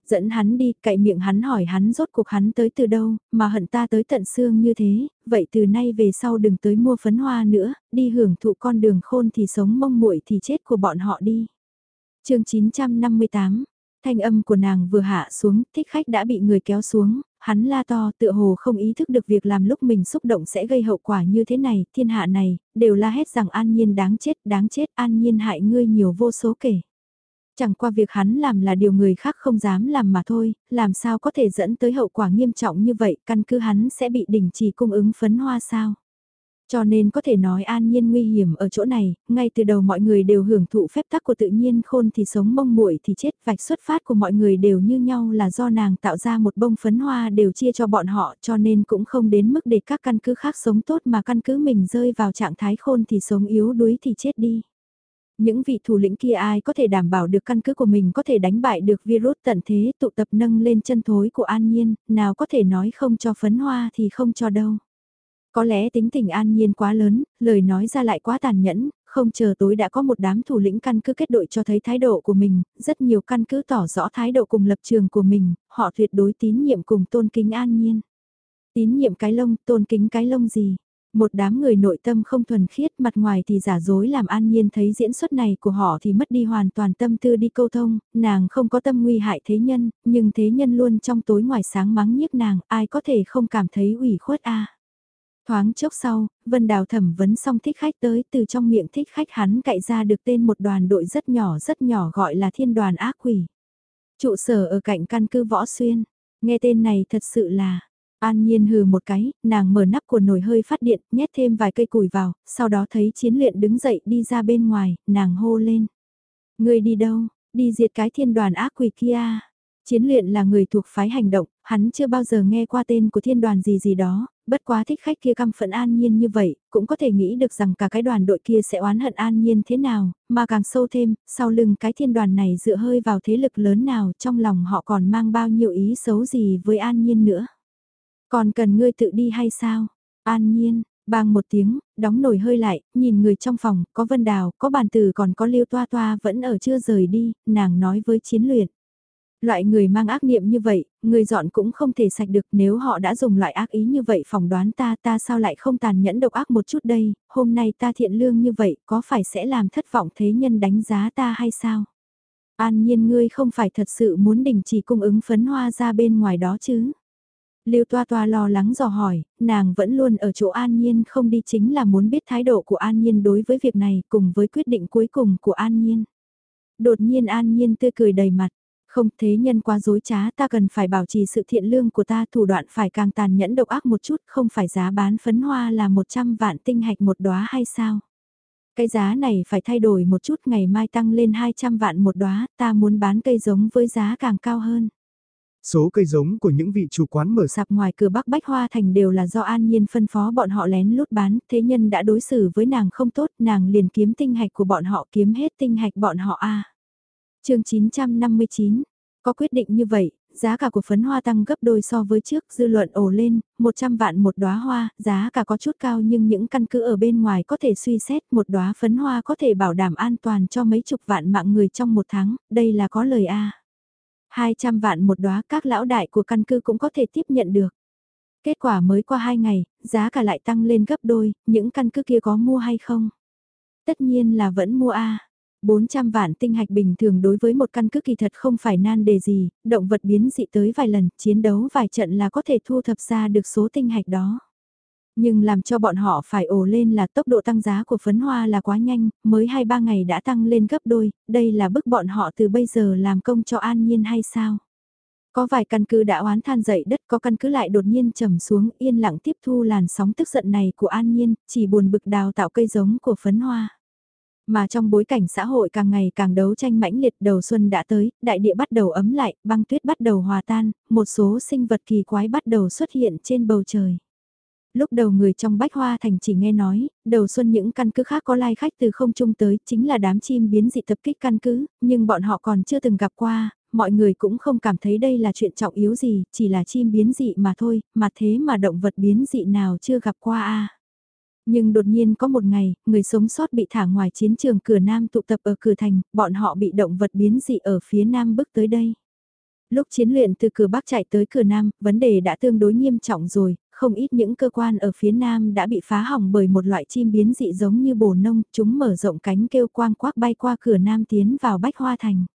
S1: dẫn hắn đi, cậy miệng hắn hỏi hắn rốt cuộc hắn tới từ đâu, mà hận ta tới tận xương như thế, vậy từ nay về sau đừng tới mua phấn hoa nữa, đi hưởng thụ con đường khôn thì sống mông muội thì chết của bọn họ đi. chương 958, thanh âm của nàng vừa hạ xuống, thích khách đã bị người kéo xuống, hắn la to tựa hồ không ý thức được việc làm lúc mình xúc động sẽ gây hậu quả như thế này, thiên hạ này, đều la hét rằng an nhiên đáng chết, đáng chết, an nhiên hại ngươi nhiều vô số kể. Chẳng qua việc hắn làm là điều người khác không dám làm mà thôi, làm sao có thể dẫn tới hậu quả nghiêm trọng như vậy, căn cứ hắn sẽ bị đình chỉ cung ứng phấn hoa sao. Cho nên có thể nói an nhiên nguy hiểm ở chỗ này, ngay từ đầu mọi người đều hưởng thụ phép tắc của tự nhiên khôn thì sống mông muội thì chết vạch xuất phát của mọi người đều như nhau là do nàng tạo ra một bông phấn hoa đều chia cho bọn họ cho nên cũng không đến mức để các căn cứ khác sống tốt mà căn cứ mình rơi vào trạng thái khôn thì sống yếu đuối thì chết đi. Những vị thủ lĩnh kia ai có thể đảm bảo được căn cứ của mình có thể đánh bại được virus tận thế tụ tập nâng lên chân thối của an nhiên, nào có thể nói không cho phấn hoa thì không cho đâu. Có lẽ tính tình an nhiên quá lớn, lời nói ra lại quá tàn nhẫn, không chờ tối đã có một đám thủ lĩnh căn cứ kết đội cho thấy thái độ của mình, rất nhiều căn cứ tỏ rõ thái độ cùng lập trường của mình, họ tuyệt đối tín nhiệm cùng tôn kính an nhiên. Tín nhiệm cái lông, tôn kính cái lông gì? Một đám người nội tâm không thuần khiết mặt ngoài thì giả dối làm an nhiên thấy diễn xuất này của họ thì mất đi hoàn toàn tâm tư đi câu thông, nàng không có tâm nguy hại thế nhân, nhưng thế nhân luôn trong tối ngoài sáng mắng nhiếc nàng, ai có thể không cảm thấy ủy khuất a Thoáng chốc sau, Vân Đào thẩm vấn xong thích khách tới từ trong miệng thích khách hắn cậy ra được tên một đoàn đội rất nhỏ rất nhỏ gọi là thiên đoàn ác quỷ. Trụ sở ở cạnh căn cứ Võ Xuyên, nghe tên này thật sự là An Nhiên hừ một cái, nàng mở nắp của nồi hơi phát điện, nhét thêm vài cây củi vào, sau đó thấy chiến luyện đứng dậy đi ra bên ngoài, nàng hô lên. Người đi đâu, đi diệt cái thiên đoàn ác quỷ kia. Chiến luyện là người thuộc phái hành động, hắn chưa bao giờ nghe qua tên của thiên đoàn gì gì đó, bất quá thích khách kia căm phẫn an nhiên như vậy, cũng có thể nghĩ được rằng cả cái đoàn đội kia sẽ oán hận an nhiên thế nào, mà càng sâu thêm, sau lưng cái thiên đoàn này dựa hơi vào thế lực lớn nào trong lòng họ còn mang bao nhiêu ý xấu gì với an nhiên nữa. Còn cần ngươi tự đi hay sao? An nhiên, bang một tiếng, đóng nồi hơi lại, nhìn người trong phòng, có vân đào, có bàn tử còn có liêu toa toa vẫn ở chưa rời đi, nàng nói với chiến luyện. Loại người mang ác niệm như vậy, người dọn cũng không thể sạch được nếu họ đã dùng loại ác ý như vậy phỏng đoán ta ta sao lại không tàn nhẫn độc ác một chút đây, hôm nay ta thiện lương như vậy có phải sẽ làm thất vọng thế nhân đánh giá ta hay sao? An nhiên ngươi không phải thật sự muốn đình chỉ cung ứng phấn hoa ra bên ngoài đó chứ? Lưu Toa Toa lo lắng dò hỏi, nàng vẫn luôn ở chỗ An Nhiên không đi chính là muốn biết thái độ của An Nhiên đối với việc này cùng với quyết định cuối cùng của An Nhiên. Đột nhiên An Nhiên tươi cười đầy mặt, không thế nhân quá dối trá ta cần phải bảo trì sự thiện lương của ta thủ đoạn phải càng tàn nhẫn độc ác một chút không phải giá bán phấn hoa là 100 vạn tinh hạch một đóa hay sao. Cái giá này phải thay đổi một chút ngày mai tăng lên 200 vạn một đóa ta muốn bán cây giống với giá càng cao hơn.
S2: Số cây giống của những vị chủ quán mở
S1: sạp ngoài cửa Bắc Bách Hoa Thành đều là do An Nhiên phân phó bọn họ lén lút bán, thế nhân đã đối xử với nàng không tốt, nàng liền kiếm tinh hạch của bọn họ kiếm hết tinh hạch bọn họ a. À. Chương 959. Có quyết định như vậy, giá cả của phấn hoa tăng gấp đôi so với trước, dư luận ồ lên, 100 vạn một đóa hoa, giá cả có chút cao nhưng những căn cứ ở bên ngoài có thể suy xét một đóa phấn hoa có thể bảo đảm an toàn cho mấy chục vạn mạng người trong một tháng, đây là có lời a. 200 vạn một đóa các lão đại của căn cứ cũng có thể tiếp nhận được. Kết quả mới qua 2 ngày, giá cả lại tăng lên gấp đôi, những căn cứ kia có mua hay không? Tất nhiên là vẫn mua A. 400 vạn tinh hạch bình thường đối với một căn cứ kỳ thật không phải nan đề gì, động vật biến dị tới vài lần, chiến đấu vài trận là có thể thu thập ra được số tinh hạch đó. Nhưng làm cho bọn họ phải ồ lên là tốc độ tăng giá của phấn hoa là quá nhanh, mới 2-3 ngày đã tăng lên gấp đôi, đây là bức bọn họ từ bây giờ làm công cho an nhiên hay sao? Có vài căn cứ đã oán than dậy đất, có căn cứ lại đột nhiên trầm xuống, yên lặng tiếp thu làn sóng tức giận này của An Nhiên, chỉ buồn bực đào tạo cây giống của phấn hoa. Mà trong bối cảnh xã hội càng ngày càng đấu tranh mãnh liệt đầu xuân đã tới, đại địa bắt đầu ấm lại, băng tuyết bắt đầu hòa tan, một số sinh vật kỳ quái bắt đầu xuất hiện trên bầu trời. Lúc đầu người trong Bách Hoa Thành chỉ nghe nói, đầu xuân những căn cứ khác có lai khách từ không trung tới, chính là đám chim biến dị tập kích căn cứ, nhưng bọn họ còn chưa từng gặp qua, mọi người cũng không cảm thấy đây là chuyện trọng yếu gì, chỉ là chim biến dị mà thôi, mà thế mà động vật biến dị nào chưa gặp qua a. Nhưng đột nhiên có một ngày, người sống sót bị thả ngoài chiến trường cửa Nam tụ tập ở cửa thành, bọn họ bị động vật biến dị ở phía Nam bước tới đây. Lúc chiến luyện từ cửa Bắc chạy tới cửa Nam, vấn đề đã tương đối nghiêm trọng rồi, không ít những cơ quan ở phía Nam đã bị phá hỏng bởi một loại chim biến dị giống như bồ nông, chúng mở rộng cánh kêu quang quác bay qua cửa Nam tiến vào Bách Hoa Thành.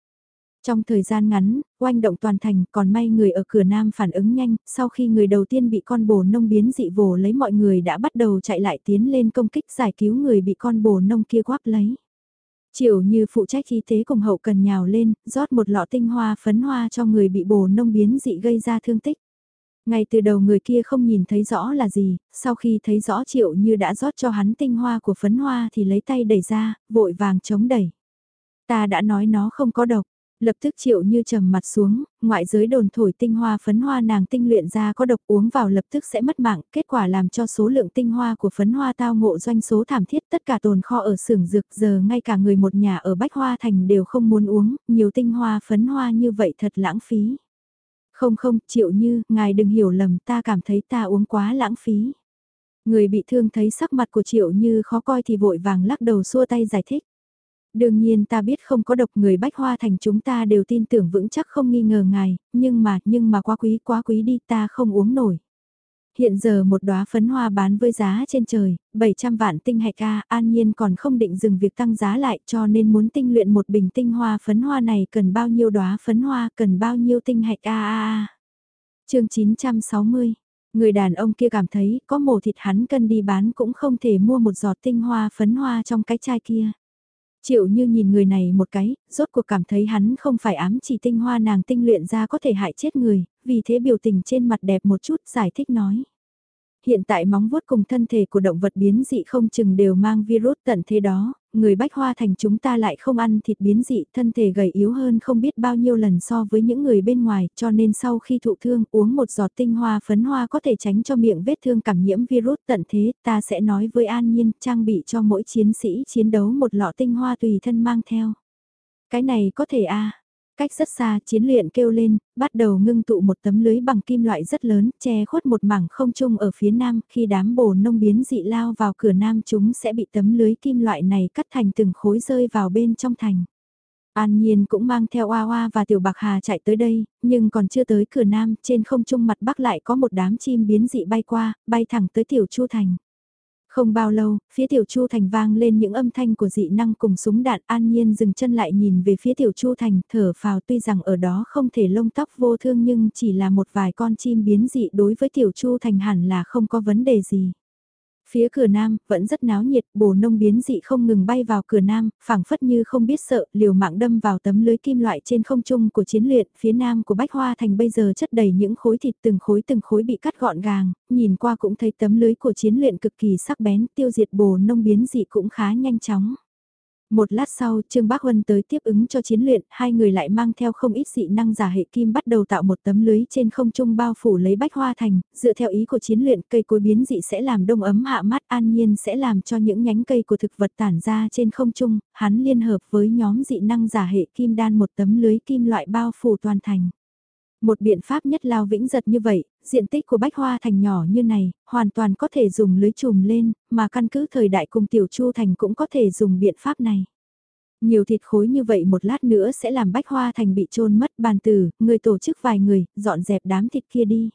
S1: Trong thời gian ngắn, oanh động toàn thành còn may người ở cửa nam phản ứng nhanh, sau khi người đầu tiên bị con bồ nông biến dị vồ lấy mọi người đã bắt đầu chạy lại tiến lên công kích giải cứu người bị con bồ nông kia quáp lấy. Triệu như phụ trách y tế cùng hậu cần nhào lên, rót một lọ tinh hoa phấn hoa cho người bị bồ nông biến dị gây ra thương tích. Ngay từ đầu người kia không nhìn thấy rõ là gì, sau khi thấy rõ triệu như đã rót cho hắn tinh hoa của phấn hoa thì lấy tay đẩy ra, vội vàng chống đẩy. Ta đã nói nó không có độc, Lập tức triệu như trầm mặt xuống, ngoại giới đồn thổi tinh hoa phấn hoa nàng tinh luyện ra có độc uống vào lập tức sẽ mất mạng, kết quả làm cho số lượng tinh hoa của phấn hoa tao ngộ doanh số thảm thiết tất cả tồn kho ở xưởng dược giờ ngay cả người một nhà ở Bách Hoa Thành đều không muốn uống, nhiều tinh hoa phấn hoa như vậy thật lãng phí. Không không, triệu như, ngài đừng hiểu lầm ta cảm thấy ta uống quá lãng phí. Người bị thương thấy sắc mặt của triệu như khó coi thì vội vàng lắc đầu xua tay giải thích. Đương nhiên ta biết không có độc người bách hoa thành chúng ta đều tin tưởng vững chắc không nghi ngờ ngài, nhưng mà, nhưng mà quá quý quá quý đi ta không uống nổi. Hiện giờ một đóa phấn hoa bán với giá trên trời, 700 vạn tinh hạch ca an nhiên còn không định dừng việc tăng giá lại cho nên muốn tinh luyện một bình tinh hoa phấn hoa này cần bao nhiêu đóa phấn hoa, cần bao nhiêu tinh hạch A A A. chương 960 Người đàn ông kia cảm thấy có mổ thịt hắn cân đi bán cũng không thể mua một giọt tinh hoa phấn hoa trong cái chai kia. Triệu như nhìn người này một cái, rốt cuộc cảm thấy hắn không phải ám chỉ tinh hoa nàng tinh luyện ra có thể hại chết người, vì thế biểu tình trên mặt đẹp một chút giải thích nói hiện tại móng vuốt cùng thân thể của động vật biến dị không chừng đều mang virus tận thế đó, người bách hoa thành chúng ta lại không ăn thịt biến dị, thân thể gầy yếu hơn không biết bao nhiêu lần so với những người bên ngoài, cho nên sau khi thụ thương uống một giọt tinh hoa phấn hoa có thể tránh cho miệng vết thương cảm nhiễm virus tận thế, ta sẽ nói với An Nhiên trang bị cho mỗi chiến sĩ chiến đấu một lọ tinh hoa tùy thân mang theo. Cái này có thể a Cách rất xa, chiến luyện kêu lên, bắt đầu ngưng tụ một tấm lưới bằng kim loại rất lớn, che khuất một mảng không trung ở phía nam, khi đám bồ nông biến dị lao vào cửa nam chúng sẽ bị tấm lưới kim loại này cắt thành từng khối rơi vào bên trong thành. An Nhiên cũng mang theo Oa Oa và Tiểu Bạc Hà chạy tới đây, nhưng còn chưa tới cửa nam, trên không trung mặt bắc lại có một đám chim biến dị bay qua, bay thẳng tới Tiểu Chu Thành. Không bao lâu, phía tiểu chu thành vang lên những âm thanh của dị năng cùng súng đạn an nhiên dừng chân lại nhìn về phía tiểu chu thành thở phào tuy rằng ở đó không thể lông tóc vô thương nhưng chỉ là một vài con chim biến dị đối với tiểu chu thành hẳn là không có vấn đề gì. Phía cửa nam, vẫn rất náo nhiệt, bồ nông biến dị không ngừng bay vào cửa nam, phảng phất như không biết sợ, liều mạng đâm vào tấm lưới kim loại trên không trung của chiến luyện, phía nam của Bách Hoa Thành bây giờ chất đầy những khối thịt từng khối từng khối bị cắt gọn gàng, nhìn qua cũng thấy tấm lưới của chiến luyện cực kỳ sắc bén, tiêu diệt bồ nông biến dị cũng khá nhanh chóng. Một lát sau, Trương Bác Huân tới tiếp ứng cho chiến luyện, hai người lại mang theo không ít dị năng giả hệ kim bắt đầu tạo một tấm lưới trên không trung bao phủ lấy bách hoa thành, dựa theo ý của chiến luyện cây cối biến dị sẽ làm đông ấm hạ mát an nhiên sẽ làm cho những nhánh cây của thực vật tản ra trên không trung, hắn liên hợp với nhóm dị năng giả hệ kim đan một tấm lưới kim loại bao phủ toàn thành. Một biện pháp nhất lao vĩnh giật như vậy, diện tích của bách hoa thành nhỏ như này, hoàn toàn có thể dùng lưới chùm lên, mà căn cứ thời đại cùng tiểu chu thành cũng có thể dùng biện pháp này. Nhiều thịt khối như vậy một lát nữa sẽ làm bách hoa thành bị trôn mất bàn tử, người tổ chức vài người, dọn dẹp đám thịt kia đi.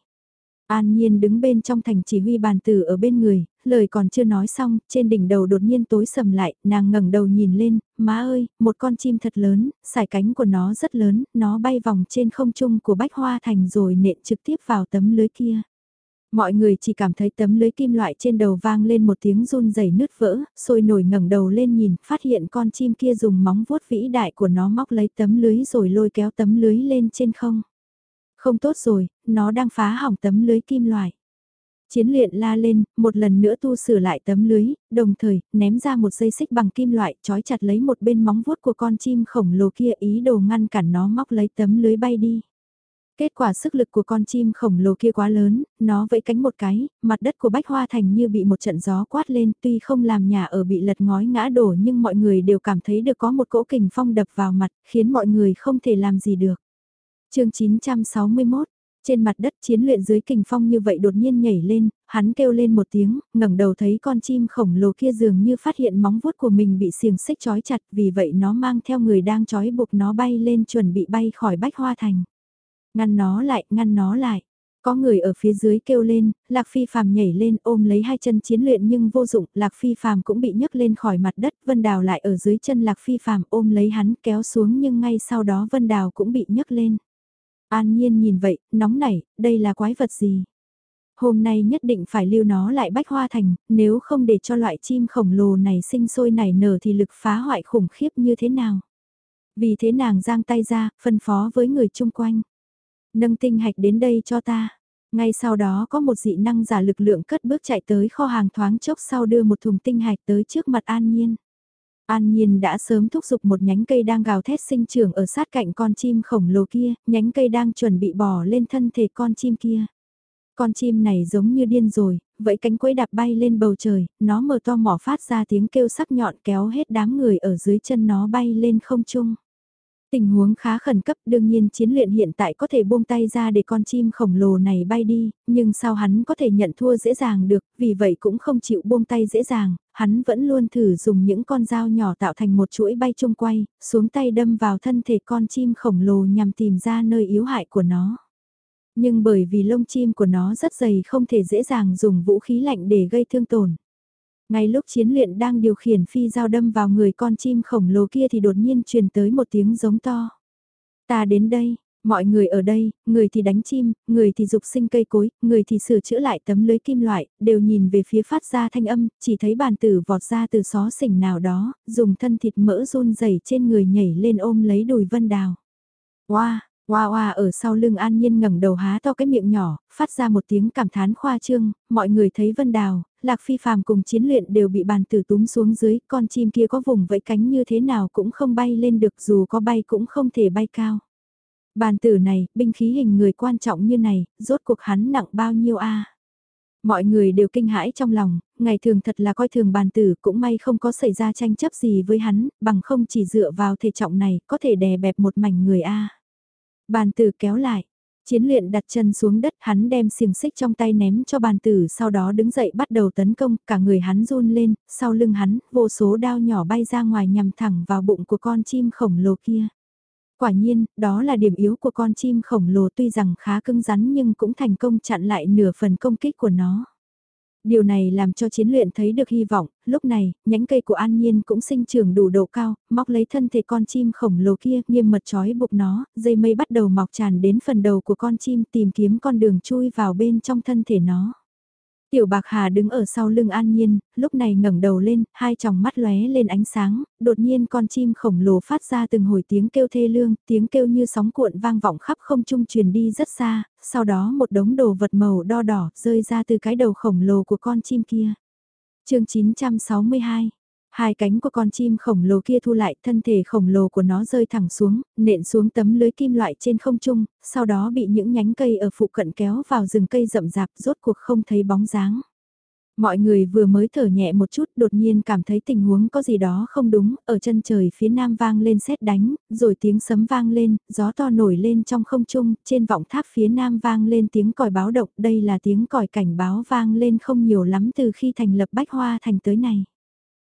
S1: An Nhiên đứng bên trong thành chỉ huy bàn tử ở bên người, lời còn chưa nói xong, trên đỉnh đầu đột nhiên tối sầm lại, nàng ngẩng đầu nhìn lên, má ơi, một con chim thật lớn, sải cánh của nó rất lớn, nó bay vòng trên không trung của bách hoa thành rồi nện trực tiếp vào tấm lưới kia. Mọi người chỉ cảm thấy tấm lưới kim loại trên đầu vang lên một tiếng run rẩy nứt vỡ, sôi nổi ngẩng đầu lên nhìn, phát hiện con chim kia dùng móng vuốt vĩ đại của nó móc lấy tấm lưới rồi lôi kéo tấm lưới lên trên không. Không tốt rồi, nó đang phá hỏng tấm lưới kim loại. Chiến luyện la lên, một lần nữa tu sửa lại tấm lưới, đồng thời, ném ra một dây xích bằng kim loại, trói chặt lấy một bên móng vuốt của con chim khổng lồ kia ý đồ ngăn cản nó móc lấy tấm lưới bay đi. Kết quả sức lực của con chim khổng lồ kia quá lớn, nó vẫy cánh một cái, mặt đất của Bách Hoa Thành như bị một trận gió quát lên tuy không làm nhà ở bị lật ngói ngã đổ nhưng mọi người đều cảm thấy được có một cỗ kình phong đập vào mặt, khiến mọi người không thể làm gì được. chương 961 trên mặt đất chiến luyện dưới kình phong như vậy đột nhiên nhảy lên, hắn kêu lên một tiếng, ngẩng đầu thấy con chim khổng lồ kia dường như phát hiện móng vuốt của mình bị xiềng xích trói chặt vì vậy nó mang theo người đang trói buộc nó bay lên chuẩn bị bay khỏi bách hoa thành. Ngăn nó lại, ngăn nó lại. Có người ở phía dưới kêu lên, Lạc Phi Phàm nhảy lên ôm lấy hai chân chiến luyện nhưng vô dụng, Lạc Phi Phàm cũng bị nhấc lên khỏi mặt đất, Vân Đào lại ở dưới chân Lạc Phi Phàm ôm lấy hắn kéo xuống nhưng ngay sau đó Vân Đào cũng bị nhấc lên. An Nhiên nhìn vậy, nóng nảy, đây là quái vật gì? Hôm nay nhất định phải lưu nó lại bách hoa thành, nếu không để cho loại chim khổng lồ này sinh sôi nảy nở thì lực phá hoại khủng khiếp như thế nào? Vì thế nàng giang tay ra, phân phó với người chung quanh. Nâng tinh hạch đến đây cho ta. Ngay sau đó có một dị năng giả lực lượng cất bước chạy tới kho hàng thoáng chốc sau đưa một thùng tinh hạch tới trước mặt An Nhiên. An Nhiên đã sớm thúc giục một nhánh cây đang gào thét sinh trưởng ở sát cạnh con chim khổng lồ kia, nhánh cây đang chuẩn bị bò lên thân thể con chim kia. Con chim này giống như điên rồi, vẫy cánh quấy đạp bay lên bầu trời, nó mở to mỏ phát ra tiếng kêu sắc nhọn kéo hết đám người ở dưới chân nó bay lên không trung. Tình huống khá khẩn cấp đương nhiên chiến luyện hiện tại có thể buông tay ra để con chim khổng lồ này bay đi, nhưng sao hắn có thể nhận thua dễ dàng được, vì vậy cũng không chịu buông tay dễ dàng, hắn vẫn luôn thử dùng những con dao nhỏ tạo thành một chuỗi bay chung quay, xuống tay đâm vào thân thể con chim khổng lồ nhằm tìm ra nơi yếu hại của nó. Nhưng bởi vì lông chim của nó rất dày không thể dễ dàng dùng vũ khí lạnh để gây thương tổn. Ngay lúc chiến luyện đang điều khiển phi dao đâm vào người con chim khổng lồ kia thì đột nhiên truyền tới một tiếng giống to. Ta đến đây, mọi người ở đây, người thì đánh chim, người thì dục sinh cây cối, người thì sửa chữa lại tấm lưới kim loại, đều nhìn về phía phát ra thanh âm, chỉ thấy bàn tử vọt ra từ xó xỉnh nào đó, dùng thân thịt mỡ run rẩy trên người nhảy lên ôm lấy đùi vân đào. Wow! Hoa hoa ở sau lưng an nhiên ngẩng đầu há to cái miệng nhỏ, phát ra một tiếng cảm thán khoa trương, mọi người thấy vân đào, lạc phi phàm cùng chiến luyện đều bị bàn tử túm xuống dưới, con chim kia có vùng vẫy cánh như thế nào cũng không bay lên được dù có bay cũng không thể bay cao. Bàn tử này, binh khí hình người quan trọng như này, rốt cuộc hắn nặng bao nhiêu a? Mọi người đều kinh hãi trong lòng, ngày thường thật là coi thường bàn tử cũng may không có xảy ra tranh chấp gì với hắn, bằng không chỉ dựa vào thể trọng này có thể đè bẹp một mảnh người a. Bàn tử kéo lại. Chiến luyện đặt chân xuống đất hắn đem xiềng xích trong tay ném cho bàn tử sau đó đứng dậy bắt đầu tấn công, cả người hắn run lên, sau lưng hắn, vô số đao nhỏ bay ra ngoài nhằm thẳng vào bụng của con chim khổng lồ kia. Quả nhiên, đó là điểm yếu của con chim khổng lồ tuy rằng khá cứng rắn nhưng cũng thành công chặn lại nửa phần công kích của nó. Điều này làm cho chiến luyện thấy được hy vọng, lúc này, nhánh cây của An Nhiên cũng sinh trưởng đủ độ cao, móc lấy thân thể con chim khổng lồ kia, nghiêm mật trói buộc nó, dây mây bắt đầu mọc tràn đến phần đầu của con chim tìm kiếm con đường chui vào bên trong thân thể nó. Tiểu Bạc Hà đứng ở sau lưng An Nhiên, lúc này ngẩng đầu lên, hai tròng mắt lóe lên ánh sáng, đột nhiên con chim khổng lồ phát ra từng hồi tiếng kêu thê lương, tiếng kêu như sóng cuộn vang vọng khắp không trung truyền đi rất xa, sau đó một đống đồ vật màu đo đỏ rơi ra từ cái đầu khổng lồ của con chim kia. chương 962 Hai cánh của con chim khổng lồ kia thu lại, thân thể khổng lồ của nó rơi thẳng xuống, nện xuống tấm lưới kim loại trên không trung, sau đó bị những nhánh cây ở phụ cận kéo vào rừng cây rậm rạp rốt cuộc không thấy bóng dáng. Mọi người vừa mới thở nhẹ một chút đột nhiên cảm thấy tình huống có gì đó không đúng, ở chân trời phía nam vang lên sét đánh, rồi tiếng sấm vang lên, gió to nổi lên trong không trung, trên vọng tháp phía nam vang lên tiếng còi báo động, đây là tiếng còi cảnh báo vang lên không nhiều lắm từ khi thành lập Bách Hoa thành tới này.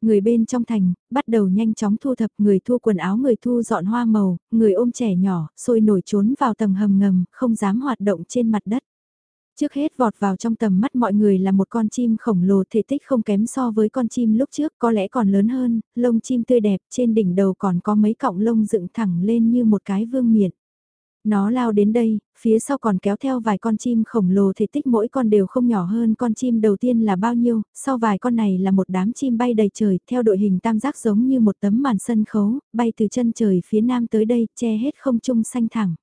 S1: Người bên trong thành, bắt đầu nhanh chóng thu thập người thu quần áo người thu dọn hoa màu, người ôm trẻ nhỏ, sôi nổi trốn vào tầng hầm ngầm, không dám hoạt động trên mặt đất. Trước hết vọt vào trong tầm mắt mọi người là một con chim khổng lồ thể tích không kém so với con chim lúc trước có lẽ còn lớn hơn, lông chim tươi đẹp trên đỉnh đầu còn có mấy cọng lông dựng thẳng lên như một cái vương miện. Nó lao đến đây, phía sau còn kéo theo vài con chim khổng lồ thể tích mỗi con đều không nhỏ hơn con chim đầu tiên là bao nhiêu, sau vài con này là một đám chim bay đầy trời, theo đội hình tam giác giống như một tấm màn sân khấu, bay từ chân trời phía nam tới đây, che hết không trung xanh thẳng.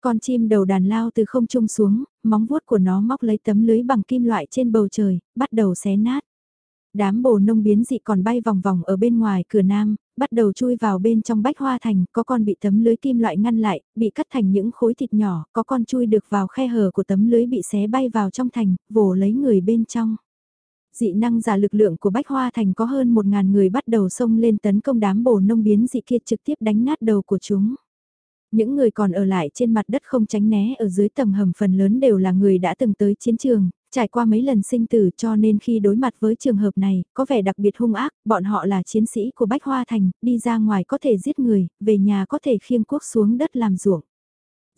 S1: Con chim đầu đàn lao từ không trung xuống, móng vuốt của nó móc lấy tấm lưới bằng kim loại trên bầu trời, bắt đầu xé nát. Đám bồ nông biến dị còn bay vòng vòng ở bên ngoài cửa nam, bắt đầu chui vào bên trong bách hoa thành, có con bị tấm lưới kim loại ngăn lại, bị cắt thành những khối thịt nhỏ, có con chui được vào khe hở của tấm lưới bị xé bay vào trong thành, vồ lấy người bên trong. Dị năng giả lực lượng của Bách Hoa Thành có hơn 1.000 người bắt đầu xông lên tấn công đám bồ nông biến dị kia trực tiếp đánh nát đầu của chúng. Những người còn ở lại trên mặt đất không tránh né ở dưới tầng hầm phần lớn đều là người đã từng tới chiến trường, trải qua mấy lần sinh tử cho nên khi đối mặt với trường hợp này, có vẻ đặc biệt hung ác, bọn họ là chiến sĩ của Bách Hoa Thành, đi ra ngoài có thể giết người, về nhà có thể khiêng quốc xuống đất làm ruộng.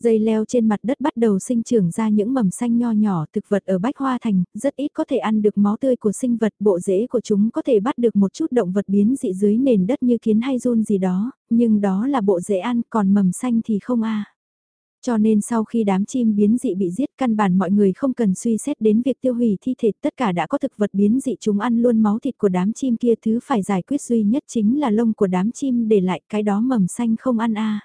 S1: Dây leo trên mặt đất bắt đầu sinh trưởng ra những mầm xanh nho nhỏ thực vật ở Bách Hoa Thành, rất ít có thể ăn được máu tươi của sinh vật, bộ rễ của chúng có thể bắt được một chút động vật biến dị dưới nền đất như kiến hay run gì đó, nhưng đó là bộ rễ ăn, còn mầm xanh thì không a. Cho nên sau khi đám chim biến dị bị giết căn bản mọi người không cần suy xét đến việc tiêu hủy thi thể tất cả đã có thực vật biến dị chúng ăn luôn máu thịt của đám chim kia thứ phải giải quyết duy nhất chính là lông của đám chim để lại cái đó mầm xanh không ăn a.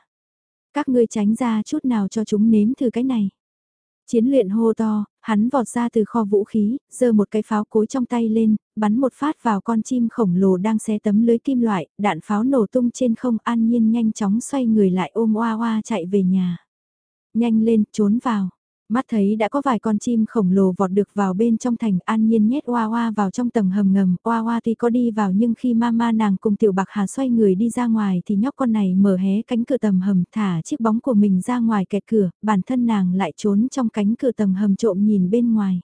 S1: Các ngươi tránh ra chút nào cho chúng nếm thử cái này. Chiến luyện hô to, hắn vọt ra từ kho vũ khí, giơ một cái pháo cối trong tay lên, bắn một phát vào con chim khổng lồ đang xé tấm lưới kim loại, đạn pháo nổ tung trên không an nhiên nhanh chóng xoay người lại ôm oa oa chạy về nhà. Nhanh lên, trốn vào. Mắt thấy đã có vài con chim khổng lồ vọt được vào bên trong thành an nhiên nhét oa oa vào trong tầng hầm ngầm. Oa oa tuy có đi vào nhưng khi mama nàng cùng tiểu bạc hà xoay người đi ra ngoài thì nhóc con này mở hé cánh cửa tầng hầm thả chiếc bóng của mình ra ngoài kẹt cửa, bản thân nàng lại trốn trong cánh cửa tầng hầm trộm nhìn bên ngoài.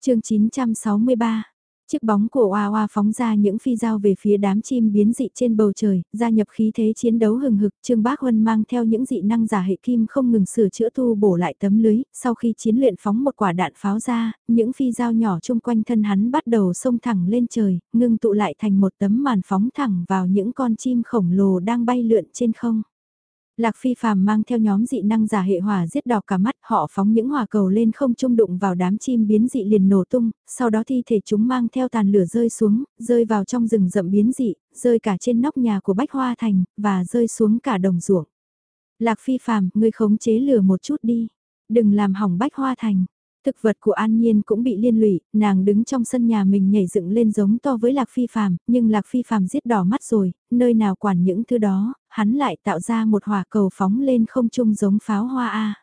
S1: chương 963 Chiếc bóng của Oa Oa phóng ra những phi dao về phía đám chim biến dị trên bầu trời, gia nhập khí thế chiến đấu hừng hực, Trương Bác Huân mang theo những dị năng giả hệ kim không ngừng sửa chữa thu bổ lại tấm lưới, sau khi chiến luyện phóng một quả đạn pháo ra, những phi dao nhỏ chung quanh thân hắn bắt đầu xông thẳng lên trời, ngưng tụ lại thành một tấm màn phóng thẳng vào những con chim khổng lồ đang bay lượn trên không. Lạc Phi Phàm mang theo nhóm dị năng giả hệ hỏa giết đỏ cả mắt, họ phóng những hỏa cầu lên không trung đụng vào đám chim biến dị liền nổ tung, sau đó thi thể chúng mang theo tàn lửa rơi xuống, rơi vào trong rừng rậm biến dị, rơi cả trên nóc nhà của Bách Hoa Thành, và rơi xuống cả đồng ruộng. Lạc Phi Phàm, ngươi khống chế lửa một chút đi, đừng làm hỏng Bách Hoa Thành. Thực vật của An Nhiên cũng bị liên lụy, nàng đứng trong sân nhà mình nhảy dựng lên giống to với Lạc Phi Phàm, nhưng Lạc Phi Phàm giết đỏ mắt rồi, nơi nào quản những thứ đó, hắn lại tạo ra một hỏa cầu phóng lên không trung giống pháo hoa a.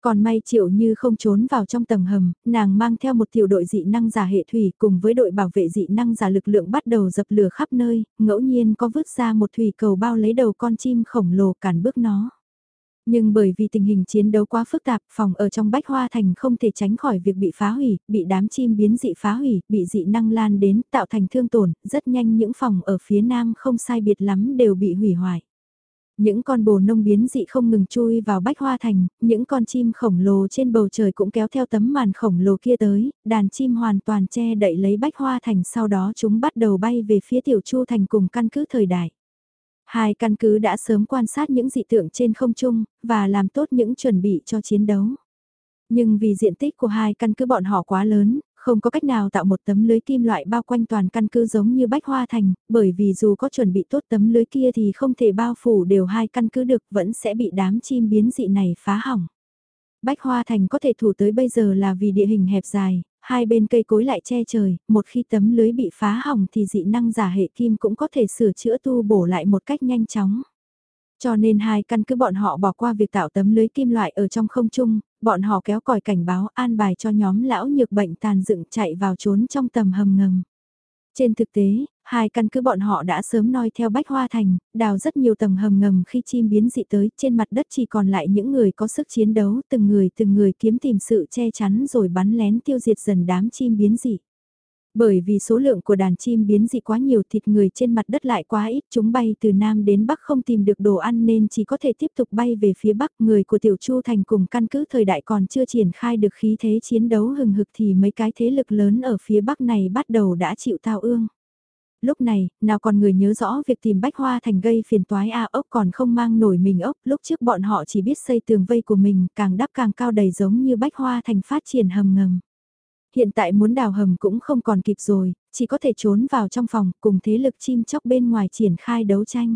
S1: Còn may triệu như không trốn vào trong tầng hầm, nàng mang theo một tiểu đội dị năng giả hệ thủy cùng với đội bảo vệ dị năng giả lực lượng bắt đầu dập lửa khắp nơi, ngẫu nhiên có vứt ra một thủy cầu bao lấy đầu con chim khổng lồ cản bước nó. Nhưng bởi vì tình hình chiến đấu quá phức tạp, phòng ở trong Bách Hoa Thành không thể tránh khỏi việc bị phá hủy, bị đám chim biến dị phá hủy, bị dị năng lan đến, tạo thành thương tổn, rất nhanh những phòng ở phía nam không sai biệt lắm đều bị hủy hoại. Những con bồ nông biến dị không ngừng chui vào Bách Hoa Thành, những con chim khổng lồ trên bầu trời cũng kéo theo tấm màn khổng lồ kia tới, đàn chim hoàn toàn che đậy lấy Bách Hoa Thành sau đó chúng bắt đầu bay về phía Tiểu Chu Thành cùng căn cứ thời đại. Hai căn cứ đã sớm quan sát những dị tượng trên không trung, và làm tốt những chuẩn bị cho chiến đấu. Nhưng vì diện tích của hai căn cứ bọn họ quá lớn, không có cách nào tạo một tấm lưới kim loại bao quanh toàn căn cứ giống như Bách Hoa Thành, bởi vì dù có chuẩn bị tốt tấm lưới kia thì không thể bao phủ đều hai căn cứ được vẫn sẽ bị đám chim biến dị này phá hỏng. Bách Hoa Thành có thể thủ tới bây giờ là vì địa hình hẹp dài, hai bên cây cối lại che trời, một khi tấm lưới bị phá hỏng thì dị năng giả hệ kim cũng có thể sửa chữa tu bổ lại một cách nhanh chóng. Cho nên hai căn cứ bọn họ bỏ qua việc tạo tấm lưới kim loại ở trong không trung, bọn họ kéo còi cảnh báo an bài cho nhóm lão nhược bệnh tàn dựng chạy vào trốn trong tầm hầm ngầm. Trên thực tế, hai căn cứ bọn họ đã sớm noi theo Bách Hoa Thành, đào rất nhiều tầng hầm ngầm khi chim biến dị tới, trên mặt đất chỉ còn lại những người có sức chiến đấu, từng người từng người kiếm tìm sự che chắn rồi bắn lén tiêu diệt dần đám chim biến dị. Bởi vì số lượng của đàn chim biến dị quá nhiều thịt người trên mặt đất lại quá ít chúng bay từ Nam đến Bắc không tìm được đồ ăn nên chỉ có thể tiếp tục bay về phía Bắc người của Tiểu Chu Thành cùng căn cứ thời đại còn chưa triển khai được khí thế chiến đấu hừng hực thì mấy cái thế lực lớn ở phía Bắc này bắt đầu đã chịu tao ương. Lúc này, nào còn người nhớ rõ việc tìm bách hoa thành gây phiền toái A ốc còn không mang nổi mình ốc, lúc trước bọn họ chỉ biết xây tường vây của mình, càng đắp càng cao đầy giống như bách hoa thành phát triển hầm ngầm. Hiện tại muốn đào hầm cũng không còn kịp rồi, chỉ có thể trốn vào trong phòng cùng thế lực chim chóc bên ngoài triển khai đấu tranh.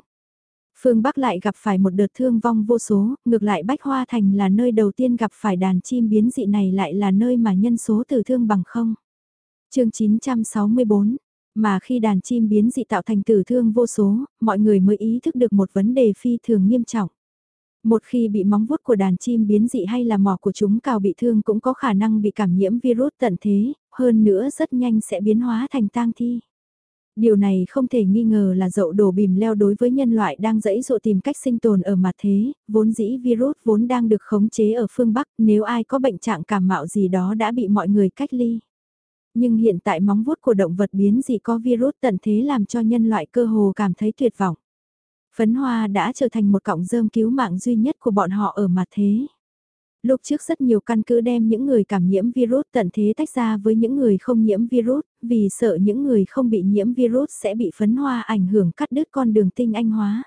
S1: Phương Bắc lại gặp phải một đợt thương vong vô số, ngược lại Bách Hoa Thành là nơi đầu tiên gặp phải đàn chim biến dị này lại là nơi mà nhân số tử thương bằng không. chương 964, mà khi đàn chim biến dị tạo thành tử thương vô số, mọi người mới ý thức được một vấn đề phi thường nghiêm trọng. Một khi bị móng vuốt của đàn chim biến dị hay là mỏ của chúng cào bị thương cũng có khả năng bị cảm nhiễm virus tận thế, hơn nữa rất nhanh sẽ biến hóa thành tang thi. Điều này không thể nghi ngờ là dậu đổ bìm leo đối với nhân loại đang dẫy dụ tìm cách sinh tồn ở mặt thế, vốn dĩ virus vốn đang được khống chế ở phương Bắc, nếu ai có bệnh trạng cảm mạo gì đó đã bị mọi người cách ly. Nhưng hiện tại móng vuốt của động vật biến dị có virus tận thế làm cho nhân loại cơ hồ cảm thấy tuyệt vọng. Phấn hoa đã trở thành một cọng rơm cứu mạng duy nhất của bọn họ ở mặt thế. Lúc trước rất nhiều căn cứ đem những người cảm nhiễm virus tận thế tách ra với những người không nhiễm virus, vì sợ những người không bị nhiễm virus sẽ bị phấn hoa ảnh hưởng cắt đứt con đường tinh anh hóa.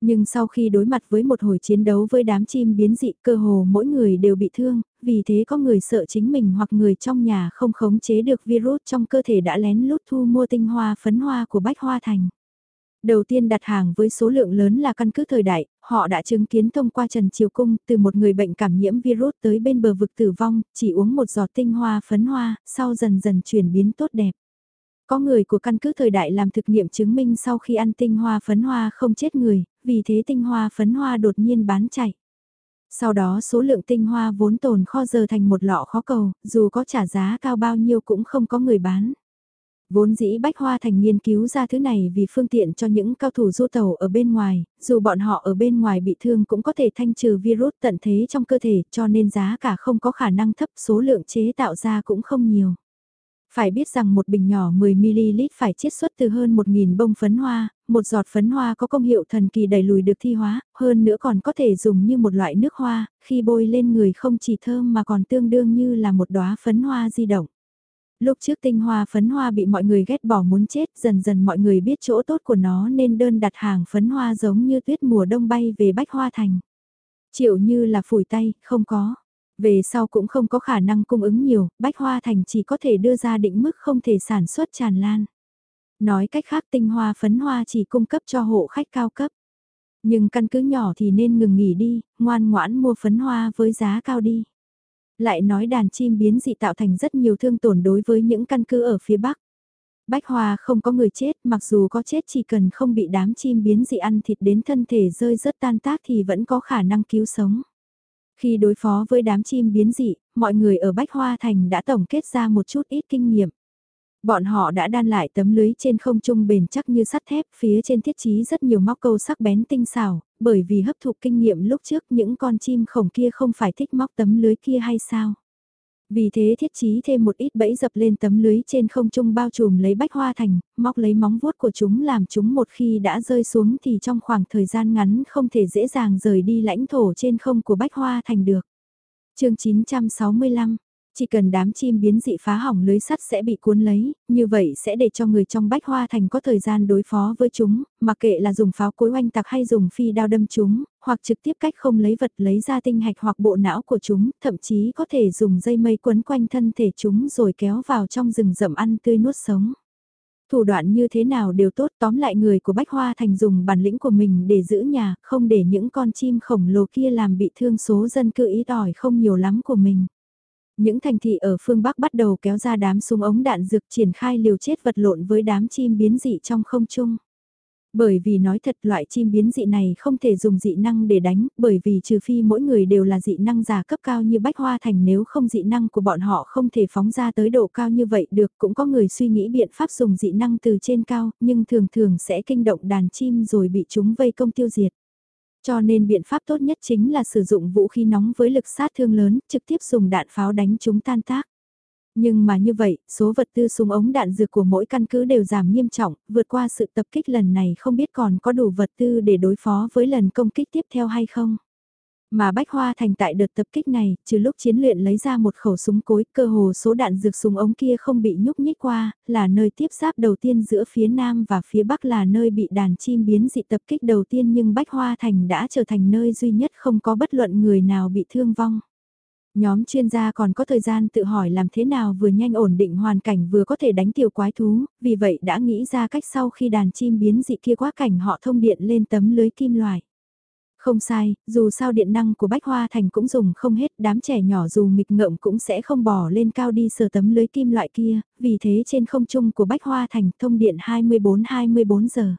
S1: Nhưng sau khi đối mặt với một hồi chiến đấu với đám chim biến dị cơ hồ mỗi người đều bị thương, vì thế có người sợ chính mình hoặc người trong nhà không khống chế được virus trong cơ thể đã lén lút thu mua tinh hoa phấn hoa của Bách Hoa Thành. Đầu tiên đặt hàng với số lượng lớn là căn cứ thời đại, họ đã chứng kiến thông qua Trần Triều Cung từ một người bệnh cảm nhiễm virus tới bên bờ vực tử vong, chỉ uống một giọt tinh hoa phấn hoa, sau dần dần chuyển biến tốt đẹp. Có người của căn cứ thời đại làm thực nghiệm chứng minh sau khi ăn tinh hoa phấn hoa không chết người, vì thế tinh hoa phấn hoa đột nhiên bán chạy. Sau đó số lượng tinh hoa vốn tồn kho giờ thành một lọ khó cầu, dù có trả giá cao bao nhiêu cũng không có người bán. Vốn dĩ Bách Hoa Thành nghiên cứu ra thứ này vì phương tiện cho những cao thủ du tàu ở bên ngoài, dù bọn họ ở bên ngoài bị thương cũng có thể thanh trừ virus tận thế trong cơ thể cho nên giá cả không có khả năng thấp số lượng chế tạo ra cũng không nhiều. Phải biết rằng một bình nhỏ 10ml phải chiết xuất từ hơn 1.000 bông phấn hoa, một giọt phấn hoa có công hiệu thần kỳ đẩy lùi được thi hóa, hơn nữa còn có thể dùng như một loại nước hoa, khi bôi lên người không chỉ thơm mà còn tương đương như là một đóa phấn hoa di động. Lúc trước tinh hoa phấn hoa bị mọi người ghét bỏ muốn chết, dần dần mọi người biết chỗ tốt của nó nên đơn đặt hàng phấn hoa giống như tuyết mùa đông bay về Bách Hoa Thành. Triệu như là phủi tay, không có. Về sau cũng không có khả năng cung ứng nhiều, Bách Hoa Thành chỉ có thể đưa ra định mức không thể sản xuất tràn lan. Nói cách khác tinh hoa phấn hoa chỉ cung cấp cho hộ khách cao cấp. Nhưng căn cứ nhỏ thì nên ngừng nghỉ đi, ngoan ngoãn mua phấn hoa với giá cao đi. Lại nói đàn chim biến dị tạo thành rất nhiều thương tổn đối với những căn cứ ở phía Bắc. Bách Hoa không có người chết, mặc dù có chết chỉ cần không bị đám chim biến dị ăn thịt đến thân thể rơi rất tan tác thì vẫn có khả năng cứu sống. Khi đối phó với đám chim biến dị, mọi người ở Bách Hoa Thành đã tổng kết ra một chút ít kinh nghiệm. Bọn họ đã đan lại tấm lưới trên không trung bền chắc như sắt thép, phía trên thiết trí rất nhiều móc câu sắc bén tinh xảo, bởi vì hấp thụ kinh nghiệm lúc trước những con chim khổng kia không phải thích móc tấm lưới kia hay sao. Vì thế thiết trí thêm một ít bẫy dập lên tấm lưới trên không trung bao trùm lấy bách hoa thành, móc lấy móng vuốt của chúng làm chúng một khi đã rơi xuống thì trong khoảng thời gian ngắn không thể dễ dàng rời đi lãnh thổ trên không của bách hoa thành được. chương 965 chỉ cần đám chim biến dị phá hỏng lưới sắt sẽ bị cuốn lấy, như vậy sẽ để cho người trong bách hoa thành có thời gian đối phó với chúng, mặc kệ là dùng pháo cối oanh tạc hay dùng phi đao đâm chúng, hoặc trực tiếp cách không lấy vật lấy ra tinh hạch hoặc bộ não của chúng, thậm chí có thể dùng dây mây quấn quanh thân thể chúng rồi kéo vào trong rừng rậm ăn tươi nuốt sống thủ đoạn như thế nào đều tốt tóm lại người của Bách Hoa Thành dùng bản lĩnh của mình để giữ nhà, không để những con chim khổng lồ kia làm bị thương số dân cư ít ỏi không nhiều lắm của mình. Những thành thị ở phương Bắc bắt đầu kéo ra đám súng ống đạn dược triển khai liều chết vật lộn với đám chim biến dị trong không trung. Bởi vì nói thật loại chim biến dị này không thể dùng dị năng để đánh, bởi vì trừ phi mỗi người đều là dị năng giả cấp cao như Bách Hoa Thành nếu không dị năng của bọn họ không thể phóng ra tới độ cao như vậy được. Cũng có người suy nghĩ biện pháp dùng dị năng từ trên cao, nhưng thường thường sẽ kinh động đàn chim rồi bị chúng vây công tiêu diệt. Cho nên biện pháp tốt nhất chính là sử dụng vũ khí nóng với lực sát thương lớn, trực tiếp dùng đạn pháo đánh chúng tan tác. Nhưng mà như vậy, số vật tư súng ống đạn dược của mỗi căn cứ đều giảm nghiêm trọng, vượt qua sự tập kích lần này không biết còn có đủ vật tư để đối phó với lần công kích tiếp theo hay không. Mà Bách Hoa Thành tại đợt tập kích này, trừ lúc chiến luyện lấy ra một khẩu súng cối, cơ hồ số đạn dược súng ống kia không bị nhúc nhích qua, là nơi tiếp giáp đầu tiên giữa phía Nam và phía Bắc là nơi bị đàn chim biến dị tập kích đầu tiên nhưng Bách Hoa Thành đã trở thành nơi duy nhất không có bất luận người nào bị thương vong. Nhóm chuyên gia còn có thời gian tự hỏi làm thế nào vừa nhanh ổn định hoàn cảnh vừa có thể đánh tiểu quái thú, vì vậy đã nghĩ ra cách sau khi đàn chim biến dị kia quá cảnh họ thông điện lên tấm lưới kim loại. Không sai, dù sao điện năng của Bách Hoa Thành cũng dùng không hết, đám trẻ nhỏ dù nghịch ngợm cũng sẽ không bỏ lên cao đi sờ tấm lưới kim loại kia, vì thế trên không trung của Bách Hoa Thành thông điện 24-24 giờ.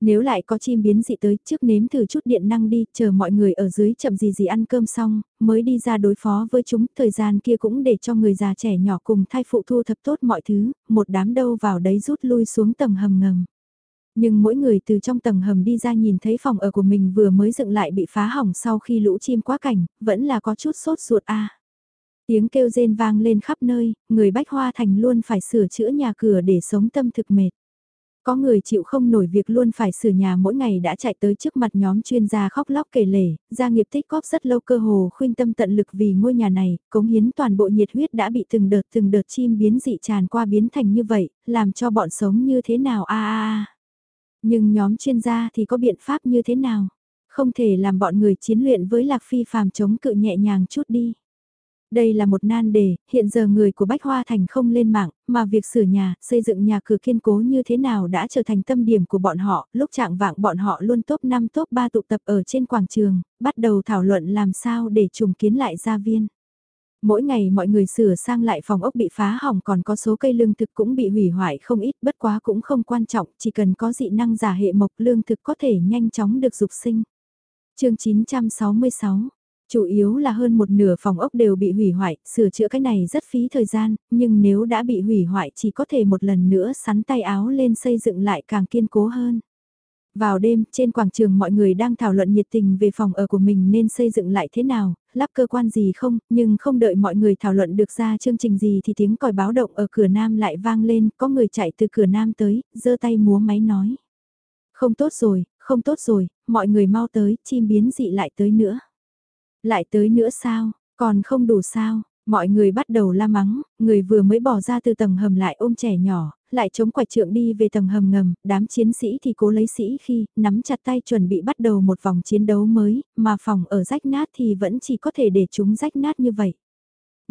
S1: Nếu lại có chim biến dị tới trước nếm thử chút điện năng đi, chờ mọi người ở dưới chậm gì gì ăn cơm xong, mới đi ra đối phó với chúng, thời gian kia cũng để cho người già trẻ nhỏ cùng thai phụ thu thập tốt mọi thứ, một đám đâu vào đấy rút lui xuống tầng hầm ngầm. Nhưng mỗi người từ trong tầng hầm đi ra nhìn thấy phòng ở của mình vừa mới dựng lại bị phá hỏng sau khi lũ chim quá cảnh, vẫn là có chút sốt ruột a. Tiếng kêu rên vang lên khắp nơi, người bách hoa thành luôn phải sửa chữa nhà cửa để sống tâm thực mệt. Có người chịu không nổi việc luôn phải sửa nhà mỗi ngày đã chạy tới trước mặt nhóm chuyên gia khóc lóc kể lể, gia nghiệp tích góp rất lâu cơ hồ khuyên tâm tận lực vì ngôi nhà này, cống hiến toàn bộ nhiệt huyết đã bị từng đợt từng đợt chim biến dị tràn qua biến thành như vậy, làm cho bọn sống như thế nào a a a. Nhưng nhóm chuyên gia thì có biện pháp như thế nào? Không thể làm bọn người chiến luyện với Lạc Phi phàm chống cự nhẹ nhàng chút đi. Đây là một nan đề, hiện giờ người của Bách Hoa Thành không lên mạng, mà việc sửa nhà, xây dựng nhà cửa kiên cố như thế nào đã trở thành tâm điểm của bọn họ, lúc trạng vạng bọn họ luôn top 5 top 3 tụ tập ở trên quảng trường, bắt đầu thảo luận làm sao để trùng kiến lại gia viên. Mỗi ngày mọi người sửa sang lại phòng ốc bị phá hỏng còn có số cây lương thực cũng bị hủy hoại không ít bất quá cũng không quan trọng, chỉ cần có dị năng giả hệ mộc lương thực có thể nhanh chóng được dục sinh. chương 966 Chủ yếu là hơn một nửa phòng ốc đều bị hủy hoại, sửa chữa cái này rất phí thời gian, nhưng nếu đã bị hủy hoại chỉ có thể một lần nữa sắn tay áo lên xây dựng lại càng kiên cố hơn. Vào đêm, trên quảng trường mọi người đang thảo luận nhiệt tình về phòng ở của mình nên xây dựng lại thế nào, lắp cơ quan gì không, nhưng không đợi mọi người thảo luận được ra chương trình gì thì tiếng còi báo động ở cửa nam lại vang lên, có người chạy từ cửa nam tới, giơ tay múa máy nói. Không tốt rồi, không tốt rồi, mọi người mau tới, chim biến dị lại tới nữa. Lại tới nữa sao, còn không đủ sao, mọi người bắt đầu la mắng, người vừa mới bỏ ra từ tầng hầm lại ôm trẻ nhỏ, lại chống quạch trượng đi về tầng hầm ngầm, đám chiến sĩ thì cố lấy sĩ khi nắm chặt tay chuẩn bị bắt đầu một vòng chiến đấu mới, mà phòng ở rách nát thì vẫn chỉ có thể để chúng rách nát như vậy.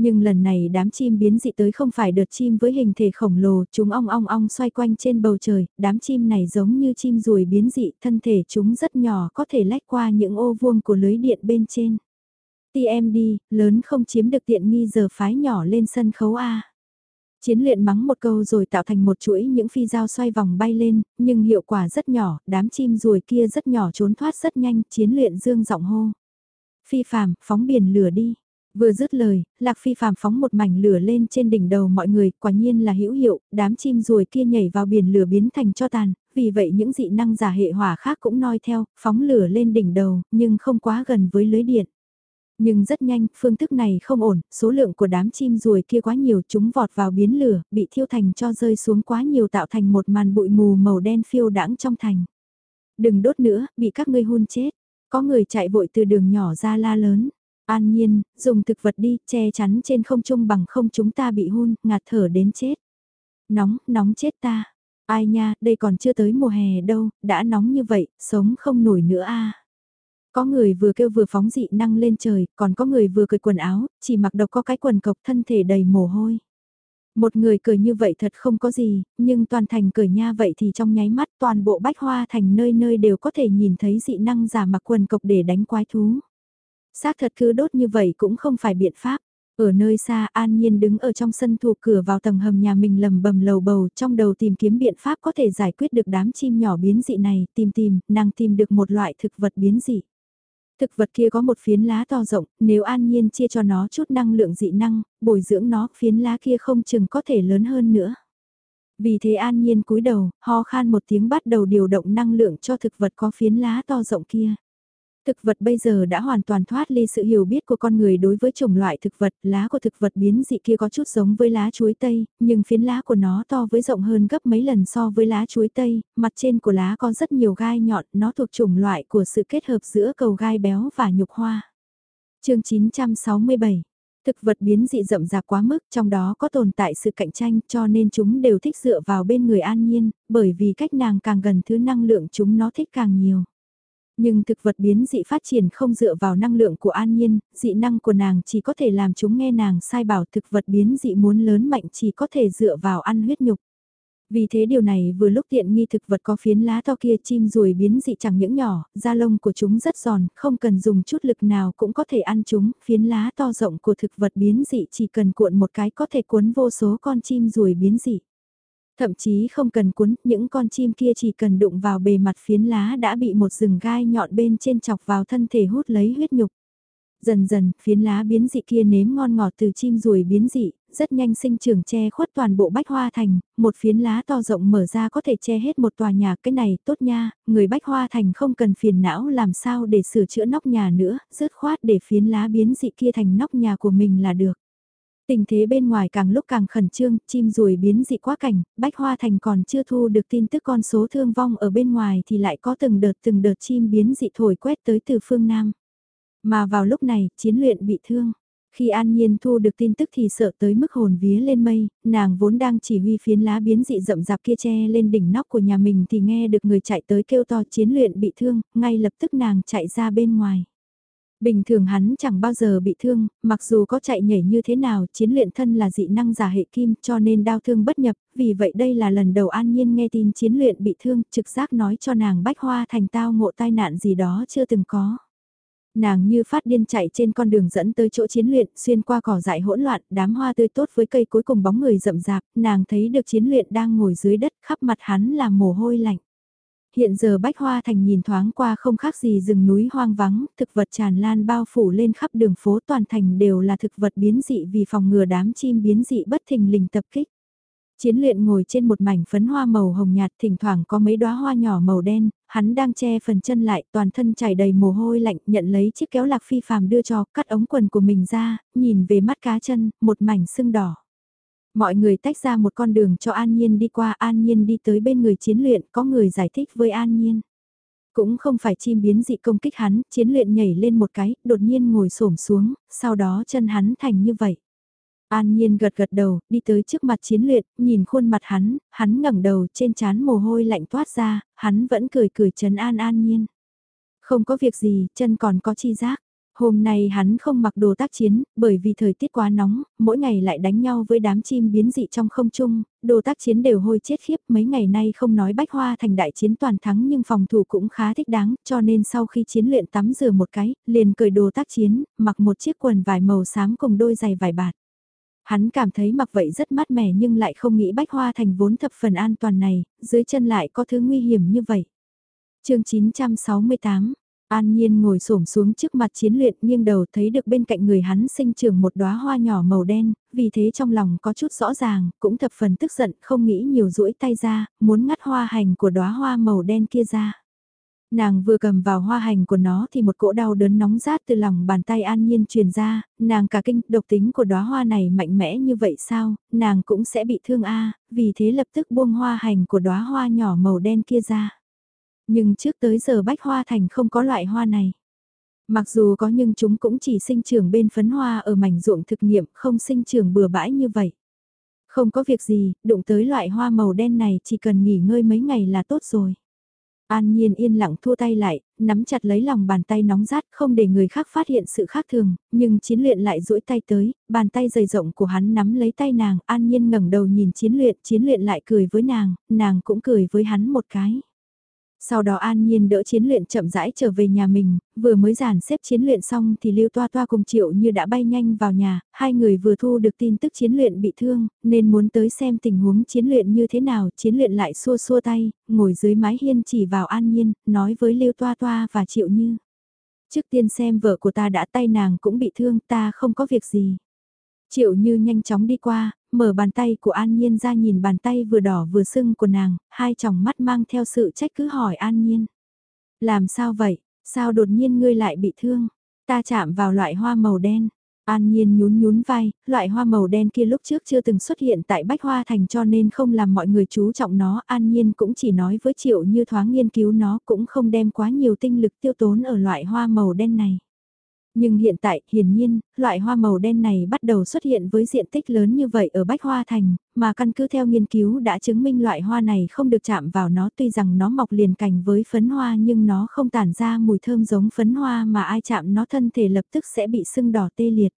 S1: Nhưng lần này đám chim biến dị tới không phải đợt chim với hình thể khổng lồ, chúng ong ong ong xoay quanh trên bầu trời, đám chim này giống như chim ruồi biến dị, thân thể chúng rất nhỏ có thể lách qua những ô vuông của lưới điện bên trên. TMD, lớn không chiếm được tiện nghi giờ phái nhỏ lên sân khấu A. Chiến luyện mắng một câu rồi tạo thành một chuỗi những phi dao xoay vòng bay lên, nhưng hiệu quả rất nhỏ, đám chim ruồi kia rất nhỏ trốn thoát rất nhanh, chiến luyện dương giọng hô. Phi phàm, phóng biển lửa đi. Vừa dứt lời, Lạc Phi phàm phóng một mảnh lửa lên trên đỉnh đầu mọi người, quả nhiên là hữu hiệu, đám chim ruồi kia nhảy vào biển lửa biến thành cho tàn, vì vậy những dị năng giả hệ hỏa khác cũng noi theo, phóng lửa lên đỉnh đầu, nhưng không quá gần với lưới điện. Nhưng rất nhanh, phương thức này không ổn, số lượng của đám chim ruồi kia quá nhiều, chúng vọt vào biến lửa, bị thiêu thành cho rơi xuống quá nhiều tạo thành một màn bụi mù màu đen phiêu đãng trong thành. Đừng đốt nữa, bị các ngươi hôn chết. Có người chạy vội từ đường nhỏ ra la lớn. An nhiên, dùng thực vật đi, che chắn trên không trung bằng không chúng ta bị hun, ngạt thở đến chết. Nóng, nóng chết ta. Ai nha, đây còn chưa tới mùa hè đâu, đã nóng như vậy, sống không nổi nữa a. Có người vừa kêu vừa phóng dị năng lên trời, còn có người vừa cười quần áo, chỉ mặc độc có cái quần cộc thân thể đầy mồ hôi. Một người cười như vậy thật không có gì, nhưng toàn thành cười nha vậy thì trong nháy mắt toàn bộ bách hoa thành nơi nơi đều có thể nhìn thấy dị năng giả mặc quần cộc để đánh quái thú. Xác thật cứ đốt như vậy cũng không phải biện pháp. Ở nơi xa An Nhiên đứng ở trong sân thuộc cửa vào tầng hầm nhà mình lầm bầm lầu bầu trong đầu tìm kiếm biện pháp có thể giải quyết được đám chim nhỏ biến dị này, tìm tìm, nàng tìm được một loại thực vật biến dị. Thực vật kia có một phiến lá to rộng, nếu an nhiên chia cho nó chút năng lượng dị năng, bồi dưỡng nó, phiến lá kia không chừng có thể lớn hơn nữa. Vì thế an nhiên cúi đầu, ho khan một tiếng bắt đầu điều động năng lượng cho thực vật có phiến lá to rộng kia. Thực vật bây giờ đã hoàn toàn thoát ly sự hiểu biết của con người đối với chủng loại thực vật, lá của thực vật biến dị kia có chút giống với lá chuối tây, nhưng phiến lá của nó to với rộng hơn gấp mấy lần so với lá chuối tây, mặt trên của lá có rất nhiều gai nhọn, nó thuộc chủng loại của sự kết hợp giữa cầu gai béo và nhục hoa. chương 967 Thực vật biến dị rậm rạp quá mức, trong đó có tồn tại sự cạnh tranh cho nên chúng đều thích dựa vào bên người an nhiên, bởi vì cách nàng càng gần thứ năng lượng chúng nó thích càng nhiều. Nhưng thực vật biến dị phát triển không dựa vào năng lượng của an nhiên, dị năng của nàng chỉ có thể làm chúng nghe nàng sai bảo thực vật biến dị muốn lớn mạnh chỉ có thể dựa vào ăn huyết nhục. Vì thế điều này vừa lúc tiện nghi thực vật có phiến lá to kia chim ruồi biến dị chẳng những nhỏ, da lông của chúng rất giòn, không cần dùng chút lực nào cũng có thể ăn chúng, phiến lá to rộng của thực vật biến dị chỉ cần cuộn một cái có thể cuốn vô số con chim ruồi biến dị. Thậm chí không cần cuốn, những con chim kia chỉ cần đụng vào bề mặt phiến lá đã bị một rừng gai nhọn bên trên chọc vào thân thể hút lấy huyết nhục. Dần dần, phiến lá biến dị kia nếm ngon ngọt từ chim ruồi biến dị, rất nhanh sinh trưởng che khuất toàn bộ bách hoa thành, một phiến lá to rộng mở ra có thể che hết một tòa nhà, cái này tốt nha, người bách hoa thành không cần phiền não làm sao để sửa chữa nóc nhà nữa, dứt khoát để phiến lá biến dị kia thành nóc nhà của mình là được. Tình thế bên ngoài càng lúc càng khẩn trương, chim ruồi biến dị quá cảnh, Bách Hoa Thành còn chưa thu được tin tức con số thương vong ở bên ngoài thì lại có từng đợt từng đợt chim biến dị thổi quét tới từ phương Nam. Mà vào lúc này, chiến luyện bị thương. Khi An Nhiên thu được tin tức thì sợ tới mức hồn vía lên mây, nàng vốn đang chỉ huy phiến lá biến dị rậm rạp kia che lên đỉnh nóc của nhà mình thì nghe được người chạy tới kêu to chiến luyện bị thương, ngay lập tức nàng chạy ra bên ngoài. Bình thường hắn chẳng bao giờ bị thương, mặc dù có chạy nhảy như thế nào, chiến luyện thân là dị năng giả hệ kim cho nên đau thương bất nhập, vì vậy đây là lần đầu an nhiên nghe tin chiến luyện bị thương, trực giác nói cho nàng bách hoa thành tao ngộ tai nạn gì đó chưa từng có. Nàng như phát điên chạy trên con đường dẫn tới chỗ chiến luyện, xuyên qua cỏ dại hỗn loạn, đám hoa tươi tốt với cây cuối cùng bóng người rậm rạp, nàng thấy được chiến luyện đang ngồi dưới đất, khắp mặt hắn là mồ hôi lạnh. Hiện giờ Bách Hoa Thành nhìn thoáng qua không khác gì rừng núi hoang vắng, thực vật tràn lan bao phủ lên khắp đường phố toàn thành đều là thực vật biến dị vì phòng ngừa đám chim biến dị bất thình lình tập kích. Chiến luyện ngồi trên một mảnh phấn hoa màu hồng nhạt thỉnh thoảng có mấy đóa hoa nhỏ màu đen, hắn đang che phần chân lại toàn thân chảy đầy mồ hôi lạnh nhận lấy chiếc kéo lạc phi phàm đưa cho cắt ống quần của mình ra, nhìn về mắt cá chân, một mảnh sưng đỏ. Mọi người tách ra một con đường cho An Nhiên đi qua An Nhiên đi tới bên người chiến luyện có người giải thích với An Nhiên. Cũng không phải chim biến dị công kích hắn, chiến luyện nhảy lên một cái, đột nhiên ngồi xổm xuống, sau đó chân hắn thành như vậy. An Nhiên gật gật đầu, đi tới trước mặt chiến luyện, nhìn khuôn mặt hắn, hắn ngẩng đầu trên trán mồ hôi lạnh toát ra, hắn vẫn cười cười trấn an An Nhiên. Không có việc gì, chân còn có chi giác. Hôm nay hắn không mặc đồ tác chiến, bởi vì thời tiết quá nóng, mỗi ngày lại đánh nhau với đám chim biến dị trong không trung, đồ tác chiến đều hôi chết khiếp mấy ngày nay không nói bách hoa thành đại chiến toàn thắng nhưng phòng thủ cũng khá thích đáng, cho nên sau khi chiến luyện tắm rửa một cái, liền cởi đồ tác chiến, mặc một chiếc quần vải màu xám cùng đôi giày vải bạt. Hắn cảm thấy mặc vậy rất mát mẻ nhưng lại không nghĩ bách hoa thành vốn thập phần an toàn này, dưới chân lại có thứ nguy hiểm như vậy. chương 968 An Nhiên ngồi xổm xuống trước mặt chiến luyện nghiêng đầu thấy được bên cạnh người hắn sinh trưởng một đóa hoa nhỏ màu đen, vì thế trong lòng có chút rõ ràng, cũng thập phần tức giận, không nghĩ nhiều duỗi tay ra, muốn ngắt hoa hành của đóa hoa màu đen kia ra. Nàng vừa cầm vào hoa hành của nó thì một cỗ đau đớn nóng rát từ lòng bàn tay an nhiên truyền ra, nàng cả kinh độc tính của đóa hoa này mạnh mẽ như vậy sao, nàng cũng sẽ bị thương a vì thế lập tức buông hoa hành của đóa hoa nhỏ màu đen kia ra. Nhưng trước tới giờ bách hoa thành không có loại hoa này. Mặc dù có nhưng chúng cũng chỉ sinh trưởng bên phấn hoa ở mảnh ruộng thực nghiệm không sinh trưởng bừa bãi như vậy. Không có việc gì, đụng tới loại hoa màu đen này chỉ cần nghỉ ngơi mấy ngày là tốt rồi. An Nhiên yên lặng thua tay lại, nắm chặt lấy lòng bàn tay nóng rát không để người khác phát hiện sự khác thường, nhưng chiến luyện lại duỗi tay tới, bàn tay dày rộng của hắn nắm lấy tay nàng, An Nhiên ngẩng đầu nhìn chiến luyện, chiến luyện lại cười với nàng, nàng cũng cười với hắn một cái. Sau đó An Nhiên đỡ chiến luyện chậm rãi trở về nhà mình, vừa mới giản xếp chiến luyện xong thì Lưu Toa Toa cùng Triệu như đã bay nhanh vào nhà, hai người vừa thu được tin tức chiến luyện bị thương, nên muốn tới xem tình huống chiến luyện như thế nào, chiến luyện lại xua xua tay, ngồi dưới mái hiên chỉ vào An Nhiên, nói với Lưu Toa Toa và Triệu Như. Trước tiên xem vợ của ta đã tay nàng cũng bị thương, ta không có việc gì. Triệu Như nhanh chóng đi qua, mở bàn tay của An Nhiên ra nhìn bàn tay vừa đỏ vừa sưng của nàng, hai tròng mắt mang theo sự trách cứ hỏi An Nhiên. Làm sao vậy, sao đột nhiên ngươi lại bị thương? Ta chạm vào loại hoa màu đen. An Nhiên nhún nhún vai, loại hoa màu đen kia lúc trước chưa từng xuất hiện tại Bách Hoa Thành cho nên không làm mọi người chú trọng nó. An Nhiên cũng chỉ nói với Triệu như thoáng nghiên cứu nó cũng không đem quá nhiều tinh lực tiêu tốn ở loại hoa màu đen này. Nhưng hiện tại, hiển nhiên, loại hoa màu đen này bắt đầu xuất hiện với diện tích lớn như vậy ở Bách Hoa Thành, mà căn cứ theo nghiên cứu đã chứng minh loại hoa này không được chạm vào nó tuy rằng nó mọc liền cành với phấn hoa nhưng nó không tản ra mùi thơm giống phấn hoa mà ai chạm nó thân thể lập tức sẽ bị sưng đỏ tê liệt.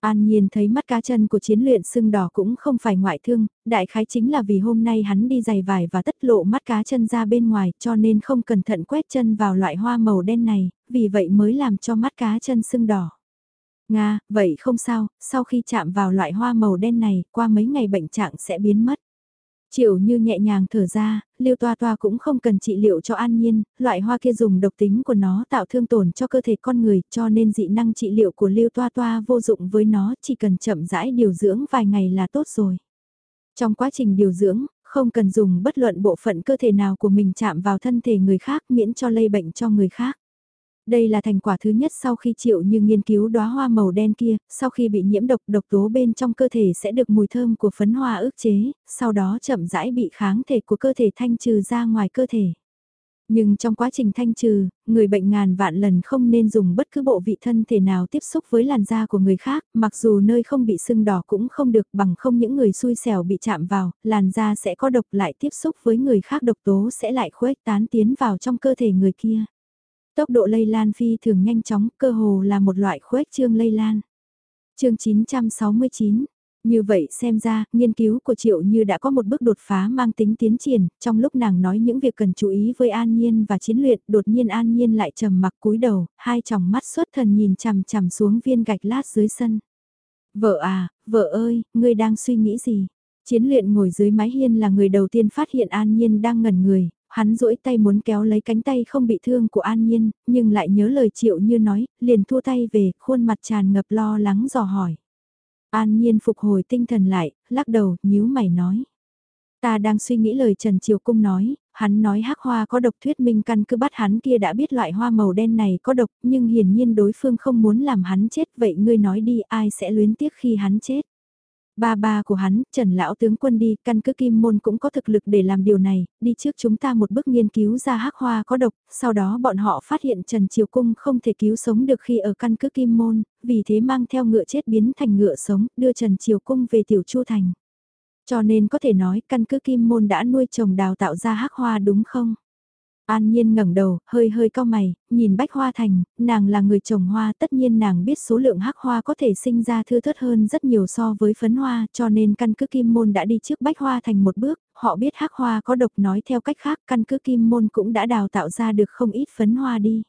S1: An Nhiên thấy mắt cá chân của chiến luyện sưng đỏ cũng không phải ngoại thương, đại khái chính là vì hôm nay hắn đi giày vải và tất lộ mắt cá chân ra bên ngoài cho nên không cẩn thận quét chân vào loại hoa màu đen này, vì vậy mới làm cho mắt cá chân sưng đỏ. Nga, vậy không sao, sau khi chạm vào loại hoa màu đen này, qua mấy ngày bệnh trạng sẽ biến mất. Triệu như nhẹ nhàng thở ra, liêu toa toa cũng không cần trị liệu cho an nhiên, loại hoa kia dùng độc tính của nó tạo thương tổn cho cơ thể con người cho nên dị năng trị liệu của liêu toa toa vô dụng với nó chỉ cần chậm rãi điều dưỡng vài ngày là tốt rồi. Trong quá trình điều dưỡng, không cần dùng bất luận bộ phận cơ thể nào của mình chạm vào thân thể người khác miễn cho lây bệnh cho người khác. Đây là thành quả thứ nhất sau khi chịu như nghiên cứu đóa hoa màu đen kia, sau khi bị nhiễm độc độc tố bên trong cơ thể sẽ được mùi thơm của phấn hoa ức chế, sau đó chậm rãi bị kháng thể của cơ thể thanh trừ ra ngoài cơ thể. Nhưng trong quá trình thanh trừ, người bệnh ngàn vạn lần không nên dùng bất cứ bộ vị thân thể nào tiếp xúc với làn da của người khác, mặc dù nơi không bị sưng đỏ cũng không được bằng không những người xui xẻo bị chạm vào, làn da sẽ có độc lại tiếp xúc với người khác độc tố sẽ lại khuếch tán tiến vào trong cơ thể người kia. Tốc độ lây lan phi thường nhanh chóng, cơ hồ là một loại khuếch trương lây lan. chương 969 như vậy xem ra, nghiên cứu của Triệu Như đã có một bước đột phá mang tính tiến triển, trong lúc nàng nói những việc cần chú ý với An Nhiên và chiến luyện, đột nhiên An Nhiên lại trầm mặc cúi đầu, hai tròng mắt xuất thần nhìn chằm chằm xuống viên gạch lát dưới sân. Vợ à, vợ ơi, ngươi đang suy nghĩ gì? Chiến luyện ngồi dưới mái hiên là người đầu tiên phát hiện An Nhiên đang ngẩn người, hắn duỗi tay muốn kéo lấy cánh tay không bị thương của An Nhiên, nhưng lại nhớ lời Triệu Như nói, liền thua tay về, khuôn mặt tràn ngập lo lắng dò hỏi. An Nhiên phục hồi tinh thần lại, lắc đầu, nhíu mày nói. Ta đang suy nghĩ lời Trần Triều Cung nói, hắn nói hắc hoa có độc thuyết minh căn cứ bắt hắn kia đã biết loại hoa màu đen này có độc, nhưng hiển nhiên đối phương không muốn làm hắn chết, vậy ngươi nói đi ai sẽ luyến tiếc khi hắn chết. Ba ba của hắn, Trần Lão tướng quân đi, căn cứ Kim Môn cũng có thực lực để làm điều này, đi trước chúng ta một bước nghiên cứu ra hắc hoa có độc, sau đó bọn họ phát hiện Trần Triều Cung không thể cứu sống được khi ở căn cứ Kim Môn, vì thế mang theo ngựa chết biến thành ngựa sống, đưa Trần Triều Cung về Tiểu Chu Thành. Cho nên có thể nói căn cứ Kim Môn đã nuôi trồng đào tạo ra hắc hoa đúng không? An Nhiên ngẩng đầu, hơi hơi cau mày, nhìn Bách Hoa Thành, nàng là người trồng hoa, tất nhiên nàng biết số lượng hắc hoa có thể sinh ra thưa thớt hơn rất nhiều so với phấn hoa, cho nên căn cứ Kim Môn đã đi trước Bách Hoa Thành một bước, họ biết hắc hoa có độc nói theo cách khác, căn cứ Kim Môn cũng đã đào tạo ra được không ít phấn hoa đi.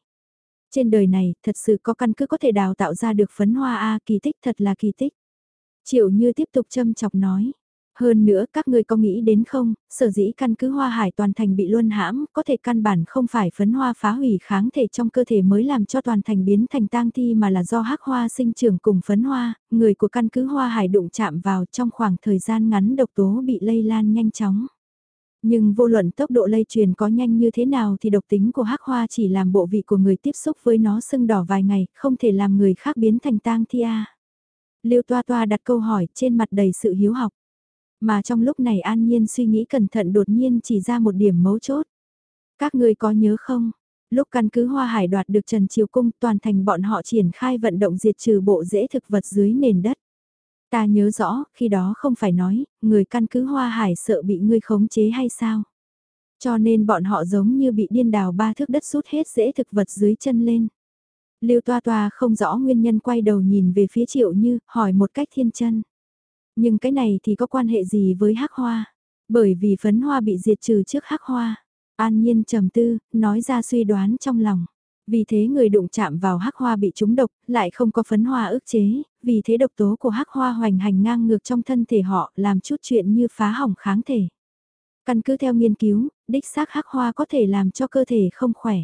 S1: Trên đời này, thật sự có căn cứ có thể đào tạo ra được phấn hoa A, kỳ tích thật là kỳ tích. Triệu Như tiếp tục châm chọc nói. Hơn nữa các ngươi có nghĩ đến không, sở dĩ căn cứ hoa hải toàn thành bị luân hãm, có thể căn bản không phải phấn hoa phá hủy kháng thể trong cơ thể mới làm cho toàn thành biến thành tang thi mà là do hắc hoa sinh trưởng cùng phấn hoa, người của căn cứ hoa hải đụng chạm vào trong khoảng thời gian ngắn độc tố bị lây lan nhanh chóng. Nhưng vô luận tốc độ lây truyền có nhanh như thế nào thì độc tính của hắc hoa chỉ làm bộ vị của người tiếp xúc với nó sưng đỏ vài ngày, không thể làm người khác biến thành tang thi a. Liêu Toa Toa đặt câu hỏi trên mặt đầy sự hiếu học. Mà trong lúc này An Nhiên suy nghĩ cẩn thận đột nhiên chỉ ra một điểm mấu chốt. Các người có nhớ không? Lúc căn cứ Hoa Hải đoạt được Trần Triều Cung toàn thành bọn họ triển khai vận động diệt trừ bộ rễ thực vật dưới nền đất. Ta nhớ rõ, khi đó không phải nói, người căn cứ Hoa Hải sợ bị ngươi khống chế hay sao? Cho nên bọn họ giống như bị điên đào ba thước đất rút hết rễ thực vật dưới chân lên. Lưu Toa Toa không rõ nguyên nhân quay đầu nhìn về phía Triệu Như, hỏi một cách thiên chân. Nhưng cái này thì có quan hệ gì với hắc hoa? Bởi vì phấn hoa bị diệt trừ trước hắc hoa. An nhiên trầm tư, nói ra suy đoán trong lòng. Vì thế người đụng chạm vào hắc hoa bị trúng độc, lại không có phấn hoa ức chế, vì thế độc tố của hắc hoa hoành hành ngang ngược trong thân thể họ làm chút chuyện như phá hỏng kháng thể. Căn cứ theo nghiên cứu, đích xác hắc hoa có thể làm cho cơ thể không khỏe.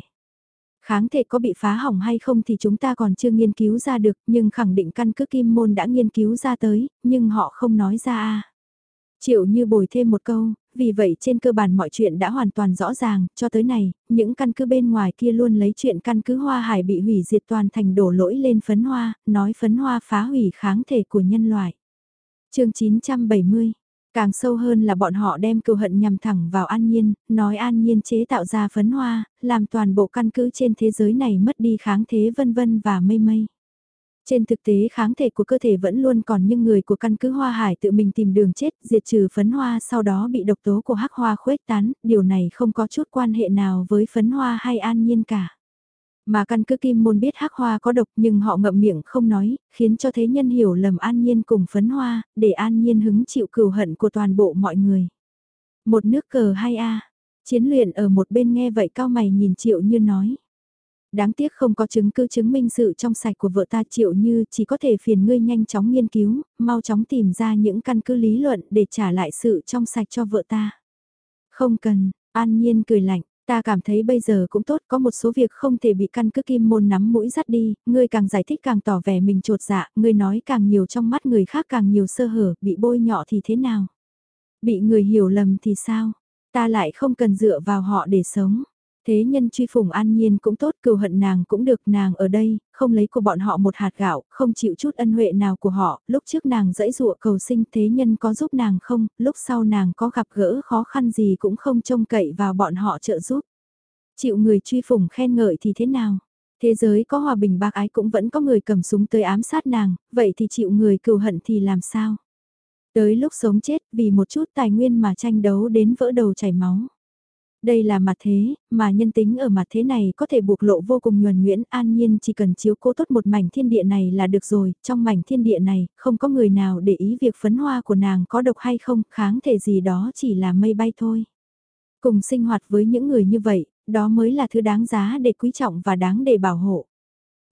S1: Kháng thể có bị phá hỏng hay không thì chúng ta còn chưa nghiên cứu ra được, nhưng khẳng định căn cứ kim môn đã nghiên cứu ra tới, nhưng họ không nói ra a. Triệu như bồi thêm một câu, vì vậy trên cơ bản mọi chuyện đã hoàn toàn rõ ràng, cho tới này, những căn cứ bên ngoài kia luôn lấy chuyện căn cứ hoa hải bị hủy diệt toàn thành đổ lỗi lên phấn hoa, nói phấn hoa phá hủy kháng thể của nhân loại. chương 970 Càng sâu hơn là bọn họ đem cừu hận nhằm thẳng vào An Nhiên, nói An Nhiên chế tạo ra phấn hoa, làm toàn bộ căn cứ trên thế giới này mất đi kháng thế vân vân và mây mây. Trên thực tế kháng thể của cơ thể vẫn luôn còn nhưng người của căn cứ hoa hải tự mình tìm đường chết, diệt trừ phấn hoa sau đó bị độc tố của hắc hoa khuếch tán, điều này không có chút quan hệ nào với phấn hoa hay an nhiên cả. Mà căn cứ kim môn biết hắc hoa có độc nhưng họ ngậm miệng không nói, khiến cho thế nhân hiểu lầm an nhiên cùng phấn hoa, để an nhiên hứng chịu cừu hận của toàn bộ mọi người. Một nước cờ hay a chiến luyện ở một bên nghe vậy cao mày nhìn triệu như nói. Đáng tiếc không có chứng cứ chứng minh sự trong sạch của vợ ta triệu như chỉ có thể phiền ngươi nhanh chóng nghiên cứu, mau chóng tìm ra những căn cứ lý luận để trả lại sự trong sạch cho vợ ta. Không cần, an nhiên cười lạnh, ta cảm thấy bây giờ cũng tốt có một số việc không thể bị căn cứ kim môn nắm mũi dắt đi, ngươi càng giải thích càng tỏ vẻ mình trột dạ, ngươi nói càng nhiều trong mắt người khác càng nhiều sơ hở, bị bôi nhọ thì thế nào? Bị người hiểu lầm thì sao? Ta lại không cần dựa vào họ để sống. Thế nhân truy phủng an nhiên cũng tốt, cừu hận nàng cũng được, nàng ở đây, không lấy của bọn họ một hạt gạo, không chịu chút ân huệ nào của họ, lúc trước nàng dẫy dụa cầu sinh thế nhân có giúp nàng không, lúc sau nàng có gặp gỡ khó khăn gì cũng không trông cậy vào bọn họ trợ giúp. Chịu người truy phủng khen ngợi thì thế nào? Thế giới có hòa bình bác ái cũng vẫn có người cầm súng tới ám sát nàng, vậy thì chịu người cừu hận thì làm sao? Tới lúc sống chết vì một chút tài nguyên mà tranh đấu đến vỡ đầu chảy máu. Đây là mặt thế, mà nhân tính ở mặt thế này có thể buộc lộ vô cùng nhuần nguyễn an nhiên chỉ cần chiếu cố tốt một mảnh thiên địa này là được rồi, trong mảnh thiên địa này, không có người nào để ý việc phấn hoa của nàng có độc hay không, kháng thể gì đó chỉ là mây bay thôi. Cùng sinh hoạt với những người như vậy, đó mới là thứ đáng giá để quý trọng và đáng để bảo hộ.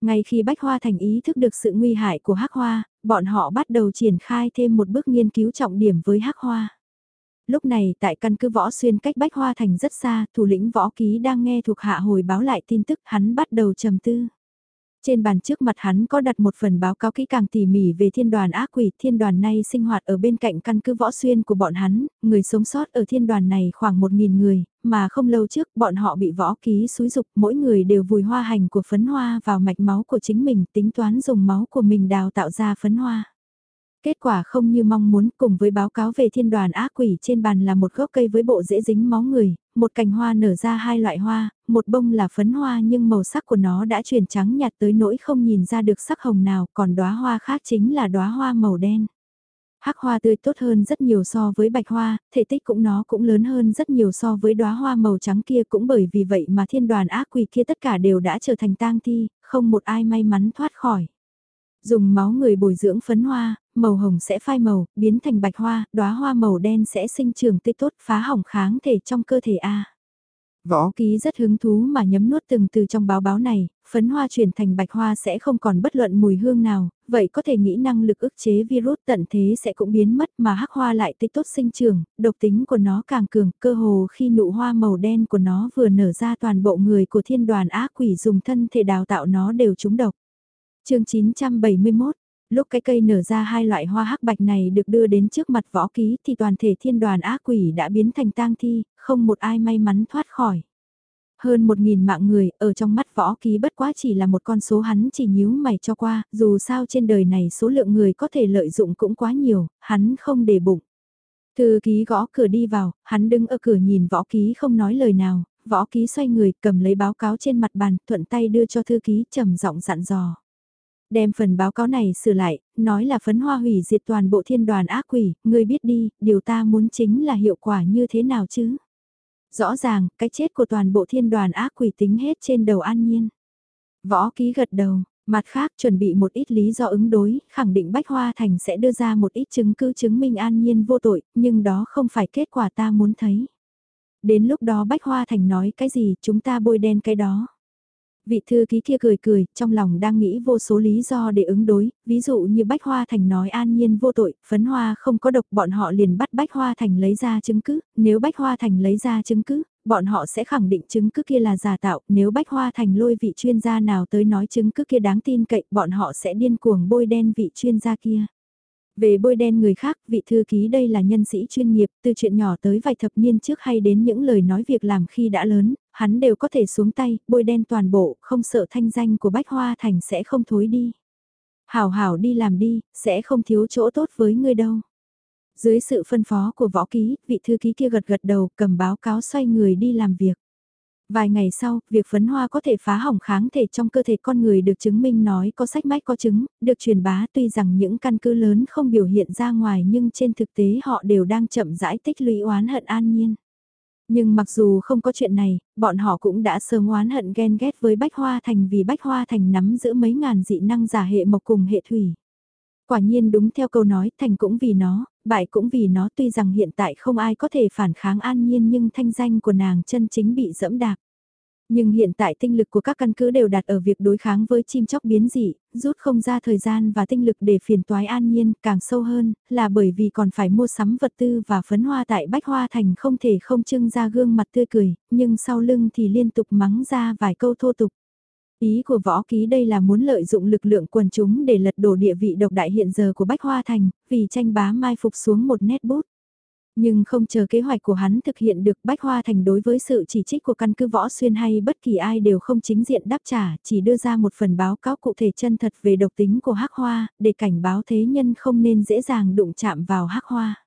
S1: Ngay khi Bách Hoa Thành ý thức được sự nguy hại của Hắc Hoa, bọn họ bắt đầu triển khai thêm một bước nghiên cứu trọng điểm với Hắc Hoa. Lúc này tại căn cứ Võ Xuyên cách Bách Hoa Thành rất xa, thủ lĩnh Võ Ký đang nghe thuộc hạ hồi báo lại tin tức hắn bắt đầu trầm tư. Trên bàn trước mặt hắn có đặt một phần báo cáo kỹ càng tỉ mỉ về thiên đoàn ác quỷ. Thiên đoàn này sinh hoạt ở bên cạnh căn cứ võ xuyên của bọn hắn, người sống sót ở thiên đoàn này khoảng 1.000 người, mà không lâu trước bọn họ bị võ ký xúi dục mỗi người đều vùi hoa hành của phấn hoa vào mạch máu của chính mình tính toán dùng máu của mình đào tạo ra phấn hoa. Kết quả không như mong muốn cùng với báo cáo về thiên đoàn ác quỷ trên bàn là một gốc cây với bộ dễ dính máu người, một cành hoa nở ra hai loại hoa, một bông là phấn hoa nhưng màu sắc của nó đã chuyển trắng nhạt tới nỗi không nhìn ra được sắc hồng nào, còn đóa hoa khác chính là đóa hoa màu đen. Hắc hoa tươi tốt hơn rất nhiều so với bạch hoa, thể tích cũng nó cũng lớn hơn rất nhiều so với đóa hoa màu trắng kia cũng bởi vì vậy mà thiên đoàn ác quỷ kia tất cả đều đã trở thành tang thi, không một ai may mắn thoát khỏi. Dùng máu người bồi dưỡng phấn hoa, màu hồng sẽ phai màu, biến thành bạch hoa, đóa hoa màu đen sẽ sinh trưởng tươi tốt phá hỏng kháng thể trong cơ thể A. Võ ký rất hứng thú mà nhấm nuốt từng từ trong báo báo này, phấn hoa chuyển thành bạch hoa sẽ không còn bất luận mùi hương nào, vậy có thể nghĩ năng lực ức chế virus tận thế sẽ cũng biến mất mà hắc hoa lại tích tốt sinh trưởng, độc tính của nó càng cường, cơ hồ khi nụ hoa màu đen của nó vừa nở ra toàn bộ người của thiên đoàn ác quỷ dùng thân thể đào tạo nó đều trúng độc chương 971 Lúc cái cây nở ra hai loại hoa hắc bạch này được đưa đến trước mặt võ ký thì toàn thể thiên đoàn ác quỷ đã biến thành tang thi, không một ai may mắn thoát khỏi. Hơn một nghìn mạng người, ở trong mắt võ ký bất quá chỉ là một con số hắn chỉ nhíu mày cho qua, dù sao trên đời này số lượng người có thể lợi dụng cũng quá nhiều, hắn không để bụng. Thư ký gõ cửa đi vào, hắn đứng ở cửa nhìn võ ký không nói lời nào, võ ký xoay người cầm lấy báo cáo trên mặt bàn, thuận tay đưa cho thư ký trầm giọng dặn dò. Đem phần báo cáo này sửa lại, nói là phấn hoa hủy diệt toàn bộ thiên đoàn ác quỷ, ngươi biết đi, điều ta muốn chính là hiệu quả như thế nào chứ? Rõ ràng, cái chết của toàn bộ thiên đoàn ác quỷ tính hết trên đầu an nhiên. Võ ký gật đầu, mặt khác chuẩn bị một ít lý do ứng đối, khẳng định Bách Hoa Thành sẽ đưa ra một ít chứng cứ chứng minh an nhiên vô tội, nhưng đó không phải kết quả ta muốn thấy. Đến lúc đó Bách Hoa Thành nói cái gì chúng ta bôi đen cái đó. Vị thư ký kia cười cười, trong lòng đang nghĩ vô số lý do để ứng đối, ví dụ như Bách Hoa Thành nói an nhiên vô tội, phấn hoa không có độc bọn họ liền bắt Bách Hoa Thành lấy ra chứng cứ, nếu Bách Hoa Thành lấy ra chứng cứ, bọn họ sẽ khẳng định chứng cứ kia là giả tạo, nếu Bách Hoa Thành lôi vị chuyên gia nào tới nói chứng cứ kia đáng tin cậy, bọn họ sẽ điên cuồng bôi đen vị chuyên gia kia. Về bôi đen người khác, vị thư ký đây là nhân sĩ chuyên nghiệp, từ chuyện nhỏ tới vài thập niên trước hay đến những lời nói việc làm khi đã lớn, hắn đều có thể xuống tay, bôi đen toàn bộ, không sợ thanh danh của Bách Hoa Thành sẽ không thối đi. Hảo hảo đi làm đi, sẽ không thiếu chỗ tốt với ngươi đâu. Dưới sự phân phó của võ ký, vị thư ký kia gật gật đầu, cầm báo cáo xoay người đi làm việc. Vài ngày sau, việc phấn hoa có thể phá hỏng kháng thể trong cơ thể con người được chứng minh nói có sách mách có chứng, được truyền bá tuy rằng những căn cứ lớn không biểu hiện ra ngoài nhưng trên thực tế họ đều đang chậm rãi tích lũy oán hận an nhiên. Nhưng mặc dù không có chuyện này, bọn họ cũng đã sớm oán hận ghen ghét với Bách Hoa Thành vì Bách Hoa Thành nắm giữ mấy ngàn dị năng giả hệ mộc cùng hệ thủy. Quả nhiên đúng theo câu nói, thành cũng vì nó, bại cũng vì nó tuy rằng hiện tại không ai có thể phản kháng an nhiên nhưng thanh danh của nàng chân chính bị dẫm đạp. Nhưng hiện tại tinh lực của các căn cứ đều đặt ở việc đối kháng với chim chóc biến dị, rút không ra thời gian và tinh lực để phiền toái an nhiên càng sâu hơn, là bởi vì còn phải mua sắm vật tư và phấn hoa tại Bách Hoa Thành không thể không trưng ra gương mặt tươi cười, nhưng sau lưng thì liên tục mắng ra vài câu thô tục. Ý của võ ký đây là muốn lợi dụng lực lượng quần chúng để lật đổ địa vị độc đại hiện giờ của Bách Hoa Thành, vì tranh bá mai phục xuống một nét bút. Nhưng không chờ kế hoạch của hắn thực hiện được Bách Hoa Thành đối với sự chỉ trích của căn cứ võ xuyên hay bất kỳ ai đều không chính diện đáp trả, chỉ đưa ra một phần báo cáo cụ thể chân thật về độc tính của hắc hoa, để cảnh báo thế nhân không nên dễ dàng đụng chạm vào hắc hoa.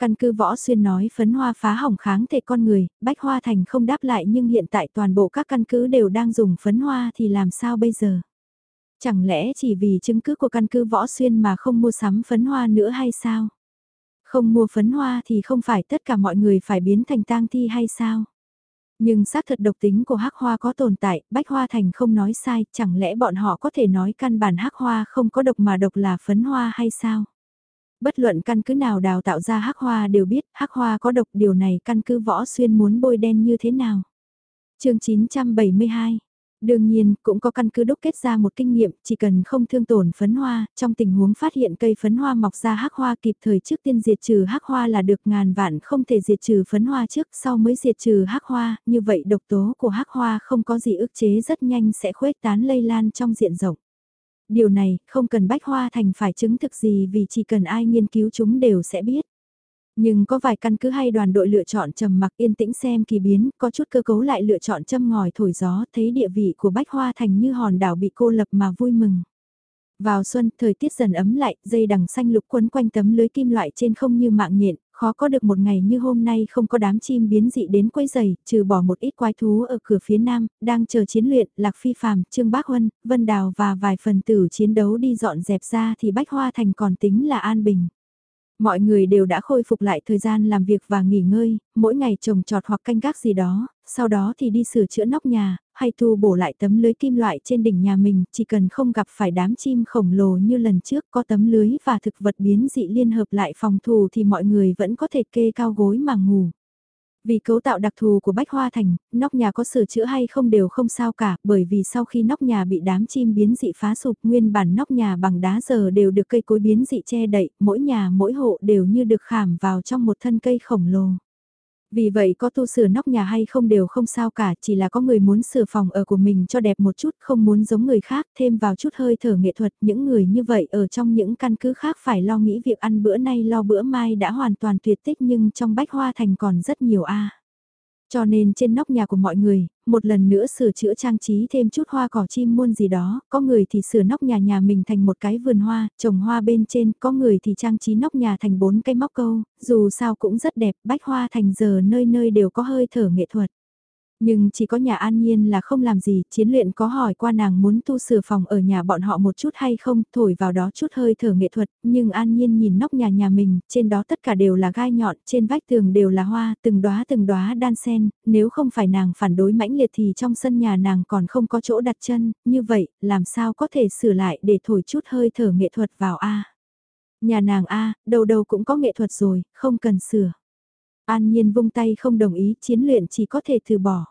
S1: Căn cứ võ xuyên nói phấn hoa phá hỏng kháng thể con người, Bách Hoa Thành không đáp lại nhưng hiện tại toàn bộ các căn cứ đều đang dùng phấn hoa thì làm sao bây giờ? Chẳng lẽ chỉ vì chứng cứ của căn cứ võ xuyên mà không mua sắm phấn hoa nữa hay sao? Không mua phấn hoa thì không phải tất cả mọi người phải biến thành tang thi hay sao? Nhưng xác thật độc tính của hắc hoa có tồn tại, bách hoa thành không nói sai, chẳng lẽ bọn họ có thể nói căn bản hắc hoa không có độc mà độc là phấn hoa hay sao? Bất luận căn cứ nào đào tạo ra hắc hoa đều biết hắc hoa có độc điều này căn cứ võ xuyên muốn bôi đen như thế nào. chương 972 Đương nhiên, cũng có căn cứ đúc kết ra một kinh nghiệm, chỉ cần không thương tổn phấn hoa, trong tình huống phát hiện cây phấn hoa mọc ra hắc hoa kịp thời trước tiên diệt trừ hắc hoa là được ngàn vạn không thể diệt trừ phấn hoa trước sau mới diệt trừ hắc hoa, như vậy độc tố của hắc hoa không có gì ức chế rất nhanh sẽ khuếch tán lây lan trong diện rộng. Điều này, không cần bách hoa thành phải chứng thực gì vì chỉ cần ai nghiên cứu chúng đều sẽ biết. Nhưng có vài căn cứ hay đoàn đội lựa chọn trầm mặc yên tĩnh xem kỳ biến, có chút cơ cấu lại lựa chọn châm ngòi thổi gió, thấy địa vị của Bách Hoa Thành như hòn đảo bị cô lập mà vui mừng. Vào xuân, thời tiết dần ấm lại, dây đằng xanh lục quấn quanh tấm lưới kim loại trên không như mạng nhện, khó có được một ngày như hôm nay không có đám chim biến dị đến quấy giày, trừ bỏ một ít quái thú ở cửa phía nam, đang chờ chiến luyện, Lạc Phi Phạm, Trương Bác Huân, Vân Đào và vài phần tử chiến đấu đi dọn dẹp ra thì Bách Hoa Thành còn tính là an bình. Mọi người đều đã khôi phục lại thời gian làm việc và nghỉ ngơi, mỗi ngày trồng trọt hoặc canh gác gì đó, sau đó thì đi sửa chữa nóc nhà, hay thu bổ lại tấm lưới kim loại trên đỉnh nhà mình, chỉ cần không gặp phải đám chim khổng lồ như lần trước có tấm lưới và thực vật biến dị liên hợp lại phòng thủ thì mọi người vẫn có thể kê cao gối mà ngủ. Vì cấu tạo đặc thù của Bách Hoa Thành, nóc nhà có sửa chữa hay không đều không sao cả, bởi vì sau khi nóc nhà bị đám chim biến dị phá sụp nguyên bản nóc nhà bằng đá giờ đều được cây cối biến dị che đậy, mỗi nhà mỗi hộ đều như được khảm vào trong một thân cây khổng lồ. Vì vậy có tu sửa nóc nhà hay không đều không sao cả, chỉ là có người muốn sửa phòng ở của mình cho đẹp một chút, không muốn giống người khác, thêm vào chút hơi thở nghệ thuật. Những người như vậy ở trong những căn cứ khác phải lo nghĩ việc ăn bữa nay lo bữa mai đã hoàn toàn tuyệt tích nhưng trong bách hoa thành còn rất nhiều a cho nên trên nóc nhà của mọi người, một lần nữa sửa chữa trang trí thêm chút hoa cỏ chim muôn gì đó, có người thì sửa nóc nhà nhà mình thành một cái vườn hoa, trồng hoa bên trên, có người thì trang trí nóc nhà thành bốn cây móc câu, dù sao cũng rất đẹp, bách hoa thành giờ nơi nơi đều có hơi thở nghệ thuật. Nhưng chỉ có nhà An Nhiên là không làm gì, chiến luyện có hỏi qua nàng muốn tu sửa phòng ở nhà bọn họ một chút hay không, thổi vào đó chút hơi thở nghệ thuật, nhưng An Nhiên nhìn nóc nhà nhà mình, trên đó tất cả đều là gai nhọn, trên vách tường đều là hoa, từng đóa từng đóa đan sen, nếu không phải nàng phản đối mãnh liệt thì trong sân nhà nàng còn không có chỗ đặt chân, như vậy, làm sao có thể sửa lại để thổi chút hơi thở nghệ thuật vào A. Nhà nàng A, đầu đầu cũng có nghệ thuật rồi, không cần sửa. An Nhiên vung tay không đồng ý, chiến luyện chỉ có thể từ bỏ.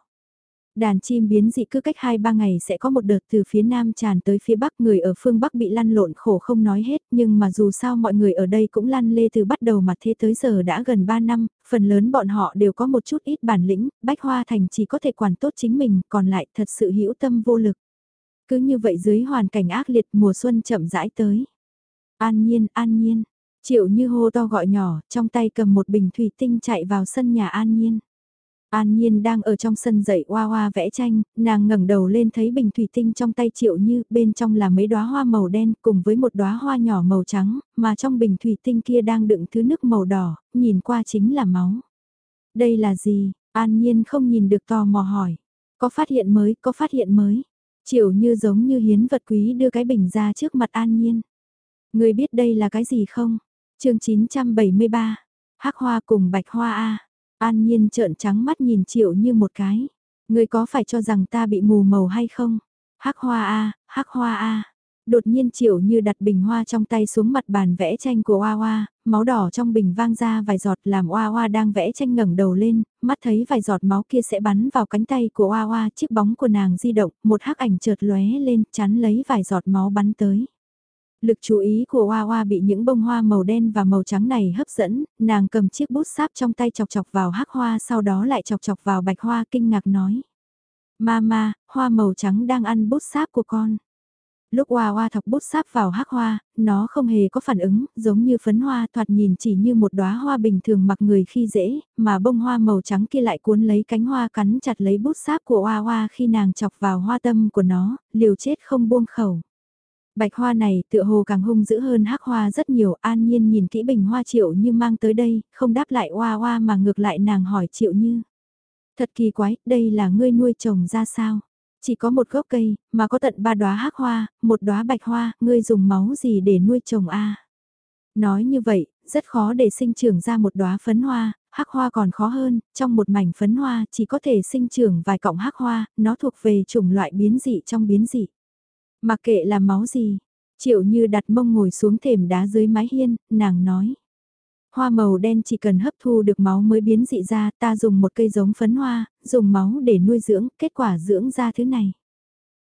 S1: Đàn chim biến dị cứ cách 2-3 ngày sẽ có một đợt từ phía nam tràn tới phía bắc người ở phương bắc bị lăn lộn khổ không nói hết nhưng mà dù sao mọi người ở đây cũng lăn lê từ bắt đầu mà thế tới giờ đã gần 3 năm, phần lớn bọn họ đều có một chút ít bản lĩnh, Bách Hoa Thành chỉ có thể quản tốt chính mình còn lại thật sự hữu tâm vô lực. Cứ như vậy dưới hoàn cảnh ác liệt mùa xuân chậm rãi tới. An nhiên, an nhiên, Triệu như hô to gọi nhỏ, trong tay cầm một bình thủy tinh chạy vào sân nhà An Nhiên. An Nhiên đang ở trong sân dậy hoa hoa vẽ tranh, nàng ngẩng đầu lên thấy bình thủy tinh trong tay Triệu Như, bên trong là mấy đóa hoa màu đen cùng với một đóa hoa nhỏ màu trắng, mà trong bình thủy tinh kia đang đựng thứ nước màu đỏ, nhìn qua chính là máu. Đây là gì? An Nhiên không nhìn được tò mò hỏi. Có phát hiện mới, có phát hiện mới. Triệu như giống như hiến vật quý đưa cái bình ra trước mặt an nhiên. Người biết đây là cái gì không? chương 973. hắc hoa cùng bạch hoa A. An nhiên trợn trắng mắt nhìn triệu như một cái. Người có phải cho rằng ta bị mù màu hay không? hắc hoa A, hắc hoa A. Đột nhiên triệu như đặt bình hoa trong tay xuống mặt bàn vẽ tranh của Hoa Hoa, máu đỏ trong bình vang ra vài giọt làm Hoa Hoa đang vẽ tranh ngẩng đầu lên, mắt thấy vài giọt máu kia sẽ bắn vào cánh tay của Hoa Hoa, chiếc bóng của nàng di động, một hắc ảnh chợt lóe lên, chắn lấy vài giọt máu bắn tới. Lực chú ý của Hoa Hoa bị những bông hoa màu đen và màu trắng này hấp dẫn, nàng cầm chiếc bút sáp trong tay chọc chọc vào hắc hoa sau đó lại chọc chọc vào bạch hoa kinh ngạc nói. Mama, hoa màu trắng đang ăn bút sáp của con. Lúc Hoa Hoa thọc bút sáp vào hắc hoa, nó không hề có phản ứng, giống như phấn hoa thoạt nhìn chỉ như một đóa hoa bình thường mặc người khi dễ, mà bông hoa màu trắng kia lại cuốn lấy cánh hoa cắn chặt lấy bút sáp của Hoa Hoa khi nàng chọc vào hoa tâm của nó, liều chết không buông khẩu. Bạch hoa này tựa hồ càng hung dữ hơn hắc hoa rất nhiều, an nhiên nhìn kỹ bình hoa triệu như mang tới đây, không đáp lại hoa hoa mà ngược lại nàng hỏi triệu như. Thật kỳ quái, đây là ngươi nuôi trồng ra sao? Chỉ có một gốc cây, mà có tận ba đóa hắc hoa, một đóa bạch hoa, ngươi dùng máu gì để nuôi trồng a? Nói như vậy, rất khó để sinh trưởng ra một đóa phấn hoa, hắc hoa còn khó hơn, trong một mảnh phấn hoa chỉ có thể sinh trưởng vài cọng hắc hoa, nó thuộc về chủng loại biến dị trong biến dị. Mặc kệ là máu gì, triệu như đặt mông ngồi xuống thềm đá dưới mái hiên, nàng nói. Hoa màu đen chỉ cần hấp thu được máu mới biến dị ra, ta dùng một cây giống phấn hoa, dùng máu để nuôi dưỡng, kết quả dưỡng ra thứ này.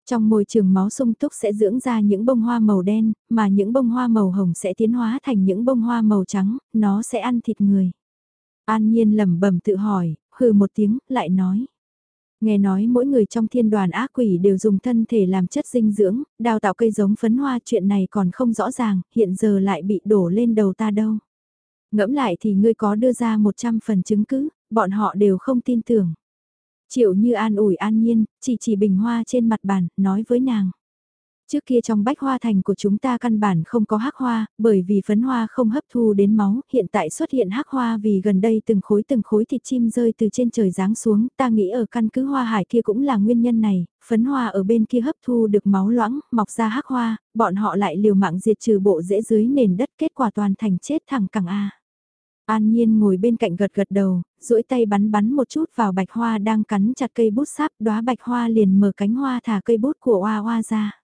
S1: Trong môi trường máu sung túc sẽ dưỡng ra những bông hoa màu đen, mà những bông hoa màu hồng sẽ tiến hóa thành những bông hoa màu trắng, nó sẽ ăn thịt người. An Nhiên lẩm bẩm tự hỏi, hừ một tiếng, lại nói. Nghe nói mỗi người trong thiên đoàn ác quỷ đều dùng thân thể làm chất dinh dưỡng, đào tạo cây giống phấn hoa chuyện này còn không rõ ràng, hiện giờ lại bị đổ lên đầu ta đâu. Ngẫm lại thì ngươi có đưa ra 100 phần chứng cứ, bọn họ đều không tin tưởng. Triệu như an ủi an nhiên, chỉ chỉ bình hoa trên mặt bàn, nói với nàng. Trước kia trong bách hoa thành của chúng ta căn bản không có hắc hoa, bởi vì phấn hoa không hấp thu đến máu, hiện tại xuất hiện hắc hoa vì gần đây từng khối từng khối thịt chim rơi từ trên trời giáng xuống, ta nghĩ ở căn cứ hoa hải kia cũng là nguyên nhân này, phấn hoa ở bên kia hấp thu được máu loãng, mọc ra hắc hoa, bọn họ lại liều mạng diệt trừ bộ rễ dưới nền đất kết quả toàn thành chết thẳng cẳng A. An Nhiên ngồi bên cạnh gật gật đầu, duỗi tay bắn bắn một chút vào bạch hoa đang cắn chặt cây bút sáp, đóa bạch hoa liền mở cánh hoa thả cây bút của hoa hoa ra.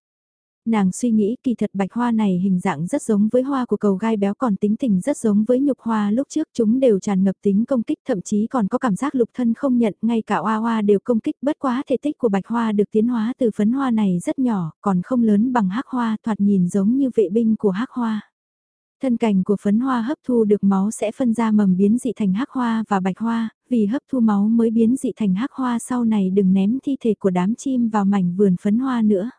S1: Nàng suy nghĩ kỳ thật bạch hoa này hình dạng rất giống với hoa của cầu gai béo còn tính tình rất giống với nhục hoa lúc trước chúng đều tràn ngập tính công kích thậm chí còn có cảm giác lục thân không nhận ngay cả hoa hoa đều công kích bất quá thể tích của bạch hoa được tiến hóa từ phấn hoa này rất nhỏ còn không lớn bằng hắc hoa thoạt nhìn giống như vệ binh của hắc hoa. Thân cành của phấn hoa hấp thu được máu sẽ phân ra mầm biến dị thành hắc hoa và bạch hoa, vì hấp thu máu mới biến dị thành hắc hoa sau này đừng ném thi thể của đám chim vào mảnh vườn phấn hoa nữa.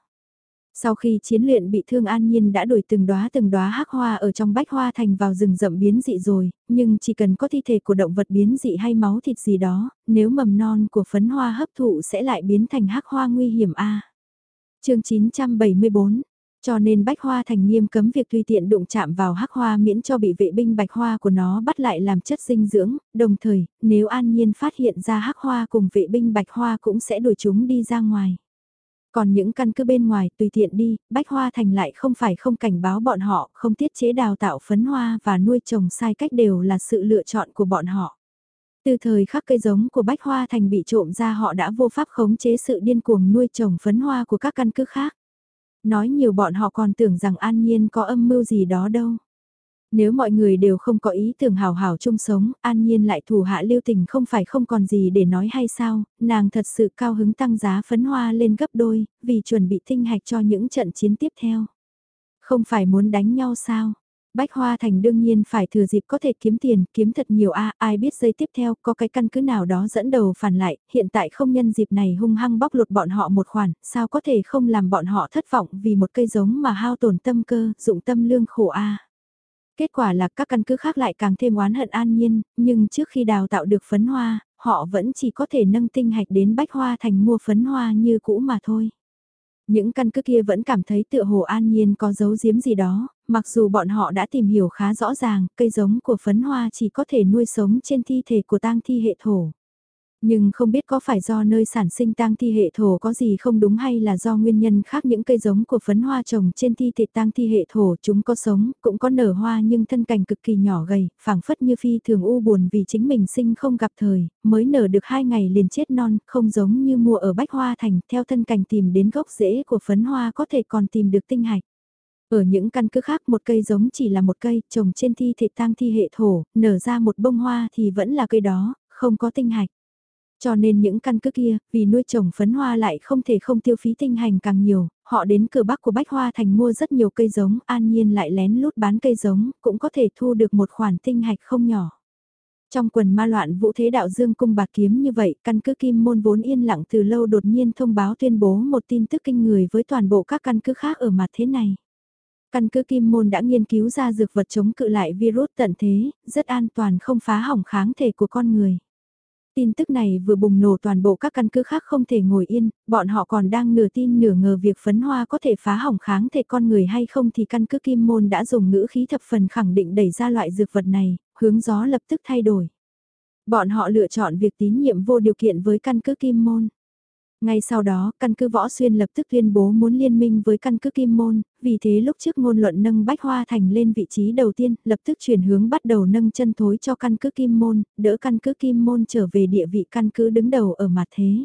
S1: Sau khi chiến luyện bị thương an nhiên đã đổi từng đóa từng đóa hắc hoa ở trong bách hoa thành vào rừng rậm biến dị rồi, nhưng chỉ cần có thi thể của động vật biến dị hay máu thịt gì đó, nếu mầm non của phấn hoa hấp thụ sẽ lại biến thành hắc hoa nguy hiểm a. À. Chương 974 cho nên bách hoa thành nghiêm cấm việc tùy tiện đụng chạm vào hắc hoa miễn cho bị vệ binh bạch hoa của nó bắt lại làm chất dinh dưỡng, đồng thời, nếu an nhiên phát hiện ra hắc hoa cùng vệ binh bạch hoa cũng sẽ đuổi chúng đi ra ngoài. Còn những căn cứ bên ngoài tùy tiện đi, Bách Hoa Thành lại không phải không cảnh báo bọn họ, không tiết chế đào tạo phấn hoa và nuôi trồng sai cách đều là sự lựa chọn của bọn họ. Từ thời khắc cây giống của Bách Hoa Thành bị trộm ra họ đã vô pháp khống chế sự điên cuồng nuôi trồng phấn hoa của các căn cứ khác. Nói nhiều bọn họ còn tưởng rằng an nhiên có âm mưu gì đó đâu. Nếu mọi người đều không có ý tưởng hào hào chung sống, an nhiên lại thủ hạ lưu tình không phải không còn gì để nói hay sao, nàng thật sự cao hứng tăng giá phấn hoa lên gấp đôi, vì chuẩn bị tinh hạch cho những trận chiến tiếp theo. Không phải muốn đánh nhau sao? Bách Hoa Thành đương nhiên phải thừa dịp có thể kiếm tiền, kiếm thật nhiều a ai biết giây tiếp theo có cái căn cứ nào đó dẫn đầu phản lại, hiện tại không nhân dịp này hung hăng bóc lột bọn họ một khoản, sao có thể không làm bọn họ thất vọng vì một cây giống mà hao tổn tâm cơ, dụng tâm lương khổ a Kết quả là các căn cứ khác lại càng thêm oán hận an nhiên, nhưng trước khi đào tạo được phấn hoa, họ vẫn chỉ có thể nâng tinh hạch đến bách hoa thành mua phấn hoa như cũ mà thôi. Những căn cứ kia vẫn cảm thấy tựa hồ an nhiên có dấu giếm gì đó, mặc dù bọn họ đã tìm hiểu khá rõ ràng, cây giống của phấn hoa chỉ có thể nuôi sống trên thi thể của tang thi hệ thổ. Nhưng không biết có phải do nơi sản sinh tang thi hệ thổ có gì không đúng hay là do nguyên nhân khác những cây giống của phấn hoa trồng trên thi thịt tang thi hệ thổ chúng có sống, cũng có nở hoa nhưng thân cành cực kỳ nhỏ gầy, phảng phất như phi thường u buồn vì chính mình sinh không gặp thời, mới nở được hai ngày liền chết non, không giống như mùa ở Bách Hoa Thành, theo thân cành tìm đến gốc rễ của phấn hoa có thể còn tìm được tinh hạch. Ở những căn cứ khác một cây giống chỉ là một cây, trồng trên thi thịt tang thi hệ thổ, nở ra một bông hoa thì vẫn là cây đó, không có tinh hạch. Cho nên những căn cứ kia, vì nuôi trồng phấn hoa lại không thể không tiêu phí tinh hành càng nhiều, họ đến cửa bắc của Bách Hoa Thành mua rất nhiều cây giống, an nhiên lại lén lút bán cây giống, cũng có thể thu được một khoản tinh hạch không nhỏ. Trong quần ma loạn vũ thế đạo dương cung bạc kiếm như vậy, căn cứ kim môn vốn yên lặng từ lâu đột nhiên thông báo tuyên bố một tin tức kinh người với toàn bộ các căn cứ khác ở mặt thế này. Căn cứ kim môn đã nghiên cứu ra dược vật chống cự lại virus tận thế, rất an toàn không phá hỏng kháng thể của con người. Tin tức này vừa bùng nổ toàn bộ các căn cứ khác không thể ngồi yên, bọn họ còn đang nửa tin nửa ngờ việc phấn hoa có thể phá hỏng kháng thể con người hay không thì căn cứ kim môn đã dùng ngữ khí thập phần khẳng định đẩy ra loại dược vật này, hướng gió lập tức thay đổi. Bọn họ lựa chọn việc tín nhiệm vô điều kiện với căn cứ kim môn. Ngay sau đó, căn cứ Võ Xuyên lập tức tuyên bố muốn liên minh với căn cứ Kim Môn, vì thế lúc trước ngôn luận nâng Bách Hoa Thành lên vị trí đầu tiên, lập tức chuyển hướng bắt đầu nâng chân thối cho căn cứ Kim Môn, đỡ căn cứ Kim Môn trở về địa vị căn cứ đứng đầu ở mặt thế.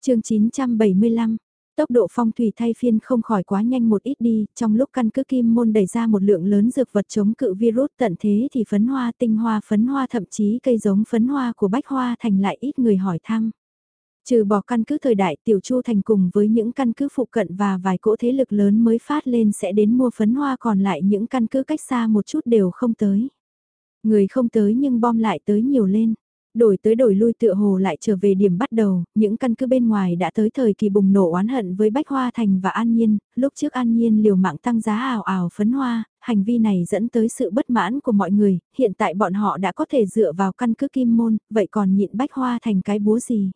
S1: chương 975 Tốc độ phong thủy thay phiên không khỏi quá nhanh một ít đi, trong lúc căn cứ kim môn đẩy ra một lượng lớn dược vật chống cự virus tận thế thì phấn hoa tinh hoa phấn hoa thậm chí cây giống phấn hoa của bách hoa thành lại ít người hỏi thăm. Trừ bỏ căn cứ thời đại Tiểu Chu Thành cùng với những căn cứ phụ cận và vài cỗ thế lực lớn mới phát lên sẽ đến mua phấn hoa còn lại những căn cứ cách xa một chút đều không tới. Người không tới nhưng bom lại tới nhiều lên. Đổi tới đổi lui tựa hồ lại trở về điểm bắt đầu, những căn cứ bên ngoài đã tới thời kỳ bùng nổ oán hận với Bách Hoa Thành và An Nhiên, lúc trước An Nhiên liều mạng tăng giá ảo ảo phấn hoa, hành vi này dẫn tới sự bất mãn của mọi người, hiện tại bọn họ đã có thể dựa vào căn cứ kim môn, vậy còn nhịn Bách Hoa Thành cái búa gì?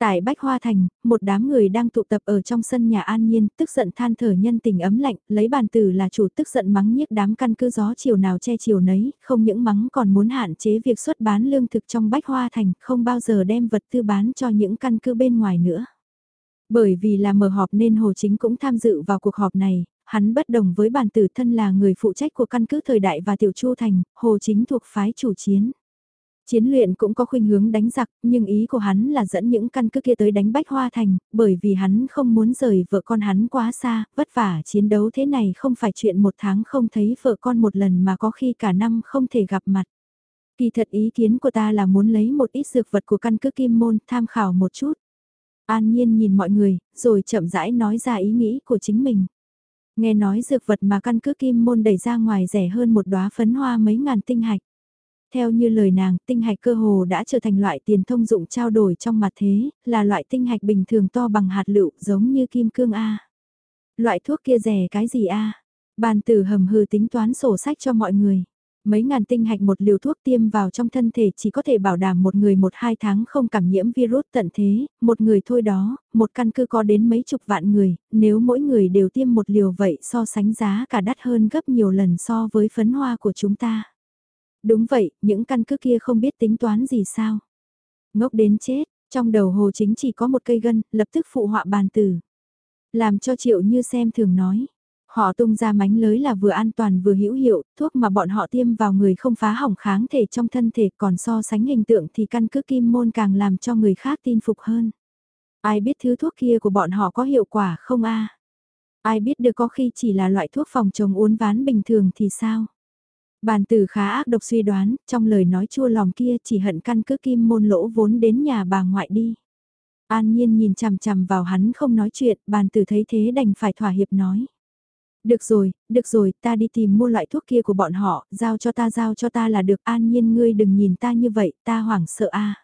S1: Tại Bách Hoa Thành, một đám người đang tụ tập ở trong sân nhà An Nhiên, tức giận than thở nhân tình ấm lạnh, lấy bàn tử là chủ tức giận mắng nhiếc đám căn cứ gió chiều nào che chiều nấy, không những mắng còn muốn hạn chế việc xuất bán lương thực trong Bách Hoa Thành, không bao giờ đem vật tư bán cho những căn cứ bên ngoài nữa. Bởi vì là mở họp nên Hồ Chính cũng tham dự vào cuộc họp này, hắn bất đồng với bàn tử thân là người phụ trách của căn cứ thời đại và tiểu chu thành, Hồ Chính thuộc phái chủ chiến. Chiến luyện cũng có khuynh hướng đánh giặc, nhưng ý của hắn là dẫn những căn cứ kia tới đánh Bách Hoa Thành, bởi vì hắn không muốn rời vợ con hắn quá xa, vất vả chiến đấu thế này không phải chuyện một tháng không thấy vợ con một lần mà có khi cả năm không thể gặp mặt. Kỳ thật ý kiến của ta là muốn lấy một ít dược vật của căn cứ Kim Môn tham khảo một chút. An Nhiên nhìn mọi người, rồi chậm rãi nói ra ý nghĩ của chính mình. Nghe nói dược vật mà căn cứ Kim Môn đẩy ra ngoài rẻ hơn một đóa phấn hoa mấy ngàn tinh hạch. Theo như lời nàng, tinh hạch cơ hồ đã trở thành loại tiền thông dụng trao đổi trong mặt thế, là loại tinh hạch bình thường to bằng hạt lựu giống như kim cương A. Loại thuốc kia rẻ cái gì A? Bàn tử hầm hừ tính toán sổ sách cho mọi người. Mấy ngàn tinh hạch một liều thuốc tiêm vào trong thân thể chỉ có thể bảo đảm một người một hai tháng không cảm nhiễm virus tận thế, một người thôi đó, một căn cứ có đến mấy chục vạn người, nếu mỗi người đều tiêm một liều vậy so sánh giá cả đắt hơn gấp nhiều lần so với phấn hoa của chúng ta. Đúng vậy, những căn cứ kia không biết tính toán gì sao. Ngốc đến chết, trong đầu hồ chính chỉ có một cây gân, lập tức phụ họa bàn tử. Làm cho triệu như xem thường nói. Họ tung ra mánh lới là vừa an toàn vừa hữu hiệu, thuốc mà bọn họ tiêm vào người không phá hỏng kháng thể trong thân thể còn so sánh hình tượng thì căn cứ kim môn càng làm cho người khác tin phục hơn. Ai biết thứ thuốc kia của bọn họ có hiệu quả không a? Ai biết được có khi chỉ là loại thuốc phòng chống uốn ván bình thường thì sao? Bàn tử khá ác độc suy đoán, trong lời nói chua lòng kia chỉ hận căn cứ kim môn lỗ vốn đến nhà bà ngoại đi. An nhiên nhìn chằm chằm vào hắn không nói chuyện, bàn tử thấy thế đành phải thỏa hiệp nói. Được rồi, được rồi, ta đi tìm mua loại thuốc kia của bọn họ, giao cho ta giao cho ta là được an nhiên ngươi đừng nhìn ta như vậy, ta hoảng sợ a.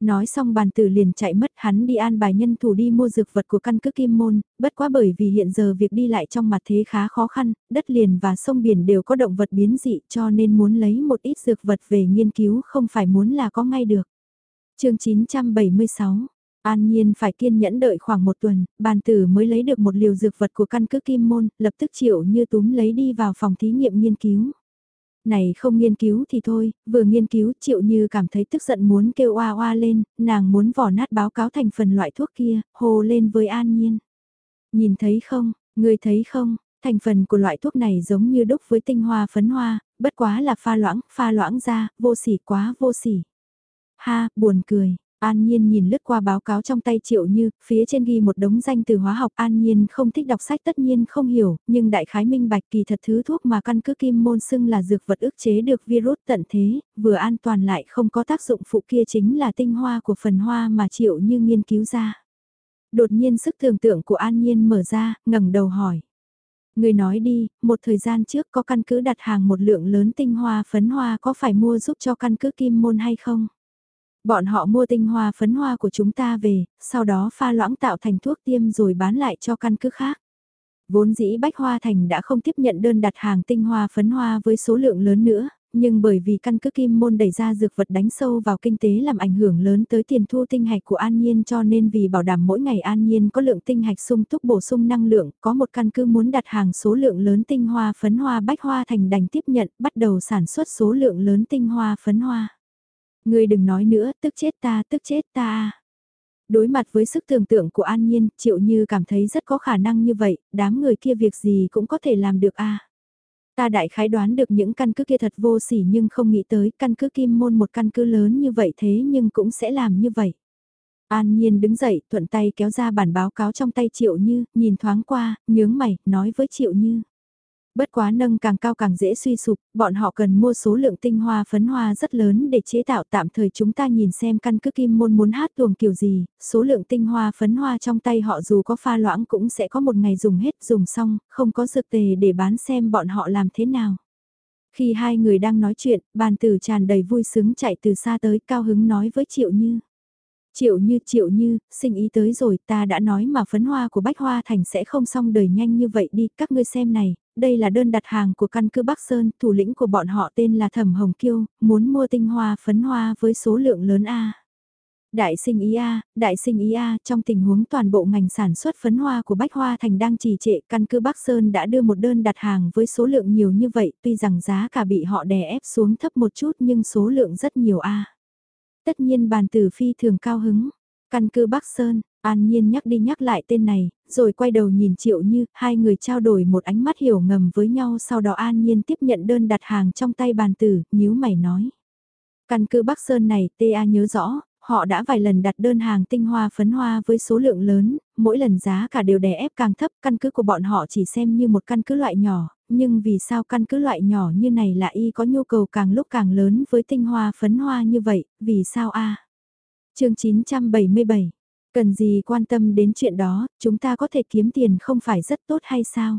S1: Nói xong bàn tử liền chạy mất hắn đi an bài nhân thủ đi mua dược vật của căn cứ kim môn, bất quá bởi vì hiện giờ việc đi lại trong mặt thế khá khó khăn, đất liền và sông biển đều có động vật biến dị cho nên muốn lấy một ít dược vật về nghiên cứu không phải muốn là có ngay được. chương 976 An Nhiên phải kiên nhẫn đợi khoảng một tuần, bàn tử mới lấy được một liều dược vật của căn cứ kim môn, lập tức chịu như túm lấy đi vào phòng thí nghiệm nghiên cứu. Này không nghiên cứu thì thôi, vừa nghiên cứu triệu như cảm thấy tức giận muốn kêu oa oa lên, nàng muốn vỏ nát báo cáo thành phần loại thuốc kia, hồ lên với an nhiên. Nhìn thấy không, người thấy không, thành phần của loại thuốc này giống như đúc với tinh hoa phấn hoa, bất quá là pha loãng, pha loãng ra, vô sỉ quá vô sỉ. Ha, buồn cười, An Nhiên nhìn lướt qua báo cáo trong tay Triệu Như, phía trên ghi một đống danh từ hóa học An Nhiên không thích đọc sách tất nhiên không hiểu, nhưng đại khái minh bạch kỳ thật thứ thuốc mà căn cứ kim môn xưng là dược vật ức chế được virus tận thế, vừa an toàn lại không có tác dụng phụ kia chính là tinh hoa của phần hoa mà Triệu Như nghiên cứu ra. Đột nhiên sức tưởng tượng của An Nhiên mở ra, ngẩng đầu hỏi. Người nói đi, một thời gian trước có căn cứ đặt hàng một lượng lớn tinh hoa phấn hoa có phải mua giúp cho căn cứ kim môn hay không? Bọn họ mua tinh hoa phấn hoa của chúng ta về, sau đó pha loãng tạo thành thuốc tiêm rồi bán lại cho căn cứ khác. Vốn dĩ Bách Hoa Thành đã không tiếp nhận đơn đặt hàng tinh hoa phấn hoa với số lượng lớn nữa, nhưng bởi vì căn cứ kim môn đẩy ra dược vật đánh sâu vào kinh tế làm ảnh hưởng lớn tới tiền thu tinh hạch của An Nhiên cho nên vì bảo đảm mỗi ngày An Nhiên có lượng tinh hạch sung túc bổ sung năng lượng, có một căn cứ muốn đặt hàng số lượng lớn tinh hoa phấn hoa bách hoa thành đành tiếp nhận bắt đầu sản xuất số lượng lớn tinh hoa phấn hoa. Ngươi đừng nói nữa, tức chết ta, tức chết ta. Đối mặt với sức tưởng tượng của An Nhiên, Triệu Như cảm thấy rất có khả năng như vậy, đám người kia việc gì cũng có thể làm được a. Ta đại khái đoán được những căn cứ kia thật vô sỉ nhưng không nghĩ tới căn cứ kim môn một căn cứ lớn như vậy thế nhưng cũng sẽ làm như vậy. An Nhiên đứng dậy, thuận tay kéo ra bản báo cáo trong tay Triệu Như, nhìn thoáng qua, nhướng mày, nói với Triệu Như. Bất quá nâng càng cao càng dễ suy sụp, bọn họ cần mua số lượng tinh hoa phấn hoa rất lớn để chế tạo tạm thời chúng ta nhìn xem căn cứ kim môn muốn hát tuồng kiểu gì, số lượng tinh hoa phấn hoa trong tay họ dù có pha loãng cũng sẽ có một ngày dùng hết dùng xong, không có dược tề để bán xem bọn họ làm thế nào. Khi hai người đang nói chuyện, bàn tử tràn đầy vui sướng chạy từ xa tới cao hứng nói với Triệu Như. Triệu Như, Triệu Như, sinh ý tới rồi, ta đã nói mà phấn hoa của Bách Hoa Thành sẽ không xong đời nhanh như vậy đi, các ngươi xem này, đây là đơn đặt hàng của căn cứ Bắc Sơn, thủ lĩnh của bọn họ tên là Thẩm Hồng Kiêu, muốn mua tinh hoa phấn hoa với số lượng lớn A. Đại sinh ý A, đại sinh ý A, trong tình huống toàn bộ ngành sản xuất phấn hoa của Bách Hoa Thành đang trì trệ, căn cứ Bắc Sơn đã đưa một đơn đặt hàng với số lượng nhiều như vậy, tuy rằng giá cả bị họ đè ép xuống thấp một chút nhưng số lượng rất nhiều A. Tất nhiên bàn tử phi thường cao hứng, căn cứ Bắc Sơn, An Nhiên nhắc đi nhắc lại tên này, rồi quay đầu nhìn Triệu Như, hai người trao đổi một ánh mắt hiểu ngầm với nhau sau đó An Nhiên tiếp nhận đơn đặt hàng trong tay bàn tử, nhíu mày nói. Căn cứ Bắc Sơn này, TA nhớ rõ, họ đã vài lần đặt đơn hàng tinh hoa phấn hoa với số lượng lớn, mỗi lần giá cả đều đè ép càng thấp, căn cứ của bọn họ chỉ xem như một căn cứ loại nhỏ, nhưng vì sao căn cứ loại nhỏ như này lại y có nhu cầu càng lúc càng lớn với tinh hoa phấn hoa như vậy, vì sao a? Chương 977 Cần gì quan tâm đến chuyện đó, chúng ta có thể kiếm tiền không phải rất tốt hay sao?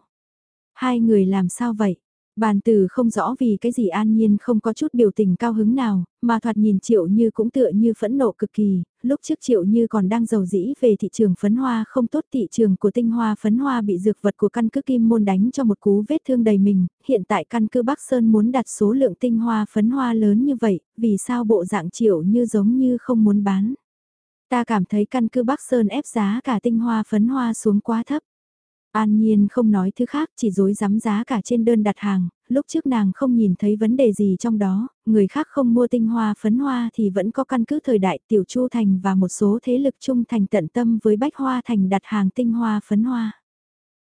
S1: Hai người làm sao vậy? Bàn từ không rõ vì cái gì an nhiên không có chút biểu tình cao hứng nào, mà thoạt nhìn triệu như cũng tựa như phẫn nộ cực kỳ, lúc trước triệu như còn đang giàu dĩ về thị trường phấn hoa không tốt thị trường của tinh hoa phấn hoa bị dược vật của căn cứ kim môn đánh cho một cú vết thương đầy mình, hiện tại căn cứ Bắc Sơn muốn đặt số lượng tinh hoa phấn hoa lớn như vậy, vì sao bộ dạng triệu như giống như không muốn bán. Ta cảm thấy căn cứ Bắc Sơn ép giá cả tinh hoa phấn hoa xuống quá thấp. An Nhiên không nói thứ khác chỉ dối dám giá cả trên đơn đặt hàng, lúc trước nàng không nhìn thấy vấn đề gì trong đó, người khác không mua tinh hoa phấn hoa thì vẫn có căn cứ thời đại tiểu chu thành và một số thế lực trung thành tận tâm với bách hoa thành đặt hàng tinh hoa phấn hoa.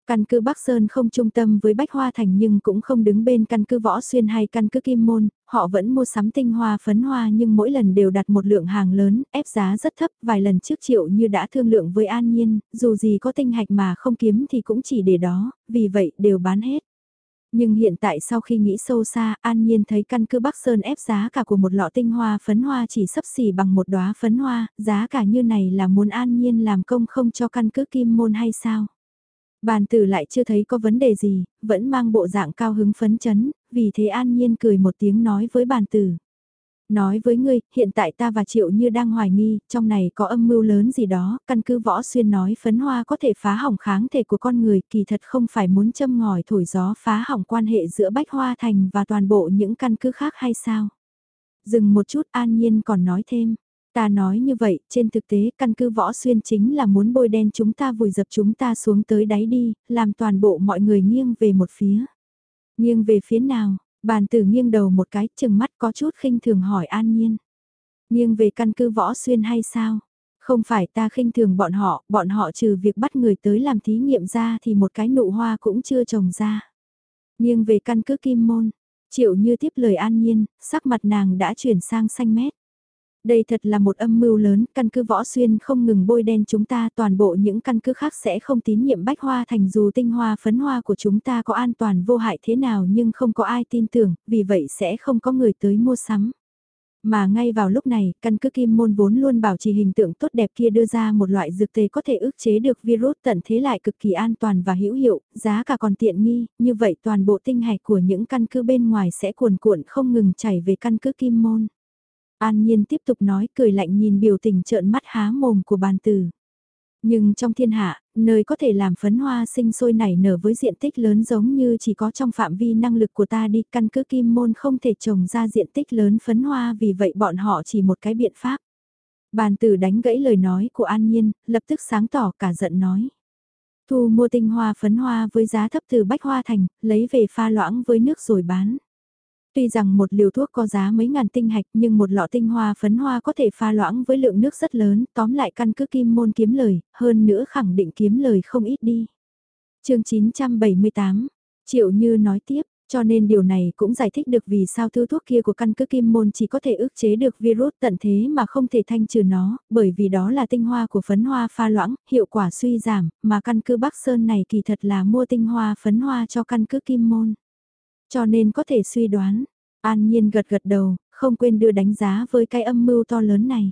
S1: Căn cứ Bắc Sơn không trung tâm với Bách Hoa Thành nhưng cũng không đứng bên căn cứ Võ Xuyên hay căn cứ Kim Môn, họ vẫn mua sắm tinh hoa phấn hoa nhưng mỗi lần đều đặt một lượng hàng lớn, ép giá rất thấp, vài lần trước triệu như đã thương lượng với An Nhiên, dù gì có tinh hạch mà không kiếm thì cũng chỉ để đó, vì vậy đều bán hết. Nhưng hiện tại sau khi nghĩ sâu xa, An Nhiên thấy căn cứ Bắc Sơn ép giá cả của một lọ tinh hoa phấn hoa chỉ sấp xỉ bằng một đóa phấn hoa, giá cả như này là muốn An Nhiên làm công không cho căn cứ Kim Môn hay sao? Bàn tử lại chưa thấy có vấn đề gì, vẫn mang bộ dạng cao hứng phấn chấn, vì thế an nhiên cười một tiếng nói với bàn tử. Nói với ngươi, hiện tại ta và Triệu Như đang hoài nghi, trong này có âm mưu lớn gì đó, căn cứ võ xuyên nói phấn hoa có thể phá hỏng kháng thể của con người, kỳ thật không phải muốn châm ngòi thổi gió phá hỏng quan hệ giữa Bách Hoa Thành và toàn bộ những căn cứ khác hay sao? Dừng một chút an nhiên còn nói thêm, Ta nói như vậy, trên thực tế căn cứ võ xuyên chính là muốn bôi đen chúng ta vùi dập chúng ta xuống tới đáy đi, làm toàn bộ mọi người nghiêng về một phía. Nghiêng về phía nào, Bàn tử nghiêng đầu một cái, chừng mắt có chút khinh thường hỏi an nhiên. Nghiêng về căn cứ võ xuyên hay sao? Không phải ta khinh thường bọn họ, bọn họ trừ việc bắt người tới làm thí nghiệm ra thì một cái nụ hoa cũng chưa trồng ra. Nghiêng về căn cứ kim môn, triệu như tiếp lời an nhiên, sắc mặt nàng đã chuyển sang xanh mét. Đây thật là một âm mưu lớn, căn cứ võ xuyên không ngừng bôi đen chúng ta, toàn bộ những căn cứ khác sẽ không tín nhiệm bách hoa thành dù tinh hoa phấn hoa của chúng ta có an toàn vô hại thế nào nhưng không có ai tin tưởng, vì vậy sẽ không có người tới mua sắm. Mà ngay vào lúc này, căn cứ kim môn vốn luôn bảo trì hình tượng tốt đẹp kia đưa ra một loại dược tề có thể ức chế được virus tận thế lại cực kỳ an toàn và hữu hiệu, giá cả còn tiện nghi, như vậy toàn bộ tinh hạch của những căn cứ bên ngoài sẽ cuồn cuộn không ngừng chảy về căn cứ kim môn. An Nhiên tiếp tục nói cười lạnh nhìn biểu tình trợn mắt há mồm của bàn tử. Nhưng trong thiên hạ, nơi có thể làm phấn hoa sinh sôi nảy nở với diện tích lớn giống như chỉ có trong phạm vi năng lực của ta đi căn cứ kim môn không thể trồng ra diện tích lớn phấn hoa vì vậy bọn họ chỉ một cái biện pháp. Bàn tử đánh gãy lời nói của An Nhiên, lập tức sáng tỏ cả giận nói. Thu mua tinh hoa phấn hoa với giá thấp từ Bách Hoa Thành, lấy về pha loãng với nước rồi bán. Tuy rằng một liều thuốc có giá mấy ngàn tinh hạch nhưng một lọ tinh hoa phấn hoa có thể pha loãng với lượng nước rất lớn, tóm lại căn cứ kim môn kiếm lời, hơn nữa khẳng định kiếm lời không ít đi. chương 978, Triệu Như nói tiếp, cho nên điều này cũng giải thích được vì sao thứ thuốc kia của căn cứ kim môn chỉ có thể ức chế được virus tận thế mà không thể thanh trừ nó, bởi vì đó là tinh hoa của phấn hoa pha loãng, hiệu quả suy giảm, mà căn cứ Bắc Sơn này kỳ thật là mua tinh hoa phấn hoa cho căn cứ kim môn. Cho nên có thể suy đoán, An Nhiên gật gật đầu, không quên đưa đánh giá với cái âm mưu to lớn này.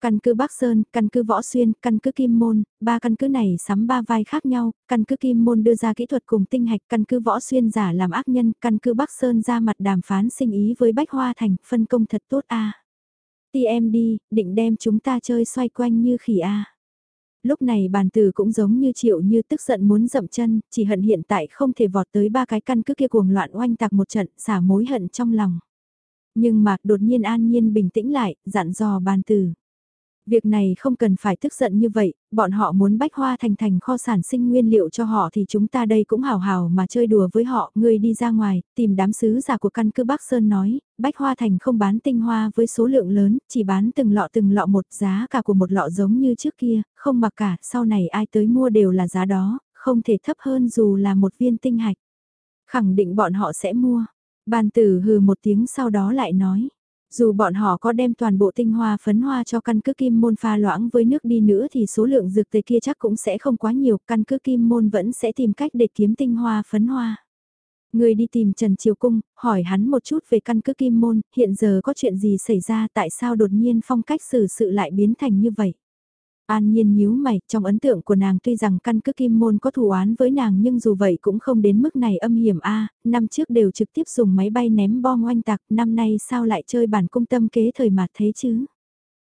S1: Căn cứ Bắc Sơn, căn cứ Võ Xuyên, căn cứ Kim Môn, ba căn cứ này sắm ba vai khác nhau, căn cứ Kim Môn đưa ra kỹ thuật cùng tinh hạch, căn cứ Võ Xuyên giả làm ác nhân, căn cứ Bắc Sơn ra mặt đàm phán sinh ý với Bách Hoa Thành, phân công thật tốt a. À. TMD, định đem chúng ta chơi xoay quanh như khỉ a. Lúc này bàn tử cũng giống như triệu như tức giận muốn dậm chân, chỉ hận hiện tại không thể vọt tới ba cái căn cứ kia cuồng loạn oanh tạc một trận, xả mối hận trong lòng. Nhưng mà đột nhiên an nhiên bình tĩnh lại, dặn dò bàn tử. Việc này không cần phải tức giận như vậy, bọn họ muốn bách hoa thành thành kho sản sinh nguyên liệu cho họ thì chúng ta đây cũng hào hào mà chơi đùa với họ, ngươi đi ra ngoài, tìm đám sứ giả của căn cứ Bắc Sơn nói, bách hoa thành không bán tinh hoa với số lượng lớn, chỉ bán từng lọ từng lọ một giá cả của một lọ giống như trước kia, không mặc cả, sau này ai tới mua đều là giá đó, không thể thấp hơn dù là một viên tinh hạch. Khẳng định bọn họ sẽ mua. Bàn tử hừ một tiếng sau đó lại nói dù bọn họ có đem toàn bộ tinh hoa phấn hoa cho căn cứ kim môn pha loãng với nước đi nữa thì số lượng dược tề kia chắc cũng sẽ không quá nhiều, căn cứ kim môn vẫn sẽ tìm cách để kiếm tinh hoa phấn hoa. Người đi tìm Trần Triều Cung, hỏi hắn một chút về căn cứ kim môn, hiện giờ có chuyện gì xảy ra tại sao đột nhiên phong cách xử sự lại biến thành như vậy. An nhiên nhíu mày, trong ấn tượng của nàng tuy rằng căn cứ kim môn có thù oán với nàng nhưng dù vậy cũng không đến mức này âm hiểm a năm trước đều trực tiếp dùng máy bay ném bom oanh tạc, năm nay sao lại chơi bản cung tâm kế thời mạt thế chứ?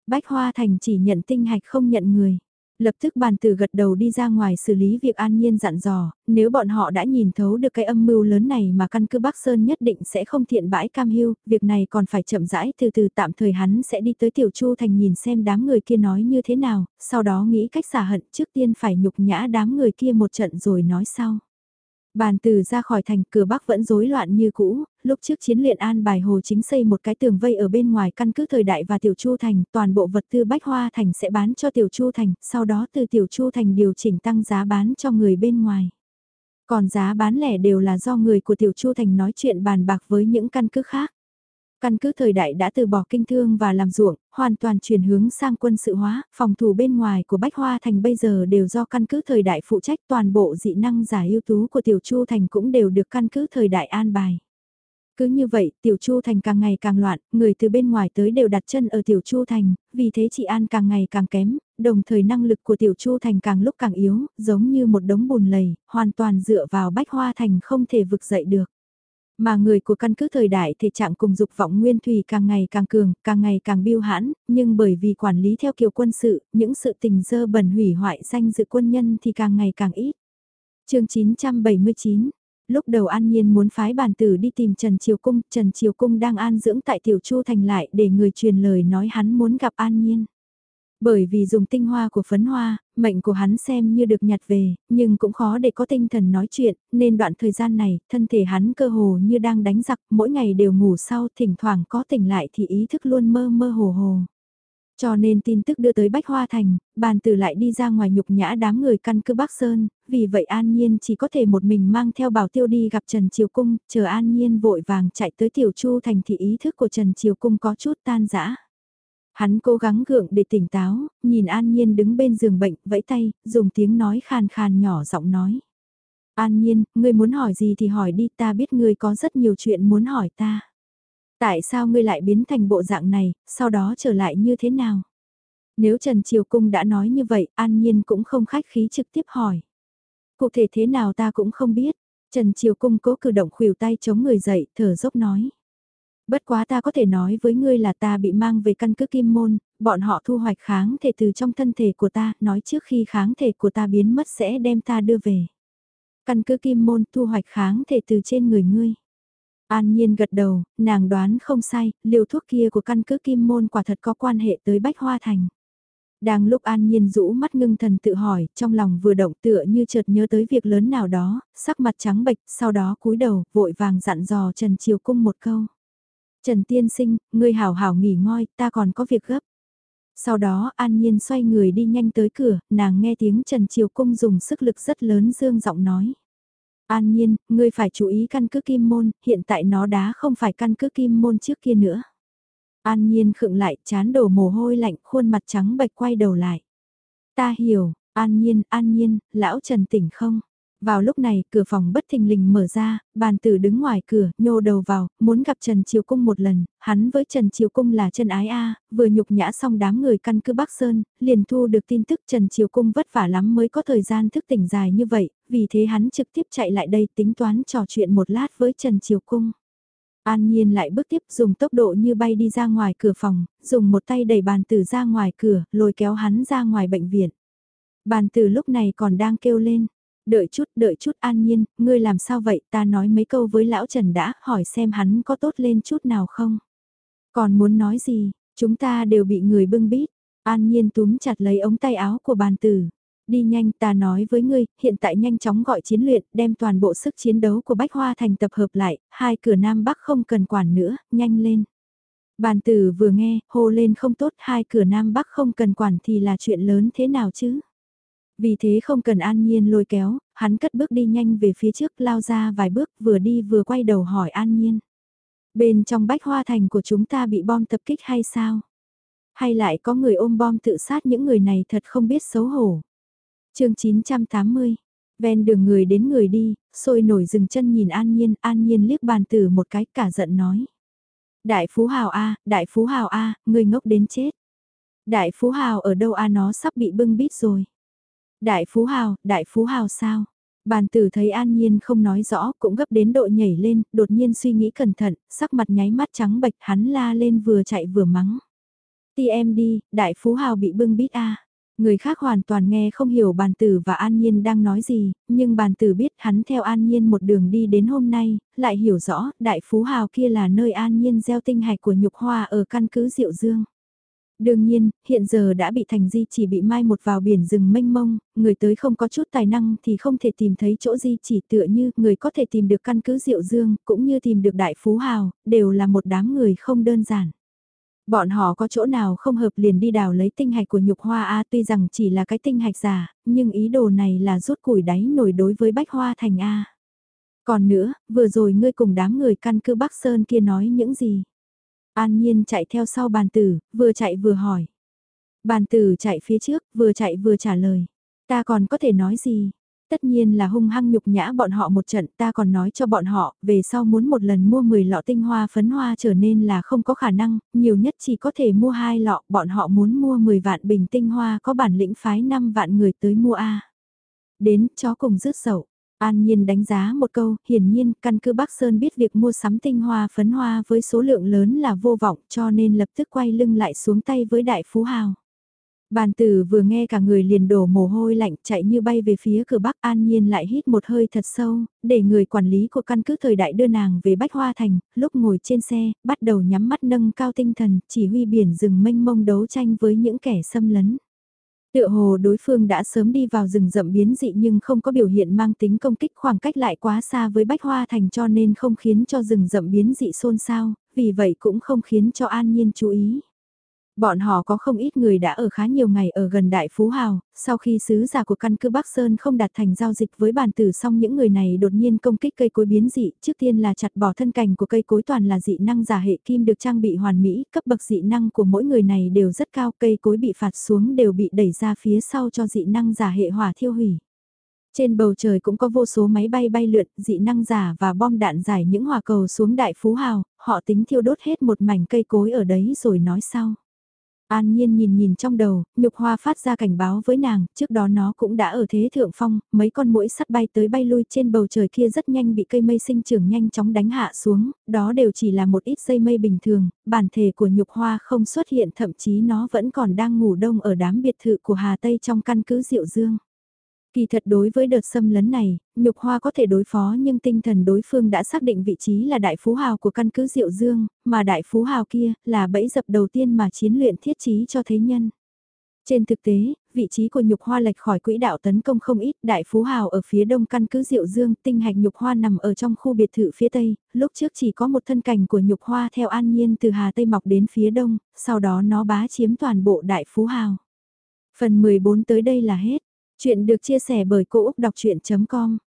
S1: Bách Hoa Thành chỉ nhận tinh hạch không nhận người. Lập tức bàn tử gật đầu đi ra ngoài xử lý việc an nhiên dặn dò, nếu bọn họ đã nhìn thấu được cái âm mưu lớn này mà căn cứ Bắc Sơn nhất định sẽ không thiện bãi cam hưu, việc này còn phải chậm rãi từ từ tạm thời hắn sẽ đi tới Tiểu Chu Thành nhìn xem đám người kia nói như thế nào, sau đó nghĩ cách xả hận trước tiên phải nhục nhã đám người kia một trận rồi nói sau. Bàn từ ra khỏi thành cửa bắc vẫn rối loạn như cũ, lúc trước chiến luyện an bài hồ chính xây một cái tường vây ở bên ngoài căn cứ thời đại và tiểu chu thành, toàn bộ vật tư bách hoa thành sẽ bán cho tiểu chu thành, sau đó từ tiểu chu thành điều chỉnh tăng giá bán cho người bên ngoài. Còn giá bán lẻ đều là do người của tiểu chu thành nói chuyện bàn bạc với những căn cứ khác. Căn cứ thời đại đã từ bỏ kinh thương và làm ruộng, hoàn toàn chuyển hướng sang quân sự hóa, phòng thủ bên ngoài của Bách Hoa Thành bây giờ đều do căn cứ thời đại phụ trách toàn bộ dị năng giả ưu tú của Tiểu Chu Thành cũng đều được căn cứ thời đại an bài. Cứ như vậy, Tiểu Chu Thành càng ngày càng loạn, người từ bên ngoài tới đều đặt chân ở Tiểu Chu Thành, vì thế trị an càng ngày càng kém, đồng thời năng lực của Tiểu Chu Thành càng lúc càng yếu, giống như một đống bùn lầy, hoàn toàn dựa vào Bách Hoa Thành không thể vực dậy được. Mà người của căn cứ thời đại thể trạng cùng dục vọng nguyên thủy càng ngày càng cường, càng ngày càng biêu hãn, nhưng bởi vì quản lý theo kiểu quân sự, những sự tình dơ bẩn hủy hoại danh dự quân nhân thì càng ngày càng ít. chương 979 Lúc đầu An Nhiên muốn phái bản tử đi tìm Trần Triều Cung, Trần Triều Cung đang an dưỡng tại Tiểu Chu Thành lại để người truyền lời nói hắn muốn gặp An Nhiên. Bởi vì dùng tinh hoa của phấn hoa, mệnh của hắn xem như được nhặt về, nhưng cũng khó để có tinh thần nói chuyện, nên đoạn thời gian này, thân thể hắn cơ hồ như đang đánh giặc, mỗi ngày đều ngủ sau, thỉnh thoảng có tỉnh lại thì ý thức luôn mơ mơ hồ hồ. Cho nên tin tức đưa tới Bách Hoa Thành, bàn tử lại đi ra ngoài nhục nhã đám người căn cứ Bắc Sơn, vì vậy An Nhiên chỉ có thể một mình mang theo bảo tiêu đi gặp Trần Triều Cung, chờ An Nhiên vội vàng chạy tới Tiểu Chu Thành thì ý thức của Trần Triều Cung có chút tan rã. Hắn cố gắng gượng để tỉnh táo, nhìn An Nhiên đứng bên giường bệnh, vẫy tay, dùng tiếng nói khàn khàn nhỏ giọng nói. An Nhiên, ngươi muốn hỏi gì thì hỏi đi, ta biết ngươi có rất nhiều chuyện muốn hỏi ta. Tại sao ngươi lại biến thành bộ dạng này, sau đó trở lại như thế nào? Nếu Trần Triều Cung đã nói như vậy, An Nhiên cũng không khách khí trực tiếp hỏi. Cụ thể thế nào ta cũng không biết. Trần Triều Cung cố cử động khuỷu tay chống người dậy, thở dốc nói. Bất quá ta có thể nói với ngươi là ta bị mang về căn cứ kim môn, bọn họ thu hoạch kháng thể từ trong thân thể của ta, nói trước khi kháng thể của ta biến mất sẽ đem ta đưa về. Căn cứ kim môn thu hoạch kháng thể từ trên người ngươi. An Nhiên gật đầu, nàng đoán không sai, liều thuốc kia của căn cứ kim môn quả thật có quan hệ tới Bách Hoa Thành. Đang lúc An Nhiên rũ mắt ngưng thần tự hỏi, trong lòng vừa động tựa như chợt nhớ tới việc lớn nào đó, sắc mặt trắng bệch, sau đó cúi đầu, vội vàng dặn dò Trần Triều Cung một câu. Trần Tiên Sinh, ngươi hảo hảo nghỉ ngơi, ta còn có việc gấp. Sau đó An Nhiên xoay người đi nhanh tới cửa, nàng nghe tiếng Trần Triều Cung dùng sức lực rất lớn dương giọng nói. An Nhiên, ngươi phải chú ý căn cứ kim môn, hiện tại nó đá không phải căn cứ kim môn trước kia nữa. An Nhiên khựng lại, chán đổ mồ hôi lạnh, khuôn mặt trắng bệch quay đầu lại. Ta hiểu, An Nhiên, An Nhiên, lão Trần tỉnh không? Vào lúc này, cửa phòng bất thình lình mở ra, bàn tử đứng ngoài cửa, nhô đầu vào, muốn gặp Trần Triều Cung một lần, hắn với Trần Triều Cung là chân ái A, vừa nhục nhã xong đám người căn cứ Bắc Sơn, liền thu được tin tức Trần Triều Cung vất vả lắm mới có thời gian thức tỉnh dài như vậy, vì thế hắn trực tiếp chạy lại đây tính toán trò chuyện một lát với Trần Triều Cung. An Nhiên lại bước tiếp dùng tốc độ như bay đi ra ngoài cửa phòng, dùng một tay đẩy bàn tử ra ngoài cửa, lôi kéo hắn ra ngoài bệnh viện. Bàn tử lúc này còn đang kêu lên, đợi chút, đợi chút an nhiên, ngươi làm sao vậy, ta nói mấy câu với lão Trần đã, hỏi xem hắn có tốt lên chút nào không. Còn muốn nói gì, chúng ta đều bị người bưng bít, an nhiên túm chặt lấy ống tay áo của bàn tử. Đi nhanh ta nói với ngươi, hiện tại nhanh chóng gọi chiến luyện, đem toàn bộ sức chiến đấu của Bách Hoa Thành tập hợp lại, hai cửa Nam Bắc không cần quản nữa, nhanh lên. Bàn tử vừa nghe, hô lên không tốt, hai cửa Nam Bắc không cần quản thì là chuyện lớn thế nào chứ? Vì thế không cần an nhiên lôi kéo, hắn cất bước đi nhanh về phía trước lao ra vài bước vừa đi vừa quay đầu hỏi an nhiên. Bên trong bách hoa thành của chúng ta bị bom tập kích hay sao? Hay lại có người ôm bom tự sát những người này thật không biết xấu hổ. chương 980, ven đường người đến người đi, sôi nổi dừng chân nhìn an nhiên, an nhiên liếc bàn tử một cái cả giận nói. Đại Phú Hào A, Đại Phú Hào A, người ngốc đến chết. Đại Phú Hào ở đâu A nó sắp bị bưng bít rồi. Đại Phú Hào, Đại Phú Hào sao? Bàn tử thấy An Nhiên không nói rõ cũng gấp đến độ nhảy lên, đột nhiên suy nghĩ cẩn thận, sắc mặt nháy mắt trắng bệch hắn la lên vừa chạy vừa mắng. Ti em đi, Đại Phú Hào bị bưng bít a Người khác hoàn toàn nghe không hiểu bàn tử và An Nhiên đang nói gì, nhưng bàn tử biết hắn theo An Nhiên một đường đi đến hôm nay, lại hiểu rõ Đại Phú Hào kia là nơi An Nhiên gieo tinh hạch của nhục hoa ở căn cứ Diệu Dương. Đương nhiên, hiện giờ đã bị thành di chỉ bị mai một vào biển rừng mênh mông, người tới không có chút tài năng thì không thể tìm thấy chỗ di chỉ tựa như người có thể tìm được căn cứ diệu dương, cũng như tìm được đại phú hào, đều là một đám người không đơn giản. Bọn họ có chỗ nào không hợp liền đi đào lấy tinh hạch của nhục hoa A tuy rằng chỉ là cái tinh hạch giả, nhưng ý đồ này là rút củi đáy nổi đối với bách hoa thành A. Còn nữa, vừa rồi ngươi cùng đám người căn cứ Bắc Sơn kia nói những gì? An Nhiên chạy theo sau bàn tử, vừa chạy vừa hỏi. Bàn tử chạy phía trước, vừa chạy vừa trả lời. Ta còn có thể nói gì? Tất nhiên là hung hăng nhục nhã bọn họ một trận ta còn nói cho bọn họ, về sau muốn một lần mua 10 lọ tinh hoa phấn hoa trở nên là không có khả năng, nhiều nhất chỉ có thể mua hai lọ, bọn họ muốn mua 10 vạn bình tinh hoa có bản lĩnh phái 5 vạn người tới mua A. Đến, chó cùng rứt sầu. An Nhiên đánh giá một câu, hiển nhiên căn cứ Bắc Sơn biết việc mua sắm tinh hoa phấn hoa với số lượng lớn là vô vọng cho nên lập tức quay lưng lại xuống tay với Đại Phú Hào. Bàn tử vừa nghe cả người liền đổ mồ hôi lạnh chạy như bay về phía cửa Bắc An Nhiên lại hít một hơi thật sâu, để người quản lý của căn cứ thời đại đưa nàng về Bách Hoa Thành, lúc ngồi trên xe, bắt đầu nhắm mắt nâng cao tinh thần, chỉ huy biển rừng mênh mông đấu tranh với những kẻ xâm lấn. Tựa hồ đối phương đã sớm đi vào rừng rậm biến dị nhưng không có biểu hiện mang tính công kích khoảng cách lại quá xa với Bách Hoa Thành cho nên không khiến cho rừng rậm biến dị xôn xao, vì vậy cũng không khiến cho An Nhiên chú ý. Bọn họ có không ít người đã ở khá nhiều ngày ở gần Đại Phú Hào, sau khi sứ giả của căn cứ Bắc Sơn không đạt thành giao dịch với bản tử xong những người này đột nhiên công kích cây cối biến dị, trước tiên là chặt bỏ thân cành của cây cối toàn là dị năng giả hệ kim được trang bị hoàn mỹ, cấp bậc dị năng của mỗi người này đều rất cao, cây cối bị phạt xuống đều bị đẩy ra phía sau cho dị năng giả hệ hỏa thiêu hủy. Trên bầu trời cũng có vô số máy bay bay lượn, dị năng giả và bom đạn giải những hỏa cầu xuống đại phú hào, họ tính thiêu đốt hết một mảnh cây cối ở đấy rồi nói sau. An Nhiên nhìn nhìn trong đầu, nhục hoa phát ra cảnh báo với nàng, trước đó nó cũng đã ở thế thượng phong, mấy con mũi sắt bay tới bay lui trên bầu trời kia rất nhanh bị cây mây sinh trưởng nhanh chóng đánh hạ xuống, đó đều chỉ là một ít dây mây bình thường, bản thể của nhục hoa không xuất hiện thậm chí nó vẫn còn đang ngủ đông ở đám biệt thự của Hà Tây trong căn cứ Diệu Dương. Kỳ thật đối với đợt xâm lấn này, nhục hoa có thể đối phó nhưng tinh thần đối phương đã xác định vị trí là đại phú hào của căn cứ Diệu Dương, mà đại phú hào kia là bẫy dập đầu tiên mà chiến luyện thiết trí cho thế nhân. Trên thực tế, vị trí của nhục hoa lệch khỏi quỹ đạo tấn công không ít, đại phú hào ở phía đông căn cứ Diệu Dương, tinh hạch nhục hoa nằm ở trong khu biệt thự phía tây, lúc trước chỉ có một thân cảnh của nhục hoa theo an nhiên từ Hà Tây mọc đến phía đông, sau đó nó bá chiếm toàn bộ đại phú hào. Phần 14 tới đây là hết. Chuyện được chia sẻ bởi Cô Úc Đọc Chuyện.com